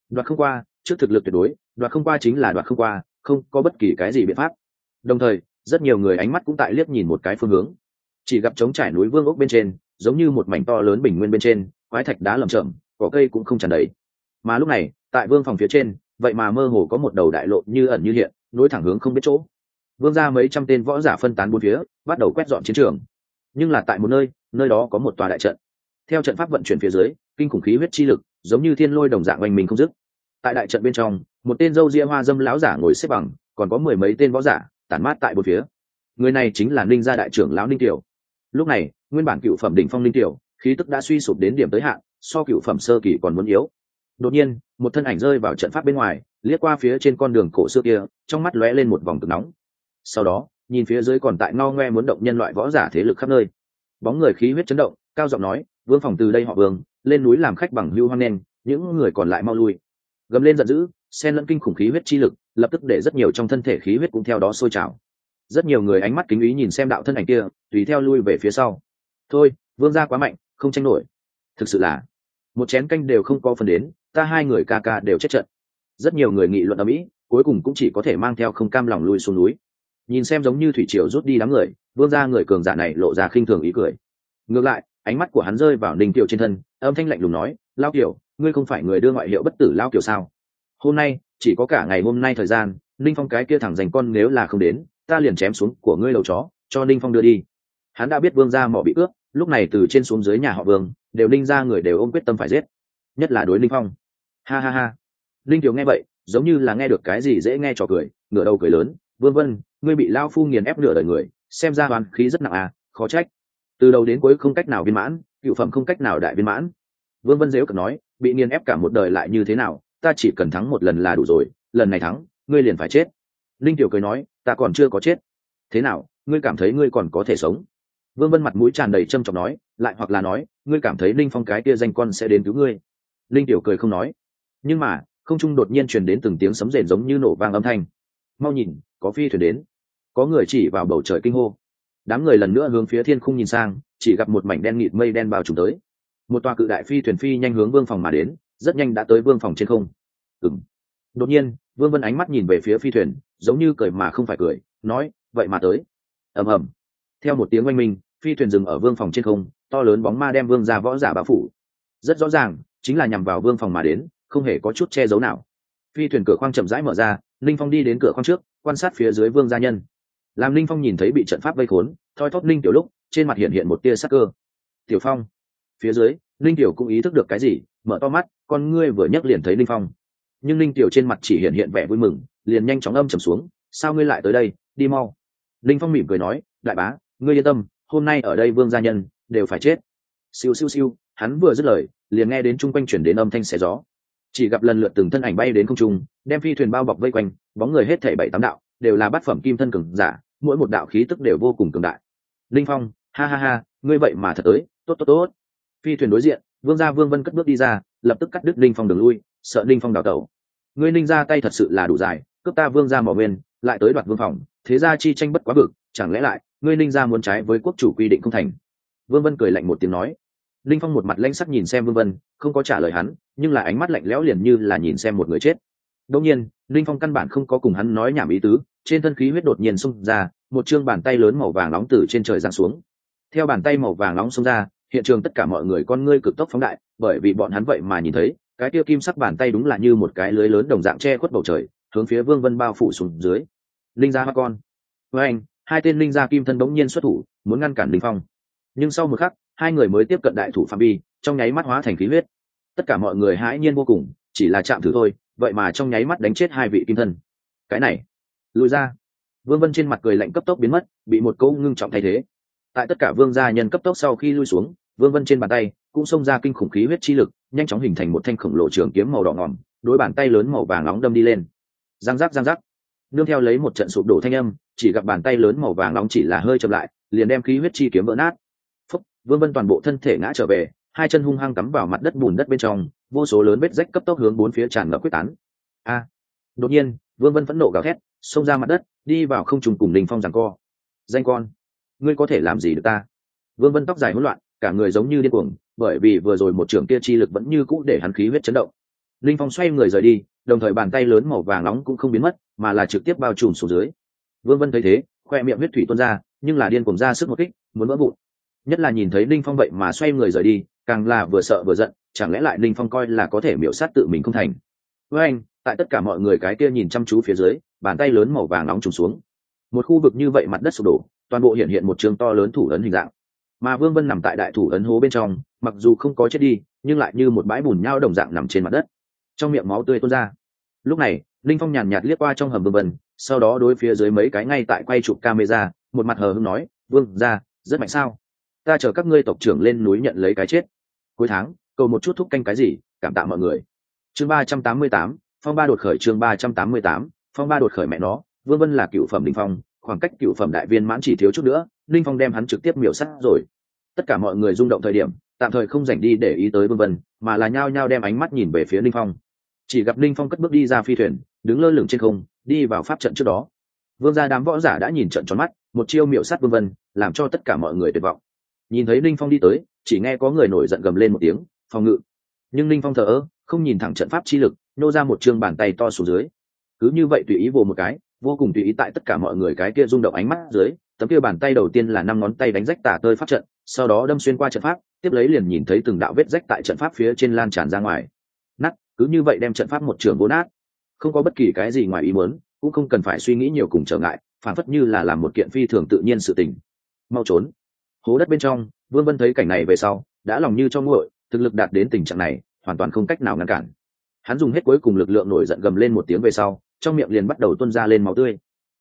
Đoạt không qua, trước thực lực tuyệt đối, đoạt không qua chính là đoạt không qua, không có bất kỳ cái gì biện pháp. Đồng thời rất nhiều người ánh mắt cũng tại liếc nhìn một cái phương hướng. Chỉ gặp trống trải núi vương ốc bên trên, giống như một mảnh to lớn bình nguyên bên trên, quái thạch đá lầm chậm cỏ cây cũng không tràn đầy. Mà lúc này, tại vương phòng phía trên, vậy mà mơ hồ có một đầu đại lộ như ẩn như hiện, nối thẳng hướng không biết chỗ. Vương ra mấy trăm tên võ giả phân tán bốn phía, bắt đầu quét dọn chiến trường. Nhưng là tại một nơi nơi đó có một tòa đại trận. Theo trận pháp vận chuyển phía dưới, kinh khủng khí huyết chi lực, giống như thiên lôi đồng dạng oanh mình không dứt. Tại đại trận bên trong, một tên dâu ria hoa dâm lão giả ngồi xếp bằng, còn có mười mấy tên võ giả tản mát tại bốn phía. Người này chính là ninh gia đại trưởng lão ninh tiểu. Lúc này, nguyên bản cựu phẩm đỉnh phong ninh tiểu, khí tức đã suy sụp đến điểm tới hạn, so cựu phẩm sơ kỳ còn muốn yếu. Đột nhiên, một thân ảnh rơi vào trận pháp bên ngoài, liếc qua phía trên con đường cổ xưa kia, trong mắt lóe lên một vòng cực nóng. Sau đó, nhìn phía dưới còn tại ngao ngoe muốn động nhân loại võ giả thế lực khắp nơi. Bóng người khí huyết chấn động, cao giọng nói, vương phòng từ đây họ vương, lên núi làm khách bằng hưu hoang nen những người còn lại mau lui. Gầm lên giận dữ xen lẫn kinh khủng khí huyết chi lực, lập tức để rất nhiều trong thân thể khí huyết cũng theo đó sôi trào. Rất nhiều người ánh mắt kính ý nhìn xem đạo thân ảnh kia, tùy theo lui về phía sau. Thôi, vương gia quá mạnh, không tranh nổi. Thực sự là, một chén canh đều không có phần đến, ta hai người ca ca đều chết trận. Rất nhiều người nghị luận ở mỹ cuối cùng cũng chỉ có thể mang theo không cam lòng lui xuống núi. Nhìn xem giống như thủy triều rút đi đám người, vương gia người cường giả này lộ ra khinh thường ý cười. Ngược lại, ánh mắt của hắn rơi vào ninh tiểu trên thân, âm thanh lạnh lùng nói lao kiểu ngươi không phải người đưa ngoại hiệu bất tử lao kiểu sao? Hôm nay, chỉ có cả ngày hôm nay thời gian, ninh phong cái kia thẳng dành con nếu là không đến, ta liền chém xuống của ngươi đầu chó, cho ninh phong đưa đi. Hắn đã biết vương gia mỏ bị ướt, lúc này từ trên xuống dưới nhà họ vương, đều ninh ra người đều ôm quyết tâm phải giết. Nhất là đối ninh phong. Ha ha ha. Ninh kiều nghe vậy, giống như là nghe được cái gì dễ nghe trò cười, ngửa đầu cười lớn, vương vân, ngươi bị lao phu nghiền ép nửa đời người, xem ra hoàn khí rất nặng à khó trách. Từ đầu đến cuối không cách nào viên mãn, cựu phẩm không cách nào đại viên mãn. Vương vân dếu cực nói, bị nghiền ép cả một đời lại như thế nào ta chỉ cần thắng một lần là đủ rồi, lần này thắng, ngươi liền phải chết. Linh tiểu cười nói, ta còn chưa có chết. Thế nào, ngươi cảm thấy ngươi còn có thể sống? Vương vân mặt mũi tràn đầy trâm trọng nói, lại hoặc là nói, ngươi cảm thấy linh phong cái kia danh con sẽ đến cứu ngươi. Linh tiểu cười không nói. Nhưng mà, không trung đột nhiên truyền đến từng tiếng sấm rền giống như nổ vang âm thanh. Mau nhìn, có phi thuyền đến. Có người chỉ vào bầu trời kinh hô. Đám người lần nữa hướng phía thiên khung nhìn sang, chỉ gặp một mảnh đen nghịt mây đen bao trùm tới. Một tòa cự đại phi thuyền phi nhanh hướng vương phòng mà đến rất nhanh đã tới vương phòng trên không. Ừng đột nhiên, vương vân ánh mắt nhìn về phía phi thuyền, giống như cười mà không phải cười, nói, vậy mà tới. Ầm ầm. Theo một tiếng oanh minh, phi thuyền dừng ở vương phòng trên không, to lớn bóng ma đem vương ra võ giả bão phủ. Rất rõ ràng, chính là nhằm vào vương phòng mà đến, không hề có chút che giấu nào. Phi thuyền cửa khoang chậm rãi mở ra linh phong đi đến cửa khoang trước, quan sát phía dưới vương gia nhân. Làm linh phong nhìn thấy bị trận pháp vây khốn, thoi thóp linh tiểu lúc, trên mặt hiện hiện một tia sắc cơ. Tiểu phong. Phía dưới linh tiểu cũng ý thức được cái gì mở to mắt, con ngươi vừa nhấc liền thấy linh phong. Nhưng linh tiểu trên mặt chỉ hiện hiện vẻ vui mừng, liền nhanh chóng âm trầm xuống, sao ngươi lại tới đây? Đi mau. Linh phong mỉm cười nói, đại bá, ngươi yên tâm, hôm nay ở đây vương gia nhân đều phải chết. Siêu siêu siêu, hắn vừa dứt lời, liền nghe đến chung quanh chuyển đến âm thanh xé gió. Chỉ gặp lần lượt từng thân ảnh bay đến không trung, đem phi thuyền bao bọc vây quanh, bóng người hết thảy bảy tám đạo, đều là bát phẩm kim thân cường giả, mỗi một đạo khí tức đều vô cùng cường đại. Linh phong, ha ha ha, ngươi vậy mà thật tới, tốt tốt tốt. Phi thuyền đối diện vương gia vương vân cất bước đi ra, lập tức cắt đứt linh phong đường lui, sợ linh phong đào tẩu. Ngươi ninh ra tay thật sự là đủ dài, cướp ta vương gia mỏ nguyên, lại tới đoạt vương phòng, thế ra chi tranh bất quá vực chẳng lẽ lại, ngươi ninh ra muốn trái với quốc chủ quy định không thành? Vương vân cười lạnh một tiếng nói. Linh phong một mặt lanh sắc nhìn xem vương vân, không có trả lời hắn, nhưng là ánh mắt lạnh lẽo liền như là nhìn xem một người chết. Đông nhiên, linh phong căn bản không có cùng hắn nói nhảm ý tứ, trên thân khí huyết đột nhiên xung ra, một chương bàn tay lớn màu vàng nóng từ trên trời giáng xuống. Theo bàn tay màu vàng nóng xông ra hiện trường tất cả mọi người con ngươi cực tốc phóng đại, bởi vì bọn hắn vậy mà nhìn thấy, cái tiêu kim sắc bàn tay đúng là như một cái lưới lớn đồng dạng che khuất bầu trời, hướng phía vương vân bao phủ xuống dưới. Linh gia hoa con. Với anh, hai tên linh gia kim thân bỗng nhiên xuất thủ, muốn ngăn cản linh phong. Nhưng sau một khắc, hai người mới tiếp cận đại thủ phạm vi, trong nháy mắt hóa thành khí huyết. Tất cả mọi người hãi nhiên vô cùng, chỉ là chạm thử thôi, vậy mà trong nháy mắt đánh chết hai vị kim thân. Cái này, lùi ra. Vương vân trên mặt cười lạnh cấp tốc biến mất, bị một câu ngưng trọng thay thế tại tất cả vương gia nhân cấp tốc sau khi lui xuống, vương vân trên bàn tay cũng xông ra kinh khủng khí huyết chi lực, nhanh chóng hình thành một thanh khổng lồ trường kiếm màu đỏ ngỏm, đối bàn tay lớn màu vàng nóng đâm đi lên. Giang giác giang giác. Nương theo lấy một trận sụp đổ thanh âm, chỉ gặp bàn tay lớn màu vàng nóng chỉ là hơi chậm lại, liền đem khí huyết chi kiếm vỡ nát. Phúc, vương vân toàn bộ thân thể ngã trở về, hai chân hung hăng cắm vào mặt đất bùn đất bên trong, vô số lớn vết rách cấp tốc hướng bốn phía tràn ngập quyết tán. A! Đột nhiên, vương vân phẫn nộ gào thét, xông ra mặt đất, đi vào không trùng cùng đình phong rằng co. Danh con! Ngươi có thể làm gì được ta? Vương vân tóc dài hỗn loạn, cả người giống như điên cuồng, bởi vì vừa rồi một trưởng kia chi lực vẫn như cũ để hắn khí huyết chấn động. Linh phong xoay người rời đi, đồng thời bàn tay lớn màu vàng nóng cũng không biến mất, mà là trực tiếp bao trùm xuống dưới. Vương vân thấy thế, khoe miệng huyết thủy tuôn ra, nhưng là điên cuồng ra sức một kích, muốn vỡ vụn. Nhất là nhìn thấy linh phong vậy mà xoay người rời đi, càng là vừa sợ vừa giận, chẳng lẽ lại linh phong coi là có thể miễu sát tự mình không thành? Với anh, tại tất cả mọi người cái kia nhìn chăm chú phía dưới, bàn tay lớn màu vàng nóng trùng xuống. Một khu vực như vậy mặt đất sụp đổ toàn bộ hiện hiện một trường to lớn thủ ấn hình dạng. Mà vương vân nằm tại đại thủ ấn hố bên trong, mặc dù không có chết đi, nhưng lại như một bãi bùn nhau đồng dạng nằm trên mặt đất. Trong miệng máu tươi tuôn ra. Lúc này, linh phong nhàn nhạt liếc qua trong hầm vương vân, sau đó đối phía dưới mấy cái ngay tại quay chụp camera, một mặt hờ hưng nói, vương ra rất mạnh sao? Ta chờ các ngươi tộc trưởng lên núi nhận lấy cái chết. Cuối tháng, cầu một chút thúc canh cái gì, cảm tạ mọi người. Chương ba trăm tám mươi tám, phong ba đột khởi chương ba trăm tám mươi tám, phong ba đột khởi mẹ nó, vương vân là cựu phẩm đình phong khoảng cách cựu phẩm đại viên mãn chỉ thiếu chút nữa, linh phong đem hắn trực tiếp miểu sắt rồi. Tất cả mọi người rung động thời điểm, tạm thời không dành đi để ý tới vân vân, mà là nhao nhao đem ánh mắt nhìn về phía linh phong. Chỉ gặp linh phong cất bước đi ra phi thuyền, đứng lơ lửng trên không, đi vào pháp trận trước đó. Vương gia đám võ giả đã nhìn trận tròn mắt, một chiêu miểu sắt vân vân, làm cho tất cả mọi người tuyệt vọng. Nhìn thấy linh phong đi tới, chỉ nghe có người nổi giận gầm lên một tiếng phòng ngự! Nhưng linh phong thờ ơ, không nhìn thẳng trận pháp chi lực, nô ra một chương bàn tay to xuống dưới. Cứ như vậy tùy ý vồ một cái vô cùng tùy ý tại tất cả mọi người cái kia rung động ánh mắt dưới, tấm kia bàn tay đầu tiên là năm ngón tay đánh rách tả tơi pháp trận, sau đó đâm xuyên qua trận pháp, tiếp lấy liền nhìn thấy từng đạo vết rách tại trận pháp phía trên lan tràn ra ngoài. Nát, cứ như vậy đem trận pháp một trường vốn nát. Không có bất kỳ cái gì ngoài ý muốn, cũng không cần phải suy nghĩ nhiều cùng trở ngại, phản phất như là làm một kiện phi thường tự nhiên sự tình. Mau trốn. Hố đất bên trong, vương vân thấy cảnh này về sau, đã lòng như cho nguội, thực lực đạt đến tình trạng này, hoàn toàn không cách nào ngăn cản. Hắn dùng hết cuối cùng lực lượng nổi giận gầm lên một tiếng về sau trong miệng liền bắt đầu tuôn ra lên máu tươi.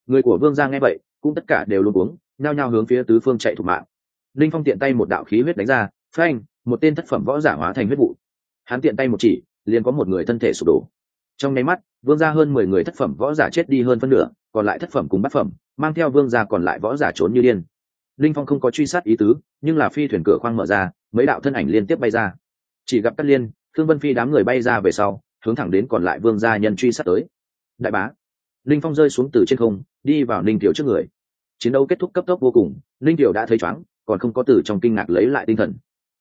Người của vương gia nghe vậy, cũng tất cả đều luôn uống nhao nhao hướng phía tứ phương chạy thủ mạng. Linh phong tiện tay một đạo khí huyết đánh ra, phanh, một tên thất phẩm võ giả hóa thành huyết vụ. Hắn tiện tay một chỉ, liền có một người thân thể sụp đổ. Trong nháy mắt, vương gia hơn mười người thất phẩm võ giả chết đi hơn phân nửa, còn lại thất phẩm cùng bát phẩm, mang theo vương gia còn lại võ giả trốn như điên. Linh phong không có truy sát ý tứ, nhưng là phi thuyền cửa khoang mở ra, mấy đạo thân ảnh liên tiếp bay ra. Chỉ gặp cát liên thương vân phi đám người bay ra về sau, hướng thẳng đến còn lại vương gia nhân truy sát tới đại bá. Linh phong rơi xuống từ trên không, đi vào ninh tiểu trước người. Chiến đấu kết thúc cấp tốc vô cùng linh tiểu đã thấy chóng còn không có từ trong kinh ngạc lấy lại tinh thần.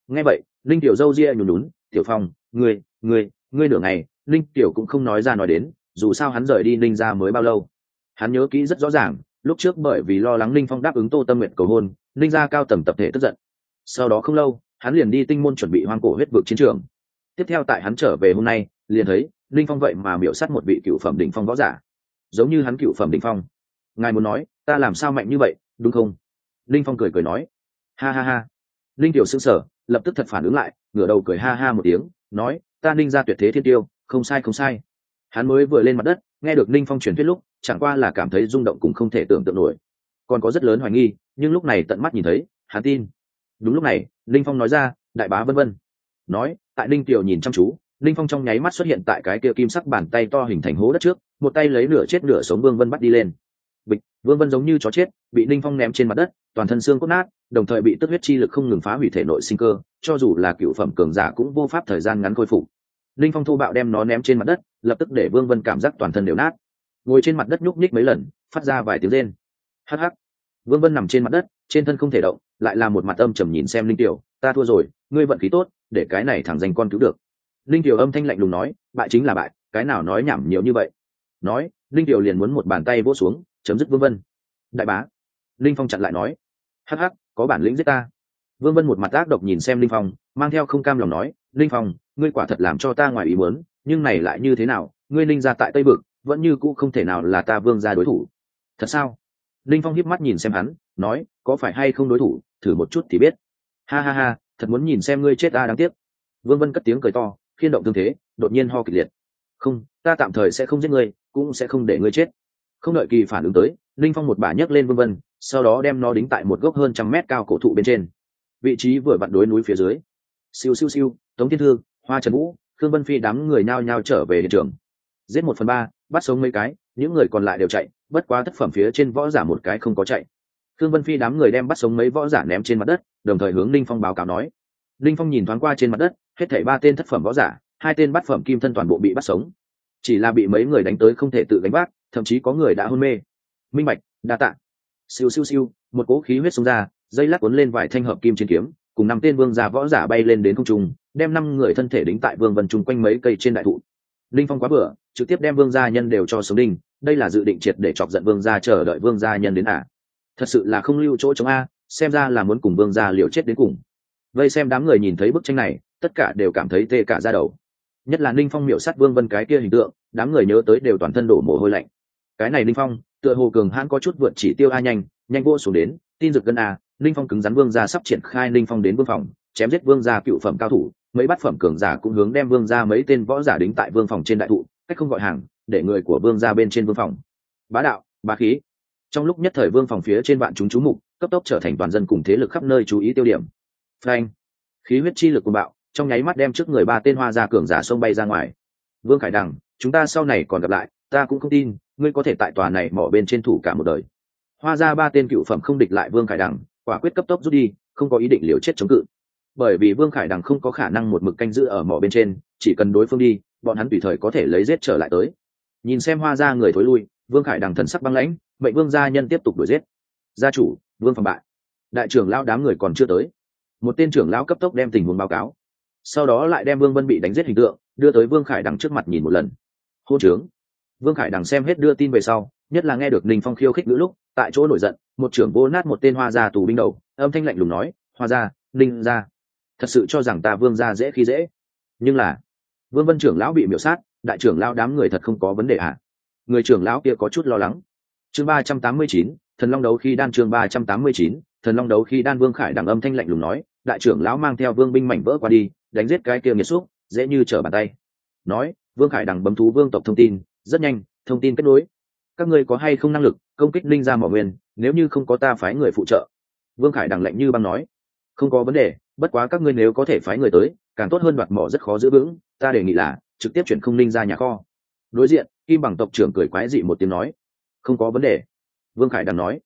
Nghe vậy linh tiểu râu ria nhùn nhún, tiểu phong, ngươi ngươi ngươi nửa ngày linh tiểu cũng không nói ra nói đến, dù sao hắn rời đi ninh ra mới bao lâu? Hắn nhớ kỹ rất rõ ràng, lúc trước bởi vì lo lắng linh phong đáp ứng tô tâm nguyện cầu hôn, ninh ra cao tầng tập thể tức giận. Sau đó không lâu, hắn liền đi tinh môn chuẩn bị hoang cổ huyết vực chiến trường. Tiếp theo tại hắn trở về hôm nay, liền thấy linh phong vậy mà miểu sát một vị cựu phẩm đỉnh phong võ giả. Giống như hắn cựu phẩm đỉnh phong. Ngài muốn nói, ta làm sao mạnh như vậy, đúng không? Linh phong cười cười nói. Ha ha ha. Linh tiểu sững sờ, lập tức thật phản ứng lại, ngửa đầu cười ha ha một tiếng, nói, ta ninh ra tuyệt thế thiên tiêu, không sai không sai. Hắn mới vừa lên mặt đất, nghe được ninh phong truyền thuyết lúc, chẳng qua là cảm thấy rung động cũng không thể tưởng tượng nổi. Còn có rất lớn hoài nghi, nhưng lúc này tận mắt nhìn thấy, hắn tin. Đúng lúc này ninh phong nói ra, đại bá vân vân. Nói, tại ninh tiểu nhìn chăm chú Linh phong trong nháy mắt xuất hiện tại cái kia kim sắc bàn tay to hình thành hố đất trước, một tay lấy nửa chết nửa sống vương vân bắt đi lên. Bịch, vương vân giống như chó chết, bị Linh phong ném trên mặt đất, toàn thân xương cốt nát, đồng thời bị tức huyết chi lực không ngừng phá hủy thể nội sinh cơ, cho dù là cựu phẩm cường giả cũng vô pháp thời gian ngắn khôi phục. Linh phong thô bạo đem nó ném trên mặt đất, lập tức để vương vân cảm giác toàn thân đều nát. Ngồi trên mặt đất nhúc nhích mấy lần, phát ra vài tiếng rên. Hh vương vân nằm trên mặt đất, trên thân không thể động, lại là một mặt âm trầm nhìn xem linh tiểu, ta thua rồi, ngươi vận khí tốt, để cái này thẳng danh con cứu được linh tiểu âm thanh lạnh lùng nói bại chính là bại cái nào nói nhảm nhiều như vậy? Nói linh tiểu liền muốn một bàn tay vỗ xuống chấm dứt vương vân. Đại bá. Linh phong chặn lại nói hắc hắc, có bản lĩnh giết ta. Vương vân một mặt ác độc nhìn xem linh phong mang theo không cam lòng nói linh phong ngươi quả thật làm cho ta ngoài ý muốn nhưng này lại như thế nào? Ngươi linh ra tại tây bực vẫn như cũ không thể nào là ta vương ra đối thủ. Thật sao? Linh phong hiếp mắt nhìn xem hắn nói có phải hay không đối thủ? Thử một chút thì biết. Ha ha ha thật muốn nhìn xem ngươi chết ta đáng tiếc. Vương vân cất tiếng cười to khiên động thương thế, đột nhiên ho kịch liệt. Không, ta tạm thời sẽ không giết ngươi, cũng sẽ không để ngươi chết. Không đợi kỳ phản ứng tới, linh phong một bà nhấc lên vân vân, sau đó đem nó đính tại một gốc hơn trăm mét cao cổ thụ bên trên. Vị trí vừa vặn đối núi phía dưới. Siêu siêu siêu, tống thiên thương hoa trần vũ, khương vân phi đám người nhao nhao trở về hiện trường. Giết một phần ba, bắt sống mấy cái, những người còn lại đều chạy, bất quá tác phẩm phía trên võ giả một cái không có chạy. Khương vân phi đám người đem bắt sống mấy võ giả ném trên mặt đất, đồng thời hướng linh phong báo cáo nói. Linh phong nhìn thoáng qua trên mặt đất hết thảy ba tên thất phẩm võ giả, hai tên bắt phẩm kim thân toàn bộ bị bắt sống. Chỉ là bị mấy người đánh tới không thể tự gánh vác, thậm chí có người đã hôn mê. Minh bạch, đa tạ. Siêu siêu siêu, một cỗ khí huyết xông ra, dây lắc cuốn lên vài thanh hợp kim trên kiếm, cùng năm tên vương giả võ giả bay lên đến không trung, đem năm người thân thể đính tại vương vân chung quanh mấy cây trên đại thụ. Linh phong quá bừa, trực tiếp đem vương gia nhân đều cho sống đinh, đây là dự định triệt để chọc giận vương gia chờ đợi vương gia nhân đến à. thật sự là không lưu chỗ chống a, xem ra là muốn cùng vương gia liều chết đến cùng. Vây xem đám người nhìn thấy bức tranh này tất cả đều cảm thấy tê cả ra đầu. Nhất là ninh phong miểu sát vương vân cái kia hình tượng, đám người nhớ tới đều toàn thân đổ mồ hôi lạnh. Cái này ninh phong, tựa hồ cường hãn có chút vượt chỉ tiêu a nhanh nhanh vô xuống đến, tin dực gân a, ninh phong cứng rắn vương gia sắp triển khai ninh phong đến vương phòng, chém giết vương gia cựu phẩm cao thủ, mấy bát phẩm cường giả cũng hướng đem vương gia mấy tên võ giả đính tại vương phòng trên đại thụ, cách không gọi hàng, để người của vương gia bên trên vương phòng. Bá đạo, bá khí. Trong lúc nhất thời vương phòng phía trên bạn chúng chú mục, cấp tốc trở thành toàn dân cùng thế lực khắp nơi chú ý tiêu điểm. Phanh. Khí huyết chi lực của bạo trong nháy mắt đem trước người ba tên hoa gia cường giả xông bay ra ngoài. Vương khải đằng, chúng ta sau này còn gặp lại, ta cũng không tin, ngươi có thể tại tòa này mỏ bên trên thủ cả một đời. Hoa ra ba tên cựu phẩm không địch lại vương khải đằng, quả quyết cấp tốc rút đi, không có ý định liều chết chống cự. Bởi vì vương khải đằng không có khả năng một mực canh giữ ở mỏ bên trên, chỉ cần đối phương đi, bọn hắn tùy thời có thể lấy giết trở lại tới. Nhìn xem hoa ra người thối lui, vương khải đằng thần sắc băng lãnh, mệnh vương gia nhân tiếp tục đuổi giết. Gia chủ, vương phẩm bại. Đại trưởng lão đám người còn chưa tới. Một tên trưởng lão cấp tốc đem tình huống báo cáo sau đó lại đem vương vân bị đánh giết hình tượng, đưa tới vương khải đằng trước mặt nhìn một lần. Hô trướng. Vương khải đằng xem hết đưa tin về sau, nhất là nghe được ninh phong khiêu khích ngữ lúc, tại chỗ nổi giận, một trưởng vô nát một tên hoa gia tù binh đầu, âm thanh lạnh lùng nói, hoa gia, ninh gia, thật sự cho rằng ta vương gia dễ khi dễ. Nhưng là, vương vân trưởng lão bị miểu sát, đại trưởng lão đám người thật không có vấn đề ạ à? người trưởng lão kia có chút lo lắng. Chương ba trăm tám mươi chín, thần long đấu khi đan chương ba trăm tám mươi chín, thần long đấu khi đan vương khải đằng âm thanh lạnh lùng nói, đại trưởng lão mang theo vương binh mảnh vỡ qua đi đánh giết cái kia nghiệt xúc, dễ như trở bàn tay. Nói, vương khải đằng bấm thú vương tộc thông tin, rất nhanh, thông tin kết nối. Các ngươi có hay không năng lực công kích linh ra mỏ nguyên, nếu như không có ta phái người phụ trợ? Vương khải đằng lạnh như băng nói. Không có vấn đề, bất quá các ngươi nếu có thể phái người tới, càng tốt hơn đoạt mỏ rất khó giữ vững, ta đề nghị là trực tiếp chuyển không linh ra nhà kho. Đối diện, kim bằng tộc trưởng cười quái dị một tiếng nói. Không có vấn đề. Vương khải đằng nói.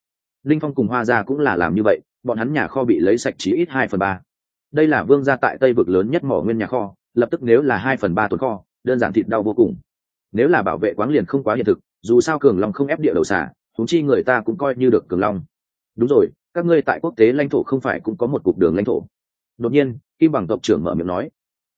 Linh phong cùng hoa gia cũng là làm như vậy, bọn hắn nhà kho bị lấy sạch chí ít hai phần ba đây là vương gia tại tây vực lớn nhất mỏ nguyên nhà kho, lập tức nếu là hai phần ba tồn kho, đơn giản thịt đau vô cùng. Nếu là bảo vệ quáng liền không quá hiện thực, dù sao cường long không ép địa đầu xả thúng chi người ta cũng coi như được cường long. Đúng rồi, các ngươi tại quốc tế lãnh thổ không phải cũng có một cục đường lãnh thổ. Đột nhiên, kim bằng tộc trưởng mở miệng nói.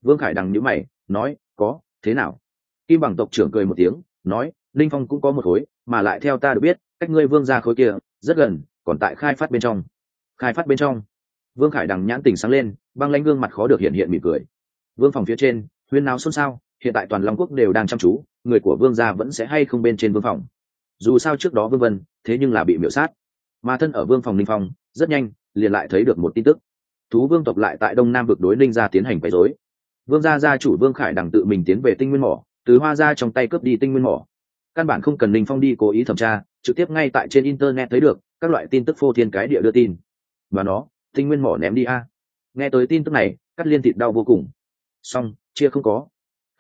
Vương khải đằng nhữ mày, nói, có, thế nào? Kim bằng tộc trưởng cười một tiếng, nói, linh phong cũng có một khối, mà lại theo ta được biết, cách ngươi vương ra khối kia, rất gần, còn tại khai phát bên trong. Khai phát bên trong? Vương khải đằng nhãn tình sáng lên, băng lãnh gương mặt khó được hiện hiện mỉm cười. Vương phòng phía trên, huyên náo xôn xao, hiện tại toàn long quốc đều đang chăm chú, người của vương gia vẫn sẽ hay không bên trên vương phòng. Dù sao trước đó vương vân, thế nhưng là bị miễu sát. Mà thân ở vương phòng ninh phong, rất nhanh, liền lại thấy được một tin tức. Thú vương tộc lại tại đông nam vực đối ninh gia tiến hành quấy dối. vương gia gia chủ vương khải đằng tự mình tiến về tinh nguyên mỏ, từ hoa ra trong tay cướp đi tinh nguyên mỏ. Căn bản không cần ninh phong đi cố ý thẩm tra, trực tiếp ngay tại trên internet thấy được các loại tin tức phô thiên cái địa đưa tin. Và nó tinh nguyên mỏ ném đi a. Nghe tới tin tức này, cắt liên thịt đau vô cùng. Xong, chia không có.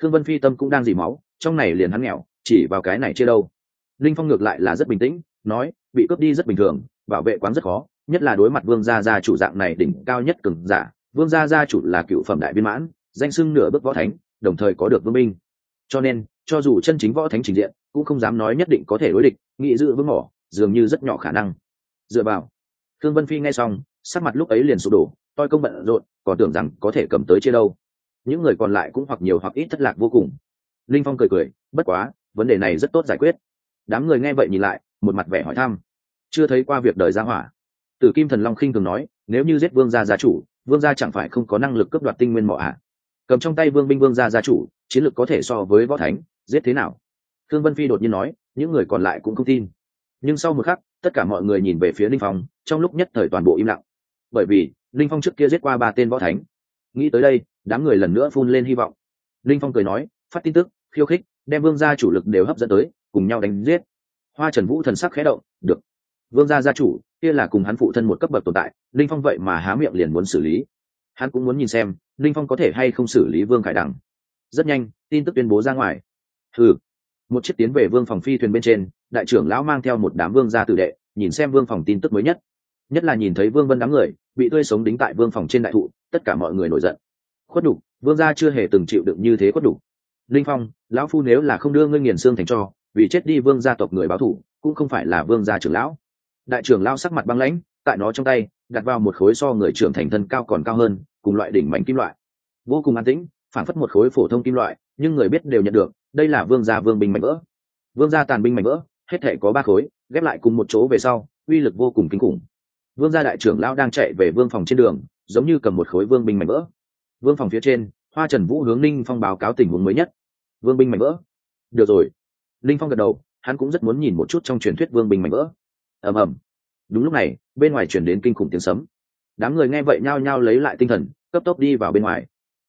Thương vân phi tâm cũng đang dỉ máu, trong này liền hắn nghèo, chỉ vào cái này chia đâu. Linh phong ngược lại là rất bình tĩnh, nói, bị cướp đi rất bình thường, bảo vệ quán rất khó, nhất là đối mặt vương gia gia chủ dạng này đỉnh cao nhất cường giả. Vương gia gia chủ là cựu phẩm đại viên mãn, danh sưng nửa bước võ thánh, đồng thời có được vương minh cho nên, cho dù chân chính võ thánh trình diện, cũng không dám nói nhất định có thể đối địch nghị dự vương mỏ, dường như rất nhỏ khả năng. Dựa vào thương vân phi nghe xong sắc mặt lúc ấy liền sụp đổ toi công bận rộn, còn tưởng rằng có thể cầm tới chia đâu. Những người còn lại cũng hoặc nhiều hoặc ít thất lạc vô cùng. Linh phong cười cười, bất quá, vấn đề này rất tốt giải quyết. Đám người nghe vậy nhìn lại, một mặt vẻ hỏi thăm. Chưa thấy qua việc đời gia hỏa. Tử kim thần long khinh thường nói, nếu như giết vương gia gia chủ, vương gia chẳng phải không có năng lực cướp đoạt tinh nguyên mỏ ạ à? cầm trong tay vương binh vương gia gia chủ, chiến lược có thể so với võ thánh, giết thế nào? Thương vân phi đột nhiên nói, những người còn lại cũng không tin. Nhưng sau một khắc, tất cả mọi người nhìn về phía linh phong, trong lúc nhất thời toàn bộ im lặng bởi vì, linh phong trước kia giết qua ba tên võ thánh. Nghĩ tới đây, đám người lần nữa phun lên hy vọng. Linh phong cười nói, phát tin tức, khiêu khích, đem vương gia chủ lực đều hấp dẫn tới, cùng nhau đánh giết. Hoa trần vũ thần sắc khẽ động, được. Vương gia gia chủ, kia là cùng hắn phụ thân một cấp bậc tồn tại, linh phong vậy mà há miệng liền muốn xử lý. Hắn cũng muốn nhìn xem, linh phong có thể hay không xử lý vương khải đằng. Rất nhanh, tin tức tuyên bố ra ngoài. Ừ một chiếc tiến về vương phòng phi thuyền bên trên, đại trưởng lão mang theo một đám vương gia tử đệ, nhìn xem vương phòng tin tức mới nhất. Nhất là nhìn thấy vương vân đám người bị tươi sống đính tại vương phòng trên đại thụ, tất cả mọi người nổi giận. Khuất đục, vương gia chưa hề từng chịu đựng như thế khuất đục. Linh phong, lão phu nếu là không đưa ngươi nghiền xương thành cho, vì chết đi vương gia tộc người báo thủ, cũng không phải là vương gia trưởng lão. Đại trưởng lão sắc mặt băng lãnh, tại nó trong tay, đặt vào một khối so người trưởng thành thân cao còn cao hơn, cùng loại đỉnh mảnh kim loại. Vô cùng an tĩnh phản phất một khối phổ thông kim loại, nhưng người biết đều nhận được, đây là vương gia vương binh mảnh vỡ. Vương gia tàn binh mảnh vỡ, hết thể có ba khối, ghép lại cùng một chỗ về sau, uy lực vô cùng kinh khủng vương gia đại trưởng lão đang chạy về vương phòng trên đường, giống như cầm một khối vương binh mảnh vỡ. Vương phòng phía trên, hoa trần vũ hướng ninh phong báo cáo tình huống mới nhất. Vương binh mảnh vỡ. Được rồi. Ninh phong gật đầu, hắn cũng rất muốn nhìn một chút trong truyền thuyết vương binh mảnh vỡ. Ầm ầm. Đúng lúc này, bên ngoài chuyển đến kinh khủng tiếng sấm. Đám người nghe vậy nhao nhao lấy lại tinh thần, cấp tốc đi vào bên ngoài.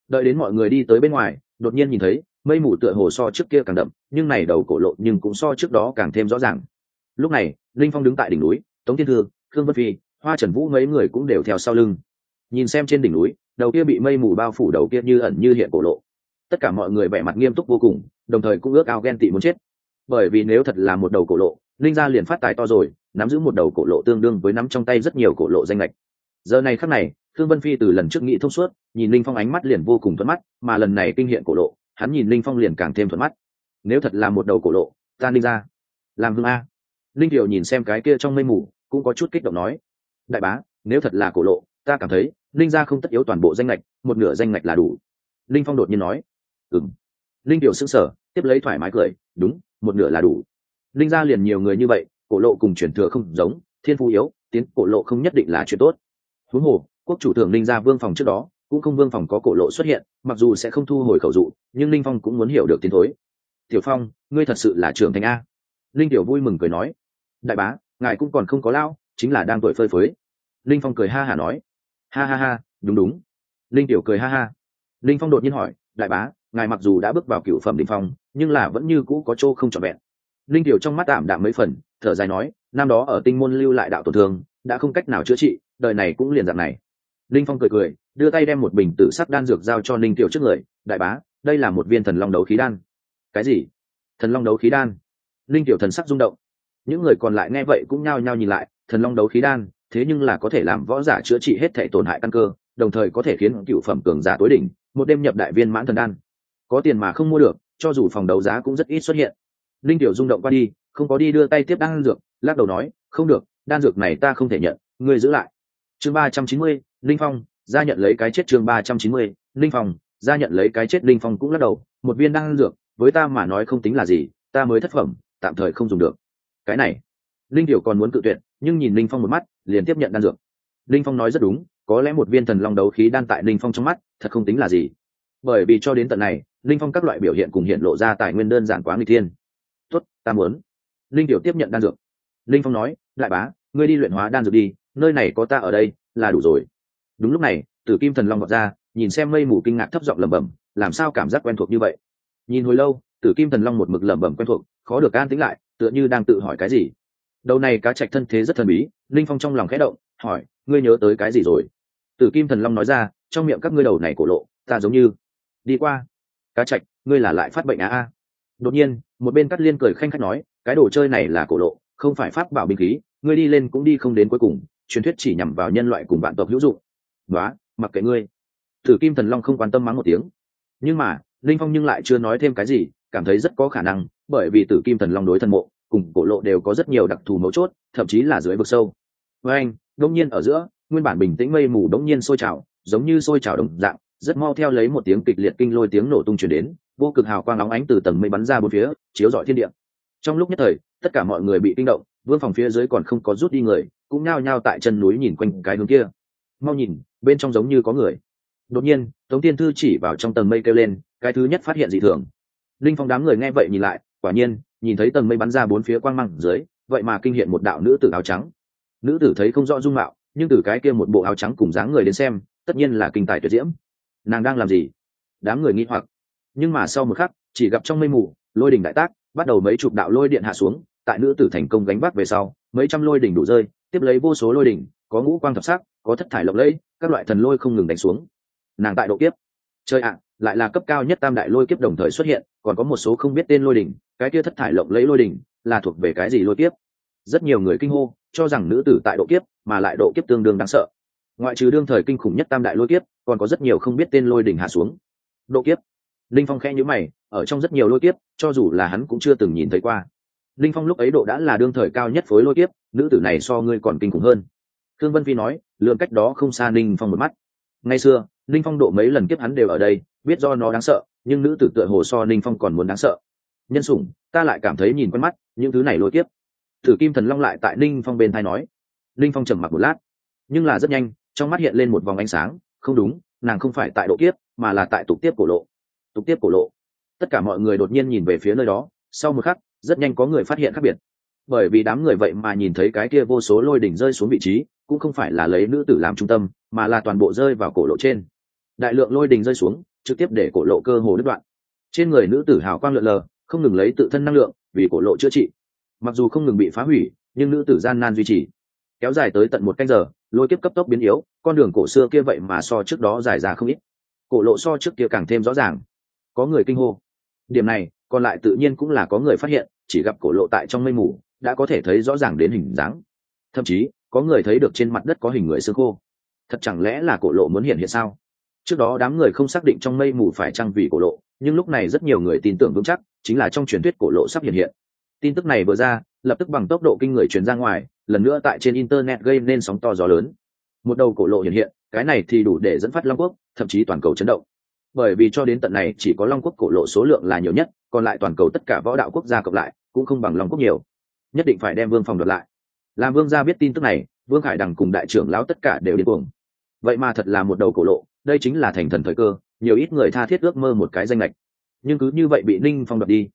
Đợi đến mọi người đi tới bên ngoài, đột nhiên nhìn thấy, mây mù tựa hồ so trước kia càng đậm, nhưng này đầu cổ lộ nhưng cũng so trước đó càng thêm rõ ràng. Lúc này linh phong đứng tại đỉnh núi, tống thiên thư, khương vân phi hoa trần vũ mấy người cũng đều theo sau lưng. Nhìn xem trên đỉnh núi, đầu kia bị mây mù bao phủ đầu kia như ẩn như hiện cổ lộ. Tất cả mọi người vẻ mặt nghiêm túc vô cùng, đồng thời cũng ước ao ghen tị muốn chết. Bởi vì nếu thật là một đầu cổ lộ, linh gia liền phát tài to rồi, nắm giữ một đầu cổ lộ tương đương với nắm trong tay rất nhiều cổ lộ danh lệch. Giờ này khắc này thương vân phi từ lần trước nghĩ thông suốt, nhìn linh phong ánh mắt liền vô cùng thuận mắt, mà lần này kinh hiện cổ lộ, hắn nhìn linh phong liền càng thêm thuận mắt. Nếu thật là một đầu cổ lộ, ta linh ra làm hương a. Linh kiều nhìn xem cái kia trong mây mù, cũng có chút kích động nói đại bá, nếu thật là cổ lộ, ta cảm thấy, linh gia không tất yếu toàn bộ danh lệch một nửa danh lệch là đủ. Linh phong đột nhiên nói. Ừng linh kiều sững sờ, tiếp lấy thoải mái cười, đúng, một nửa là đủ. Linh gia liền nhiều người như vậy, cổ lộ cùng truyền thừa không giống, thiên phú yếu, tiến cổ lộ không nhất định là chuyện tốt. Huống hồ, quốc chủ thường linh gia vương phòng trước đó, cũng không vương phòng có cổ lộ xuất hiện, mặc dù sẽ không thu hồi khẩu dụ, nhưng linh phong cũng muốn hiểu được tiến thối. Tiểu phong, ngươi thật sự là trưởng thành a. Linh tiểu vui mừng cười nói. Đại bá, ngài cũng còn không có lao chính là đang tuổi phơi phới. Linh phong cười ha hả nói. Ha ha ha, đúng đúng. Linh tiểu cười ha ha. Linh phong đột nhiên hỏi, đại bá, ngài mặc dù đã bước vào cựu phẩm đ ỉ n h phong, nhưng là vẫn như cũ có chỗ không trọn vẹn. Linh tiểu trong mắt tạm đạm mấy phần, thở dài nói, năm đó ở tinh môn lưu lại đạo tổn thương, đã không cách nào chữa trị, đời này cũng liền dạng này. Linh phong cười cười, đưa tay đem một bình tử sắc đan dược giao cho linh tiểu trước người, đại bá, đây là một viên thần long đấu khí đan. Cái gì? Thần long đấu khí đan? Linh tiểu thần sắc rung động. Những người còn lại nghe vậy cũng nhao nhao nhìn lại thần long đấu khí đan, thế nhưng là có thể làm võ giả chữa trị hết thể tổn hại căn cơ, đồng thời có thể khiến cựu phẩm cường giả tối đỉnh, một đêm nhập đại viên mãn thần đan. Có tiền mà không mua được, cho dù phòng đấu giá cũng rất ít xuất hiện. Linh tiểu rung động qua đi, không có đi đưa tay tiếp đan dược, lắc đầu nói, không được, đan dược này ta không thể nhận, ngươi giữ lại. Chương ba trăm chín mươi, linh phong, ra nhận lấy cái chết chương ba trăm chín mươi, linh phong, ra nhận lấy cái chết linh phong cũng lắc đầu, một viên đan dược, với ta mà nói không tính là gì, ta mới thất phẩm, tạm thời không dùng được. Cái này, linh tiểu còn muốn cự tuyệt nhưng nhìn linh phong một mắt, liền tiếp nhận đan dược. Linh phong nói rất đúng, có lẽ một viên thần long đấu khí đan tại linh phong trong mắt, thật không tính là gì. Bởi vì cho đến tận này, linh phong các loại biểu hiện cùng hiện lộ ra tài nguyên đơn giản quá nguy thiên. Tuất ta muốn. Linh tiểu tiếp nhận đan dược. Linh phong nói, Lại bá, ngươi đi luyện hóa đan dược đi, nơi này có ta ở đây, là đủ rồi. Đúng lúc này, tử kim thần long vọt ra, nhìn xem mây mù kinh ngạc thấp giọng lẩm bẩm, làm sao cảm giác quen thuộc như vậy? Nhìn hồi lâu, tử kim thần long một mực lẩm bẩm quen thuộc, khó được an tĩnh lại, tựa như đang tự hỏi cái gì đầu này cá trạch thân thế rất thần bí, linh phong trong lòng khẽ động, hỏi, ngươi nhớ tới cái gì rồi? Tử kim thần long nói ra, trong miệng các ngươi đầu này cổ lộ, ta giống như đi qua. Cá trạch ngươi là lại phát bệnh á a? Đột nhiên, một bên cắt liên cười khanh khách nói, cái đồ chơi này là cổ lộ, không phải pháp bảo binh khí, ngươi đi lên cũng đi không đến cuối cùng, truyền thuyết chỉ nhằm vào nhân loại cùng vạn tộc hữu dụng. Đó mặc kệ ngươi. Tử kim thần long không quan tâm mắng một tiếng. Nhưng mà, linh phong nhưng lại chưa nói thêm cái gì, cảm thấy rất có khả năng, bởi vì tử kim thần long đối thần mộ cùng cổ lộ đều có rất nhiều đặc thù mấu chốt, thậm chí là dưới vực sâu. Với anh đông nhiên ở giữa, nguyên bản bình tĩnh mây mù đống nhiên sôi trào, giống như sôi trào đồng dạng, rất mau theo lấy một tiếng kịch liệt kinh lôi tiếng nổ tung chuyển đến, vô cực hào quang óng ánh từ tầng mây bắn ra bốn phía, chiếu rọi thiên địa. Trong lúc nhất thời, tất cả mọi người bị kinh động, vương phòng phía dưới còn không có rút đi người, cũng nhao nhao tại chân núi nhìn quanh cái hướng kia. Mau nhìn, bên trong giống như có người. Đột nhiên, tống tiên thư chỉ vào trong tầng mây kêu lên, cái thứ nhất phát hiện dị thường. Linh phong đám người nghe vậy nhìn lại, quả nhiên nhìn thấy tầng mây bắn ra bốn phía quang măng dưới, vậy mà kinh hiện một đạo nữ tử áo trắng. Nữ tử thấy không rõ dung mạo, nhưng từ cái kia một bộ áo trắng cùng dáng người đến xem, tất nhiên là kinh tài tuyệt diễm. Nàng đang làm gì? Đám người nghi hoặc. Nhưng mà sau một khắc, chỉ gặp trong mây mù, lôi đỉnh đại tác, bắt đầu mấy chục đạo lôi điện hạ xuống, tại nữ tử thành công gánh vác về sau, mấy trăm lôi đỉnh đủ rơi, tiếp lấy vô số lôi đỉnh, có ngũ quang thập sắc, có thất thải lộng lẫy, các loại thần lôi không ngừng đánh xuống. Nàng tại độ kiếp. Chơi ạ, lại là cấp cao nhất tam đại lôi kiếp đồng thời xuất hiện, còn có một số không biết tên lôi đỉnh cái kia thất thải lộng lấy lôi đỉnh là thuộc về cái gì lôi kiếp? Rất nhiều người kinh hô, cho rằng nữ tử tại độ kiếp, mà lại độ kiếp tương đương đáng sợ. Ngoại trừ đương thời kinh khủng nhất tam đại lôi kiếp, còn có rất nhiều không biết tên lôi đỉnh hạ xuống. Độ kiếp. Linh phong khẽ nhữ mày, ở trong rất nhiều lôi kiếp, cho dù là hắn cũng chưa từng nhìn thấy qua. Linh phong lúc ấy độ đã là đương thời cao nhất phối lôi kiếp, nữ tử này so ngươi còn kinh khủng hơn. Thương vân phi nói, lượng cách đó không xa linh phong một mắt. Ngày xưa, linh phong độ mấy lần kiếp hắn đều ở đây, biết do nó đáng sợ, nhưng nữ tử tựa hồ so linh phong còn muốn đáng sợ nhân sủng, ta lại cảm thấy nhìn quen mắt, những thứ này lôi tiếp. thử kim thần long lại tại linh phong bên thai nói. Linh phong trầm mặc một lát, nhưng là rất nhanh, trong mắt hiện lên một vòng ánh sáng, không đúng, nàng không phải tại độ kiếp, mà là tại tục tiếp cổ lộ. Tục tiếp cổ lộ. Tất cả mọi người đột nhiên nhìn về phía nơi đó, sau một khắc, rất nhanh có người phát hiện khác biệt. Bởi vì đám người vậy mà nhìn thấy cái kia vô số lôi đỉnh rơi xuống vị trí, cũng không phải là lấy nữ tử làm trung tâm, mà là toàn bộ rơi vào cổ lộ trên. Đại lượng lôi đỉnh rơi xuống, trực tiếp để cổ lộ cơ hồ đứt đoạn. Trên người nữ tử hào quang lượn lờ không ngừng lấy tự thân năng lượng vì cổ lộ chữa trị. Mặc dù không ngừng bị phá hủy, nhưng nữ tử gian nan duy trì. Kéo dài tới tận một canh giờ, lôi kiếp cấp tốc biến yếu, con đường cổ xưa kia vậy mà so trước đó dài ra không ít. Cổ lộ so trước kia càng thêm rõ ràng. Có người kinh hô. Điểm này, còn lại tự nhiên cũng là có người phát hiện, chỉ gặp cổ lộ tại trong mây mù, đã có thể thấy rõ ràng đến hình dáng. Thậm chí, có người thấy được trên mặt đất có hình người xương khô. Thật chẳng lẽ là cổ lộ muốn hiện hiện sao? Trước đó đám người không xác định trong mây mù phải trăng vì cổ lộ nhưng lúc này rất nhiều người tin tưởng vững chắc chính là trong truyền thuyết cổ lộ sắp hiện hiện. Tin tức này vừa ra, lập tức bằng tốc độ kinh người truyền ra ngoài, lần nữa tại trên internet gây nên sóng to gió lớn. Một đầu cổ lộ hiện hiện, cái này thì đủ để dẫn phát long quốc, thậm chí toàn cầu chấn động. Bởi vì cho đến tận này, chỉ có long quốc cổ lộ số lượng là nhiều nhất, còn lại toàn cầu tất cả võ đạo quốc gia cộng lại, cũng không bằng long quốc nhiều. Nhất định phải đem vương phòng đoạt lại. Làm vương gia biết tin tức này, vương khải đằng cùng đại trưởng lão tất cả đều điên cuồng. Vậy mà thật là một đầu cổ lộ, đây chính là thành thần thời cơ nhiều ít người tha thiết ước mơ một cái danh lệch. Nhưng cứ như vậy bị ninh phong đập đi.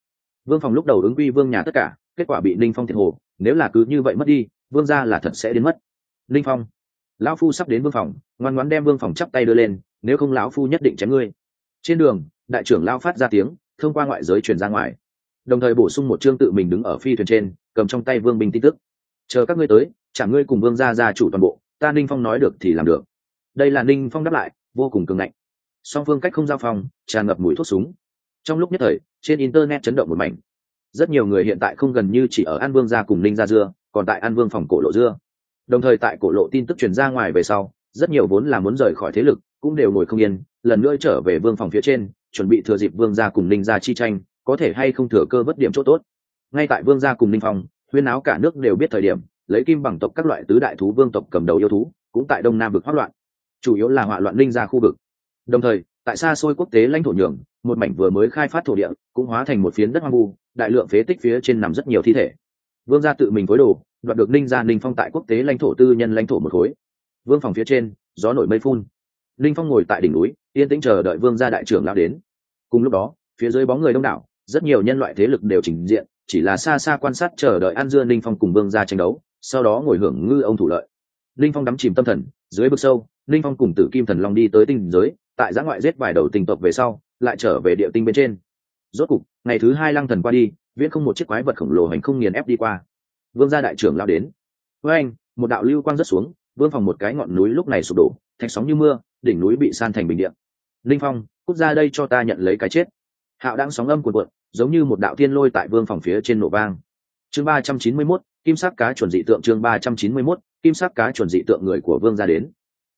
Vương phòng lúc đầu ứng quy vương nhà tất cả, kết quả bị ninh phong thiệt hồ. Nếu là cứ như vậy mất đi, vương gia là thật sẽ đến mất. Ninh phong. Lão phu sắp đến vương phòng, ngoan ngoãn đem vương phòng chắp tay đưa lên, nếu không lão phu nhất định chém ngươi. Trên đường, đại trưởng lao phát ra tiếng, thông qua ngoại giới truyền ra ngoài. Đồng thời bổ sung một chương tự mình đứng ở phi thuyền trên, cầm trong tay vương binh tin tức. Chờ các ngươi tới, chả ngươi cùng vương gia gia chủ toàn bộ, ta ninh phong nói được thì làm được. Đây là ninh phong đáp lại, vô cùng cường ngạnh song phương cách không giao phòng, tràn ngập mùi thuốc súng. Trong lúc nhất thời trên internet chấn động một mảnh. Rất nhiều người hiện tại không gần như chỉ ở an vương gia cùng ninh gia dưa còn tại an vương phòng cổ lộ dưa. Đồng thời tại cổ lộ tin tức truyền ra ngoài về sau rất nhiều vốn là muốn rời khỏi thế lực cũng đều ngồi không yên lần nữa trở về vương phòng phía trên chuẩn bị thừa dịp vương gia cùng ninh gia chi tranh có thể hay không thừa cơ vất điểm chỗ tốt. Ngay tại vương gia cùng ninh phòng huyên áo cả nước đều biết thời điểm lấy kim bằng tộc các loại tứ đại thú vương tộc cầm đầu yêu thú cũng tại đông nam vực hoát loạn. Chủ yếu là hoạ loạn ninh gia khu vực đồng thời, tại xa xôi quốc tế lãnh thổ nhường, một mảnh vừa mới khai phát thổ địa cũng hóa thành một phiến đất hoang vu, đại lượng phế tích phía trên nằm rất nhiều thi thể. Vương gia tự mình phối đồ, đoạt được ninh gia ninh phong tại quốc tế lãnh thổ tư nhân lãnh thổ một khối. Vương phòng phía trên, gió nổi mây phun. Ninh phong ngồi tại đỉnh núi, yên tĩnh chờ đợi vương gia đại trưởng lao đến. Cùng lúc đó, phía dưới bóng người đông đảo, rất nhiều nhân loại thế lực đều trình diện, chỉ là xa xa quan sát chờ đợi an dưa ninh phong cùng vương gia tranh đấu, sau đó ngồi hưởng ngư ông thủ lợi. Ninh phong đắm chìm tâm thần, dưới vực sâu, ninh phong cùng tử kim thần long đi tới tinh giới tại giã ngoại giết vài đầu tình tộc về sau lại trở về địa tinh bên trên. Rốt cục ngày thứ hai lăng thần qua đi viễn không một chiếc quái vật khổng lồ hành không nghiền ép đi qua. Vương gia đại trưởng lao đến. Với anh một đạo lưu quang rất xuống vương phòng một cái ngọn núi lúc này sụp đổ thạch sóng như mưa đỉnh núi bị san thành bình điện linh phong cút ra đây cho ta nhận lấy cái chết. Hạo đang sóng âm cuộn cuộn giống như một đạo thiên lôi tại vương phòng phía trên nổ vang. Chương ba trăm chín mươi 391, kim sắc cá chuẩn dị tượng chương ba trăm chín mươi 391, kim sắc cá chuẩn dị tượng người của vương gia đến.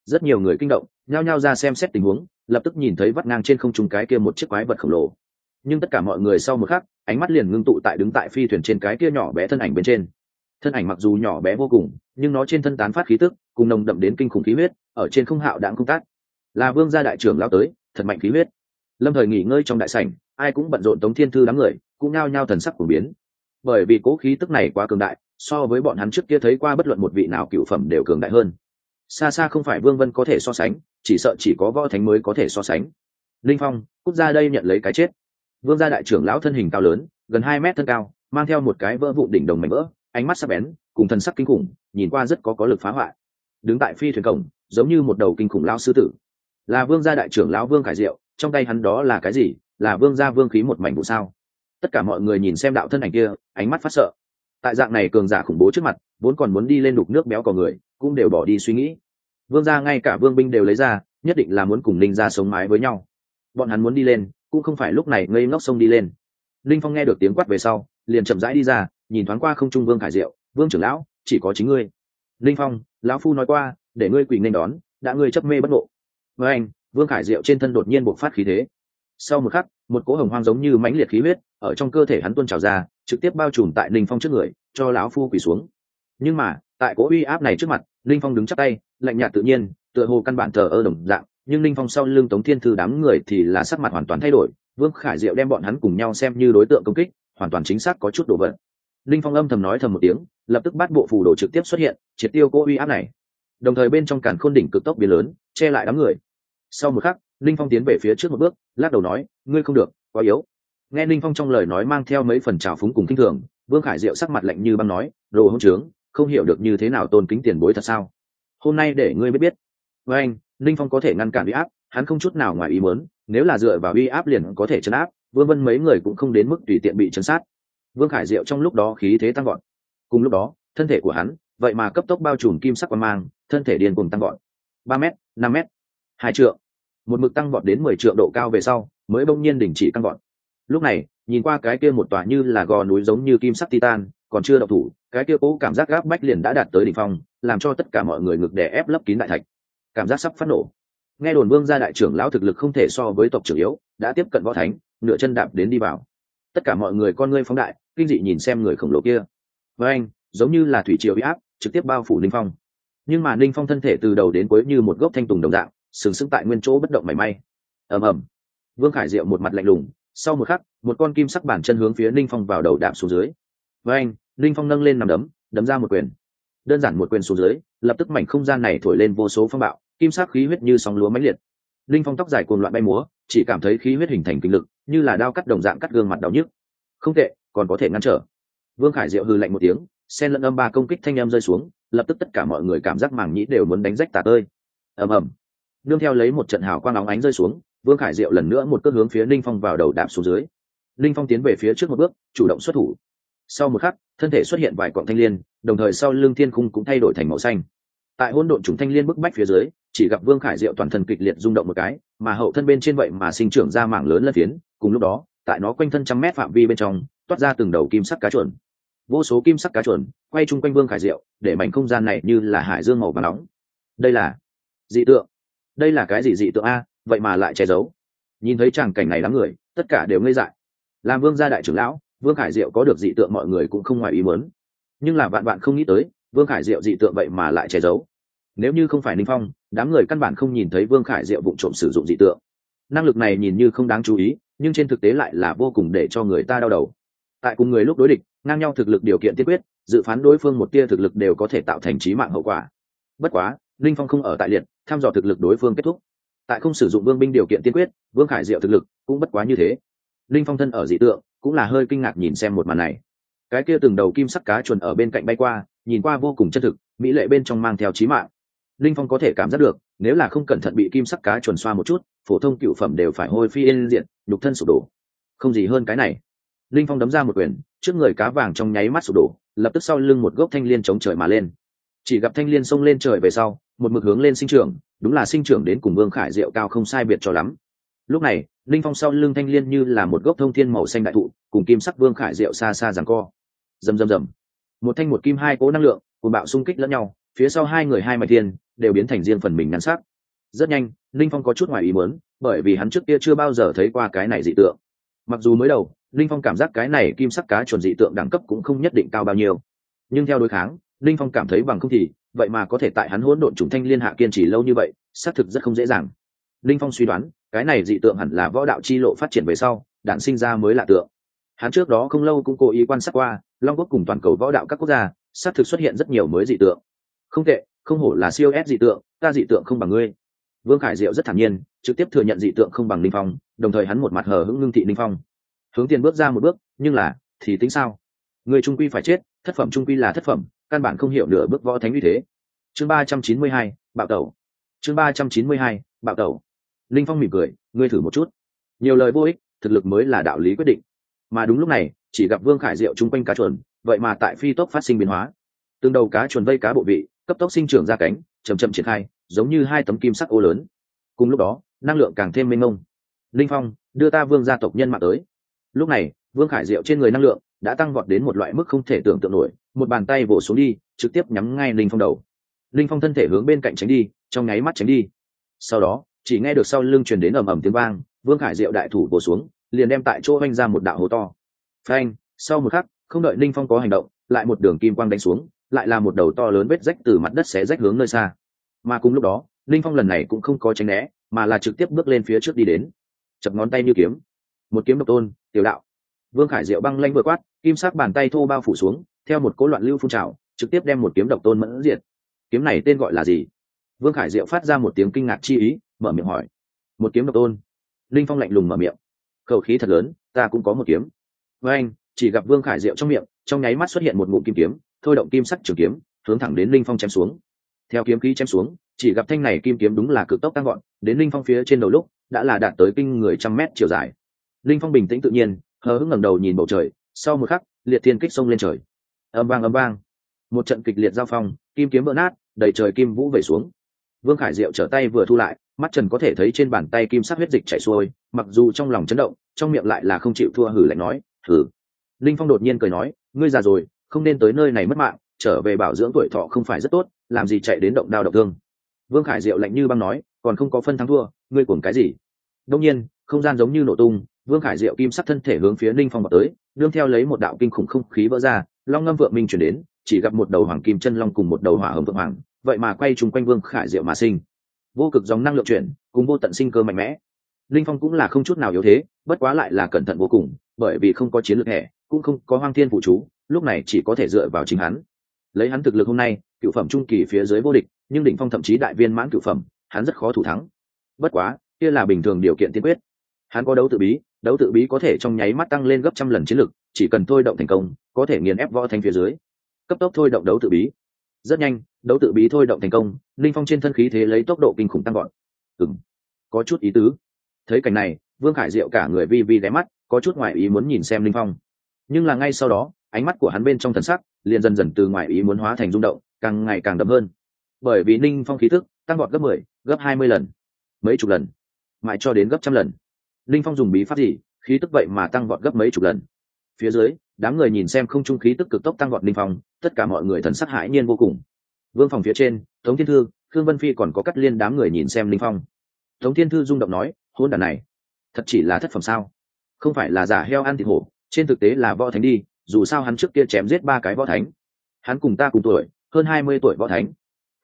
Rất nhiều người kinh động nhao nhao ra xem xét tình huống, lập tức nhìn thấy vắt ngang trên không trung cái kia một chiếc quái vật khổng lồ. Nhưng tất cả mọi người sau một khắc, ánh mắt liền ngưng tụ tại đứng tại phi thuyền trên cái kia nhỏ bé thân ảnh bên trên. Thân ảnh mặc dù nhỏ bé vô cùng, nhưng nó trên thân tán phát khí tức, cùng nồng đậm đến kinh khủng khí huyết, ở trên không hạo đạn công tác. Là vương gia đại trưởng lao tới, thật mạnh khí huyết. Lâm thời nghỉ ngơi trong đại sảnh, ai cũng bận rộn tống thiên thư đám người, cũng nao nhao thần sắc của biến. Bởi vì cố khí tức này quá cường đại, so với bọn hắn trước kia thấy qua bất luận một vị nào cựu phẩm đều cường đại hơn. Xa xa không phải vương vân có thể so sánh chỉ sợ chỉ có võ thánh mới có thể so sánh. Linh phong, quốc gia đây nhận lấy cái chết. Vương gia đại trưởng lão thân hình cao lớn, gần hai mét thân cao, mang theo một cái vỡ vụ đỉnh đồng mảnh vỡ, ánh mắt sắc bén, cùng thần sắc kinh khủng, nhìn qua rất có có lực phá hoại. Đứng tại phi thuyền cổng, giống như một đầu kinh khủng lao sư tử. Là vương gia đại trưởng lão vương khải diệu, trong tay hắn đó là cái gì? Là vương gia vương khí một mảnh vụ sao? Tất cả mọi người nhìn xem đạo thân ảnh kia, ánh mắt phát sợ. Tại dạng này cường giả khủng bố trước mặt, vốn còn muốn đi lên đục nước béo cò người, cũng đều bỏ đi suy nghĩ vương gia ngay cả vương binh đều lấy ra, nhất định là muốn cùng ninh gia sống mái với nhau. Bọn hắn muốn đi lên, cũng không phải lúc này ngây ngóc sông đi lên. Linh phong nghe được tiếng quát về sau, liền chậm rãi đi ra, nhìn thoáng qua không trung vương khải diệu, vương trưởng lão, chỉ có chính ngươi. Linh phong, lão phu nói qua, để ngươi quỳ nên đón, đã ngươi chấp mê bất ngộ. Với anh, vương khải diệu trên thân đột nhiên bộc phát khí thế. Sau một khắc, một cỗ hồng hoang giống như mãnh liệt khí huyết, ở trong cơ thể hắn tuôn trào ra, trực tiếp bao trùm tại linh phong trước người, cho lão phu quỳ xuống. Nhưng mà, tại cỗ uy áp này trước mặt linh phong đứng chắc tay, lạnh nhạt tự nhiên, tựa hồ căn bản thờ ơ đồng dạng, nhưng linh phong sau lưng tống thiên thư đám người thì là sắc mặt hoàn toàn thay đổi, vương khải diệu đem bọn hắn cùng nhau xem như đối tượng công kích, hoàn toàn chính xác có chút đồ vật. Linh phong âm thầm nói thầm một tiếng, lập tức bắt bộ phù đồ trực tiếp xuất hiện, triệt tiêu cô uy áp này. Đồng thời bên trong cản khôn đỉnh cực tốc biến lớn, che lại đám người. Sau một khắc, linh phong tiến về phía trước một bước, lắc đầu nói, ngươi không được, quá yếu. Nghe linh phong trong lời nói mang theo mấy phần trào phúng cùng kinh thường, vương khải diệu sắc mặt lạnh như băng nói, đồ hông trướng không hiểu được như thế nào tôn kính tiền bối thật sao? Hôm nay để ngươi mới biết. Với anh ninh phong có thể ngăn cản uy áp, hắn không chút nào ngoài ý muốn, nếu là dựa vào uy áp liền có thể chấn áp, vương vân mấy người cũng không đến mức tùy tiện bị chấn sát. Vương khải diệu trong lúc đó khí thế tăng gọn cùng lúc đó, thân thể của hắn, vậy mà cấp tốc bao trùm kim sắc quan mang, thân thể điên cùng tăng gọn ba m năm m hai trượng. Một mực tăng vọt đến mười trượng độ cao về sau, mới bỗng nhiên đình chỉ tăng vọt. Lúc này, nhìn qua cái kia một tòa như là gò núi giống như kim sắc titan còn chưa động thủ, cái kia cố cảm giác gáp bách liền đã đạt tới đỉnh phong, làm cho tất cả mọi người ngực đè ép lấp kín đại thạch. Cảm giác sắp phát nổ. Nghe đồn vương gia đại trưởng lão thực lực không thể so với tộc trưởng yếu, đã tiếp cận võ thánh, nửa chân đạp đến đi vào. Tất cả mọi người con ngươi phóng đại, kinh dị nhìn xem người khổng lồ kia. Với anh, giống như là thủy triều bị áp, trực tiếp bao phủ ninh phong. Nhưng mà ninh phong thân thể từ đầu đến cuối như một gốc thanh tùng đồng dạng, sừng sững tại nguyên chỗ bất động mảy may. Ầm ầm. Vương khải diệu một mặt lạnh lùng, sau một khắc, một con kim sắc bản chân hướng phía ninh phong vào đầu đạp xuống dưới. Với anh ninh phong nâng lên nằm đấm đấm ra một quyền. Đơn giản một quyền xuống dưới, lập tức mảnh không gian này thổi lên vô số phong bạo, kim sắc khí huyết như sóng lúa mãnh liệt. Linh phong tóc dài cuồng loạn bay múa, chỉ cảm thấy khí huyết hình thành kinh lực, như là đao cắt đồng dạng cắt gương mặt đau nhức. Không tệ, còn có thể ngăn trở. Vương khải diệu hư lạnh một tiếng sen lẫn âm ba công kích thanh âm rơi xuống, lập tức tất cả mọi người cảm giác màng nhĩ đều muốn đánh rách tạc ơi. ầm ầm. Đương theo lấy một trận hào quang óng ánh rơi xuống, vương khải diệu lần nữa một cước hướng phía linh phong vào đầu đạp xuống dưới. Linh phong tiến về phía trước một bước, chủ động xuất thủ. Sau một khắc thân thể xuất hiện vài cọng thanh liên, đồng thời sau lưng thiên khung cũng thay đổi thành màu xanh. Tại hôn độn trùng thanh liên bức bách phía dưới, chỉ gặp vương khải diệu toàn thân kịch liệt rung động một cái, mà hậu thân bên trên vậy mà sinh trưởng ra mảng lớn lân phiến, cùng lúc đó, tại nó quanh thân trăm mét phạm vi bên trong, toát ra từng đầu kim sắc cá chuẩn vô số kim sắc cá chuẩn quay chung quanh vương khải diệu, để mảnh không gian này như là hải dương màu và nóng. Đây là dị tượng. Đây là cái gì dị tượng a? Vậy mà lại che giấu. Nhìn thấy tràng cảnh này đám người, tất cả đều ngây dại. Làm vương gia đại trưởng lão vương khải diệu có được dị tượng mọi người cũng không ngoài ý muốn. Nhưng là bạn bạn không nghĩ tới, vương khải diệu dị tượng vậy mà lại che giấu. Nếu như không phải ninh phong, đám người căn bản không nhìn thấy vương khải diệu vụ trộm sử dụng dị tượng. Năng lực này nhìn như không đáng chú ý, nhưng trên thực tế lại là vô cùng để cho người ta đau đầu. Tại cùng người lúc đối địch, ngang nhau thực lực điều kiện tiên quyết, dự phán đối phương một tia thực lực đều có thể tạo thành trí mạng hậu quả. Bất quá, Ninh phong không ở tại liệt thăm dò thực lực đối phương kết thúc. Tại không sử dụng vương binh điều kiện tiên quyết, vương khải diệu thực lực cũng bất quá như thế. Ninh phong thân ở dị tượng cũng là hơi kinh ngạc nhìn xem một màn này. Cái kia từng đầu kim sắc cá chuồn ở bên cạnh bay qua, nhìn qua vô cùng chân thực, mỹ lệ bên trong mang theo trí mạng. Linh phong có thể cảm giác được, nếu là không cẩn thận bị kim sắc cá chuồn xoa một chút, phổ thông cựu phẩm đều phải hôi phi yên diện nhục thân sụp đổ. Không gì hơn cái này. Linh phong đấm ra một quyền, trước người cá vàng trong nháy mắt sụp đổ, lập tức sau lưng một gốc thanh liên chống trời mà lên. Chỉ gặp thanh liên xông lên trời về sau, một mực hướng lên sinh trưởng, đúng là sinh trưởng đến cùng vương khải diệu cao không sai biệt cho lắm lúc này linh phong sau lưng thanh liên như là một gốc thông thiên màu xanh đại thụ, cùng kim sắc vương khải diệu xa xa rằng co. Rầm rầm rầm. Một thanh một kim hai cố năng lượng, cùng bạo xung kích lẫn nhau, phía sau hai người hai mạch thiên đều biến thành riêng phần mình ngắn sắc. Rất nhanh linh phong có chút ngoài ý muốn, bởi vì hắn trước kia chưa bao giờ thấy qua cái này dị tượng. Mặc dù mới đầu linh phong cảm giác cái này kim sắc cá chuẩn dị tượng đẳng cấp cũng không nhất định cao bao nhiêu. Nhưng theo đối kháng linh phong cảm thấy bằng không thì, vậy mà có thể tại hắn hỗn độn trùng thanh liên hạ kiên trì lâu như vậy, xác thực rất không dễ dàng. Linh phong suy đoán cái này dị tượng hẳn là võ đạo chi lộ phát triển về sau đạn sinh ra mới là tượng. Hắn trước đó không lâu cũng cố ý quan sát qua, long quốc cùng toàn cầu võ đạo các quốc gia, xác thực xuất hiện rất nhiều mới dị tượng. Không tệ, không hổ là siêu ép dị tượng, ta dị tượng không bằng ngươi. Vương khải diệu rất thản nhiên, trực tiếp thừa nhận dị tượng không bằng linh phong, đồng thời hắn một mặt hờ hững ngưng thị linh phong. Hướng tiền bước ra một bước, nhưng là, thì tính sao? Người trung quy phải chết, thất phẩm trung quy là thất phẩm, căn bản không hiểu nửa bước võ thánh uy thế. Chương ba trăm chín mươi hai, bạo tẩu. Chương ba trăm chín mươi hai, bạo tẩu linh phong mỉm cười, ngươi thử một chút. Nhiều lời vô ích, thực lực mới là đạo lý quyết định. Mà đúng lúc này, chỉ gặp vương khải diệu chung quanh cá chuồn, vậy mà tại phi tốc phát sinh biến hóa. Tương đầu cá chuồn vây cá bộ vị, cấp tốc sinh trưởng ra cánh chầm chậm triển khai, giống như hai tấm kim sắc ô lớn. Cùng lúc đó, năng lượng càng thêm mênh mông. Linh phong, đưa ta vương gia tộc nhân mạng tới. Lúc này, vương khải diệu trên người năng lượng đã tăng vọt đến một loại mức không thể tưởng tượng nổi, một bàn tay vỗ xuống đi, trực tiếp nhắm ngay linh phong đầu. Linh phong thân thể hướng bên cạnh tránh đi, trong nháy mắt tránh đi. Sau đó chỉ nghe được sau lưng truyền đến ầm ầm tiếng vang, vương khải diệu đại thủ bổ xuống, liền đem tại chỗ oanh ra một đạo hố to. Phanh, sau một khắc, không đợi ninh phong có hành động, lại một đường kim quang đánh xuống, lại là một đầu to lớn vết rách từ mặt đất xé rách hướng nơi xa. Mà cùng lúc đó, ninh phong lần này cũng không có tránh né, mà là trực tiếp bước lên phía trước đi đến. Chập ngón tay như kiếm. Một kiếm độc tôn, tiểu đạo. Vương khải diệu băng lanh vừa quát, kim sắc bàn tay thô bao phủ xuống, theo một cỗ loạn lưu phun trào, trực tiếp đem một kiếm độc tôn mẫn diệt. Kiếm này tên gọi là gì? Vương khải diệu phát ra một tiếng kinh ngạc chi ý mở miệng hỏi. Một kiếm độc tôn. Linh phong lạnh lùng mở miệng. Khẩu khí thật lớn, ta cũng có một kiếm. Với anh, chỉ gặp vương khải diệu trong miệng, trong nháy mắt xuất hiện một ngụm kim kiếm, thôi động kim sắc trường kiếm, hướng thẳng đến linh phong chém xuống. Theo kiếm khí chém xuống, chỉ gặp thanh này kim kiếm đúng là cực tốc tăng gọn đến linh phong phía trên đầu lúc, đã là đạt tới kinh người trăm mét chiều dài. Linh phong bình tĩnh tự nhiên, hờ hững ngẩng đầu nhìn bầu trời, sau một khắc, liệt thiên kích sông lên trời. Âm vang âm vang. Một trận kịch liệt giao phong, kim kiếm vỡ nát, đầy trời kim vũ về xuống. Vương khải diệu trở tay vừa thu lại mắt trần có thể thấy trên bàn tay kim sắc huyết dịch chảy xuôi, mặc dù trong lòng chấn động, trong miệng lại là không chịu thua hử lạnh nói, hử? Linh phong đột nhiên cười nói, ngươi già rồi, không nên tới nơi này mất mạng, trở về bảo dưỡng tuổi thọ không phải rất tốt, làm gì chạy đến động đao động thương. Vương khải diệu lạnh như băng nói, còn không có phân thắng thua, ngươi cuồng cái gì? Đông nhiên, không gian giống như nổ tung, vương khải diệu kim sắc thân thể hướng phía ninh phong vào tới, đương theo lấy một đạo kinh khủng không khí vỡ ra, long ngâm vượng minh chuyển đến, chỉ gặp một đầu hoàng kim chân long cùng một đầu hỏa hồng vượng hoàng, vậy mà quay chung quanh vương khải diệu mà sinh vô cực dòng năng lượng chuyển, cùng vô tận sinh cơ mạnh mẽ. Linh phong cũng là không chút nào yếu thế, bất quá lại là cẩn thận vô cùng, bởi vì không có chiến lược hẻ cũng không có hoang thiên phụ chú, lúc này chỉ có thể dựa vào chính hắn. Lấy hắn thực lực hôm nay, cựu phẩm trung kỳ phía dưới vô địch, nhưng đỉnh phong thậm chí đại viên mãn cựu phẩm, hắn rất khó thủ thắng. Bất quá, kia là bình thường điều kiện tiên quyết. Hắn có đấu tự bí, đấu tự bí có thể trong nháy mắt tăng lên gấp trăm lần chiến lực chỉ cần thôi động thành công, có thể nghiền ép võ thanh phía dưới. Cấp tốc thôi động đấu tự bí rất nhanh đấu tự bí thôi động thành công linh phong trên thân khí thế lấy tốc độ kinh khủng tăng gọn ừng có chút ý tứ. Thấy cảnh này vương khải diệu cả người vi vi ghé mắt có chút ngoại ý muốn nhìn xem linh phong. Nhưng là ngay sau đó ánh mắt của hắn bên trong thần sắc liền dần dần từ ngoại ý muốn hóa thành rung động càng ngày càng đậm hơn. Bởi vì ninh phong khí thức tăng gọn gấp mười 10, gấp hai mươi lần mấy chục lần mãi cho đến gấp trăm lần. Linh phong dùng bí pháp gì khí tức vậy mà tăng vọt gấp mấy chục lần? Phía dưới, đám người nhìn xem không trung khí tức cực tốc tăng vọt linh phong, tất cả mọi người thần sắc hãi nhiên vô cùng. Vương phòng phía trên, tống thiên thư thương vân phi còn có cắt liên đám người nhìn xem linh phong. Tống thiên thư rung động nói hôn đàn này, thật chỉ là thất phẩm sao? Không phải là giả heo ăn thịt hổ, trên thực tế là võ thánh đi, dù sao hắn trước kia chém giết ba cái võ thánh. Hắn cùng ta cùng tuổi, hơn hai mươi tuổi võ thánh.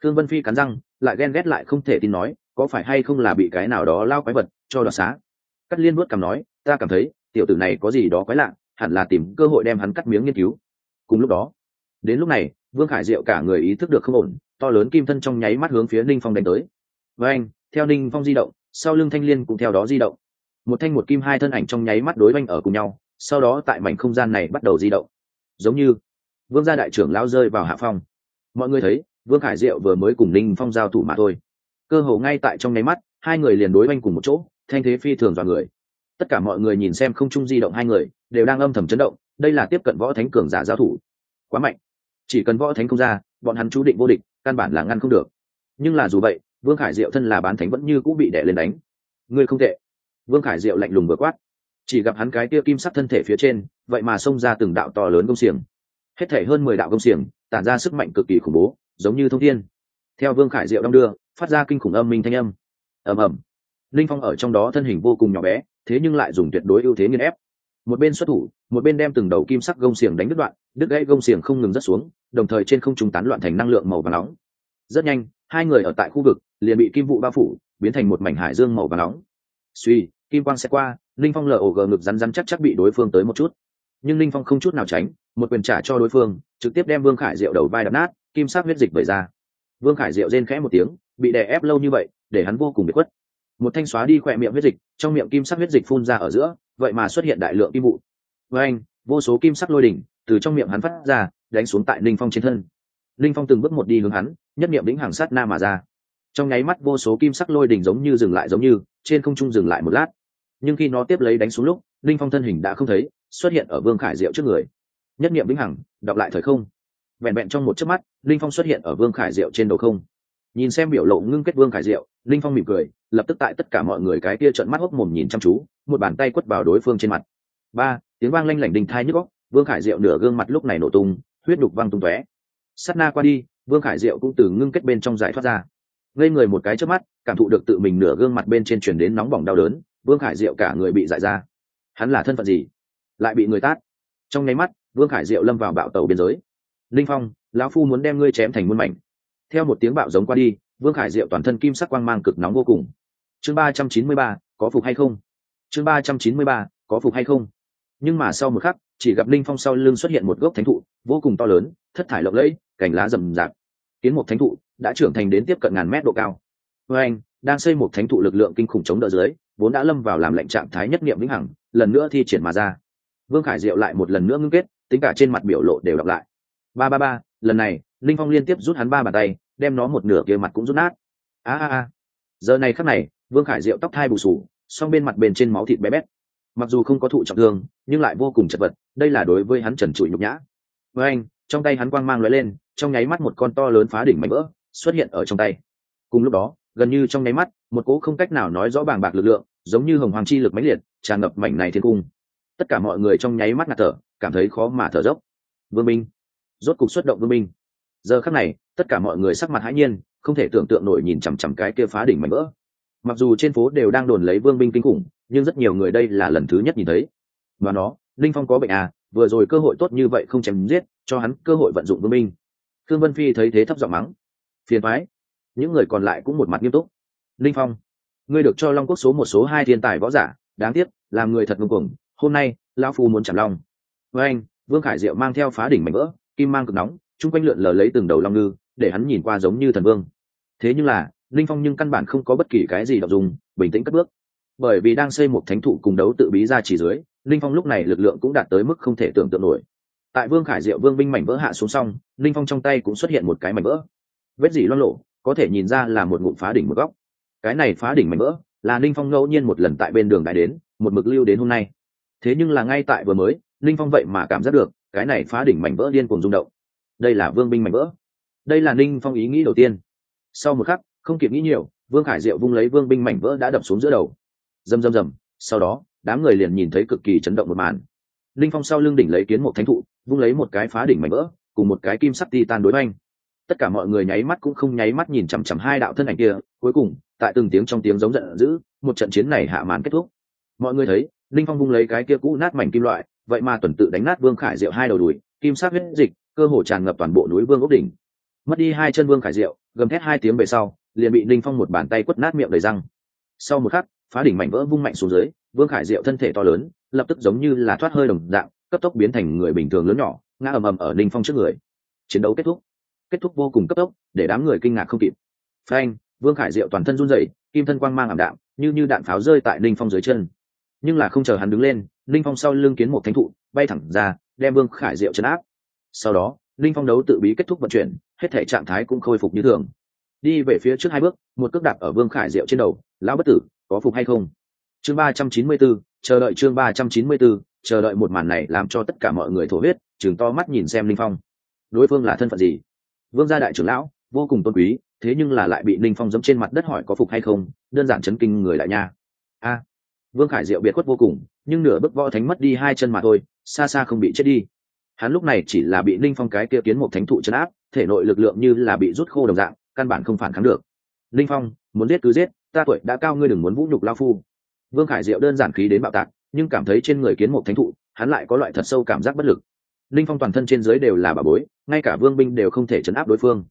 Thương vân phi cắn răng, lại ghen ghét lại không thể tin nói, có phải hay không là bị cái nào đó lao quái vật cho đoạt xá? Cắt liên vuốt cảm nói, ta cảm thấy, tiểu tử này có gì đó quái lạ hẳn là tìm cơ hội đem hắn cắt miếng nghiên cứu. Cùng lúc đó, đến lúc này, vương khải diệu cả người ý thức được không ổn, to lớn kim thân trong nháy mắt hướng phía ninh phong đánh tới. Với anh, theo ninh phong di động, sau lưng thanh liên cũng theo đó di động. Một thanh một kim hai thân ảnh trong nháy mắt đối banh ở cùng nhau, sau đó tại mảnh không gian này bắt đầu di động. Giống như, vương gia đại trưởng lao rơi vào hạ phong. Mọi người thấy, vương khải diệu vừa mới cùng ninh phong giao thủ mà thôi. Cơ hồ ngay tại trong nháy mắt, hai người liền đối banh cùng một chỗ, thanh thế phi thường dọa người. Tất cả mọi người nhìn xem không trung di động hai người đều đang âm thầm chấn động, đây là tiếp cận võ thánh cường giả giao thủ. Quá mạnh. Chỉ cần võ thánh không ra, bọn hắn chú định vô địch, căn bản là ngăn không được. Nhưng là dù vậy, vương khải diệu thân là bán thánh vẫn như cũng bị đẻ lên đánh. Ngươi không tệ. Vương khải diệu lạnh lùng vừa quát. Chỉ gặp hắn cái kia kim sắc thân thể phía trên, vậy mà xông ra từng đạo to lớn công xiềng. Hết thể hơn mười đạo công xiềng, tản ra sức mạnh cực kỳ khủng bố, giống như thông thiên. Theo vương khải diệu đong đưa, phát ra kinh khủng âm minh thanh âm. Ầm ầm. Linh phong ở trong đó thân hình vô cùng nhỏ bé, thế nhưng lại dùng tuyệt đối ưu thế nghiên ép một bên xuất thủ, một bên đem từng đầu kim sắc gông xiềng đánh đứt đoạn, đứt gãy gông xiềng không ngừng rớt xuống, đồng thời trên không trung tán loạn thành năng lượng màu và nóng. Rất nhanh, hai người ở tại khu vực, liền bị kim vụ bao phủ, biến thành một mảnh hải dương màu và nóng. Suy kim quang sẽ qua, linh phong lờ ổ gờ ngực rắn rắn chắc chắc bị đối phương tới một chút. Nhưng linh phong không chút nào tránh, một quyền trả cho đối phương, trực tiếp đem vương khải diệu đầu vai đập nát, kim sắc huyết dịch vẩy ra. Vương khải diệu rên khẽ một tiếng, bị đè ép lâu như vậy, để hắn vô cùng bị khuất. Một thanh xóa đi khỏe miệng huyết dịch, trong miệng kim sắc huyết dịch phun ra ở giữa vậy mà xuất hiện đại lượng kim vụ. Với anh, vô số kim sắc lôi đỉnh từ trong miệng hắn phát ra, đánh xuống tại linh phong trên thân. Linh phong từng bước một đi hướng hắn, nhất niệm đĩnh hàng sát na mà ra. Trong nháy mắt vô số kim sắc lôi đỉnh giống như dừng lại giống như, trên không trung dừng lại một lát. Nhưng khi nó tiếp lấy đánh xuống lúc linh phong thân hình đã không thấy, xuất hiện ở vương khải diệu trước người. Nhất niệm vĩnh hằng, đọc lại thời không. Vẹn vẹn trong một chớp mắt linh phong xuất hiện ở vương khải diệu trên đầu không nhìn xem biểu lộ ngưng kết vương khải diệu linh phong mỉm cười, lập tức tại tất cả mọi người cái kia trợn mắt hốc mồm nhìn chăm chú, một bàn tay quất vào đối phương trên mặt. Ba, tiếng vang lanh lảnh đình thai nhức góc vương khải diệu nửa gương mặt lúc này nổ tung, huyết đục văng tung tóe. Sắt na qua đi, vương khải diệu cũng từ ngưng kết bên trong giải thoát ra. Ngây người một cái trước mắt, cảm thụ được tự mình nửa gương mặt bên trên chuyển đến nóng bỏng đau đớn, vương khải diệu cả người bị giải ra. Hắn là thân phận gì? Lại bị người tát. Trong nháy mắt, vương khải diệu lâm vào bạo tàu biên giới. Linh phong, lão phu muốn đem ngươi chém thành muôn mảnh theo một tiếng bạo giống qua đi, vương khải diệu toàn thân kim sắc quang mang cực nóng vô cùng. Chương ba trăm chín mươi ba, có phục hay không? Chương ba trăm chín mươi ba, có phục hay không? Nhưng mà sau một khắc, chỉ gặp linh phong sau lưng xuất hiện một gốc thánh thụ, vô cùng to lớn, thất thải lộng lẫy, cành lá rầm rạp. Kiến một thánh thụ đã trưởng thành đến tiếp cận ngàn mét độ cao. Vê anh, đang xây một thánh thụ lực lượng kinh khủng chống đỡ dưới, vốn đã lâm vào làm lệnh trạng thái nhất niệm vĩnh hằng, lần nữa thi triển mà ra. Vương khải diệu lại một lần nữa ngưng kết, tính cả trên mặt biểu lộ đều đọc lại. Ba ba ba lần này, linh phong liên tiếp rút hắn ba bàn tay, đem nó một nửa kia mặt cũng rút nát. A a a. Giờ này khắc này, vương khải diệu tóc thai bù sù, song bên mặt bên trên máu thịt bé bét. Mặc dù không có thụ trọng thương, nhưng lại vô cùng chật vật, đây là đối với hắn trần trụi nhục nhã. Với anh, trong tay hắn quang mang lóe lên, trong nháy mắt một con to lớn phá đỉnh mảnh vỡ xuất hiện ở trong tay. Cùng lúc đó, gần như trong nháy mắt, một cỗ không cách nào nói rõ bàng bạc lực lượng, giống như hồng hoàng chi lực mãnh liệt, tràn ngập mảnh này thiên cung. Tất cả mọi người trong nháy mắt ngạt thở, cảm thấy khó mà thở dốc. Vương minh rốt cục xuất động vương minh giờ khắc này, tất cả mọi người sắc mặt hãi nhiên, không thể tưởng tượng nổi nhìn chằm chằm cái kia phá đỉnh mảnh vỡ. Mặc dù trên phố đều đang đồn lấy vương binh kinh khủng, nhưng rất nhiều người đây là lần thứ nhất nhìn thấy. Và nó, linh phong có bệnh à vừa rồi cơ hội tốt như vậy không chém giết, cho hắn cơ hội vận dụng vương binh. Thương vân phi thấy thế thấp giọng mắng. Phiền thoái những người còn lại cũng một mặt nghiêm túc. Linh phong, ngươi được cho long quốc số một số hai thiên tài võ giả, đáng tiếc, làm người thật ngưng cuồng. Hôm nay, lão phu muốn chạm long. Với anh, vương khải diệu mang theo phá đỉnh mảnh vỡ kim mang cực nóng, chung quanh lượn lờ lấy từng đầu long ngư, để hắn nhìn qua giống như thần vương. Thế nhưng là, linh phong nhưng căn bản không có bất kỳ cái gì đọc dùng bình tĩnh cất bước. Bởi vì đang xây một thánh thụ cùng đấu tự bí ra chỉ dưới, linh phong lúc này lực lượng cũng đạt tới mức không thể tưởng tượng nổi. Tại vương khải diệu vương binh mảnh vỡ hạ xuống xong, linh phong trong tay cũng xuất hiện một cái mảnh vỡ. Vết dỉ loan lộ, có thể nhìn ra là một ngụm phá đỉnh một góc. Cái này phá đỉnh mảnh vỡ, là linh phong ngẫu nhiên một lần tại bên đường đại đến, một mực lưu đến hôm nay. Thế nhưng là ngay tại vừa mới, linh phong vậy mà cảm giác được cái này phá đỉnh mảnh vỡ điên cuồng rung động. Đây là vương binh mảnh vỡ. Đây là ninh phong ý nghĩ đầu tiên. Sau một khắc, không kịp nghĩ nhiều, vương khải diệu vung lấy vương binh mảnh vỡ đã đập xuống giữa đầu. Rầm rầm rầm, sau đó, đám người liền nhìn thấy cực kỳ chấn động một màn. Linh phong sau lưng đỉnh lấy kiến một thánh thụ, vung lấy một cái phá đỉnh mảnh vỡ, cùng một cái kim sắc ti tan đối oanh tất cả mọi người nháy mắt cũng không nháy mắt nhìn chằm chằm hai đạo thân ảnh kia, cuối cùng, tại từng tiếng trong tiếng giống giận dữ, một trận chiến này hạ màn kết thúc. Mọi người thấy linh phong vung lấy cái kia cũ nát mảnh kim loại vậy mà tuần tự đánh nát vương khải diệu hai đầu đùi, kim sắc huyết dịch, cơ hồ tràn ngập toàn bộ núi vương ốc đỉnh. Mất đi hai chân vương khải diệu, gầm thét hai tiếng về sau, liền bị ninh phong một bàn tay quất nát miệng đầy răng. Sau một khắc, phá đỉnh mảnh vỡ vung mạnh xuống dưới, vương khải diệu thân thể to lớn, lập tức giống như là thoát hơi đồng dạng, cấp tốc biến thành người bình thường lớn nhỏ, ngã ầm ầm ở ninh phong trước người. Chiến đấu kết thúc. Kết thúc vô cùng cấp tốc, để đám người kinh ngạc không kịp. Phanh, vương khải diệu toàn thân run rẩy, kim thân quang mang ảm đạm, như như đạn pháo rơi tại ninh phong dưới chân. Nhưng là không chờ hắn đứng lên linh phong sau lưng kiến một thánh thụ bay thẳng ra đem vương khải diệu chấn áp. Sau đó linh phong đấu tự bí kết thúc vận chuyển hết thể trạng thái cũng khôi phục như thường. Đi về phía trước hai bước một cước đạp ở vương khải diệu trên đầu lão bất tử có phục hay không? Chương ba trăm chín mươi bốn, chờ đợi chương ba trăm chín mươi bốn, chờ đợi một màn này làm cho tất cả mọi người thổ huyết chừng to mắt nhìn xem linh phong. Đối phương là thân phận gì? Vương gia đại trưởng lão vô cùng tôn quý thế nhưng là lại bị linh phong dẫm trên mặt đất hỏi có phục hay không? Đơn giản chấn kinh người đại nha. A. Vương khải diệu biệt khuất vô cùng nhưng nửa bước võ thánh mất đi hai chân mà thôi, xa xa không bị chết đi. Hắn lúc này chỉ là bị linh phong cái kia kiến một thánh thụ chấn áp, thể nội lực lượng như là bị rút khô đồng dạng, căn bản không phản kháng được. Linh phong, muốn giết cứ giết, ta tuổi đã cao ngươi đừng muốn vũ nhục lao phu. Vương khải diệu đơn giản khí đến bạo tạc, nhưng cảm thấy trên người kiến một thánh thụ, hắn lại có loại thật sâu cảm giác bất lực. Linh phong toàn thân trên dưới đều là bà bối, ngay cả vương binh đều không thể chấn áp đối phương.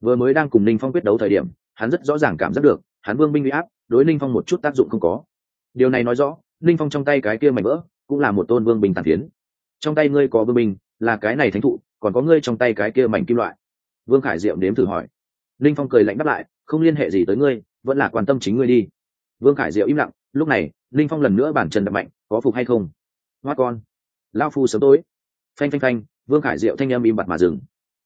Vừa mới đang cùng linh phong quyết đấu thời điểm, hắn rất rõ ràng cảm giác được, hắn vương binh bị áp, đối linh phong một chút tác dụng không có. Điều này nói rõ linh phong trong tay cái kia mảnh vỡ cũng là một tôn vương bình tàn phiến. Trong tay ngươi có vương bình, là cái này thánh thụ còn có ngươi trong tay cái kia mảnh kim loại. Vương khải diệu nếm thử hỏi. Linh phong cười lạnh đáp lại không liên hệ gì tới ngươi vẫn là quan tâm chính ngươi đi. Vương khải diệu im lặng lúc này linh phong lần nữa bản chân đập mạnh có phục hay không? Hoa con. Lao phu sớm tối. Phanh phanh phanh vương khải diệu thanh em im bặt mà dừng.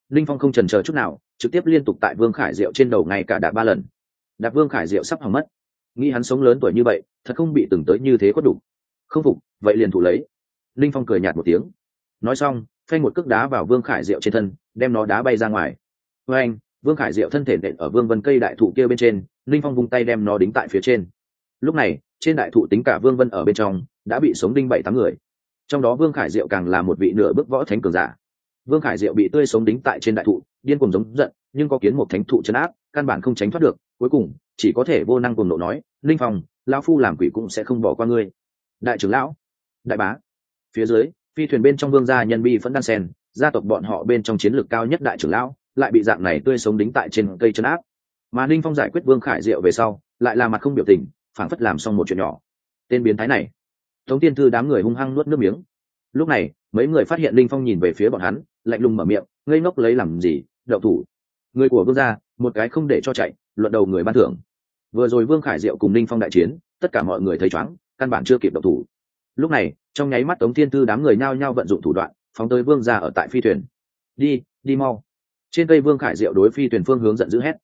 Linh phong không trần chờ chút nào trực tiếp liên tục tại vương khải diệu trên đầu ngay cả đạp ba lần. Đạp vương khải diệu sắp hỏng mất nghĩ hắn sống lớn tuổi như vậy, thật không bị từng tới như thế có đủ. Không phục, vậy liền thủ lấy. Linh phong cười nhạt một tiếng. Nói xong, phanh một cước đá vào vương khải diệu trên thân, đem nó đá bay ra ngoài. Với anh vương khải diệu thân thể nện ở vương vân cây đại thụ kia bên trên, linh phong vung tay đem nó đính tại phía trên. Lúc này, trên đại thụ tính cả vương vân ở bên trong, đã bị sống đinh bảy tám người. Trong đó vương khải diệu càng là một vị nửa bước võ thánh cường giả. Vương khải diệu bị tươi sống đính tại trên đại thụ, điên cùng giống giận, nhưng có kiến một thánh thụ chấn áp, căn bản không tránh thoát được, cuối cùng chỉ có thể vô năng cùng nộ nói, linh phong, lão phu làm quỷ cũng sẽ không bỏ qua ngươi. Đại trưởng lão, đại bá. Phía dưới, phi thuyền bên trong vương gia nhân bi vẫn đan sen gia tộc bọn họ bên trong chiến lược cao nhất đại trưởng lão lại bị dạng này tươi sống đính tại trên cây chân áp. Mà ninh phong giải quyết vương khải diệu về sau, lại là mặt không biểu tình, phảng phất làm xong một chuyện nhỏ. Tên biến thái này, tống tiên thư đám người hung hăng nuốt nước miếng. Lúc này, mấy người phát hiện linh phong nhìn về phía bọn hắn, lạnh lùng mở miệng, ngây ngốc lấy làm gì, đậu thủ? Người của vương gia, một cái không để cho chạy luận đầu người ban thưởng. Vừa rồi vương khải diệu cùng Ninh phong đại chiến, tất cả mọi người thấy chóng, căn bản chưa kịp động thủ. Lúc này, trong nháy mắt tống thiên thư đám người nao nhao vận dụng thủ đoạn, phóng tới vương gia ở tại phi thuyền. Đi đi mau. Trên cây vương khải diệu đối phi thuyền phương hướng giận dữ hét.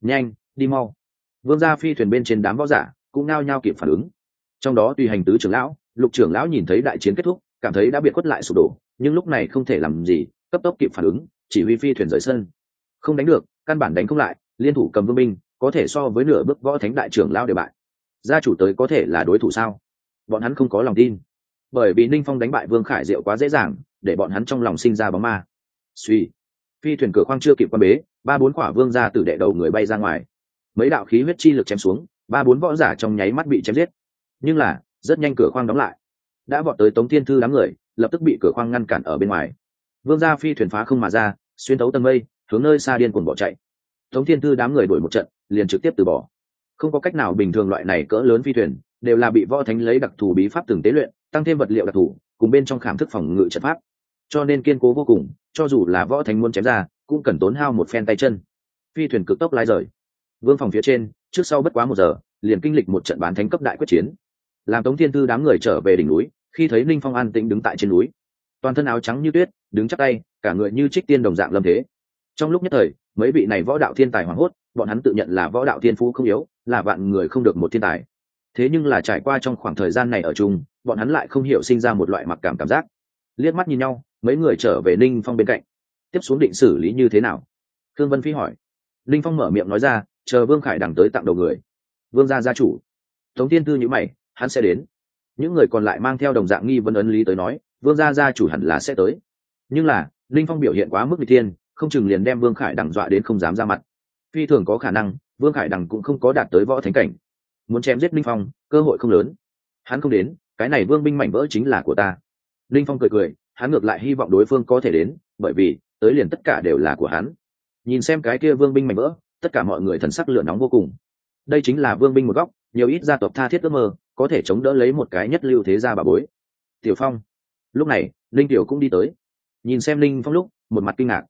Nhanh, đi mau. Vương gia phi thuyền bên trên đám võ giả cũng nao nhao kịp phản ứng. Trong đó tùy hành tứ trưởng lão, lục trưởng lão nhìn thấy đại chiến kết thúc, cảm thấy đã biệt khuất lại sụp đổ, nhưng lúc này không thể làm gì, cấp tốc kịp phản ứng, chỉ huy phi thuyền rời sân. Không đánh được, căn bản đánh không lại liên thủ cầm vương binh, có thể so với nửa bước võ thánh đại trưởng lao để bại. Gia chủ tới có thể là đối thủ sao? Bọn hắn không có lòng tin. Bởi vì ninh phong đánh bại vương khải diệu quá dễ dàng, để bọn hắn trong lòng sinh ra bóng ma. Suy. Phi thuyền cửa khoang chưa kịp quan bế, ba bốn quả vương ra từ đệ đầu người bay ra ngoài. Mấy đạo khí huyết chi lực chém xuống, ba bốn võ giả trong nháy mắt bị chém giết. Nhưng là, rất nhanh cửa khoang đóng lại. Đã vọt tới tống thiên thư đám người, lập tức bị cửa khoang ngăn cản ở bên ngoài. Vương gia phi thuyền phá không mà ra, xuyên tấu tầng mây, hướng nơi xa điên cuồng bỏ chạy tống thiên thư đám người đổi một trận, liền trực tiếp từ bỏ. Không có cách nào bình thường loại này cỡ lớn phi thuyền, đều là bị võ thánh lấy đặc thù bí pháp từng tế luyện, tăng thêm vật liệu đặc thù, cùng bên trong khảm thức phòng ngự trận pháp. Cho nên kiên cố vô cùng, cho dù là võ thánh muốn chém ra, cũng cần tốn hao một phen tay chân. Phi thuyền cực tốc lái rời. Vương phòng phía trên, trước sau bất quá một giờ, liền kinh lịch một trận bán thánh cấp đại quyết chiến. Làm tống thiên tư đám người trở về đỉnh núi, khi thấy linh phong an tĩnh đứng tại trên núi. Toàn thân áo trắng như tuyết, đứng chắc tay, cả người như trích tiên đồng dạng lâm thế. Trong lúc nhất thời mấy vị này võ đạo thiên tài hoảng hốt, bọn hắn tự nhận là võ đạo thiên phú không yếu, là vạn người không được một thiên tài. Thế nhưng là trải qua trong khoảng thời gian này ở chung, bọn hắn lại không hiểu sinh ra một loại mặc cảm cảm giác. Liếc mắt nhìn nhau, mấy người trở về ninh phong bên cạnh. Tiếp xuống định xử lý như thế nào? Thương vân phi hỏi. Ninh phong mở miệng nói ra, chờ vương khải đằng tới tặng đầu người. Vương gia gia chủ. Tống tiên tư nhữ mày, hắn sẽ đến. Những người còn lại mang theo đồng dạng nghi vấn ấn lý tới nói, vương gia gia chủ hẳn là sẽ tới. Nhưng là, ninh phong biểu hiện quá mức vị thiên không chừng liền đem vương khải đằng dọa đến không dám ra mặt. Phi thường có khả năng, vương khải đằng cũng không có đạt tới võ thánh cảnh. Muốn chém giết Linh phong, cơ hội không lớn. Hắn không đến, cái này vương binh mảnh vỡ chính là của ta. Linh phong cười cười, hắn ngược lại hy vọng đối phương có thể đến, bởi vì, tới liền tất cả đều là của hắn. Nhìn xem cái kia vương binh mảnh vỡ, tất cả mọi người thần sắc lửa nóng vô cùng. Đây chính là vương binh một góc, nhiều ít gia tộc tha thiết ước mơ, có thể chống đỡ lấy một cái nhất lưu thế gia bà bối. Tiểu phong. Lúc này, linh tiểu cũng đi tới. Nhìn xem linh phong lúc, một mặt kinh ngạc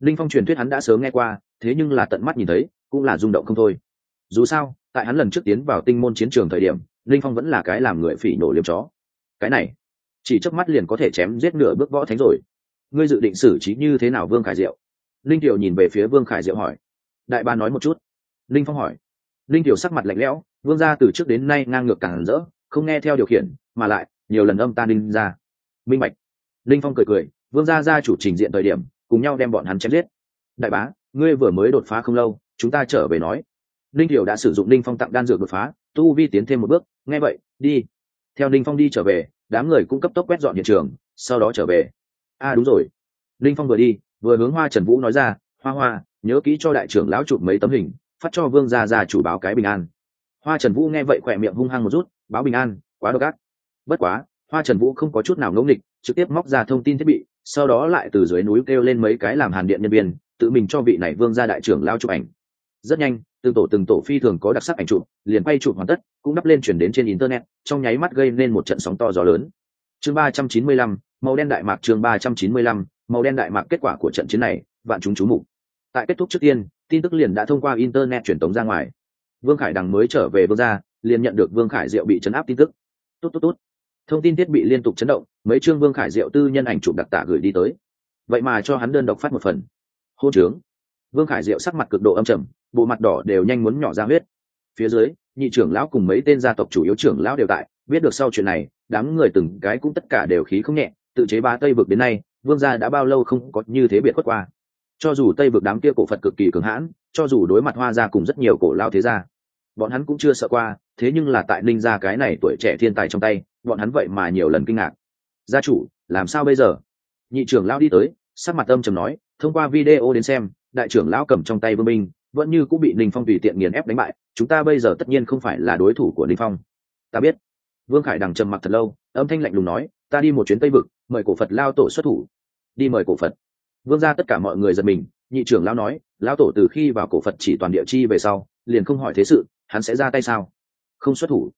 linh phong truyền thuyết hắn đã sớm nghe qua, thế nhưng là tận mắt nhìn thấy, cũng là rung động không thôi. Dù sao, tại hắn lần trước tiến vào tinh môn chiến trường thời điểm, linh phong vẫn là cái làm người phỉ nổ liếm chó. Cái này, chỉ chớp mắt liền có thể chém giết nửa bước võ thánh rồi. Ngươi dự định xử trí như thế nào vương khải diệu? Linh tiểu nhìn về phía vương khải diệu hỏi. Đại ba nói một chút. Linh phong hỏi. Linh tiểu sắc mặt lạnh lẽo, vương gia từ trước đến nay ngang ngược càng rỡ, không nghe theo điều khiển, mà lại, nhiều lần âm ta linh ra. Minh bạch. Linh phong cười cười, vương gia gia chủ trình diện thời điểm cùng nhau đem bọn hắn chém giết. Đại bá ngươi vừa mới đột phá không lâu chúng ta trở về nói. Linh tiểu đã sử dụng linh phong tặng đan dược đột phá tu vi tiến thêm một bước. Nghe vậy đi. Theo linh phong đi trở về đám người cũng cấp tốc quét dọn hiện trường sau đó trở về. A à, đúng rồi. Linh phong vừa đi vừa hướng hoa trần vũ nói ra hoa hoa nhớ kỹ cho đại trưởng lão chụp mấy tấm hình phát cho vương gia gia chủ báo cái bình an. Hoa trần vũ nghe vậy khỏe miệng hung hăng một rút báo bình an quá độc ác. Bất quá hoa trần vũ không có chút nào ngẫu nghịch trực tiếp móc ra thông tin thiết bị, sau đó lại từ dưới núi kêu lên mấy cái làm hàn điện nhân viên, tự mình cho vị này vương gia đại trưởng lao chụp ảnh. Rất nhanh, từng tổ từng tổ phi thường có đặc sắc ảnh chụp, liền quay chụp hoàn tất, cũng đắp lên chuyển đến trên internet, trong nháy mắt gây nên một trận sóng to gió lớn. Chương ba trăm chín mươi lăm, màu đen đại mạc chương ba trăm chín mươi lăm, màu đen đại mạc kết quả của trận chiến này, vạn chúng chú mục. Tại kết thúc trước tiên, tin tức liền đã thông qua internet truyền tống ra ngoài. Vương khải đằng mới trở về vương gia, liền nhận được vương khải diệu bị chấn áp tin tức. Tốt tốt tốt thông tin thiết bị liên tục chấn động, mấy chương vương khải diệu tư nhân ảnh chụp đặc tả gửi đi tới. Vậy mà cho hắn đơn độc phát một phần. Hôn trướng. Vương khải diệu sắc mặt cực độ âm trầm, bộ mặt đỏ đều nhanh muốn nhỏ ra huyết. Phía dưới, nhị trưởng lão cùng mấy tên gia tộc chủ yếu trưởng lão đều tại, biết được sau chuyện này, đám người từng cái cũng tất cả đều khí không nhẹ, tự chế ba tây vực đến nay, vương gia đã bao lâu không có như thế biệt khuất qua. Cho dù tây vực đám kia cổ phật cực kỳ cường hãn, cho dù đối mặt hoa gia cùng rất nhiều cổ lao thế gia bọn hắn cũng chưa sợ qua, thế nhưng là tại ninh gia cái này tuổi trẻ thiên tài trong tay, bọn hắn vậy mà nhiều lần kinh ngạc. Gia chủ, làm sao bây giờ? Nhị trưởng lão đi tới, sắc mặt âm trầm nói, thông qua video đến xem, đại trưởng lão cầm trong tay vương minh vẫn như cũng bị ninh phong tùy tiện nghiền ép đánh bại, chúng ta bây giờ tất nhiên không phải là đối thủ của ninh phong. Ta biết. Vương khải đằng trầm mặc thật lâu, âm thanh lạnh lùng nói, ta đi một chuyến tây vực, mời cổ phật lao tổ xuất thủ. Đi mời cổ phật. Vương ra tất cả mọi người giật mình, nhị trưởng lão nói, lão tổ từ khi vào cổ phật chỉ toàn địa chi về sau, liền không hỏi thế sự hắn sẽ ra tay sao? Không xuất thủ.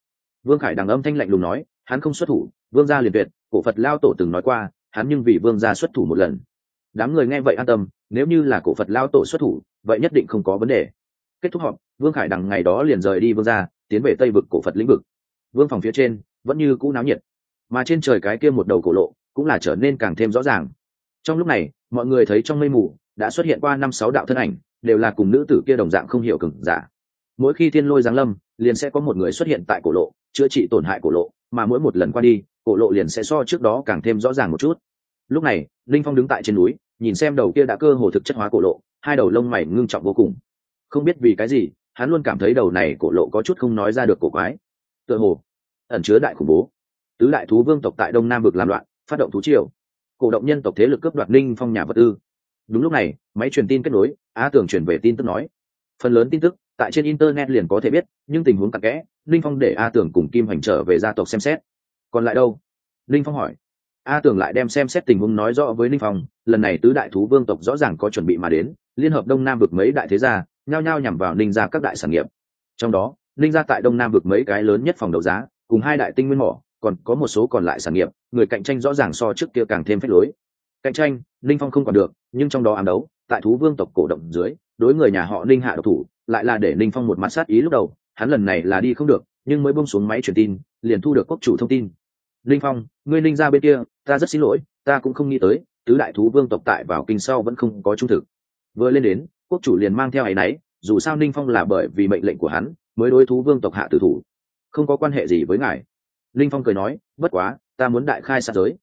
Vương khải đằng âm thanh lạnh lùng nói, hắn không xuất thủ, vương gia liền tuyệt, cổ phật lao tổ từng nói qua, hắn nhưng vì vương gia xuất thủ một lần. Đám người nghe vậy an tâm, nếu như là cổ phật lao tổ xuất thủ, vậy nhất định không có vấn đề. Kết thúc họp, vương khải đằng ngày đó liền rời đi vương gia, tiến về tây vực cổ phật lĩnh vực. Vương phòng phía trên, vẫn như cũ náo nhiệt. Mà trên trời cái kia một đầu cổ lộ, cũng là trở nên càng thêm rõ ràng. Trong lúc này, mọi người thấy trong mây mù, đã xuất hiện qua năm sáu đạo thân ảnh, đều là cùng nữ tử kia đồng dạng không hiểu cừng giả mỗi khi thiên lôi giáng lâm, liền sẽ có một người xuất hiện tại cổ lộ, chữa trị tổn hại cổ lộ, mà mỗi một lần qua đi, cổ lộ liền sẽ so trước đó càng thêm rõ ràng một chút. Lúc này, linh phong đứng tại trên núi, nhìn xem đầu kia đã cơ hồ thực chất hóa cổ lộ, hai đầu lông mày ngưng trọng vô cùng. Không biết vì cái gì, hắn luôn cảm thấy đầu này cổ lộ có chút không nói ra được cổ quái. Tựa hồ, ẩn chứa đại khủng bố. Tứ đại thú vương tộc tại đông nam vực làm loạn, phát động thú triều. Cổ động nhân tộc thế lực cướp đoạt ninh phong nhà vật tư. Đúng lúc này, máy truyền tin kết nối, á tường chuyển về tin tức nói. Phần lớn tin tức tại trên internet liền có thể biết, nhưng tình huống cặn kẽ, Linh phong để a tường cùng kim hoành trở về gia tộc xem xét. Còn lại đâu? Linh phong hỏi. A tường lại đem xem xét tình huống nói rõ với Linh phong, lần này tứ đại thú vương tộc rõ ràng có chuẩn bị mà đến, liên hợp đông nam vực mấy đại thế gia, nhao nhao nhằm vào ninh gia các đại sản nghiệp. Trong đó, ninh gia tại đông nam vực mấy cái lớn nhất phòng đấu giá, cùng hai đại tinh nguyên mỏ, còn có một số còn lại sản nghiệp, người cạnh tranh rõ ràng so trước kia càng thêm phép lối. Cạnh tranh ninh phong không còn được, nhưng trong đó ám đấu, tại thú vương tộc cổ động dưới, đối người nhà họ ninh hạ độc thủ lại là để ninh phong một mặt sát ý lúc đầu hắn lần này là đi không được nhưng mới bông xuống máy truyền tin liền thu được quốc chủ thông tin. Ninh phong ngươi ninh ra bên kia ta rất xin lỗi ta cũng không nghĩ tới tứ đại thú vương tộc tại vào kinh sau vẫn không có trung thực. Vừa lên đến quốc chủ liền mang theo áy náy dù sao ninh phong là bởi vì mệnh lệnh của hắn mới đối thú vương tộc hạ tử thủ. Không có quan hệ gì với ngài. Ninh phong cười nói bất quá ta muốn đại khai sát giới.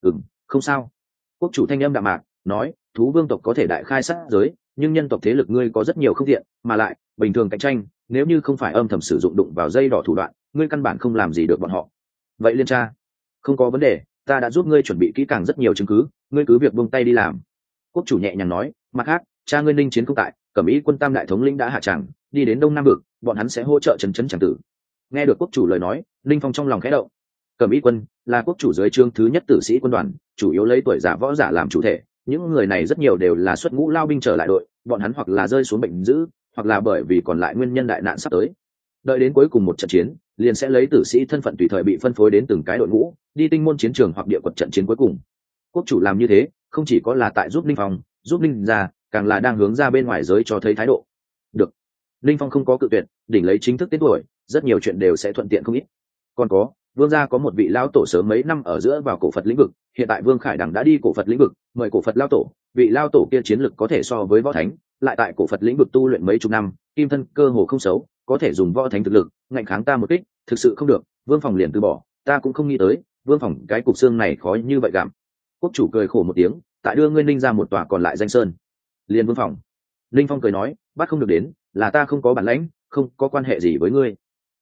Ừm, không sao. Quốc chủ thanh âm đạm mạc nói thú vương tộc có thể đại khai sát giới nhưng nhân tộc thế lực ngươi có rất nhiều không thiện mà lại, bình thường cạnh tranh, nếu như không phải âm thầm sử dụng đụng vào dây đỏ thủ đoạn, ngươi căn bản không làm gì được bọn họ. Vậy liên tra, không có vấn đề, ta đã giúp ngươi chuẩn bị kỹ càng rất nhiều chứng cứ, ngươi cứ việc buông tay đi làm. Quốc chủ nhẹ nhàng nói, mặt khác, cha ngươi ninh chiến công tại cẩm ý quân tam đại thống lĩnh đã hạ tràng, đi đến đông nam vực, bọn hắn sẽ hỗ trợ trấn trấn tràng tử. Nghe được quốc chủ lời nói linh phong trong lòng khẽ động. Cẩm ý quân, là quốc chủ dưới trương thứ nhất tử sĩ quân đoàn, chủ yếu lấy tuổi giả võ giả làm chủ thể những người này rất nhiều đều là xuất ngũ lao binh trở lại đội, bọn hắn hoặc là rơi xuống bệnh dữ, hoặc là bởi vì còn lại nguyên nhân đại nạn sắp tới. Đợi đến cuối cùng một trận chiến, liền sẽ lấy tử sĩ thân phận tùy thời bị phân phối đến từng cái đội ngũ, đi tinh môn chiến trường hoặc địa quật trận chiến cuối cùng. Quốc chủ làm như thế, không chỉ có là tại giúp linh phong, giúp linh ra, càng là đang hướng ra bên ngoài giới cho thấy thái độ. Được. Linh phong không có cự tuyệt, đỉnh lấy chính thức tiến tuổi, rất nhiều chuyện đều sẽ thuận tiện không ít. Còn có vương gia có một vị lão tổ sớm mấy năm ở giữa vào cổ phật lĩnh vực, hiện tại vương khải đằng đã đi cổ phật lĩnh vực, mời cổ phật lao tổ. Vị lao tổ kia chiến lực có thể so với võ thánh, lại tại cổ phật lĩnh vực tu luyện mấy chục năm, kim thân cơ hồ không xấu, có thể dùng võ thánh thực lực, ngạnh kháng ta một kích, thực sự không được, vương phòng liền từ bỏ, ta cũng không nghĩ tới, vương phòng, cái cục xương này khó như vậy gặm. Quốc chủ cười khổ một tiếng, tại đưa ngươi ninh ra một tòa còn lại danh sơn. Liền vương phòng. Linh phong cười nói, bắt không được đến, là ta không có bản lãnh, không có quan hệ gì với ngươi.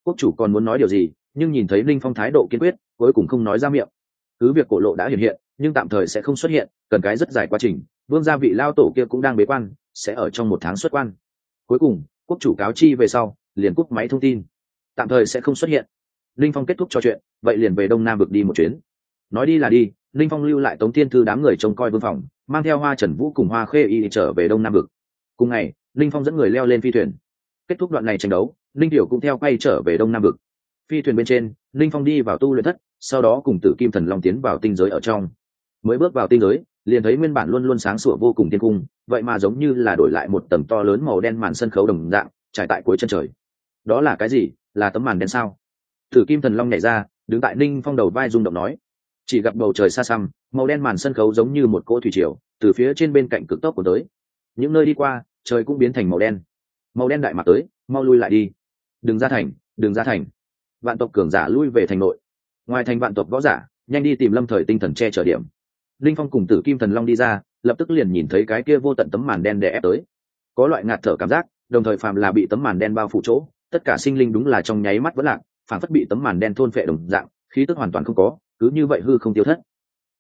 Quốc chủ còn muốn nói điều gì? Nhưng nhìn thấy linh phong thái độ kiên quyết, cuối cùng không nói ra miệng. Cứ việc cổ lộ đã hiện hiện, nhưng tạm thời sẽ không xuất hiện, cần cái rất dài quá trình, vương gia vị lao tổ kia cũng đang bế quan, sẽ ở trong một tháng xuất quan. Cuối cùng, quốc chủ cáo chi về sau, liền cúp máy thông tin. Tạm thời sẽ không xuất hiện. Linh phong kết thúc trò chuyện, vậy liền về đông nam vực đi một chuyến. Nói đi là đi, linh phong lưu lại tống thiên thư đám người trông coi vương phòng, mang theo hoa trần vũ cùng hoa khê y trở về đông nam vực. Cùng ngày, linh phong dẫn người leo lên phi thuyền. Kết thúc đoạn này tranh đấu, linh tiểu cũng theo quay trở về đông nam vực phi thuyền bên trên linh phong đi vào tu luyện thất, sau đó cùng tử kim thần long tiến vào tinh giới ở trong. Mới bước vào tinh giới, liền thấy nguyên bản luôn luôn sáng sủa vô cùng thiên cung, vậy mà giống như là đổi lại một tầng to lớn màu đen màn sân khấu đồng dạng, trải tại cuối chân trời. Đó là cái gì? Là tấm màn đen sao? Tử kim thần long nhảy ra, đứng tại ninh phong đầu vai rung động nói. Chỉ gặp bầu trời xa xăm, màu đen màn sân khấu giống như một cỗ thủy triều, từ phía trên bên cạnh cực tốc của tới. Những nơi đi qua, trời cũng biến thành màu đen. Màu đen đại mạc tới, mau lui lại đi. Đừng ra thành, đừng ra thành vạn tộc cường giả lui về thành nội. Ngoài thành vạn tộc võ giả, nhanh đi tìm lâm thời tinh thần che chở điểm. Linh phong cùng tử kim thần long đi ra, lập tức liền nhìn thấy cái kia vô tận tấm màn đen đè ép tới. Có loại ngạt thở cảm giác, đồng thời phàm là bị tấm màn đen bao phủ chỗ, tất cả sinh linh đúng là trong nháy mắt vẫn lạc phản phất bị tấm màn đen thôn phệ đồng dạng, khí tức hoàn toàn không có, cứ như vậy hư không tiêu thất.